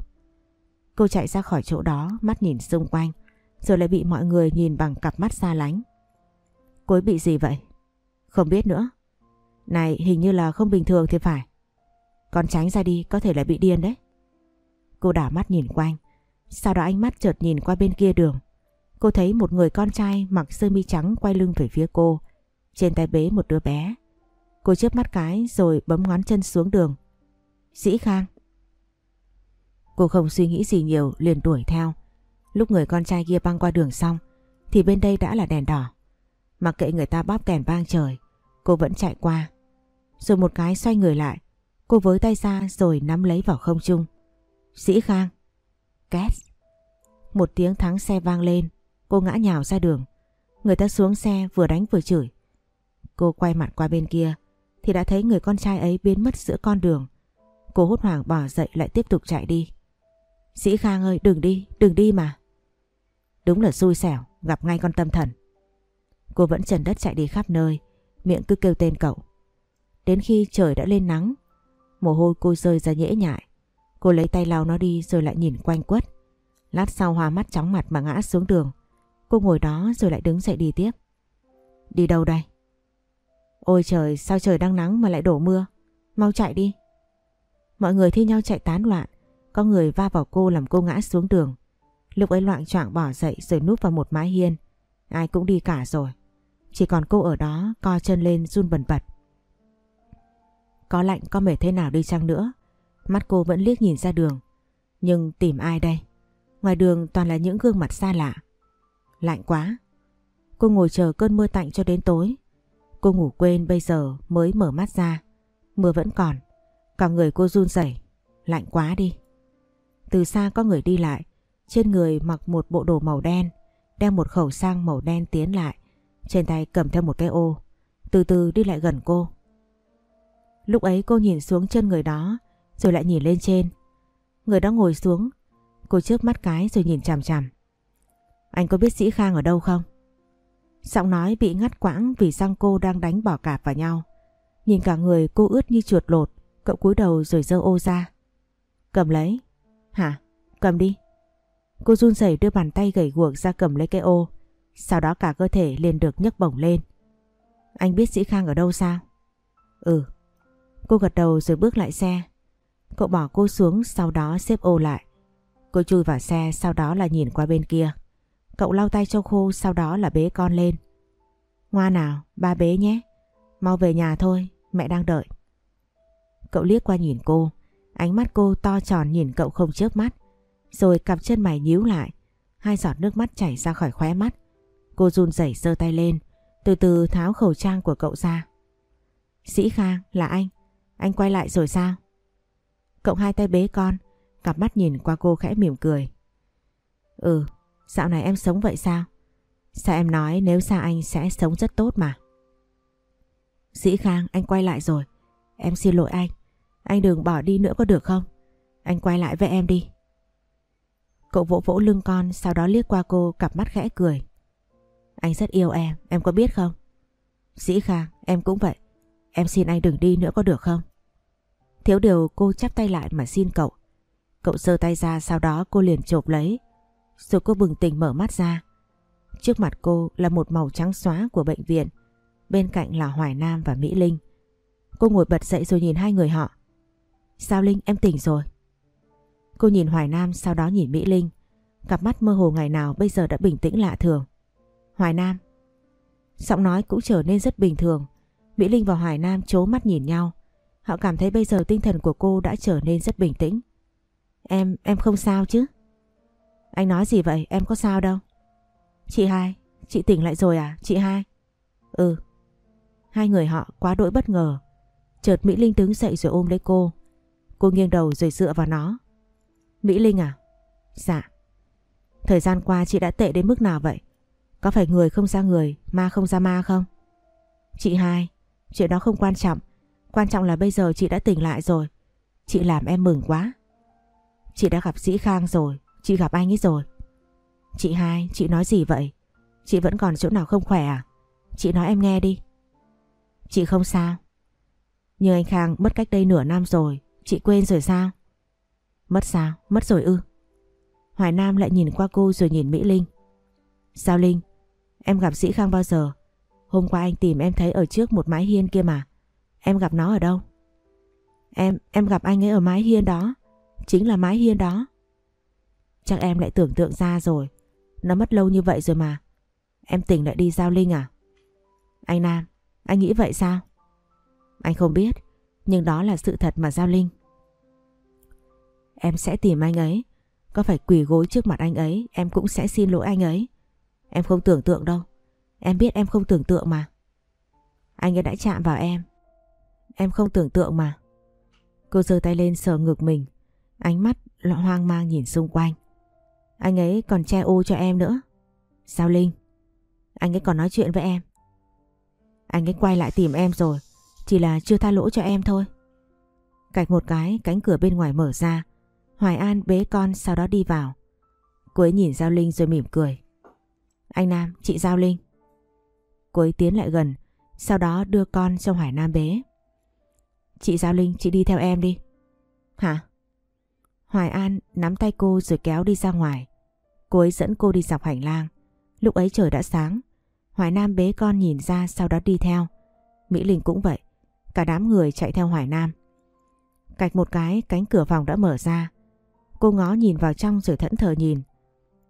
Cô chạy ra khỏi chỗ đó, mắt nhìn xung quanh, rồi lại bị mọi người nhìn bằng cặp mắt xa lánh. Cô ấy bị gì vậy? Không biết nữa. Này, hình như là không bình thường thì phải. Con tránh ra đi, có thể là bị điên đấy. Cô đảo mắt nhìn quanh. Sau đó ánh mắt chợt nhìn qua bên kia đường. Cô thấy một người con trai mặc sơ mi trắng quay lưng về phía cô. Trên tay bế một đứa bé. Cô chớp mắt cái rồi bấm ngón chân xuống đường. Dĩ Khang. Cô không suy nghĩ gì nhiều, liền đuổi theo. Lúc người con trai kia băng qua đường xong, thì bên đây đã là đèn đỏ. Mặc kệ người ta bóp kèn vang trời, cô vẫn chạy qua. Rồi một cái xoay người lại, cô với tay ra rồi nắm lấy vào không trung. Sĩ Khang. Két. Một tiếng thắng xe vang lên, cô ngã nhào ra đường. Người ta xuống xe vừa đánh vừa chửi. Cô quay mặt qua bên kia thì đã thấy người con trai ấy biến mất giữa con đường. Cô hốt hoảng bỏ dậy lại tiếp tục chạy đi. Sĩ Khang ơi đừng đi, đừng đi mà. Đúng là xui xẻo, gặp ngay con tâm thần. Cô vẫn trần đất chạy đi khắp nơi, miệng cứ kêu tên cậu. Đến khi trời đã lên nắng, mồ hôi cô rơi ra nhễ nhại. Cô lấy tay lau nó đi rồi lại nhìn quanh quất. Lát sau hoa mắt chóng mặt mà ngã xuống đường. Cô ngồi đó rồi lại đứng dậy đi tiếp. Đi đâu đây? Ôi trời, sao trời đang nắng mà lại đổ mưa? Mau chạy đi. Mọi người thi nhau chạy tán loạn. Có người va vào cô làm cô ngã xuống đường. Lúc ấy loạn choạng bỏ dậy rồi núp vào một mái hiên. Ai cũng đi cả rồi. Chỉ còn cô ở đó co chân lên run bần bật. Có lạnh có mệt thế nào đi chăng nữa. Mắt cô vẫn liếc nhìn ra đường. Nhưng tìm ai đây? Ngoài đường toàn là những gương mặt xa lạ. Lạnh quá. Cô ngồi chờ cơn mưa tạnh cho đến tối. Cô ngủ quên bây giờ mới mở mắt ra. Mưa vẫn còn. Cả người cô run rẩy, Lạnh quá đi. Từ xa có người đi lại. Trên người mặc một bộ đồ màu đen. Đeo một khẩu sang màu đen tiến lại. Trên tay cầm theo một cái ô. Từ từ đi lại gần cô. Lúc ấy cô nhìn xuống chân người đó. Rồi lại nhìn lên trên. Người đó ngồi xuống. Cô trước mắt cái rồi nhìn chằm chằm. Anh có biết Sĩ Khang ở đâu không? Giọng nói bị ngắt quãng vì răng cô đang đánh bỏ cạp vào nhau. Nhìn cả người cô ướt như chuột lột, cậu cúi đầu rồi dơ ô ra. Cầm lấy. Hả? Cầm đi. Cô run rẩy đưa bàn tay gầy guộc ra cầm lấy cái ô. Sau đó cả cơ thể liền được nhấc bổng lên. Anh biết Sĩ Khang ở đâu sao? Ừ. Cô gật đầu rồi bước lại xe. Cậu bỏ cô xuống sau đó xếp ô lại. Cô chui vào xe sau đó là nhìn qua bên kia. Cậu lau tay cho khô sau đó là bế con lên. Ngoa nào, ba bế nhé. Mau về nhà thôi, mẹ đang đợi. Cậu liếc qua nhìn cô, ánh mắt cô to tròn nhìn cậu không chớp mắt. Rồi cặp chân mày nhíu lại, hai giọt nước mắt chảy ra khỏi khóe mắt. Cô run rẩy giơ tay lên, từ từ tháo khẩu trang của cậu ra. Sĩ Khang, là anh. Anh quay lại rồi sao? Cậu hai tay bế con, cặp mắt nhìn qua cô khẽ mỉm cười. Ừ, dạo này em sống vậy sao? Sao em nói nếu xa anh sẽ sống rất tốt mà? sĩ Khang, anh quay lại rồi. Em xin lỗi anh. Anh đừng bỏ đi nữa có được không? Anh quay lại với em đi. Cậu vỗ vỗ lưng con sau đó liếc qua cô cặp mắt khẽ cười. Anh rất yêu em, em có biết không? Dĩ Khang, em cũng vậy. Em xin anh đừng đi nữa có được không? Thiếu điều cô chắp tay lại mà xin cậu. Cậu giơ tay ra sau đó cô liền chộp lấy. Rồi cô bừng tỉnh mở mắt ra. Trước mặt cô là một màu trắng xóa của bệnh viện. Bên cạnh là Hoài Nam và Mỹ Linh. Cô ngồi bật dậy rồi nhìn hai người họ. Sao Linh em tỉnh rồi? Cô nhìn Hoài Nam sau đó nhìn Mỹ Linh. Cặp mắt mơ hồ ngày nào bây giờ đã bình tĩnh lạ thường. Hoài Nam. Giọng nói cũng trở nên rất bình thường. Mỹ Linh và Hoài Nam chố mắt nhìn nhau. Họ cảm thấy bây giờ tinh thần của cô đã trở nên rất bình tĩnh. Em, em không sao chứ? Anh nói gì vậy? Em có sao đâu? Chị hai, chị tỉnh lại rồi à? Chị hai? Ừ. Hai người họ quá đỗi bất ngờ. Chợt Mỹ Linh đứng dậy rồi ôm lấy cô. Cô nghiêng đầu rồi dựa vào nó. Mỹ Linh à? Dạ. Thời gian qua chị đã tệ đến mức nào vậy? Có phải người không ra người, ma không ra ma không? Chị hai, chuyện đó không quan trọng. Quan trọng là bây giờ chị đã tỉnh lại rồi. Chị làm em mừng quá. Chị đã gặp Sĩ Khang rồi, chị gặp anh ấy rồi. Chị hai, chị nói gì vậy? Chị vẫn còn chỗ nào không khỏe à? Chị nói em nghe đi. Chị không sao. Nhưng anh Khang mất cách đây nửa năm rồi, chị quên rồi sao? Mất sao? Mất rồi ư? Hoài Nam lại nhìn qua cô rồi nhìn Mỹ Linh. Sao Linh? Em gặp Sĩ Khang bao giờ? Hôm qua anh tìm em thấy ở trước một mái hiên kia mà. Em gặp nó ở đâu? Em, em gặp anh ấy ở mái hiên đó. Chính là mái hiên đó. Chắc em lại tưởng tượng ra rồi. Nó mất lâu như vậy rồi mà. Em tỉnh lại đi giao Linh à? Anh Nam, anh nghĩ vậy sao? Anh không biết, nhưng đó là sự thật mà Giao Linh. Em sẽ tìm anh ấy. Có phải quỳ gối trước mặt anh ấy, em cũng sẽ xin lỗi anh ấy. Em không tưởng tượng đâu. Em biết em không tưởng tượng mà. Anh ấy đã chạm vào em. Em không tưởng tượng mà. Cô giơ tay lên sờ ngực mình. Ánh mắt hoang mang nhìn xung quanh. Anh ấy còn che ô cho em nữa. Sao Linh? Anh ấy còn nói chuyện với em. Anh ấy quay lại tìm em rồi. Chỉ là chưa tha lỗi cho em thôi. Cạch một cái, cánh cửa bên ngoài mở ra. Hoài An bế con sau đó đi vào. Cô ấy nhìn Giao Linh rồi mỉm cười. Anh Nam, chị Giao Linh. Cô ấy tiến lại gần, sau đó đưa con cho Hoài Nam bế. Chị Giao Linh, chị đi theo em đi. Hả? Hoài An nắm tay cô rồi kéo đi ra ngoài. Cô ấy dẫn cô đi dọc hành lang. Lúc ấy trời đã sáng. Hoài Nam bế con nhìn ra sau đó đi theo. Mỹ Linh cũng vậy. Cả đám người chạy theo Hoài Nam. Cạch một cái cánh cửa phòng đã mở ra. Cô ngó nhìn vào trong rồi thẫn thờ nhìn.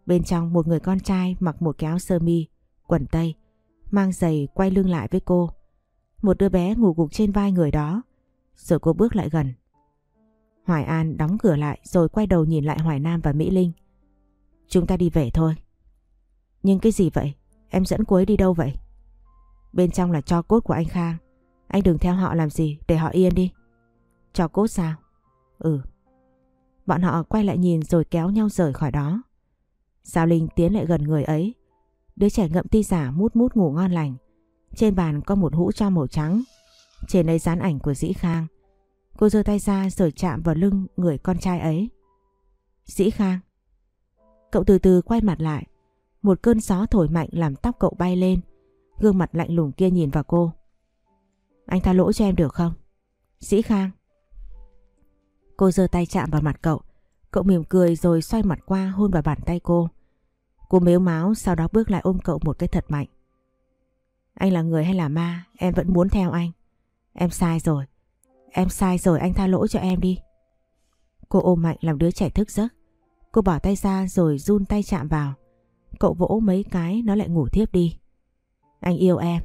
Bên trong một người con trai mặc một cái áo sơ mi, quần tây, mang giày quay lưng lại với cô. Một đứa bé ngủ gục trên vai người đó. Rồi cô bước lại gần. Hoài An đóng cửa lại rồi quay đầu nhìn lại Hoài Nam và Mỹ Linh. Chúng ta đi về thôi. Nhưng cái gì vậy? Em dẫn cô ấy đi đâu vậy? Bên trong là cho cốt của anh Khang. Anh đừng theo họ làm gì để họ yên đi. Cho cốt sao? Ừ. Bọn họ quay lại nhìn rồi kéo nhau rời khỏi đó. Giao Linh tiến lại gần người ấy. Đứa trẻ ngậm ti giả mút mút ngủ ngon lành. Trên bàn có một hũ cho màu trắng. Trên ấy dán ảnh của Dĩ Khang. Cô giơ tay ra rồi chạm vào lưng người con trai ấy. Dĩ Khang. Cậu từ từ quay mặt lại. Một cơn gió thổi mạnh làm tóc cậu bay lên. Gương mặt lạnh lùng kia nhìn vào cô. Anh tha lỗi cho em được không? Dĩ Khang. Cô giơ tay chạm vào mặt cậu. Cậu mỉm cười rồi xoay mặt qua hôn vào bàn tay cô. Cô mếu máu sau đó bước lại ôm cậu một cái thật mạnh. Anh là người hay là ma, em vẫn muốn theo anh. Em sai rồi. Em sai rồi anh tha lỗi cho em đi. Cô ôm mạnh làm đứa trẻ thức giấc. Cô bỏ tay ra rồi run tay chạm vào. Cậu vỗ mấy cái nó lại ngủ thiếp đi. Anh yêu em.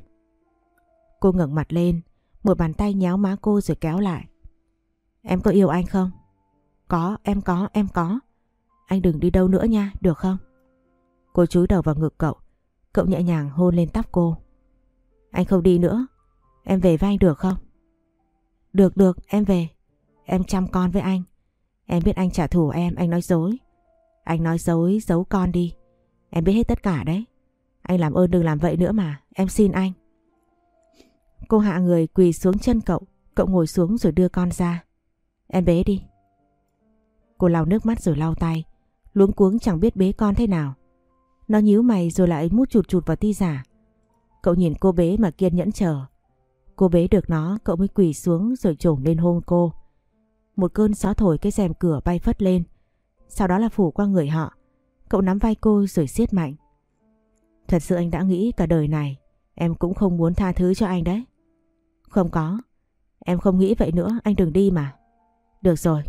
Cô ngẩng mặt lên, một bàn tay nhéo má cô rồi kéo lại. Em có yêu anh không? Có, em có, em có. Anh đừng đi đâu nữa nha, được không? Cô chúi đầu vào ngực cậu. Cậu nhẹ nhàng hôn lên tóc cô. Anh không đi nữa. Em về với anh được không? Được được, em về. Em chăm con với anh. Em biết anh trả thù em, anh nói dối. Anh nói dối giấu con đi. Em biết hết tất cả đấy. Anh làm ơn đừng làm vậy nữa mà, em xin anh. Cô hạ người quỳ xuống chân cậu, cậu ngồi xuống rồi đưa con ra. Em bế đi. Cô lau nước mắt rồi lau tay, luống cuống chẳng biết bế con thế nào. Nó nhíu mày rồi lại mút chụt chụt vào ti giả. Cậu nhìn cô bế mà kiên nhẫn chờ. Cô bế được nó, cậu mới quỳ xuống rồi trổm lên hôn cô. Một cơn gió thổi cái rèm cửa bay phất lên. Sau đó là phủ qua người họ. Cậu nắm vai cô rồi siết mạnh. Thật sự anh đã nghĩ cả đời này em cũng không muốn tha thứ cho anh đấy. Không có. Em không nghĩ vậy nữa, anh đừng đi mà. Được rồi.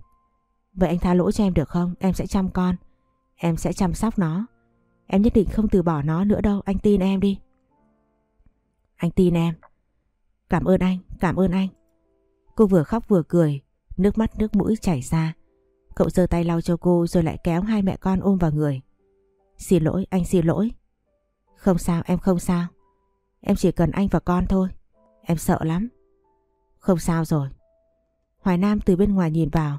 Vậy anh tha lỗi cho em được không? Em sẽ chăm con. Em sẽ chăm sóc nó. Em nhất định không từ bỏ nó nữa đâu, anh tin em đi. Anh tin em. Cảm ơn anh, cảm ơn anh. Cô vừa khóc vừa cười, nước mắt nước mũi chảy ra. Cậu giơ tay lau cho cô rồi lại kéo hai mẹ con ôm vào người. Xin lỗi, anh xin lỗi. Không sao, em không sao. Em chỉ cần anh và con thôi. Em sợ lắm. Không sao rồi. Hoài Nam từ bên ngoài nhìn vào.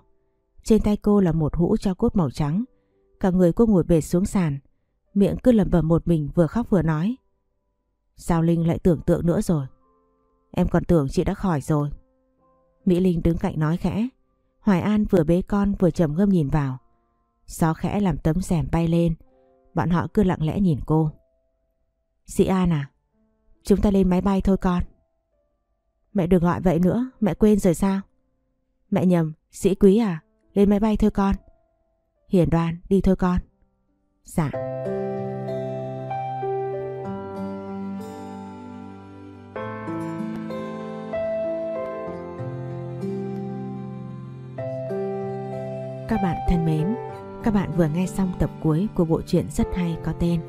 Trên tay cô là một hũ cho cốt màu trắng. Cả người cô ngồi bệt xuống sàn. Miệng cứ lẩm bẩm một mình vừa khóc vừa nói. Sao Linh lại tưởng tượng nữa rồi? Em còn tưởng chị đã khỏi rồi. Mỹ Linh đứng cạnh nói khẽ. Hoài An vừa bế con vừa trầm ngâm nhìn vào. Gió khẽ làm tấm rèm bay lên. Bọn họ cứ lặng lẽ nhìn cô. Sĩ An à? Chúng ta lên máy bay thôi con. Mẹ đừng gọi vậy nữa, mẹ quên rồi sao? Mẹ nhầm, sĩ quý à? Lên máy bay thôi con. Hiền đoan, đi thôi con. Dạ. Các bạn thân mến, các bạn vừa nghe xong tập cuối của bộ truyện rất hay có tên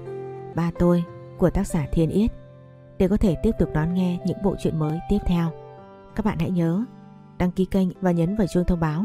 Ba tôi của tác giả Thiên Yết. Để có thể tiếp tục đón nghe những bộ truyện mới tiếp theo, các bạn hãy nhớ đăng ký kênh và nhấn vào chuông thông báo,